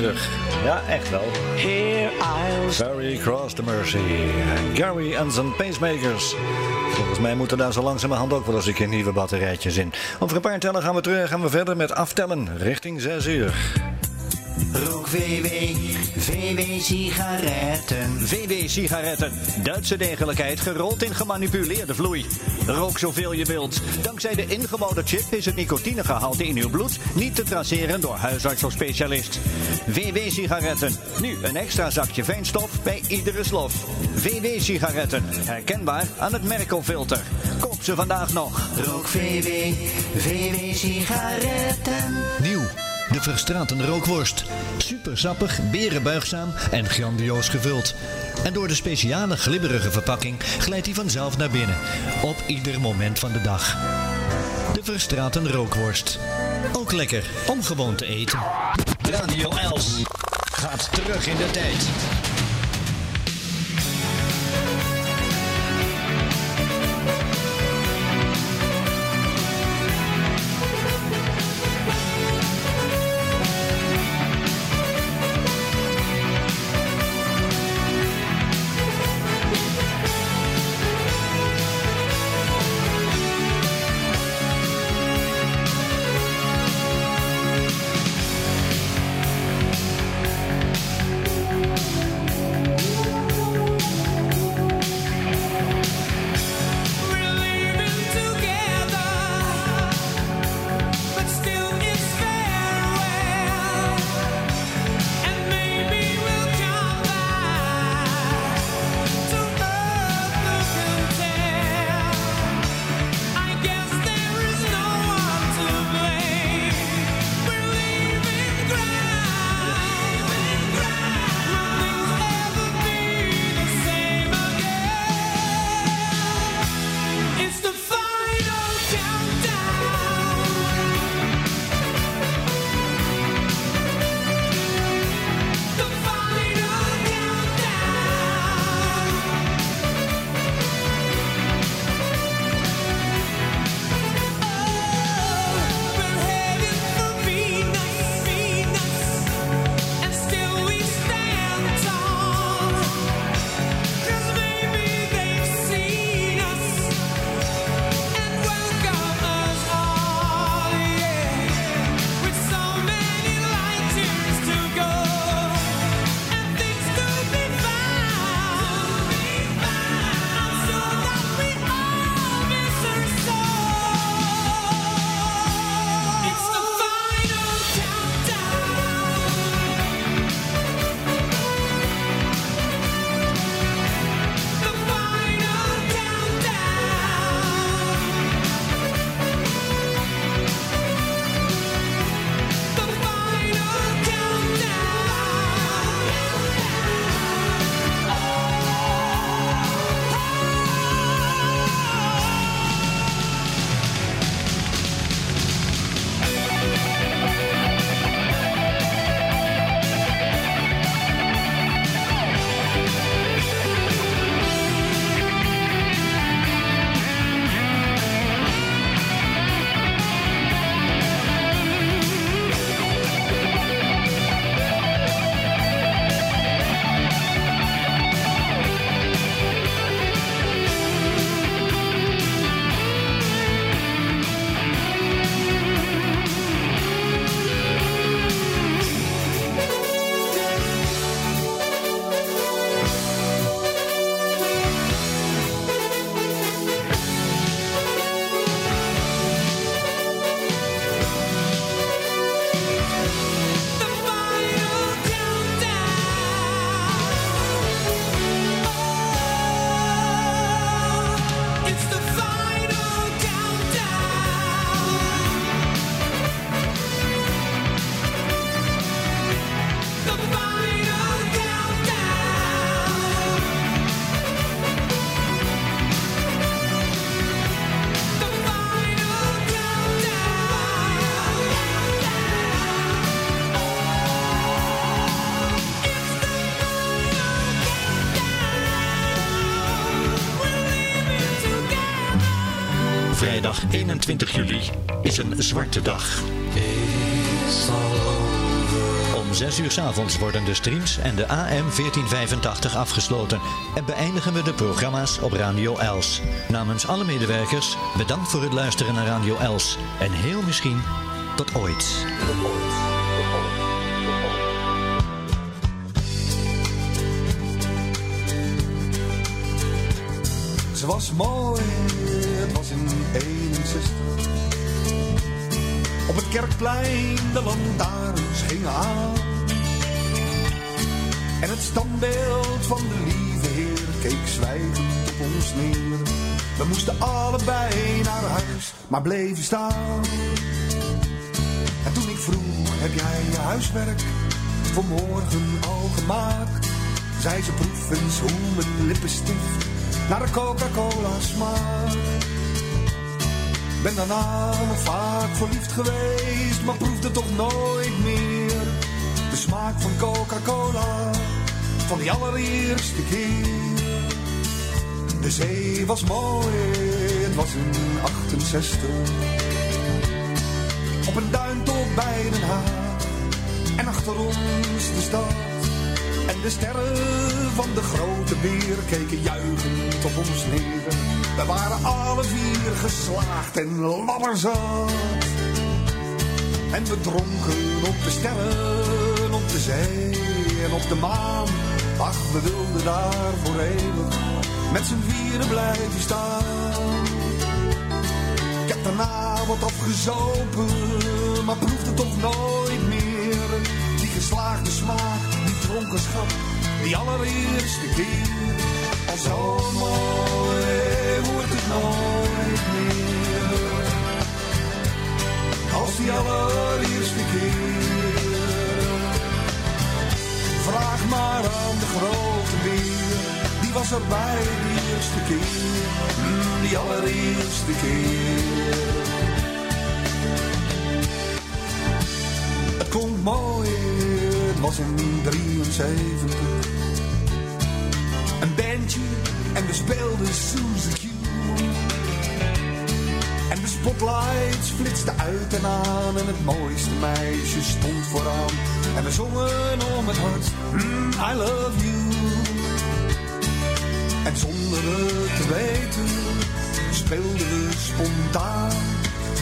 S2: terug. Ja, echt wel. Ferry Cross the Mercy. Gary en zijn pacemakers. Volgens mij moeten daar zo langzamerhand ook wel eens een keer nieuwe batterijtjes in. Over een paar tellen gaan we terug gaan we verder met aftellen richting 6 uur. Rook VW,
S12: VW-sigaretten.
S2: VW-sigaretten, Duitse degelijkheid, gerold in gemanipuleerde vloei. Rook zoveel je wilt. Dankzij de ingebouwde chip is het nicotinegehalte in uw bloed niet te traceren door huisarts of specialist. VW sigaretten nu een extra zakje fijnstof bij iedere slof. VW sigaretten herkenbaar aan het Merkelfilter. Koop ze vandaag nog. Rook VW, VW-sigaretten. Nieuw. De Verstraten rookworst. Super sappig, berenbuigzaam en grandioos gevuld. En door de speciale glibberige verpakking glijdt hij vanzelf naar binnen. Op ieder moment van de dag. De Verstraten rookworst. Ook lekker om gewoon te eten. Radio Els gaat terug in de tijd. 20 juli is een zwarte dag. Om 6 uur s avonds worden de streams en de AM 1485 afgesloten en beëindigen we de programma's op Radio Els. Namens alle medewerkers bedankt voor het luisteren naar Radio Els en heel misschien Tot
S14: ooit. Tot ooit. Ze was mooi Op het kerkplein de lantaarns hingen aan. En het standbeeld van de lieve heer keek zwijgend op ons neer. We moesten allebei naar huis, maar bleven staan. En toen ik vroeg, heb jij je huiswerk voor morgen al gemaakt? Zij ze proef eens hoe met lippenstift naar de Coca-Cola smaakt. Ben daarna nog vaak verliefd geweest, maar proefde toch nooit meer de smaak van Coca-Cola van die allereerste keer. De zee was mooi, het was een 68. Op een duintop bij Den Haag en achter ons de stad. En de sterren van de grote beer keken juichend op ons neer. We waren alle vier geslaagd en labberzat. En we dronken op de sterren, op de zee en op de maan. Ach, we wilden daar voor eeuwig met z'n vieren blijven staan. Ik heb daarna wat afgezopen, maar proefde toch nooit meer. Die geslaagde smaak, die dronkenschap, die allereerste keer. Al zo mooi nooit meer. Als die allereerste keer. Vraag maar aan de grote weer. Die was erbij de eerste keer. Mm, die allereerste keer. Het komt mooi, het was in 73. Een bandje en we speelden Suzy spotlights flitsten uit en aan en het mooiste meisje stond vooraan. En we zongen om het hart, mm, I love you. En zonder het te weten speelden we spontaan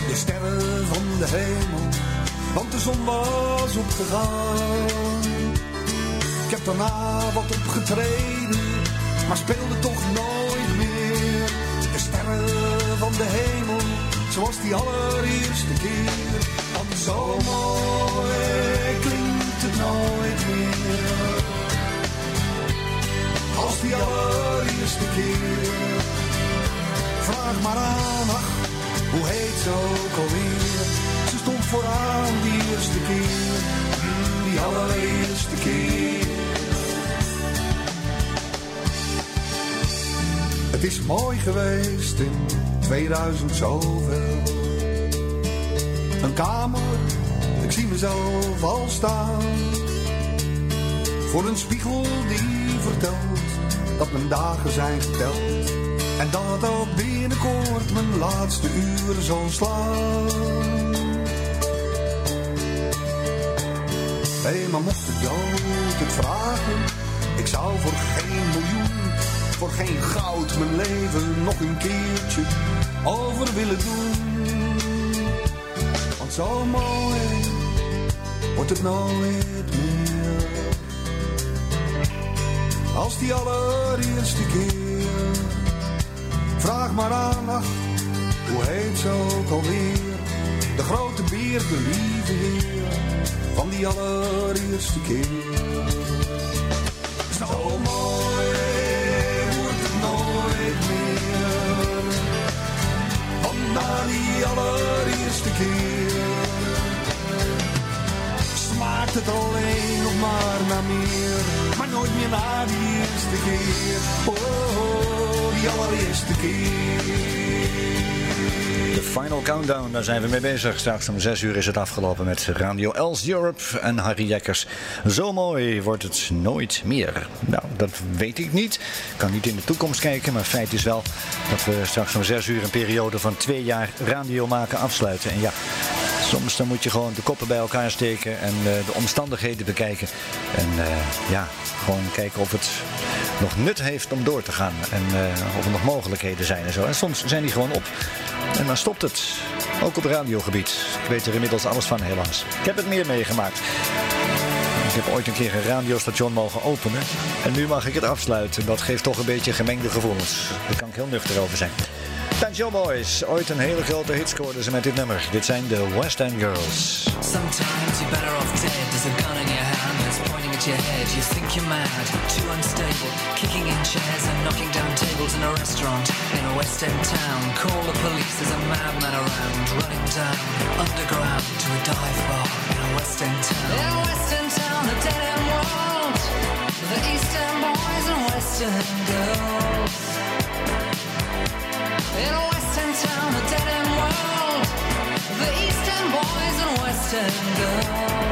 S14: de sterren van de hemel, want de zon was opgegaan. Ik heb daarna wat opgetreden, maar speelde toch nooit meer de sterren van de hemel zoals die allereerste keer. Want zo mooi klinkt het nooit meer. Als die allereerste keer. Vraag maar aan, ach, hoe heet ze ook Ze stond vooraan die eerste keer, hmm, die allereerste keer. Het is mooi geweest in 2000 zoveel. Een kamer, ik zie mezelf al staan. Voor een spiegel die vertelt dat mijn dagen zijn geteld. En dat ook binnenkort mijn laatste uren zal slaan. Hé, maar mocht ik jou het vragen, ik zou voor geen miljoen voor geen goud mijn leven nog een keertje over willen doen. Want zo mooi wordt het nooit meer. Als die allereerste keer, vraag maar aandacht, hoe heet ze ook alweer? De grote beer, de lieve heer, van die allereerste keer. het alleen nog maar naar meer, maar nooit meer naar die eerste keer. Oh, oh, die allereerste keer.
S2: De Final Countdown, daar zijn we mee bezig. Straks om 6 uur is het afgelopen met Radio Els Europe en Harry Jekkers. Zo mooi wordt het nooit meer. Nou, dat weet ik niet. Ik kan niet in de toekomst kijken, maar feit is wel dat we straks om 6 uur een periode van twee jaar radio maken afsluiten. En ja, Soms dan moet je gewoon de koppen bij elkaar steken en eh, de omstandigheden bekijken. En eh, ja, gewoon kijken of het nog nut heeft om door te gaan. En eh, of er nog mogelijkheden zijn en zo. En soms zijn die gewoon op. En dan stopt het. Ook op radiogebied. Ik weet er inmiddels alles van, helaas. Ik heb het meer meegemaakt. Ik heb ooit een keer een radiostation mogen openen. En nu mag ik het afsluiten. Dat geeft toch een beetje gemengde gevoelens. Daar kan ik heel nuchter over zijn. Pet Boys. Ooit een hele grote hit scoorden ze met dit nummer. Dit zijn de West End Girls.
S24: Sometimes you're better off dead. There's a gun in your hand that's pointing at your head. You think you're mad, too unstable. Kicking in chairs and knocking down tables in a restaurant in a West End town. Call the police, there's a madman around. Running down underground to a dive bar in a West End town. In a West
S40: End town, the dead end world. The East End boys and West End girls.
S24: In a western town, a dead end world, the eastern boys and western girls.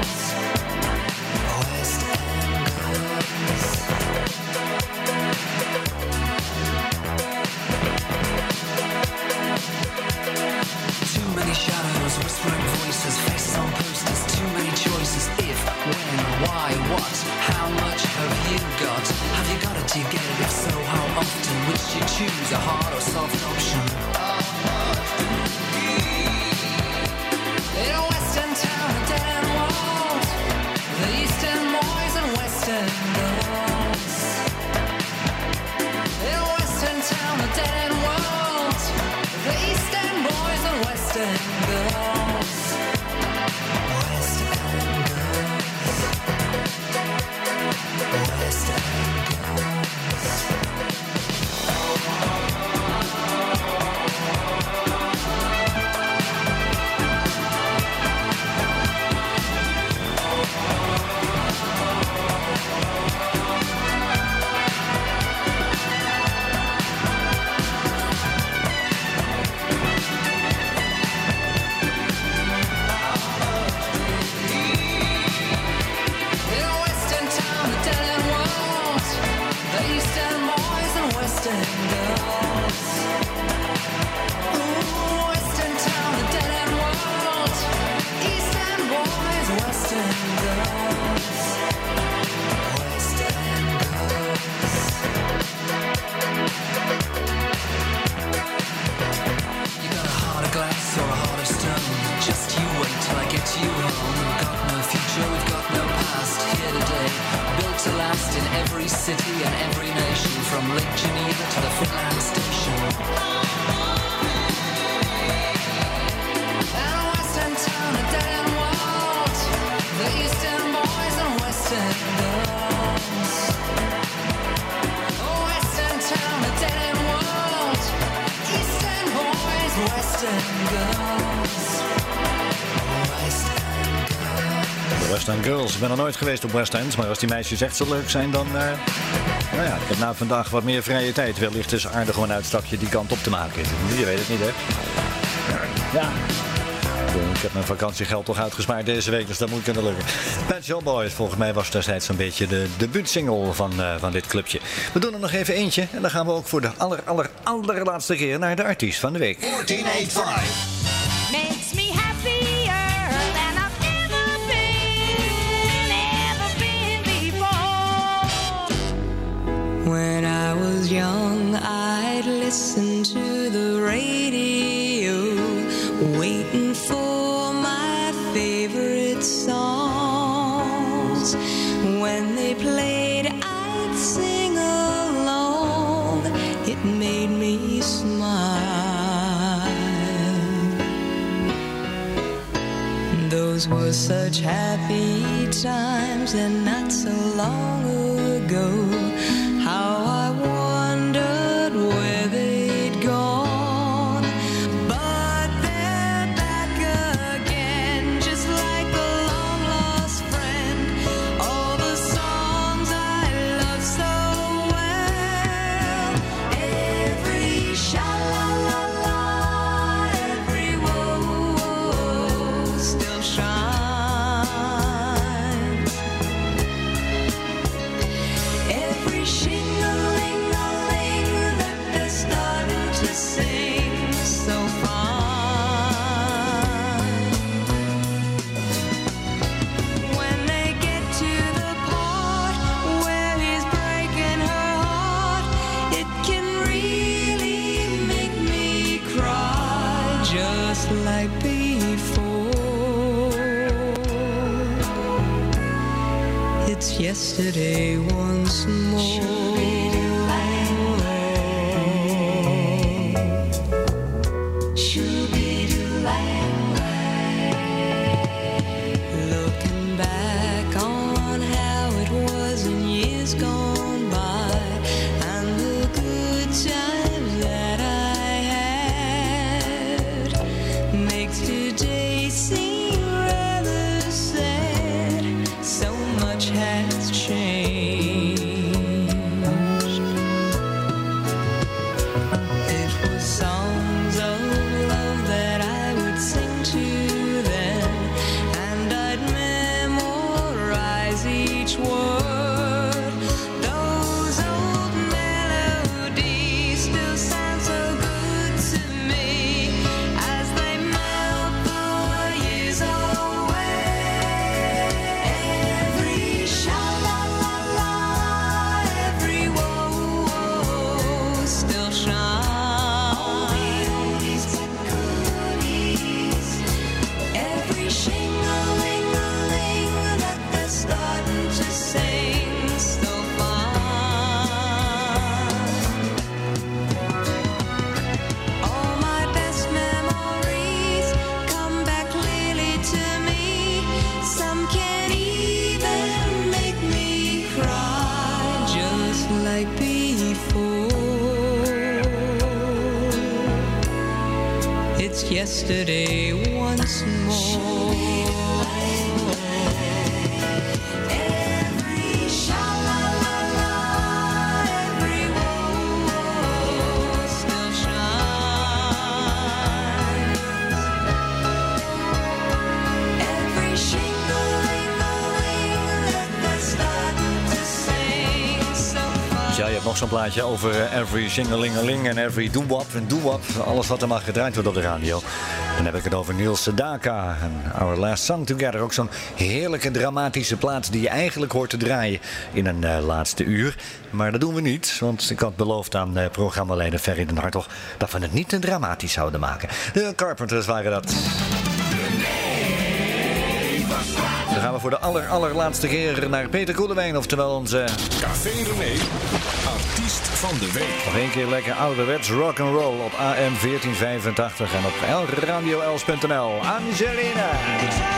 S2: Ik ben er nooit geweest op West maar als die meisjes echt zo leuk zijn, dan... Uh, nou ja, ik heb na vandaag wat meer vrije tijd. Wellicht is aardig om een uitstapje die kant op te maken. Je weet het niet, hè? Ja. Ik heb mijn vakantiegeld toch uitgespaard deze week, dus dat moet kunnen lukken. Pet Shop Boys, volgens mij was destijds een beetje de debuutsingle van, eh, van dit clubje. We doen er nog even eentje en dan gaan we ook voor de aller, aller, allerlaatste keer naar de artiest van de week.
S29: 1485.
S44: listen to the radio, waiting for my favorite songs. When they played, I'd sing along. It made me smile. Those were such happy times
S2: een plaatje over eh, every singelingeling en every wap en wap Alles wat er maar gedraaid wordt op de radio. Dan heb ik het over Niels Sedaka en Our Last Song Together. Ook zo'n heerlijke dramatische plaat die je eigenlijk hoort te draaien in een eh, laatste uur. Maar dat doen we niet, want ik had beloofd aan uh, programmaleider Ferry den Hartog... dat we het niet te dramatisch zouden maken. De Carpenters waren dat. Dan gaan we voor de aller, allerlaatste keer naar Peter Koelewijn, oftewel onze...
S11: Café René
S2: de week. Nog één keer lekker ouderwets rock and roll op AM 1485 en op elradioels.nl. Angelina.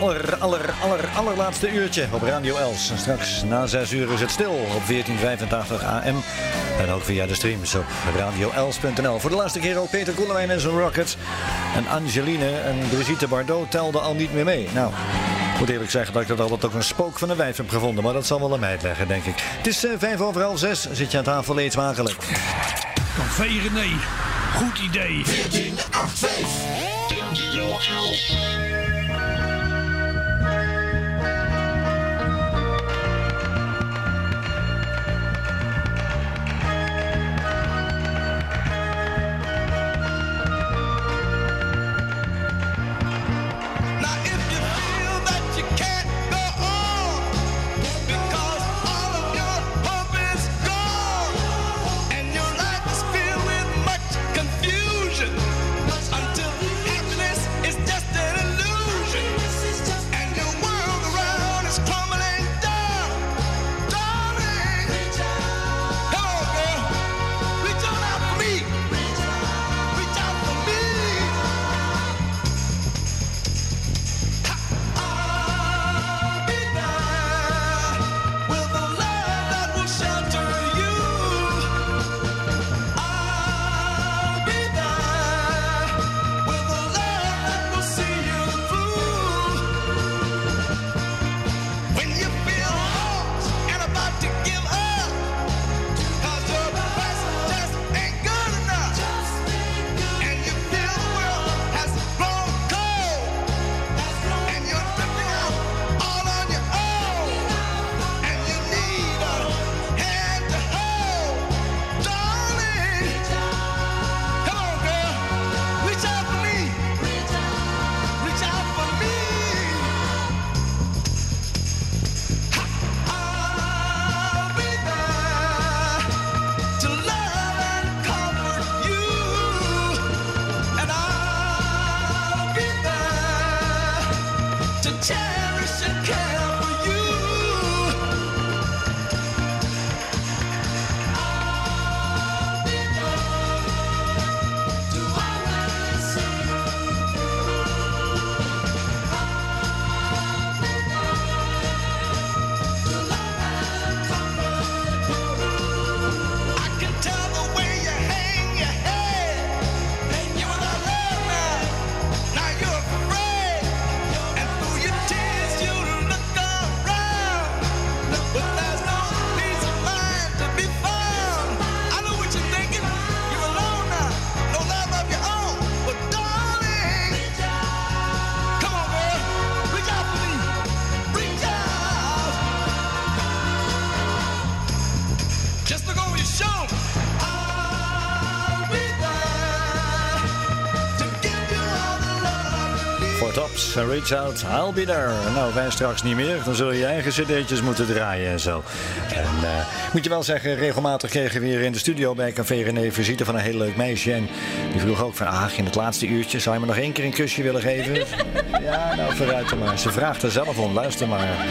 S2: aller, aller, aller, allerlaatste uurtje op Radio Els. straks na 6 uur is het stil op 1485 AM. En ook via de streams op radioels.nl. Voor de laatste keer ook Peter Koelewijn en zijn Rockets. En Angeline en Brigitte Bardot telden al niet meer mee. Nou, ik moet eerlijk zeggen dat ik dat altijd ook een spook van een wijf heb gevonden. Maar dat zal wel een meid leggen denk ik. Het is vijf over half zes. Zit je aan tafel eens Van Café
S14: René. Goed idee. 1485.
S2: Reach Out, I'll Be There. Nou, wij straks niet meer. Dan zul je eigen cd'tjes moeten draaien en zo. En eh, moet je wel zeggen, regelmatig kregen we hier in de studio bij Café René visite van een heel leuk meisje. En die vroeg ook van, ah, in het laatste uurtje zou je me nog één keer een kusje willen geven? ja, nou, vooruit dan maar. Ze vraagt er zelf om. Luister maar.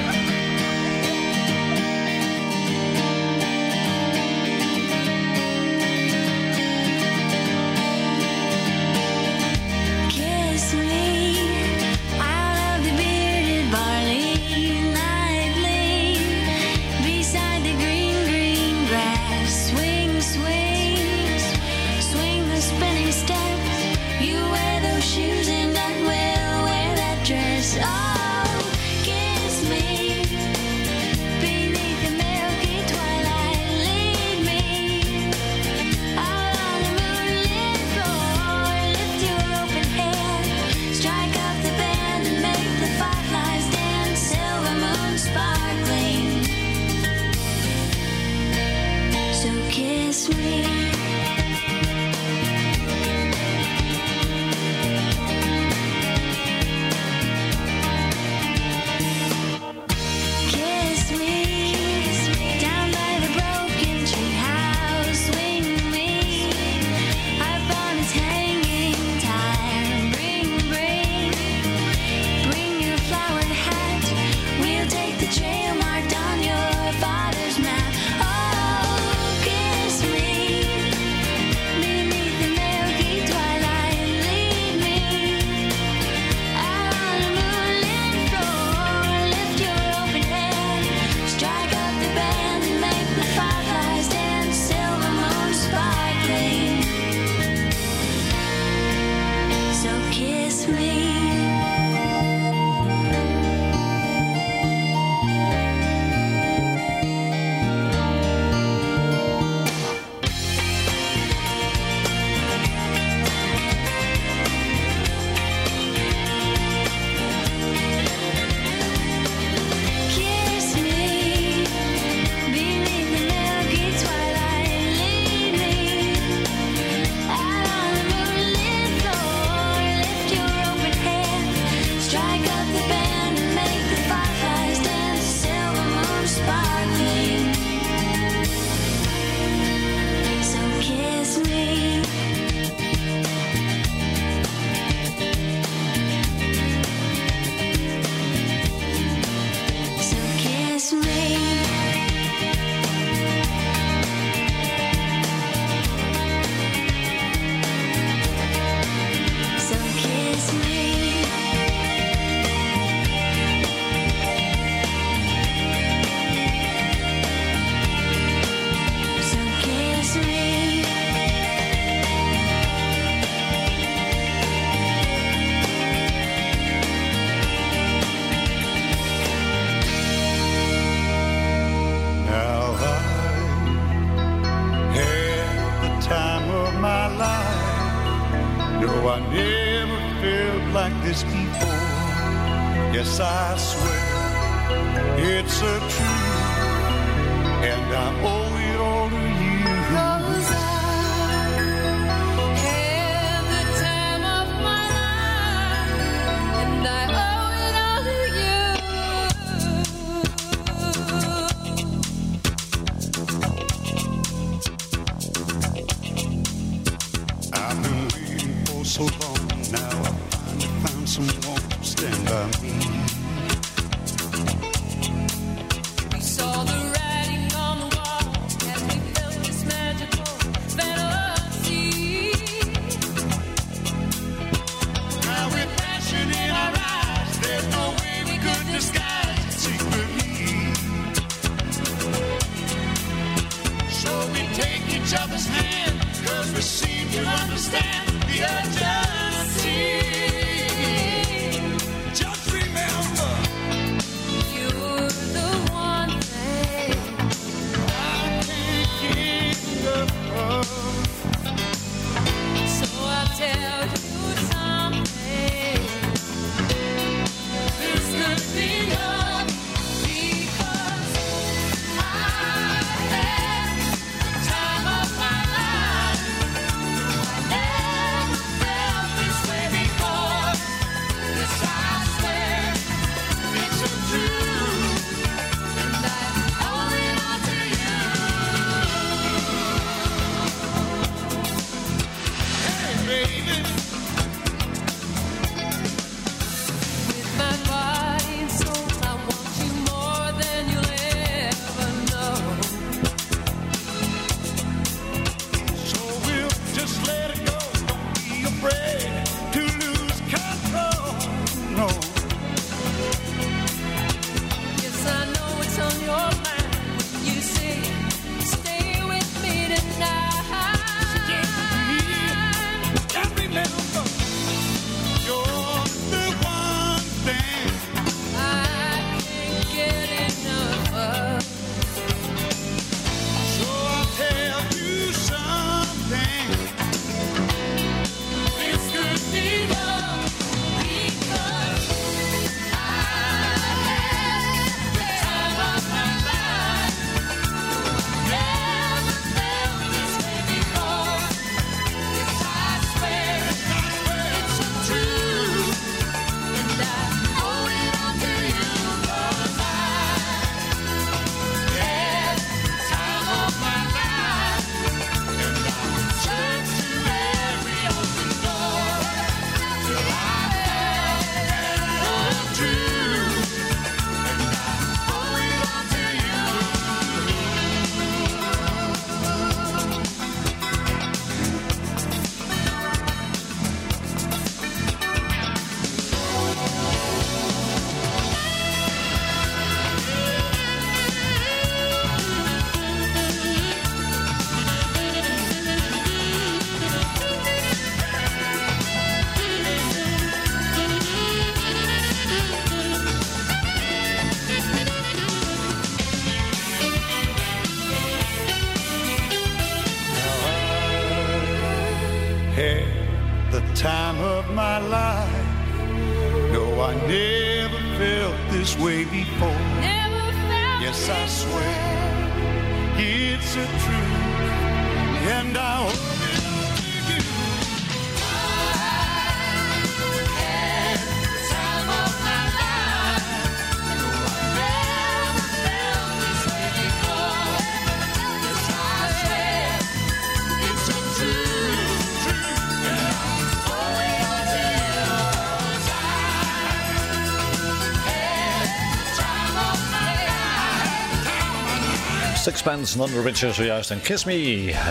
S2: Fans, Richards zojuist en Kiss Me.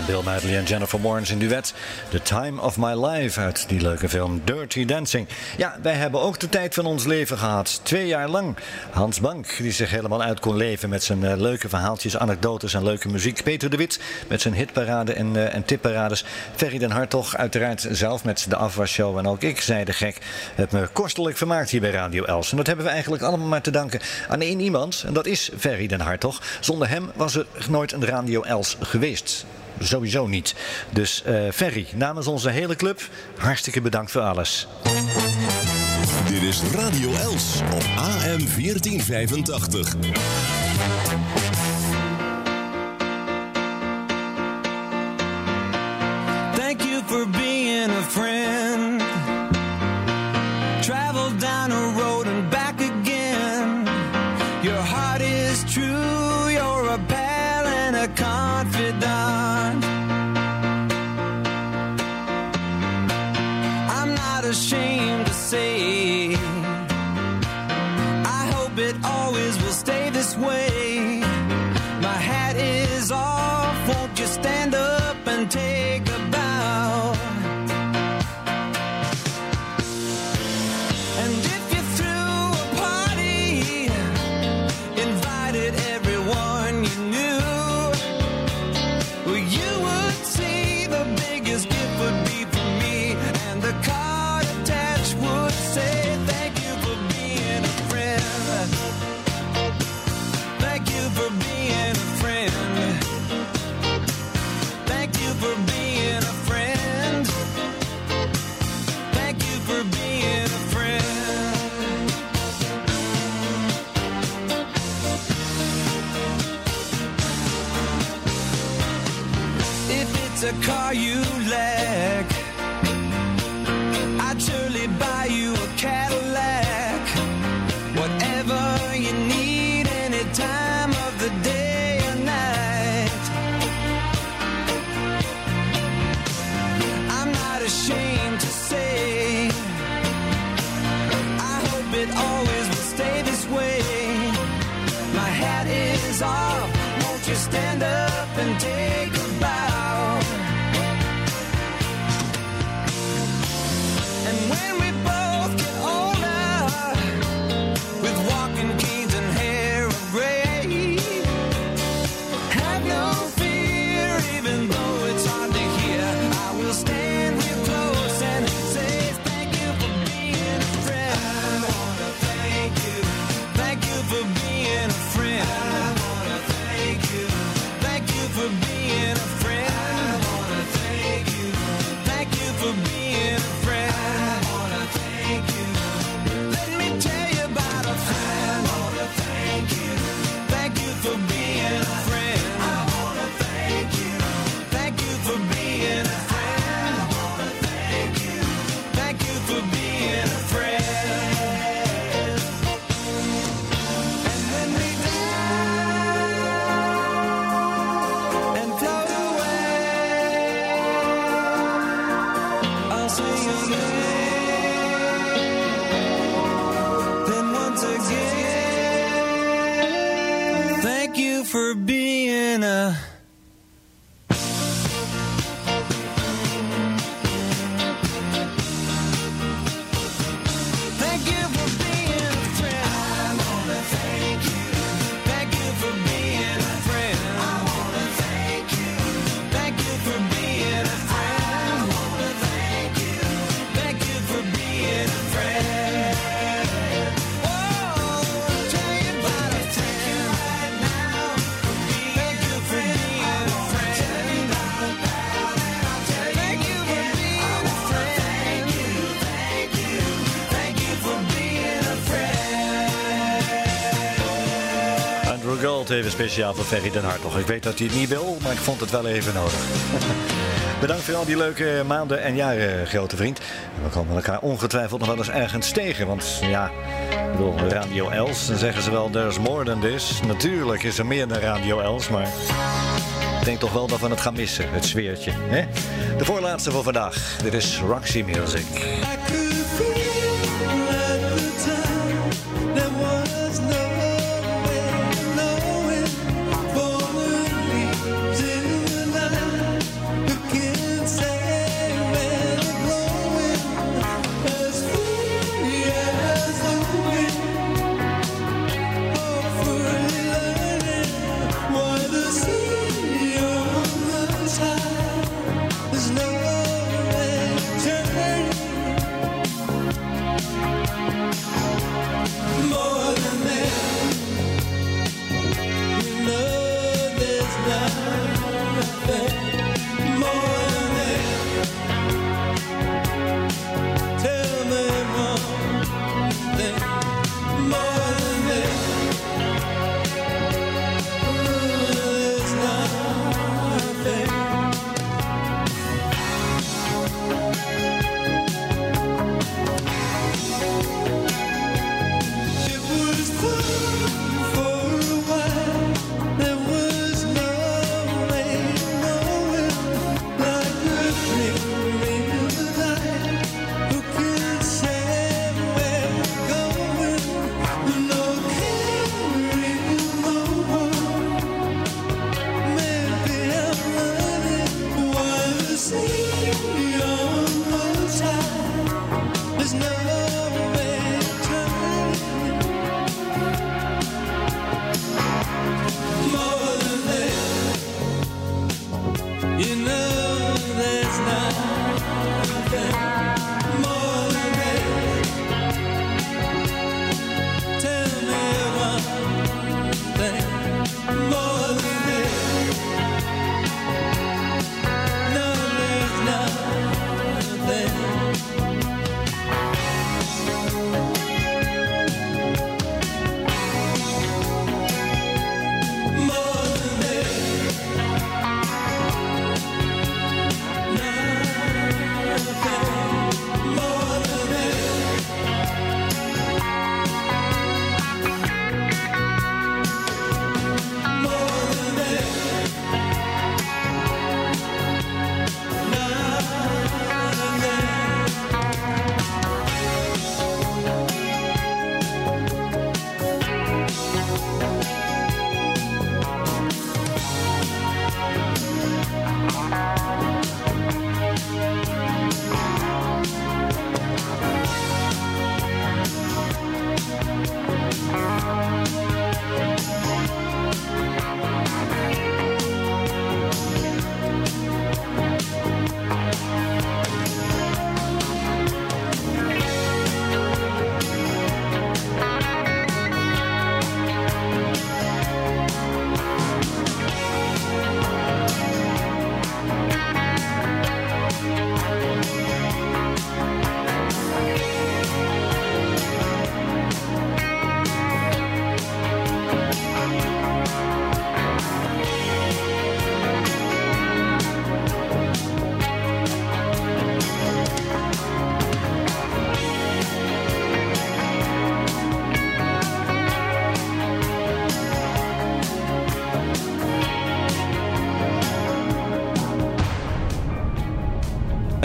S2: Bill Medley en Jennifer Lawrence in duet. The Time of My Life uit die leuke film Dirty Dancing. Ja, wij hebben ook de tijd van ons leven gehad. Twee jaar lang. Hans Bank, die zich helemaal uit kon leven met zijn eh, leuke verhaaltjes, anekdotes en leuke muziek. Peter de Wit met zijn hitparade en, eh, en tipparades. Ferry den Hartog uiteraard zelf met de afwasshow. En ook ik, zei de gek, heb me kostelijk vermaakt hier bij Radio Els. En dat hebben we eigenlijk allemaal maar te danken aan één iemand. En dat is Ferry den Hartog. Zonder hem was er nooit een Radio Els geweest. Sowieso niet. Dus eh, Ferry, namens onze hele club, hartstikke bedankt voor alles.
S11: Dit is Radio Els op AM 1485.
S2: even speciaal voor Ferry Den Hartog. Ik weet dat hij het niet wil, maar ik vond het wel even nodig. Bedankt voor al die leuke maanden en jaren, grote vriend. We komen elkaar ongetwijfeld nog wel eens ergens tegen. Want ja, ik bedoel, Radio Els, dan zeggen ze wel, there's more than this. Natuurlijk is er meer dan Radio Els, maar ik denk toch wel dat we het gaan missen, het sfeertje. Hè? De voorlaatste voor vandaag. Dit is Roxy Music.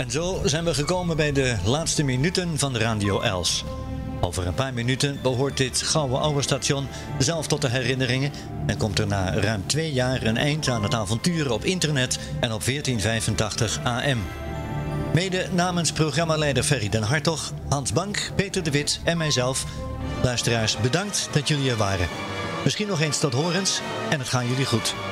S2: En zo zijn we gekomen bij de laatste minuten van de Radio Els. Over een paar minuten behoort dit gouden oude station zelf tot de herinneringen en komt er na ruim twee jaar een eind aan het avonturen op internet en op 1485 AM. Mede namens programmaleider Ferry den Hartog, Hans Bank, Peter de Wit en mijzelf, luisteraars bedankt dat jullie er waren. Misschien nog eens tot horens en het gaan jullie goed.